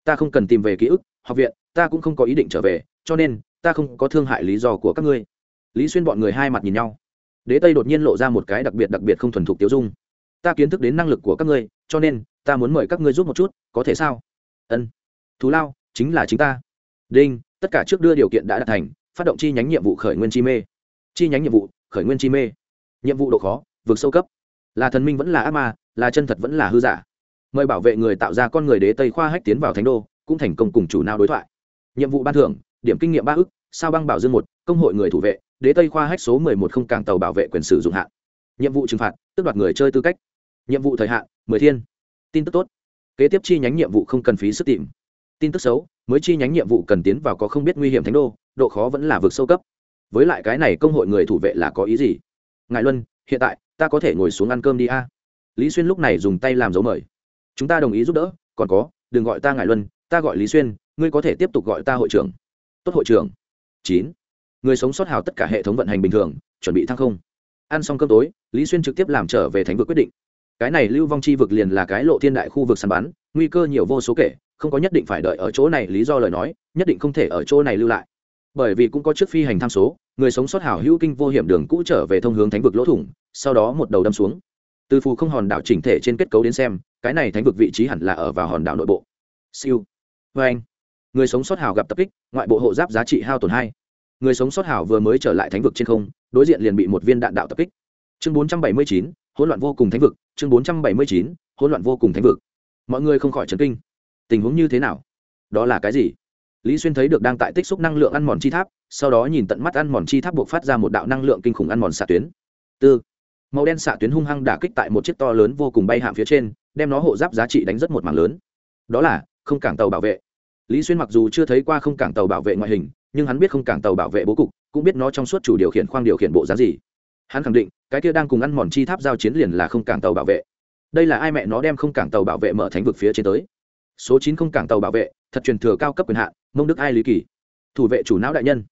Ta không cần tìm về ký ức, học viện, ta cũng không có ý định trở về, cho nên, ta không có thương hại lý do của các ngươi. Lý xuyên bọn người hai mặt nhìn nhau. Đế tây đột nhiên lộ ra một cái đặc biệt đặc biệt không thuần thục tiêu dung. Ta kiến thức đến năng lực của các ngươi, cho nên, ta muốn mời các ngươi giúp một chút, có thể sao? Ân thú lao, chính là chính ta. Đinh, tất cả trước đưa điều kiện đã đạt thành, phát động chi nhánh nhiệm vụ khởi nguyên chi mê. Chi nhánh nhiệm vụ, khởi nguyên chi mê. Nhiệm vụ độ khó, vượt sâu cấp là thần minh vẫn là ác ma, là chân thật vẫn là hư giả. Mời bảo vệ người tạo ra con người đế tây khoa hách tiến vào thánh đô, cũng thành công cùng chủ nào đối thoại. Nhiệm vụ ban thưởng, điểm kinh nghiệm ba ức, sao băng bảo dương một, công hội người thủ vệ, đế tây khoa hách số mười một không càng tàu bảo vệ quyền sử dụng hạn. Nhiệm vụ trừng phạt tức đoạt người chơi tư cách. Nhiệm vụ thời hạn, mười thiên. Tin tức tốt. Kế tiếp chi nhánh nhiệm vụ không cần phí sức tìm. Tin tức xấu, mới chi nhánh nhiệm vụ cần tiến vào có không biết nguy hiểm thánh đô, độ khó vẫn là vực sâu cấp. Với lại cái này công hội người thủ vệ là có ý gì? Ngài luân, hiện tại ta có thể ngồi xuống ăn cơm đi a. Lý xuyên lúc này dùng tay làm dấu mời. Chúng ta đồng ý giúp đỡ, còn có, đừng gọi ta ngài luân, ta gọi lý xuyên, ngươi có thể tiếp tục gọi ta hội trưởng. Tốt hội trưởng. Chín. Người sống sót hào tất cả hệ thống vận hành bình thường, chuẩn bị thăng không. Ăn xong cơm tối, lý xuyên trực tiếp làm trở về thánh vực quyết định. Cái này lưu vong chi vực liền là cái lộ thiên đại khu vực săn bắn, nguy cơ nhiều vô số kể, không có nhất định phải đợi ở chỗ này, lý do lời nói, nhất định không thể ở chỗ này lưu lại. Bởi vì cũng có trước phi hành tham số, người sống sót hảo hữu kinh vô hiểm đường cũ trở về thông hướng thánh vực lỗ thủng sau đó một đầu đâm xuống. Từ phù không hòn đảo chỉnh thể trên kết cấu đến xem, cái này thánh vực vị trí hẳn là ở vào hòn đảo nội bộ. Siêu. Vê anh, người sống sót hảo gặp tập kích, ngoại bộ hộ giáp giá trị hao tổn hai. Người sống sót hảo vừa mới trở lại thánh vực trên không, đối diện liền bị một viên đạn đạo tập kích. Chương bốn trăm bảy mươi chín, hỗn loạn vô cùng thánh vực. Chương bốn trăm bảy mươi chín, hỗn loạn vô cùng thánh vực. Mọi người không khỏi chấn kinh. Tình huống như thế nào? Đó là cái gì? Lý xuyên thấy được đang tại tích xúc năng lượng ăn mòn chi tháp, sau đó nhìn tận mắt ăn mòn chi tháp buộc phát ra một đạo năng lượng kinh khủng ăn mòn xạ tuyến. Tư màu đen xạ tuyến hung hăng đả kích tại một chiếc to lớn vô cùng bay hạm phía trên, đem nó hộ giáp giá trị đánh rất một mảng lớn. Đó là, không cảng tàu bảo vệ. Lý xuyên mặc dù chưa thấy qua không cảng tàu bảo vệ ngoại hình, nhưng hắn biết không cảng tàu bảo vệ bố cục, cũng biết nó trong suốt chủ điều khiển khoang điều khiển bộ giá gì. Hắn khẳng định, cái kia đang cùng ăn mòn chi tháp giao chiến liền là không cảng tàu bảo vệ. Đây là ai mẹ nó đem không cảng tàu bảo vệ mở thánh vực phía trên tới? Số chín không cảng tàu bảo vệ, thật truyền thừa cao cấp quyền hạn, mông đức ai lý kỳ. Thủ vệ chủ não đại nhân.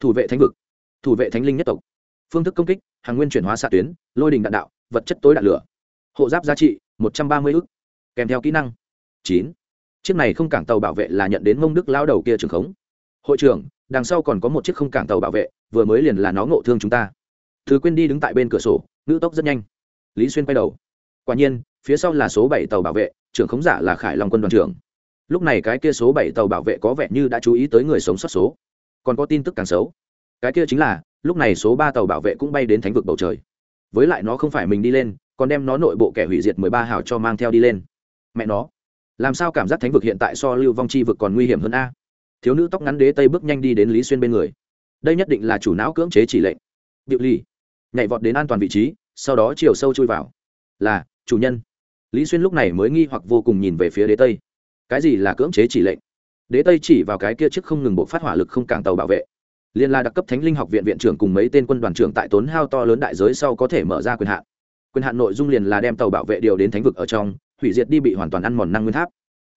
Thủ vệ thánh vực. Thủ vệ thánh linh nhất tộc. Phương thức công kích hàng nguyên chuyển hóa xạ tuyến, lôi đình đạn đạo, vật chất tối đạn lửa. Hộ giáp giá trị, một trăm ba mươi ức. Kèm theo kỹ năng. Chín. Chiếc này không cảng tàu bảo vệ là nhận đến mông đức lao đầu kia trường khống. Hội trưởng, đằng sau còn có một chiếc không cảng tàu bảo vệ, vừa mới liền là nó ngộ thương chúng ta. Thứ quên đi đứng tại bên cửa sổ, ngữ tốc rất nhanh. Lý xuyên quay đầu. Quả nhiên, phía sau là số bảy tàu bảo vệ, trưởng khống giả là khải long quân đoàn trưởng. Lúc này cái kia số bảy tàu bảo vệ có vẻ như đã chú ý tới người sống sót số. Còn có tin tức càng xấu. Cái kia chính là lúc này số ba tàu bảo vệ cũng bay đến thánh vực bầu trời. Với lại nó không phải mình đi lên, còn đem nó nội bộ kẻ hủy diệt mười ba hào cho mang theo đi lên. Mẹ nó, làm sao cảm giác thánh vực hiện tại so lưu vong chi vực còn nguy hiểm hơn a? Thiếu nữ tóc ngắn đế tây bước nhanh đi đến lý xuyên bên người. Đây nhất định là chủ não cưỡng chế chỉ lệnh. Điệu ly nhảy vọt đến an toàn vị trí, sau đó chiều sâu chui vào. Là, chủ nhân. Lý xuyên lúc này mới nghi hoặc vô cùng nhìn về phía đế tây. Cái gì là cưỡng chế chỉ lệnh? Đế tây chỉ vào cái kia trước không ngừng bộ phát hỏa lực không càng tàu bảo vệ liên la đặc cấp thánh linh học viện viện trưởng cùng mấy tên quân đoàn trưởng tại tốn hao to lớn đại giới sau có thể mở ra quyền hạn. Quyền hạn nội dung liền là đem tàu bảo vệ điều đến thánh vực ở trong, hủy diệt đi bị hoàn toàn ăn mòn năng nguyên tháp.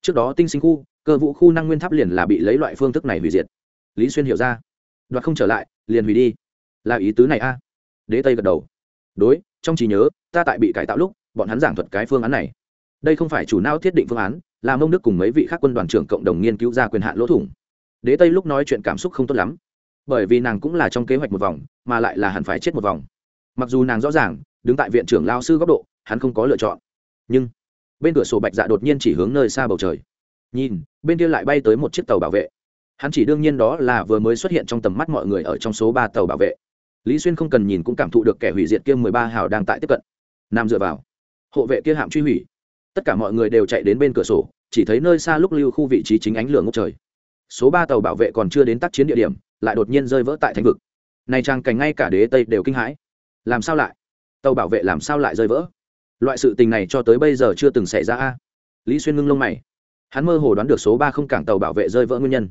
Trước đó tinh sinh khu, cơ vụ khu năng nguyên tháp liền là bị lấy loại phương thức này hủy diệt. Lý xuyên hiểu ra. Đoạt không trở lại, liền hủy đi. Là ý tứ này a. Đế tây gật đầu. Đối, trong trí nhớ, ta tại bị cải tạo lúc, bọn hắn giảng thuật cái phương án này. Đây không phải chủ não thiết định phương án, là mông đức cùng mấy vị khác quân đoàn trưởng cộng đồng nghiên cứu ra quyền hạn lỗ thủng. Đế tây lúc nói chuyện cảm xúc không tốt lắm bởi vì nàng cũng là trong kế hoạch một vòng, mà lại là hẳn phải chết một vòng. Mặc dù nàng rõ ràng, đứng tại viện trưởng lao sư góc độ, hắn không có lựa chọn. Nhưng, bên cửa sổ bạch dạ đột nhiên chỉ hướng nơi xa bầu trời. Nhìn, bên kia lại bay tới một chiếc tàu bảo vệ. Hắn chỉ đương nhiên đó là vừa mới xuất hiện trong tầm mắt mọi người ở trong số ba tàu bảo vệ. Lý xuyên không cần nhìn cũng cảm thụ được kẻ hủy diệt kia mười ba hào đang tại tiếp cận. Nam dựa vào. Hộ vệ kia hạm truy hủy. Tất cả mọi người đều chạy đến bên cửa sổ, chỉ thấy nơi xa lúc lưu khu vị trí chính ánh lửa ngốc trời. Số ba tàu bảo vệ còn chưa đến tác chiến địa điểm lại đột nhiên rơi vỡ tại thành vực. Này trang cảnh ngay cả đế tây đều kinh hãi. Làm sao lại? Tàu bảo vệ làm sao lại rơi vỡ? Loại sự tình này cho tới bây giờ chưa từng xảy ra a. Lý xuyên ngưng lông mày. Hắn mơ hồ đoán được số ba không cảng tàu bảo vệ rơi vỡ nguyên nhân.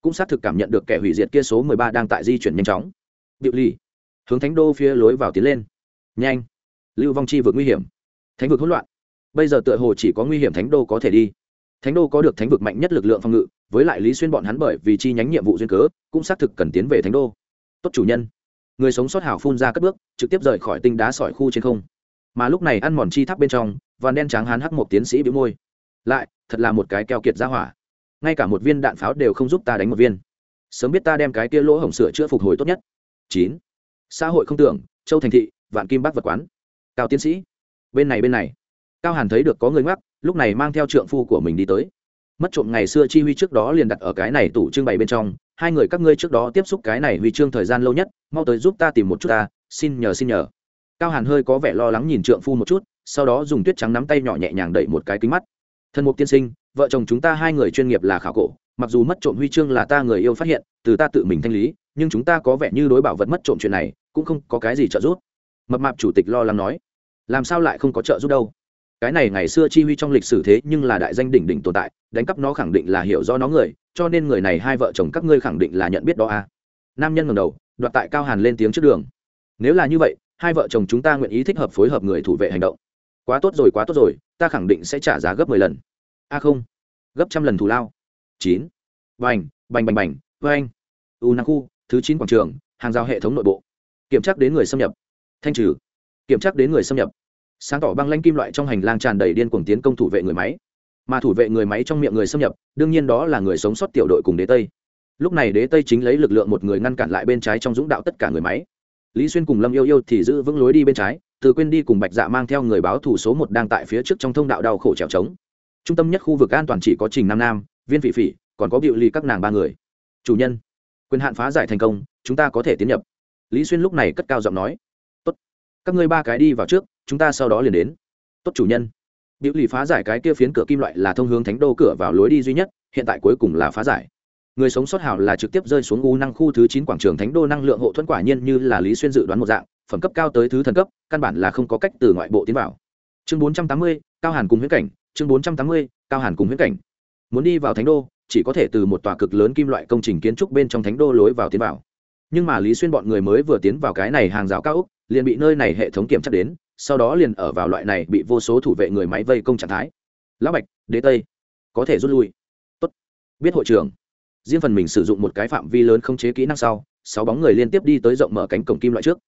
Cũng xác thực cảm nhận được kẻ hủy diệt kia số mười ba đang tại di chuyển nhanh chóng. Điệu ly hướng thánh đô phía lối vào tiến lên. Nhanh. Lưu vong chi vượt nguy hiểm. Thánh vực hỗn loạn. Bây giờ tựa hồ chỉ có nguy hiểm thánh đô có thể đi. Thánh đô có được thánh vực mạnh nhất lực lượng phòng ngự với lại lý xuyên bọn hắn bởi vì chi nhánh nhiệm vụ duyên cớ, cũng xác thực cần tiến về thánh đô. Tốt chủ nhân. Người sống sót hào phun ra cất bước, trực tiếp rời khỏi tinh đá sỏi khu trên không. Mà lúc này ăn mòn chi tháp bên trong và đen trắng hán hắc một tiến sĩ bị môi. Lại, thật là một cái keo kiệt ra hỏa. Ngay cả một viên đạn pháo đều không giúp ta đánh một viên. Sớm biết ta đem cái kia lỗ hổng sửa chữa phục hồi tốt nhất. Chín. Xã hội không tưởng, châu thành thị, vạn kim bắc vật quán. Cao tiến sĩ. Bên này bên này. Cao hàn thấy được có người ngoắc, lúc này mang theo trượng phu của mình đi tới mất trộm ngày xưa chi huy trước đó liền đặt ở cái này tủ trưng bày bên trong. Hai người các ngươi trước đó tiếp xúc cái này huy chương thời gian lâu nhất, mau tới giúp ta tìm một chút ta, xin nhờ xin nhờ. Cao hàn hơi có vẻ lo lắng nhìn trượng phu một chút, sau đó dùng tuyết trắng nắm tay nhỏ nhẹ nhàng đẩy một cái kính mắt. Thân mục tiên sinh, vợ chồng chúng ta hai người chuyên nghiệp là khảo cổ, mặc dù mất trộm huy chương là ta người yêu phát hiện, từ ta tự mình thanh lý, nhưng chúng ta có vẻ như đối bảo vật mất trộm chuyện này, cũng không có cái gì trợ giúp. Mập mạp chủ tịch lo lắng nói, làm sao lại không có trợ giúp đâu? Cái này ngày xưa chi huy trong lịch sử thế nhưng là đại danh đỉnh đỉnh tồn tại, đánh cắp nó khẳng định là hiểu do nó người, cho nên người này hai vợ chồng các ngươi khẳng định là nhận biết đó à. nam nhân ngầm đầu, đoạt tại cao hàn lên tiếng trước đường. Nếu là như vậy, hai vợ chồng chúng ta nguyện ý thích hợp phối hợp người thủ vệ hành động. Quá tốt rồi, quá tốt rồi, ta khẳng định sẽ trả giá gấp mười lần. A không. Gấp trăm lần thù lao. Chín. Vành, bành bành bành vanh u năng khu, thứ chín quảng trường, hàng rào hệ thống nội bộ. Kiểm tra đến người xâm nhập. Thanh trừ. Kiểm tra đến người xâm nhập sáng tỏ băng lanh kim loại trong hành lang tràn đầy điên cuồng tiến công thủ vệ người máy. Mà thủ vệ người máy trong miệng người xâm nhập, đương nhiên đó là người sống sót tiểu đội cùng đế tây. Lúc này đế tây chính lấy lực lượng một người ngăn cản lại bên trái trong dũng đạo tất cả người máy. Lý xuyên cùng lâm yêu yêu thì giữ vững lối đi bên trái, từ quên đi cùng bạch dạ mang theo người báo thủ số một đang tại phía trước trong thông đạo đau khổ trèo trống. Trung tâm nhất khu vực an toàn chỉ có trình nam nam, viên vị phỉ, còn có biểu ly các nàng ba người. Chủ nhân, quyền hạn phá giải thành công, chúng ta có thể tiến nhập. Lý xuyên lúc này cất cao giọng nói các ngươi ba cái đi vào trước, chúng ta sau đó liền đến. Tốt chủ nhân. Biểu lì phá giải cái kia phiến cửa kim loại là thông hướng thánh đô cửa vào lối đi duy nhất, hiện tại cuối cùng là phá giải. Người sống sót hào là trực tiếp rơi xuống u năng khu thứ chín quảng trường thánh đô năng lượng hộ thuẫn quả nhiên như là lý xuyên dự đoán một dạng, phẩm cấp cao tới thứ thần cấp, căn bản là không có cách từ ngoại bộ tiến vào. Chương bốn trăm tám mươi, cao hàn cùng huyễn cảnh, chương bốn trăm tám mươi, cao hàn cùng huyễn cảnh. Muốn đi vào thánh đô, chỉ có thể từ một tòa cực lớn kim loại công trình kiến trúc bên trong thánh đô lối vào tiến vào. Nhưng mà lý xuyên bọn người mới vừa tiến vào cái này hàng rào cao úc liền bị nơi này hệ thống kiểm tra đến, sau đó liền ở vào loại này bị vô số thủ vệ người máy vây công trạng thái. Lão bạch, đế tây, có thể rút lui. Tốt. Biết hội trưởng. Riêng phần mình sử dụng một cái phạm vi lớn không chế kỹ năng sau, sáu bóng người liên tiếp đi tới rộng mở cánh cổng kim loại trước.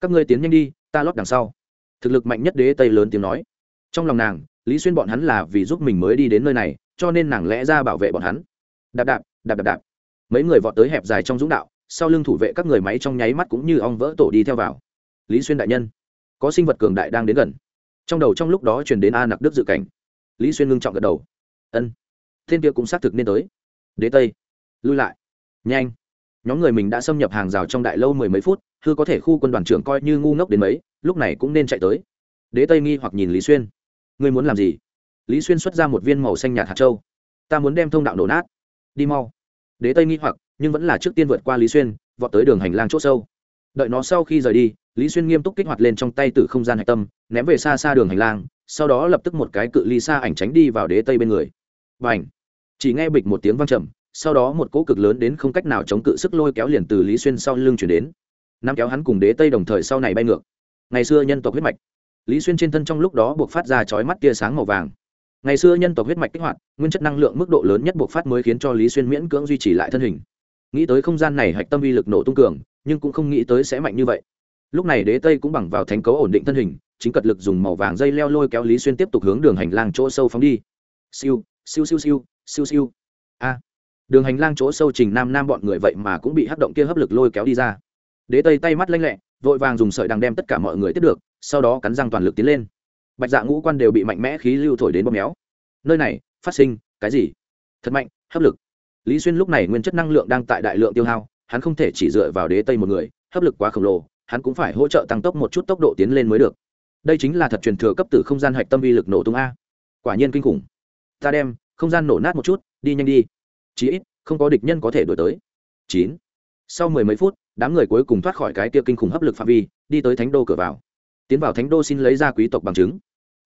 Các ngươi tiến nhanh đi, ta lót đằng sau. Thực lực mạnh nhất đế tây lớn tiếng nói. Trong lòng nàng, lý xuyên bọn hắn là vì giúp mình mới đi đến nơi này, cho nên nàng lẽ ra bảo vệ bọn hắn. Đạp đạp đạp đạp đạp. Mấy người vọt tới hẹp dài trong dũng đạo, sau lưng thủ vệ các người máy trong nháy mắt cũng như ong vỡ tổ đi theo vào lý xuyên đại nhân có sinh vật cường đại đang đến gần trong đầu trong lúc đó truyền đến a nặc đức dự cảnh lý xuyên ngưng trọng gật đầu ân thiên kia cũng xác thực nên tới đế tây lui lại nhanh nhóm người mình đã xâm nhập hàng rào trong đại lâu mười mấy phút hư có thể khu quân đoàn trưởng coi như ngu ngốc đến mấy lúc này cũng nên chạy tới đế tây nghi hoặc nhìn lý xuyên ngươi muốn làm gì lý xuyên xuất ra một viên màu xanh nhạt hạt châu ta muốn đem thông đạo nổ nát đi mau đế tây nghi hoặc nhưng vẫn là trước tiên vượt qua lý xuyên vọt tới đường hành lang c h ỗ sâu đợi nó sau khi rời đi lý xuyên nghiêm túc kích hoạt lên trong tay từ không gian hạch tâm, ném về xa xa đường hành lang, sau đó lập tức một cái cự ly xa ảnh tránh đi vào đế tây bên người. Và ảnh chỉ nghe bịch một tiếng văng trầm, sau đó một cỗ cực lớn đến không cách nào chống cự sức lôi kéo liền từ lý xuyên sau lưng chuyển đến. Nắm kéo hắn cùng đế tây đồng thời sau này bay ngược. Ngày xưa nhân tộc huyết mạch. Lý xuyên trên thân trong lúc đó buộc phát ra chói mắt tia sáng màu vàng. Ngày xưa nhân tộc huyết mạch kích hoạt, nguyên chất năng lượng mức độ lớn nhất buộc phát mới khiến cho lý xuyên miễn cưỡng duy trì lại thân hình. Nghĩ tới không gian này hạch tâm uy lực nổ tung cường, nhưng cũng không nghĩ tới sẽ mạnh như vậy lúc này đế tây cũng bằng vào thành cấu ổn định thân hình, chính cật lực dùng màu vàng dây leo lôi kéo lý xuyên tiếp tục hướng đường hành lang chỗ sâu phóng đi. Siêu siêu siêu siêu siêu siêu. A. Đường hành lang chỗ sâu trình nam nam bọn người vậy mà cũng bị hắc động kia hấp lực lôi kéo đi ra. Đế tây tay mắt lanh lẹ, vội vàng dùng sợi đằng đem tất cả mọi người tiếp được, sau đó cắn răng toàn lực tiến lên. Bạch dạ ngũ quan đều bị mạnh mẽ khí lưu thổi đến bóp méo. Nơi này, phát sinh, cái gì? Thật mạnh, hấp lực. Lý xuyên lúc này nguyên chất năng lượng đang tại đại lượng tiêu hao, hắn không thể chỉ dựa vào đế tây một người, hấp lực quá khổng lồ hắn cũng phải hỗ trợ tăng tốc một chút tốc độ tiến lên mới được. Đây chính là thật truyền thừa cấp từ không gian hạch tâm vi lực nổ tung a. Quả nhiên kinh khủng. Ta đem không gian nổ nát một chút, đi nhanh đi. Chí ít, không có địch nhân có thể đổi tới. Chín. Sau mười mấy phút, đám người cuối cùng thoát khỏi cái kia kinh khủng hấp lực phạm vi, đi tới thánh đô cửa vào. Tiến vào thánh đô xin lấy ra quý tộc bằng chứng.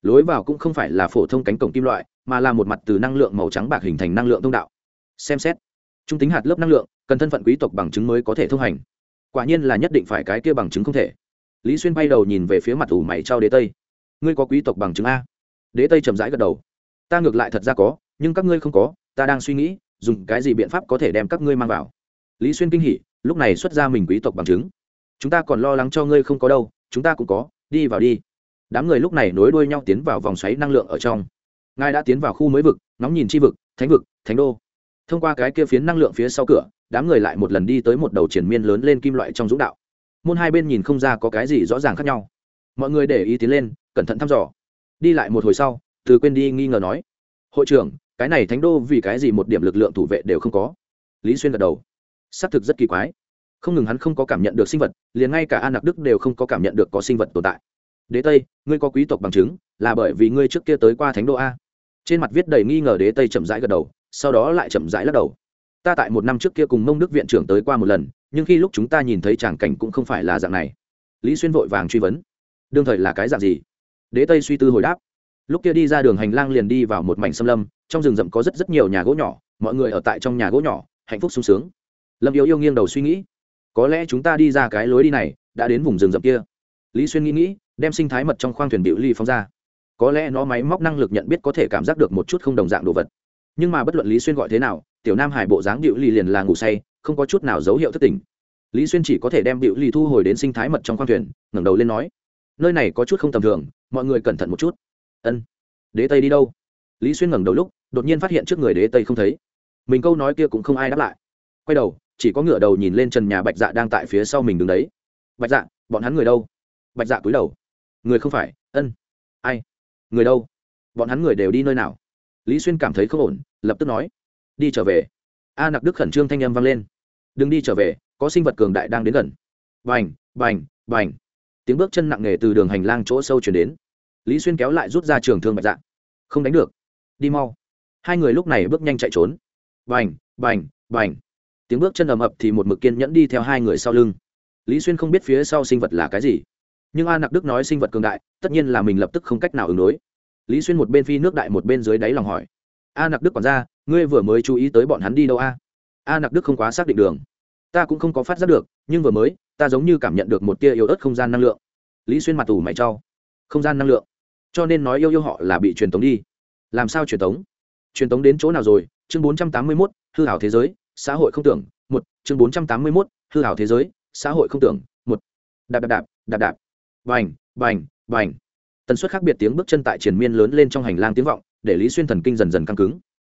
Lối vào cũng không phải là phổ thông cánh cổng kim loại, mà là một mặt từ năng lượng màu trắng bạc hình thành năng lượng thông đạo. Xem xét. Trung tính hạt lớp năng lượng, cần thân phận quý tộc bằng chứng mới có thể thông hành quả nhiên là nhất định phải cái kia bằng chứng không thể. Lý xuyên bay đầu nhìn về phía mặt ủ mày trao đế tây. Ngươi có quý tộc bằng chứng a? Đế tây chậm rãi gật đầu. Ta ngược lại thật ra có, nhưng các ngươi không có, ta đang suy nghĩ, dùng cái gì biện pháp có thể đem các ngươi mang vào? Lý xuyên kinh hỉ, lúc này xuất ra mình quý tộc bằng chứng. Chúng ta còn lo lắng cho ngươi không có đâu, chúng ta cũng có, đi vào đi. Đám người lúc này nối đuôi nhau tiến vào vòng xoáy năng lượng ở trong. Ngài đã tiến vào khu mới vực, ngóng nhìn chi vực, thánh vực, thánh đô. Thông qua cái kia phiến năng lượng phía sau cửa đám người lại một lần đi tới một đầu triển miên lớn lên kim loại trong dũng đạo. Môn hai bên nhìn không ra có cái gì rõ ràng khác nhau. Mọi người để ý tiến lên, cẩn thận thăm dò. Đi lại một hồi sau, từ quên đi nghi ngờ nói, hội trưởng, cái này thánh đô vì cái gì một điểm lực lượng thủ vệ đều không có? Lý xuyên gật đầu. Xác thực rất kỳ quái. Không ngừng hắn không có cảm nhận được sinh vật, liền ngay cả an nặc đức đều không có cảm nhận được có sinh vật tồn tại. Đế tây, ngươi có quý tộc bằng chứng, là bởi vì ngươi trước kia tới qua thánh đô a. Trên mặt viết đầy nghi ngờ đế tây chậm rãi gật đầu, sau đó lại chậm rãi lắc đầu ta tại một năm trước kia cùng mông đức viện trưởng tới qua một lần, nhưng khi lúc chúng ta nhìn thấy tràng cảnh cũng không phải là dạng này. Lý xuyên vội vàng truy vấn. Đương thời là cái dạng gì? Đế tây suy tư hồi đáp. Lúc kia đi ra đường hành lang liền đi vào một mảnh xâm lâm, trong rừng rậm có rất rất nhiều nhà gỗ nhỏ, mọi người ở tại trong nhà gỗ nhỏ, hạnh phúc sung sướng. Lâm yêu yêu nghiêng đầu suy nghĩ. Có lẽ chúng ta đi ra cái lối đi này, đã đến vùng rừng rậm kia. Lý xuyên nghĩ nghĩ, đem sinh thái mật trong khoang thuyền biểu ly phóng ra. Có lẽ nó máy móc năng lực nhận biết có thể cảm giác được một chút không đồng dạng đồ vật. Nhưng mà bất luận lý xuyên gọi thế nào tiểu nam hải bộ dáng biểu ly liền là ngủ say, không có chút nào dấu hiệu thất tình. Lý xuyên chỉ có thể đem biểu ly thu hồi đến sinh thái mật trong khoang thuyền, ngẩng đầu lên nói, nơi này có chút không tầm thường, mọi người cẩn thận một chút. Ân, đế tây đi đâu? Lý xuyên ngẩng đầu lúc, đột nhiên phát hiện trước người đế tây không thấy. Mình câu nói kia cũng không ai đáp lại. Quay đầu, chỉ có ngựa đầu nhìn lên trần nhà bạch dạ đang tại phía sau mình đứng đấy. Bạch dạ bọn hắn người đâu? Bạch dạ cúi đầu. Người không phải, ân. Ai? Người đâu? Bọn hắn người đều đi nơi nào? Lý xuyên cảm thấy không ổn, lập tức nói đi trở về. A nặc đức khẩn trương thanh â m vang lên. Đừng đi trở về, có sinh vật cường đại đang đến gần. Bành bành bành. Tiếng bước chân nặng nề từ đường hành lang chỗ sâu chuyển đến. Lý xuyên kéo lại rút ra trường thương bạch dạ. Không đánh được. Đi mau. Hai người lúc này bước nhanh chạy trốn. Bành bành bành. Tiếng bước chân ầm ập thì một mực kiên nhẫn đi theo hai người sau lưng. Lý xuyên không biết phía sau sinh vật là cái gì. Nhưng a nặc đức nói sinh vật cường đại, tất nhiên là mình lập tức không cách nào ứng đối. Lý xuyên một bên phi nước đại một bên dưới đáy lòng hỏi a nặc đức còn ra ngươi vừa mới chú ý tới bọn hắn đi đâu a? A nặc đức không quá xác định đường. Ta cũng không có phát giác được, nhưng vừa mới, ta giống như cảm nhận được một tia yếu ớt không gian năng lượng. Lý xuyên mặt tủ mày trau không gian năng lượng. Cho nên nói yêu yêu họ là bị truyền tống đi. Làm sao truyền tống? Truyền tống đến chỗ nào rồi? Chương bốn trăm tám mươi mốt, hư hảo thế giới, xã hội không tưởng, một. Chương bốn trăm tám mươi mốt, hư hảo thế giới, xã hội không tưởng, một. Đạp đạp đạp đạp đạp. Vành vành vành tần suất khác biệt tiếng bước chân tại triền miên lớn lên trong hành lang tiếng vọng để lý xuyên thần kinh dần dần căng cứng.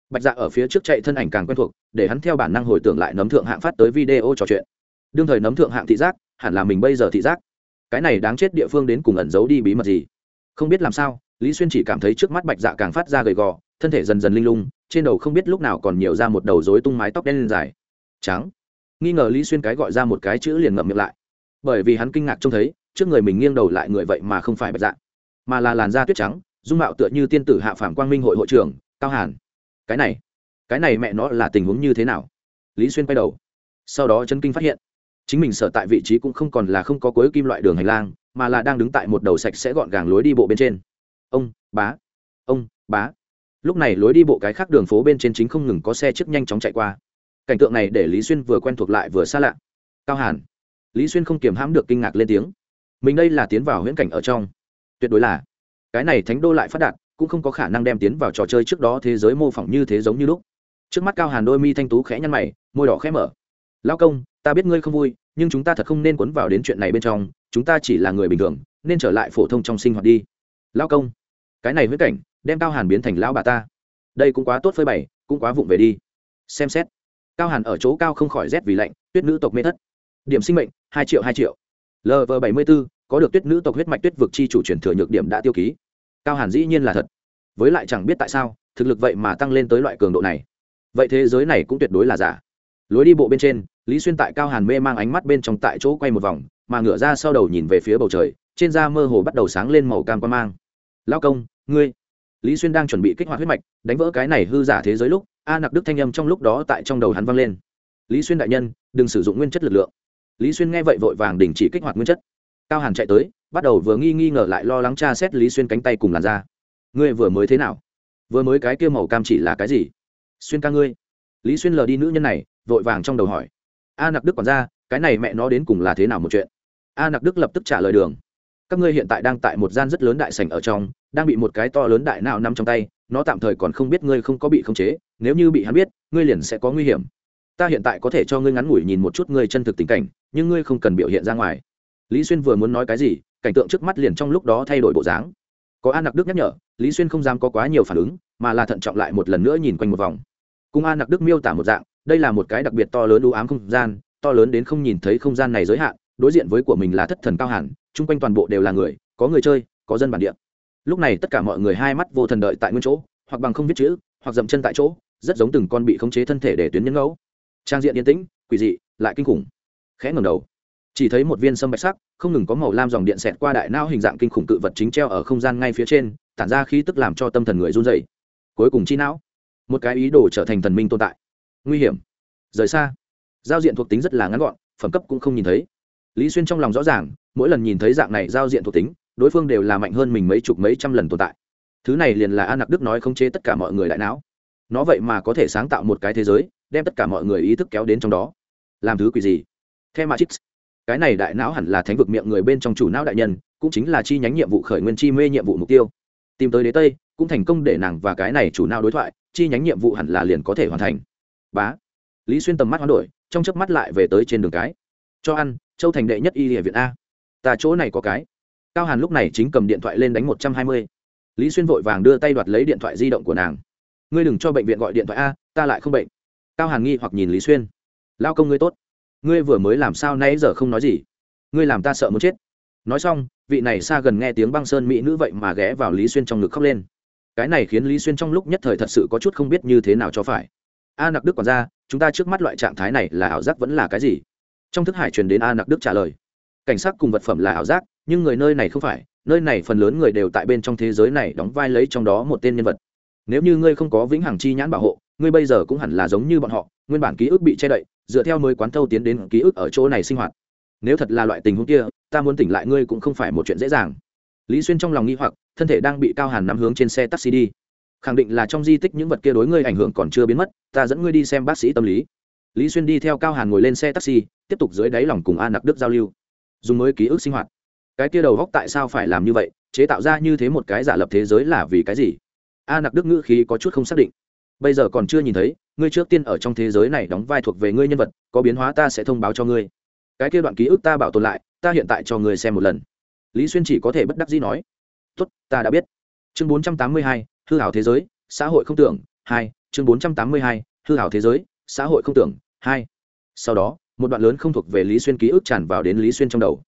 Bạch dạ ở phía trước chạy thân ảnh càng quen thuộc, để hắn theo bản năng hồi tưởng lại nấm thượng hạng phát tới video trò chuyện. Đương thời nấm thượng hạng thị giác, hẳn là mình bây giờ thị giác. Cái này đáng chết địa phương đến cùng ẩn giấu đi bí mật gì? Không biết làm sao, lý xuyên chỉ cảm thấy trước mắt bạch dạ càng phát ra gầy gò, thân thể dần dần linh lung, trên đầu không biết lúc nào còn nhiều ra một đầu rối tung mái tóc đen lên dài. Trắng. Nghi ngờ lý xuyên cái gọi ra một cái chữ liền ngậm miệng lại. Bởi vì hắn kinh ngạc trông thấy, trước người mình nghiêng đầu lại người vậy mà không phải bạch dạ mà là làn da tuyết trắng dung mạo tựa như tiên tử hạ phàm quang minh hội hội trưởng, cao hàn. Cái này cái này mẹ nó là tình huống như thế nào? Lý xuyên quay đầu. Sau đó chân kinh phát hiện, chính mình sở tại vị trí cũng không còn là không có cuối kim loại đường hành lang, mà là đang đứng tại một đầu sạch sẽ gọn gàng lối đi bộ bên trên. Ông, bá. Ông, bá. Lúc này lối đi bộ cái khác đường phố bên trên chính không ngừng có xe chiếc nhanh chóng chạy qua. Cảnh tượng này để lý xuyên vừa quen thuộc lại vừa xa lạ. Cao hàn. Lý xuyên không kiềm hãm được kinh ngạc lên tiếng. Mình đây là tiến vào huyễn cảnh ở trong. Tuyệt đối là cái này thánh đô lại phát đạt, cũng không có khả năng đem tiến vào trò chơi trước đó thế giới mô phỏng như thế giống như lúc. Trước mắt cao hàn đôi mi thanh tú khẽ nhăn mày, môi đỏ khẽ mở. Lao công, ta biết ngươi không vui, nhưng chúng ta thật không nên quấn vào đến chuyện này bên trong, chúng ta chỉ là người bình thường, nên trở lại phổ thông trong sinh hoạt đi. Lao công, cái này huyết cảnh, đem cao hàn biến thành lão bà ta. Đây cũng quá tốt phơi bày, cũng quá vụng về đi. Xem xét. Cao hàn ở chỗ cao không khỏi rét vì lạnh, tuyết nữ tộc mê thất. Điểm sinh mệnh, hai triệu hai triệu. Lv bảy mươi bốn có được tuyết nữ tộc huyết mạch tuyết vực chi chủ truyền thừa nhược điểm đã tiêu ký. Cao hàn dĩ nhiên là thật. Với lại chẳng biết tại sao, thực lực vậy mà tăng lên tới loại cường độ này. Vậy thế giới này cũng tuyệt đối là giả. Lối đi bộ bên trên, lý xuyên tại cao hàn mê mang ánh mắt bên trong tại chỗ quay một vòng, mà ngửa ra sau đầu nhìn về phía bầu trời, trên da mơ hồ bắt đầu sáng lên màu cam quan mang. Lao công, ngươi. Lý xuyên đang chuẩn bị kích hoạt huyết mạch, đánh vỡ cái này hư giả thế giới lúc, a nặc đức thanh âm trong lúc đó tại trong đầu hắn vang lên. Lý xuyên đại nhân, đừng sử dụng nguyên chất lực lượng. Lý xuyên nghe vậy vội vàng đình chỉ kích hoạt nguyên chất cao hàn chạy tới, bắt đầu vừa nghi nghi ngờ lại lo lắng tra xét lý xuyên cánh tay cùng làn da. Ngươi vừa mới thế nào? Vừa mới cái kia màu cam chỉ là cái gì? Xuyên ca ngươi. Lý xuyên lờ đi nữ nhân này, vội vàng trong đầu hỏi. A nặc đức còn ra, cái này mẹ nó đến cùng là thế nào một chuyện? A nặc đức lập tức trả lời đường. Các ngươi hiện tại đang tại một gian rất lớn đại sảnh ở trong, đang bị một cái to lớn đại nào nằm trong tay, nó tạm thời còn không biết ngươi không có bị khống chế, nếu như bị hắn biết, ngươi liền sẽ có nguy hiểm. Ta hiện tại có thể cho ngươi ngắn ngủi nhìn một chút ngươi chân thực tình cảnh, nhưng ngươi không cần biểu hiện ra ngoài lý xuyên vừa muốn nói cái gì, cảnh tượng trước mắt liền trong lúc đó thay đổi bộ dáng. Có an nặc đức nhắc nhở, lý xuyên không dám có quá nhiều phản ứng, mà là thận trọng lại một lần nữa nhìn quanh một vòng. Cùng an nặc đức miêu tả một dạng, đây là một cái đặc biệt to lớn u ám không gian, to lớn đến không nhìn thấy không gian này giới hạn, đối diện với của mình là thất thần cao hẳn, chung quanh toàn bộ đều là người, có người chơi, có dân bản địa. Lúc này tất cả mọi người hai mắt vô thần đợi tại nguyên chỗ, hoặc bằng không viết chữ, hoặc dậm chân tại chỗ, rất giống từng con bị khống chế thân thể để tuyến nhân ngẫu. Trang diện yên tĩnh, quỷ dị, lại kinh khủng. Khẽ ngầm đầu chỉ thấy một viên sâm bạch sắc, không ngừng có màu lam dòng điện xẹt qua đại não hình dạng kinh khủng cự vật chính treo ở không gian ngay phía trên, tản ra khí tức làm cho tâm thần người run dày cuối cùng chi não, một cái ý đồ trở thành thần minh tồn tại. Nguy hiểm. Rời xa. Giao diện thuộc tính rất là ngắn gọn, phẩm cấp cũng không nhìn thấy. Lý xuyên trong lòng rõ ràng, mỗi lần nhìn thấy dạng này giao diện thuộc tính, đối phương đều là mạnh hơn mình mấy chục mấy trăm lần tồn tại. Thứ này liền là an nặc đức nói không chế tất cả mọi người đại não. Nó vậy mà có thể sáng tạo một cái thế giới, đem tất cả mọi người ý thức kéo đến trong đó. Làm thứ quỷ gì? Theo matrix cái này đại não hẳn là thánh vực miệng người bên trong chủ não đại nhân, cũng chính là chi nhánh nhiệm vụ khởi nguyên chi mê nhiệm vụ mục tiêu. Tìm tới đế tây, cũng thành công để nàng và cái này chủ não đối thoại, chi nhánh nhiệm vụ hẳn là liền có thể hoàn thành. Bá. Lý xuyên tầm mắt hoán đổi, trong chớp mắt lại về tới trên đường cái. Cho ăn, châu thành đệ nhất y địa viện a. Ta chỗ này có cái. Cao hàn lúc này chính cầm điện thoại lên đánh một trăm hai mươi. Lý xuyên vội vàng đưa tay đoạt lấy điện thoại di động của nàng. Ngươi đừng cho bệnh viện gọi điện thoại a, ta lại không bệnh. Cao hàn nghi hoặc nhìn lý xuyên. Lao công ngươi tốt ngươi vừa mới làm sao nay giờ không nói gì? Ngươi làm ta sợ muốn chết. Nói xong, vị này xa gần nghe tiếng băng sơn mỹ nữ vậy mà ghé vào lý xuyên trong ngực khóc lên. Cái này khiến lý xuyên trong lúc nhất thời thật sự có chút không biết như thế nào cho phải. A nặc đức còn ra, chúng ta trước mắt loại trạng thái này là ảo giác vẫn là cái gì? Trong thức hải truyền đến a nặc đức trả lời. Cảnh sát cùng vật phẩm là ảo giác, nhưng người nơi này không phải, nơi này phần lớn người đều tại bên trong thế giới này đóng vai lấy trong đó một tên nhân vật. Nếu như ngươi không có vĩnh hằng chi nhãn bảo hộ, ngươi bây giờ cũng hẳn là giống như bọn họ nguyên bản ký ức bị che đậy, dựa theo mới quán thâu tiến đến ký ức ở chỗ này sinh hoạt. Nếu thật là loại tình huống kia, ta muốn tỉnh lại ngươi cũng không phải một chuyện dễ dàng. Lý xuyên trong lòng nghi hoặc, thân thể đang bị cao hàn nắm hướng trên xe taxi đi. Khẳng định là trong di tích những vật kia đối ngươi ảnh hưởng còn chưa biến mất, ta dẫn ngươi đi xem bác sĩ tâm lý. Lý xuyên đi theo cao hàn ngồi lên xe taxi, tiếp tục dưới đáy lòng cùng a nặc đức giao lưu. Dùng mới ký ức sinh hoạt. Cái kia đầu góc tại sao phải làm như vậy, chế tạo ra như thế một cái giả lập thế giới là vì cái gì? A nặc đức ngữ khí có chút không xác định bây giờ còn chưa nhìn thấy, ngươi trước tiên ở trong thế giới này đóng vai thuộc về ngươi nhân vật, có biến hóa ta sẽ thông báo cho ngươi. Cái kia đoạn ký ức ta bảo tồn lại, ta hiện tại cho ngươi xem một lần. Lý xuyên chỉ có thể bất đắc dĩ nói. Tốt, ta đã biết. Chương bốn trăm tám mươi hai, hư hảo thế giới, xã hội không tưởng, hai, chương bốn trăm tám mươi hai, hư hảo thế giới, xã hội không tưởng, hai. Sau đó, một đoạn lớn không thuộc về lý xuyên ký ức tràn vào đến lý xuyên trong đầu.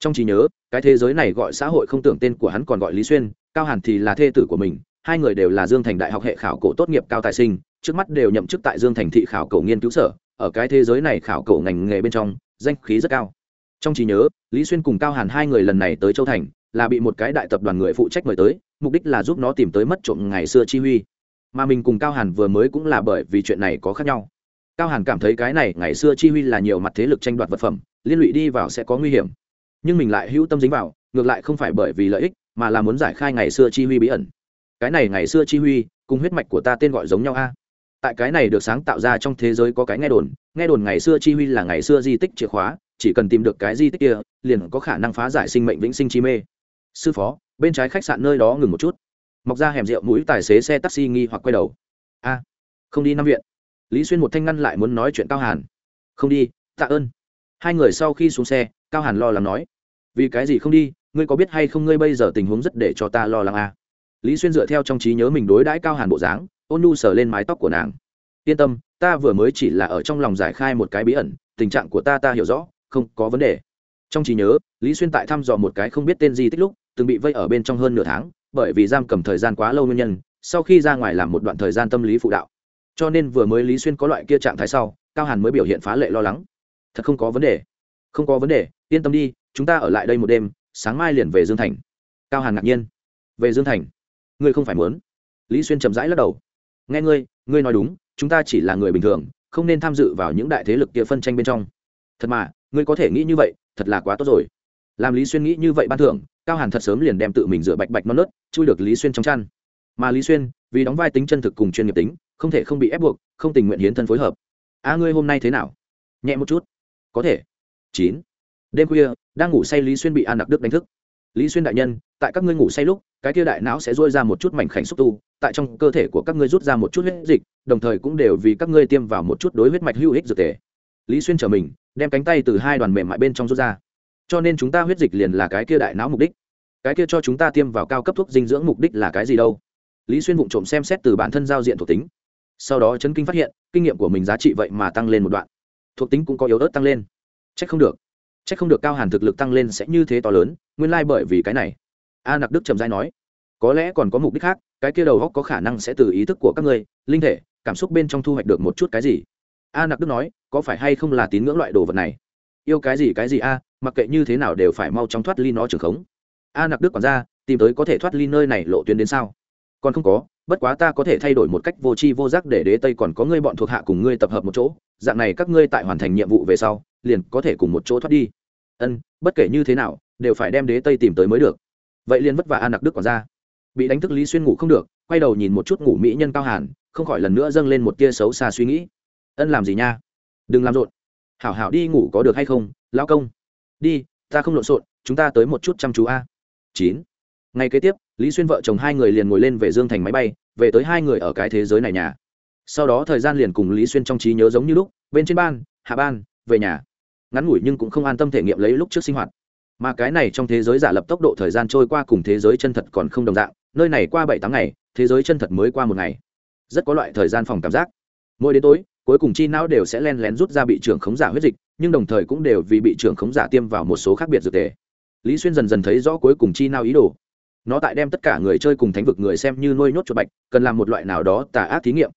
Trong trí nhớ, cái thế giới này gọi xã hội không tưởng tên của hắn còn gọi lý xuyên, cao hàn thì là thê tử của mình hai người đều là dương thành đại học hệ khảo cổ tốt nghiệp cao tài sinh, trước mắt đều nhậm chức tại dương thành thị khảo cổ nghiên cứu sở, ở cái thế giới này khảo cổ ngành nghề bên trong, danh khí rất cao. Trong trí nhớ, lý xuyên cùng cao hàn hai người lần này tới châu thành, là bị một cái đại tập đoàn người phụ trách mời tới, mục đích là giúp nó tìm tới mất trộm ngày xưa chi huy. Mà mình cùng cao hàn vừa mới cũng là bởi vì chuyện này có khác nhau. Cao hàn cảm thấy cái này ngày xưa chi huy là nhiều mặt thế lực tranh đoạt vật phẩm, liên lụy đi vào sẽ có nguy hiểm. Nhưng mình lại hữu tâm dính vào, ngược lại không phải bởi vì lợi ích, mà là muốn giải khai ngày xưa chi huy bí ẩn cái này ngày xưa chi huy, cùng huyết mạch của ta tên gọi giống nhau a. Tại cái này được sáng tạo ra trong thế giới có cái nghe đồn nghe đồn ngày xưa chi huy là ngày xưa di tích chìa khóa, chỉ cần tìm được cái di tích kia, liền có khả năng phá giải sinh mệnh vĩnh sinh chi mê. Sư phó, bên trái khách sạn nơi đó ngừng một chút. Mọc ra hẻm rượu mũi tài xế xe taxi nghi hoặc quay đầu. A, không đi năm viện. Lý xuyên một thanh ngăn lại muốn nói chuyện cao hàn. Không đi, tạ ơn. Hai người sau khi xuống xe, cao hàn lo lắng nói. Vì cái gì không đi, ngươi có biết hay không ngươi bây giờ tình huống rất để cho ta lo lắng à? Lý xuyên dựa theo trong trí nhớ mình đối đãi cao hàn bộ dáng, ôn nhu sờ lên mái tóc của nàng. Yên tâm, ta vừa mới chỉ là ở trong lòng giải khai một cái bí ẩn, tình trạng của ta ta hiểu rõ, không có vấn đề. Trong trí nhớ, lý xuyên tại thăm dò một cái không biết tên gì tích lúc, từng bị vây ở bên trong hơn nửa tháng, bởi vì giam cầm thời gian quá lâu nguyên nhân, sau khi ra ngoài làm một đoạn thời gian tâm lý phụ đạo. Cho nên vừa mới lý xuyên có loại kia trạng thái sau, cao hàn mới biểu hiện phá lệ lo lắng. Thật không có vấn đề. Không có vấn đề, yên tâm đi, chúng ta ở lại đây một đêm, sáng mai liền về dương thành. Cao hàn ngạc nhiên. Về dương thành? Ngươi không phải muốn. Lý xuyên chậm rãi lắc đầu. Nghe ngươi ngươi nói đúng, chúng ta chỉ là người bình thường, không nên tham dự vào những đại thế lực kia phân tranh bên trong. Thật mà, ngươi có thể nghĩ như vậy, thật là quá tốt rồi. Làm lý xuyên nghĩ như vậy ban thưởng, cao hàn thật sớm liền đem tự mình rửa bạch bạch non nớt, chui được lý xuyên trong chăn. Mà lý xuyên, vì đóng vai tính chân thực cùng chuyên nghiệp tính, không thể không bị ép buộc, không tình nguyện hiến thân phối hợp. A, ngươi hôm nay thế nào? Nhẹ một chút. Có thể. Chín. Đêm khuya, đang ngủ say lý xuyên bị an đặc đức đánh thức lý xuyên đại nhân, tại các ngươi ngủ say lúc, cái kia đại não sẽ dôi ra một chút mảnh khảnh xúc tu, tại trong cơ thể của các ngươi rút ra một chút huyết dịch, đồng thời cũng đều vì các ngươi tiêm vào một chút đối huyết mạch hữu ích dược thể lý xuyên trở mình, đem cánh tay từ hai đoàn mềm mại bên trong rút ra. Cho nên chúng ta huyết dịch liền là cái kia đại não mục đích. Cái kia cho chúng ta tiêm vào cao cấp thuốc dinh dưỡng mục đích là cái gì đâu? Lý xuyên vụng trộm xem xét từ bản thân giao diện thuộc tính. Sau đó chấn kinh phát hiện, kinh nghiệm của mình giá trị vậy mà tăng lên một đoạn. Thuộc tính cũng có yếu ớt tăng lên. C h ắ c không được c h ắ c không được cao hàn thực lực tăng lên sẽ như thế to lớn, nguyên lai、like、bởi vì cái này. A nặc đức trầm dai nói, có lẽ còn có mục đích khác, cái kia đầu góc có khả năng sẽ từ ý thức của các ngươi, linh thể, cảm xúc bên trong thu hoạch được một chút cái gì? A nặc đức nói, có phải hay không là tín ngưỡng loại đồ vật này? Yêu cái gì cái gì a, mặc kệ như thế nào đều phải mau chóng thoát ly nó trường khống. A nặc đức còn ra, tìm tới có thể thoát ly nơi này lộ tuyến đến sao? Còn không có, bất quá ta có thể thay đổi một cách vô tri vô giác để đế tây còn có ngươi bọn thuộc hạ cùng ngươi tập hợp một chỗ. Dạng này các ngươi tại hoàn thành nhiệm vụ về sau, liền có thể cùng một chỗ thoát đi ân, bất kể như thế nào, đều phải đem đế tây tìm tới mới được. Vậy liền vất vả an nặc đức còn ra. Bị đánh thức lý xuyên ngủ không được, quay đầu nhìn một chút ngủ mỹ nhân cao hàn, không khỏi lần nữa dâng lên một tia xấu xa suy nghĩ. Ân làm gì nha? Đừng làm rộn. Hảo hảo đi ngủ có được hay không, lão công? Đi, ta không lộn xộn, chúng ta tới một chút chăm chú a. Chín. Ngày kế tiếp, lý xuyên vợ chồng hai người liền ngồi lên về dương thành máy bay, về tới hai người ở cái thế giới này nhà. Sau đó thời gian liền cùng lý xuyên trong trí nhớ giống như lúc, bên trên ban, hạ ban, về nhà ngắn ngủi nhưng cũng không an tâm thể nghiệm lấy lúc trước sinh hoạt. Mà cái này trong thế giới giả lập tốc độ thời gian trôi qua cùng thế giới chân thật còn không đồng dạng, nơi này qua bảy tám ngày, thế giới chân thật mới qua một ngày. Rất có loại thời gian phòng cảm giác. Mỗi đến tối, cuối cùng chi não đều sẽ len lén rút ra bị trưởng khống giả huyết dịch, nhưng đồng thời cũng đều vì bị trưởng khống giả tiêm vào một số khác biệt dược tề. Lý xuyên dần dần thấy rõ cuối cùng chi não ý đồ. Nó tại đem tất cả người chơi cùng thánh vực người xem như nuôi nhốt chuột bạch, cần làm một loại nào đó tà ác thí nghiệm.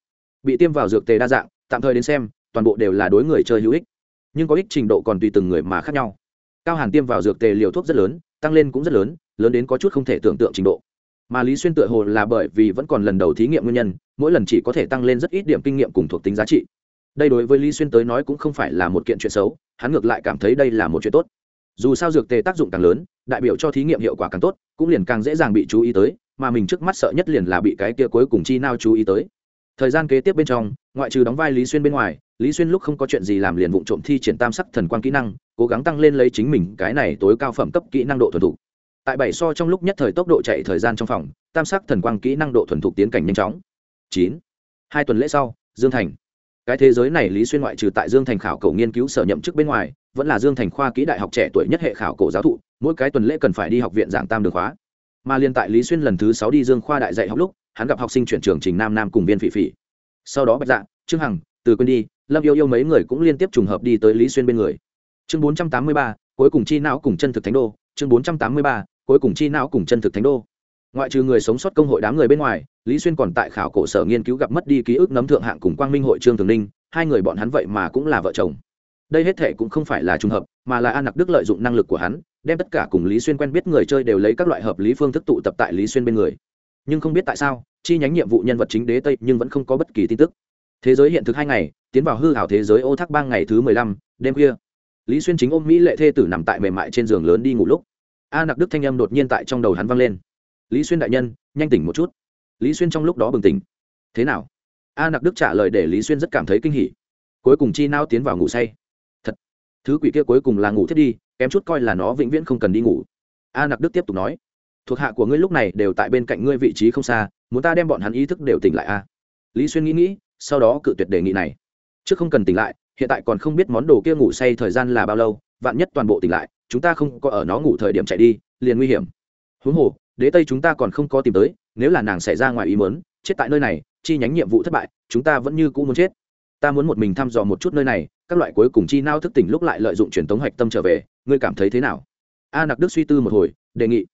Bị tiêm vào dược tề đa dạng, tạm thời đến xem, toàn bộ đều là đối người chơi hữu ích nhưng có ích trình độ còn tùy từng người mà khác nhau. Cao hàn tiêm vào dược tề liều thuốc rất lớn, tăng lên cũng rất lớn lớn đến có chút không thể tưởng tượng trình độ. Mà lý xuyên tựa hồ là bởi vì vẫn còn lần đầu thí nghiệm nguyên nhân, mỗi lần chỉ có thể tăng lên rất ít điểm kinh nghiệm cùng thuộc tính giá trị. Đây đối với lý xuyên tới nói cũng không phải là một kiện chuyện xấu, hắn ngược lại cảm thấy đây là một chuyện tốt. Dù sao dược tề tác dụng càng lớn, đại biểu cho thí nghiệm hiệu quả càng tốt, cũng liền càng dễ dàng bị chú ý tới, mà mình trước mắt sợ nhất liền là bị cái kia cuối cùng chi nào chú ý tới. Thời gian kế tiếp bên trong, ngoại trừ đóng vai lý xuyên bên ngoài lý xuyên lúc không có chuyện gì làm liền vụ trộm thi triển tam sắc thần quan kỹ năng, cố gắng tăng lên lấy chính mình cái này tối cao phẩm cấp kỹ năng độ thuần thục. Tại bảy so trong lúc nhất thời tốc độ chạy thời gian trong phòng, tam sắc thần quang kỹ năng độ thuần thục tiến cảnh nhanh chóng. Chín. Hai tuần lễ sau, dương thành. Cái thế giới này lý xuyên ngoại trừ tại dương thành khảo cổ nghiên cứu sở nhậm chức bên ngoài, vẫn là dương thành khoa kỹ đại học trẻ tuổi nhất hệ khảo cổ giáo thụ, mỗi cái tuần lễ cần phải đi học viện giảng tam đường khóa. Mà liên tại lý xuyên lần thứ sáu đi dương khoa đại dạy học lúc, hắn gặp học sinh chuyển trường trình nam nam cùng viên phỉ phỉ. Sau đó bạch dạ trương hằng, từ quên đi lâm yêu yêu mấy người cũng liên tiếp trùng hợp đi tới lý xuyên bên người. Chương bốn trăm tám mươi ba, cuối cùng chi não cùng chân thực thánh đô. Chương bốn trăm tám mươi ba, cuối cùng chi não cùng chân thực thánh đô. Ngoại trừ người sống sót công hội đám người bên ngoài, lý xuyên còn tại khảo cổ sở nghiên cứu gặp mất đi ký ức nấm thượng hạng cùng quang minh hội trương thường ninh, hai người bọn hắn vậy mà cũng là vợ chồng. Đây hết thể cũng không phải là trùng hợp, mà là an nặc đức lợi dụng năng lực của hắn, đem tất cả cùng lý xuyên quen biết người chơi đều lấy các loại hợp lý phương thức tụ tập tại lý xuyên bên người. Nhưng không biết tại sao, chi nhánh nhiệm vụ nhân vật chính đế tây nhưng vẫn không có bất kỳ tin tức thế giới hiện thực hai ngày, tiến vào hư hảo thế giới ô thác bang ngày thứ mười lăm, đêm khuya. Lý xuyên chính ôm mỹ lệ thê tử nằm tại mềm mại trên giường lớn đi ngủ lúc. A nặc đức thanh âm đột nhiên tại trong đầu hắn vang lên. Lý xuyên đại nhân, nhanh tỉnh một chút. Lý xuyên trong lúc đó bừng tỉnh. Thế nào? A nặc đức trả lời để lý xuyên rất cảm thấy kinh hỉ. Cuối cùng chi nao tiến vào ngủ say. Thật. Thứ quỷ kia cuối cùng là ngủ thiết đi, kém chút coi là nó vĩnh viễn không cần đi ngủ. A nặc đức tiếp tục nói. Thuộc hạ của ngươi lúc này đều tại bên cạnh ngươi vị trí không xa, muốn ta đem bọn hắn ý thức đều tỉnh lại a à? lý xuyên nghĩ nghĩ sau đó cự tuyệt đề nghị này. Trước không cần tỉnh lại, hiện tại còn không biết món đồ kia ngủ say thời gian là bao lâu, vạn nhất toàn bộ tỉnh lại, chúng ta không có ở nó ngủ thời điểm chạy đi, liền nguy hiểm. Huống hồ, đế tây chúng ta còn không có tìm tới, nếu là nàng xảy ra ngoài ý mớn chết tại nơi này, chi nhánh nhiệm vụ thất bại, chúng ta vẫn như cũ muốn chết. Ta muốn một mình thăm dò một chút nơi này, các loại cuối cùng chi nao thức tỉnh lúc lại lợi dụng truyền thống hạch tâm trở về, ngươi cảm thấy thế nào? A nặc đức suy tư một hồi, đề nghị.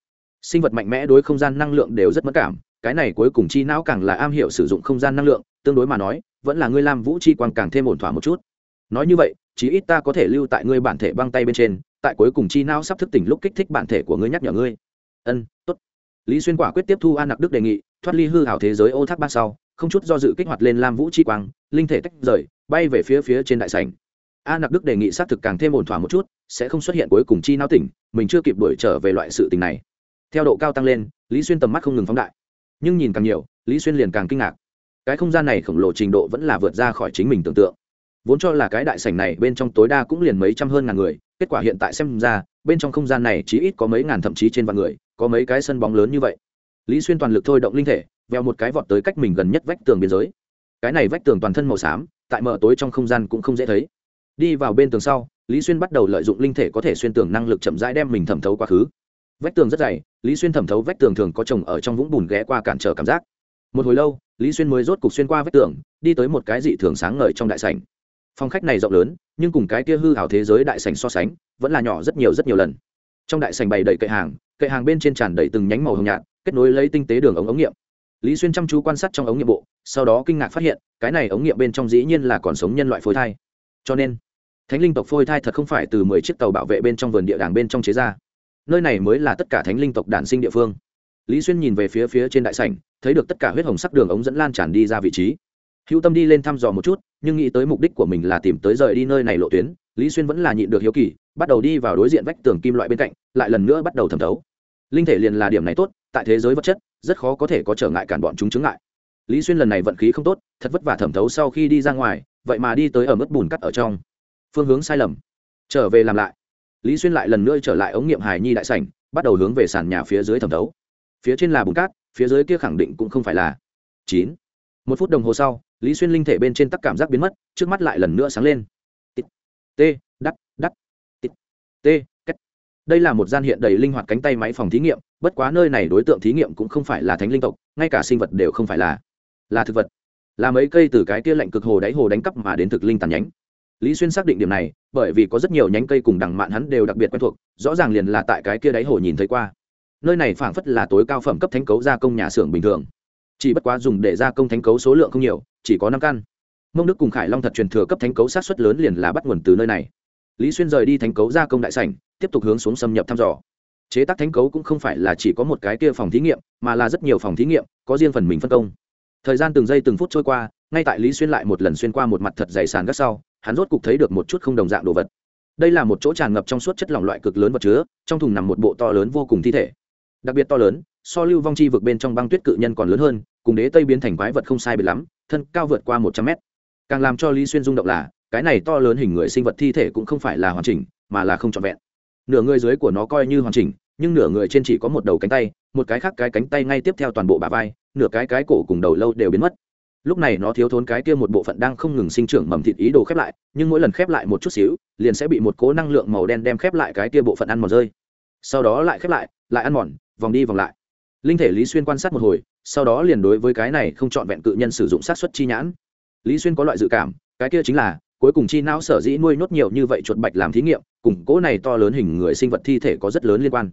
Sinh vật mạnh mẽ đối không gian năng lượng đều rất mất cảm, cái này cuối cùng chi não càng là am hiểu sử dụng không gian năng lượng tương đối mà nói, vẫn là ngươi lam vũ chi quang càng thêm ổn thỏa một chút. Nói như vậy, chí ít ta có thể lưu tại ngươi bản thể băng tay bên trên, tại cuối cùng chi não sắp thức tỉnh lúc kích thích bản thể của ngươi nhắc nhở ngươi. Ân, tốt. Lý xuyên quả quyết tiếp thu an nặc đức đề nghị, thoát ly hư hảo thế giới ô thác ba sau, không chút do dự kích hoạt lên lam vũ chi quang, linh thể tách rời, bay về phía phía trên đại sảnh. A nặc đức đề nghị xác thực càng thêm ổn thỏa một chút, sẽ không xuất hiện cuối cùng chi não tỉnh, mình chưa kịp đuổi trở về loại sự tình này. Theo độ cao tăng lên, lý xuyên tầm mắt không ngừng phóng đại. Nhưng nhìn càng nhiều, lý xuyên liền càng kinh ngạc cái không gian này khổng lồ trình độ vẫn là vượt ra khỏi chính mình tưởng tượng. Vốn cho là cái đại sảnh này bên trong tối đa cũng liền mấy trăm hơn ngàn người, kết quả hiện tại xem ra, bên trong không gian này chỉ ít có mấy ngàn thậm chí trên vạn người, có mấy cái sân bóng lớn như vậy. Lý xuyên toàn lực thôi động linh thể, veo một cái vọt tới cách mình gần nhất vách tường biên giới. Cái này vách tường toàn thân màu xám, tại mở tối trong không gian cũng không dễ thấy. Đi vào bên tường sau, lý xuyên bắt đầu lợi dụng linh thể có thể xuyên tường năng lực chậm rãi đem mình thẩm thấu quá khứ. Vách tường rất dày, lý xuyên thẩm thấu vách tường thường có chồng ở trong vũng bùn ghé qua cản trở cảm giác một hồi lâu, lý xuyên mới rốt cục xuyên qua vách tường, đi tới một cái dị thường sáng ngời trong đại sảnh. Phòng khách này rộng lớn, nhưng cùng cái kia hư hảo thế giới đại sảnh so sánh, vẫn là nhỏ rất nhiều rất nhiều lần. Trong đại sảnh bày đầy cậy hàng cậy hàng bên trên tràn đầy từng nhánh màu hồng nhạt, kết nối lấy tinh tế đường ống ống nghiệm. Lý xuyên chăm chú quan sát trong ống nghiệm bộ, sau đó kinh ngạc phát hiện, cái này ống nghiệm bên trong dĩ nhiên là còn sống nhân loại phôi thai. Cho nên, thánh linh tộc phôi thai thật không phải từ mười chiếc tàu bảo vệ bên trong vườn địa đàng bên trong chế ra. Nơi này mới là tất cả thánh linh tộc đản sinh địa phương. Lý xuyên nhìn về phía phía trên đại sảnh thấy được tất cả huyết hồng sắc đường ống dẫn lan tràn đi ra vị trí. Hữu tâm đi lên thăm dò một chút, nhưng nghĩ tới mục đích của mình là tìm tới rời đi nơi này lộ tuyến, lý xuyên vẫn là nhịn được hiếu kỳ, bắt đầu đi vào đối diện vách tường kim loại bên cạnh, lại lần nữa bắt đầu thẩm thấu. Linh thể liền là điểm này tốt, tại thế giới vật chất, rất khó có thể có trở ngại cản bọn chúng chứng ngại. Lý xuyên lần này vận khí không tốt, thật vất vả thẩm thấu sau khi đi ra ngoài, vậy mà đi tới ở mức bùn cắt ở trong. Phương hướng sai lầm. Trở về làm lại. Lý xuyên lại lần nữa trở lại ống nghiệm hài nhi đại sảnh, bắt đầu hướng về sàn nhà phía dưới thẩm thấu. Phía trên là bùn cát phía dưới kia khẳng định cũng không phải là. Chín. Một phút đồng hồ sau, lý xuyên linh thể bên trên tắc cảm giác biến mất, trước mắt lại lần nữa sáng lên. T. Đắt đắt. T. Cách đây là một gian hiện đầy linh hoạt cánh tay máy phòng thí nghiệm, bất quá nơi này đối tượng thí nghiệm cũng không phải là thánh linh tộc, ngay cả sinh vật đều không phải là là thực vật. Là mấy cây từ cái kia lạnh cực hồ đáy hồ đánh cắp mà đến thực linh tàn nhánh. Lý xuyên xác định điểm này, bởi vì có rất nhiều nhánh cây cùng đằng mạn hắn đều đặc biệt quen thuộc, rõ ràng liền là tại cái kia đáy hồ nhìn thấy qua nơi này phảng phất là tối cao phẩm cấp thánh cấu gia công nhà xưởng bình thường. Chỉ bất quá dùng để gia công thánh cấu số lượng không nhiều, chỉ có năm căn. Mông đức cùng khải long thật truyền thừa cấp thánh cấu sát xuất lớn liền là bắt nguồn từ nơi này. Lý xuyên rời đi thánh cấu gia công đại sảnh, tiếp tục hướng xuống xâm nhập thăm dò. Chế tác thánh cấu cũng không phải là chỉ có một cái kia phòng thí nghiệm, mà là rất nhiều phòng thí nghiệm, có riêng phần mình phân công. Thời gian từng giây từng phút trôi qua, ngay tại lý xuyên lại một lần xuyên qua một mặt thật dày sàn gác sau, hắn rốt cục thấy được một chút không đồng dạng đồ vật. Đây là một chỗ tràn ngập trong suốt chất lỏng loại cực lớn vật chứa, trong thùng nằm một bộ to lớn vô cùng thi thể đặc biệt to lớn, so lưu vong chi vực bên trong băng tuyết cự nhân còn lớn hơn, cùng đế tây biến thành quái vật không sai biệt lắm, thân cao vượt qua một trăm mét. Càng làm cho lý xuyên rung động là, cái này to lớn hình người sinh vật thi thể cũng không phải là hoàn chỉnh, mà là không trọn vẹn. Nửa người dưới của nó coi như hoàn chỉnh, nhưng nửa người trên chỉ có một đầu cánh tay, một cái khác cái cánh tay ngay tiếp theo toàn bộ bà vai, nửa cái cái cổ cùng đầu lâu đều biến mất. Lúc này nó thiếu thốn cái kia một bộ phận đang không ngừng sinh trưởng mầm thịt ý đồ khép lại, nhưng mỗi lần khép lại một chút xíu, liền sẽ bị một cố năng lượng màu đen đem khép lại cái kia bộ phận ăn mòn rơi. Sau đó lại khép lại lại ăn mòn vòng đi vòng lại. Linh thể lý xuyên quan sát một hồi, sau đó liền đối với cái này không chọn vẹn cự nhân sử dụng sát xuất chi nhãn. Lý xuyên có loại dự cảm, cái kia chính là, cuối cùng chi não sở dĩ nuôi nhốt nhiều như vậy chuột bạch làm thí nghiệm củng cỗ này to lớn hình người sinh vật thi thể có rất lớn liên quan.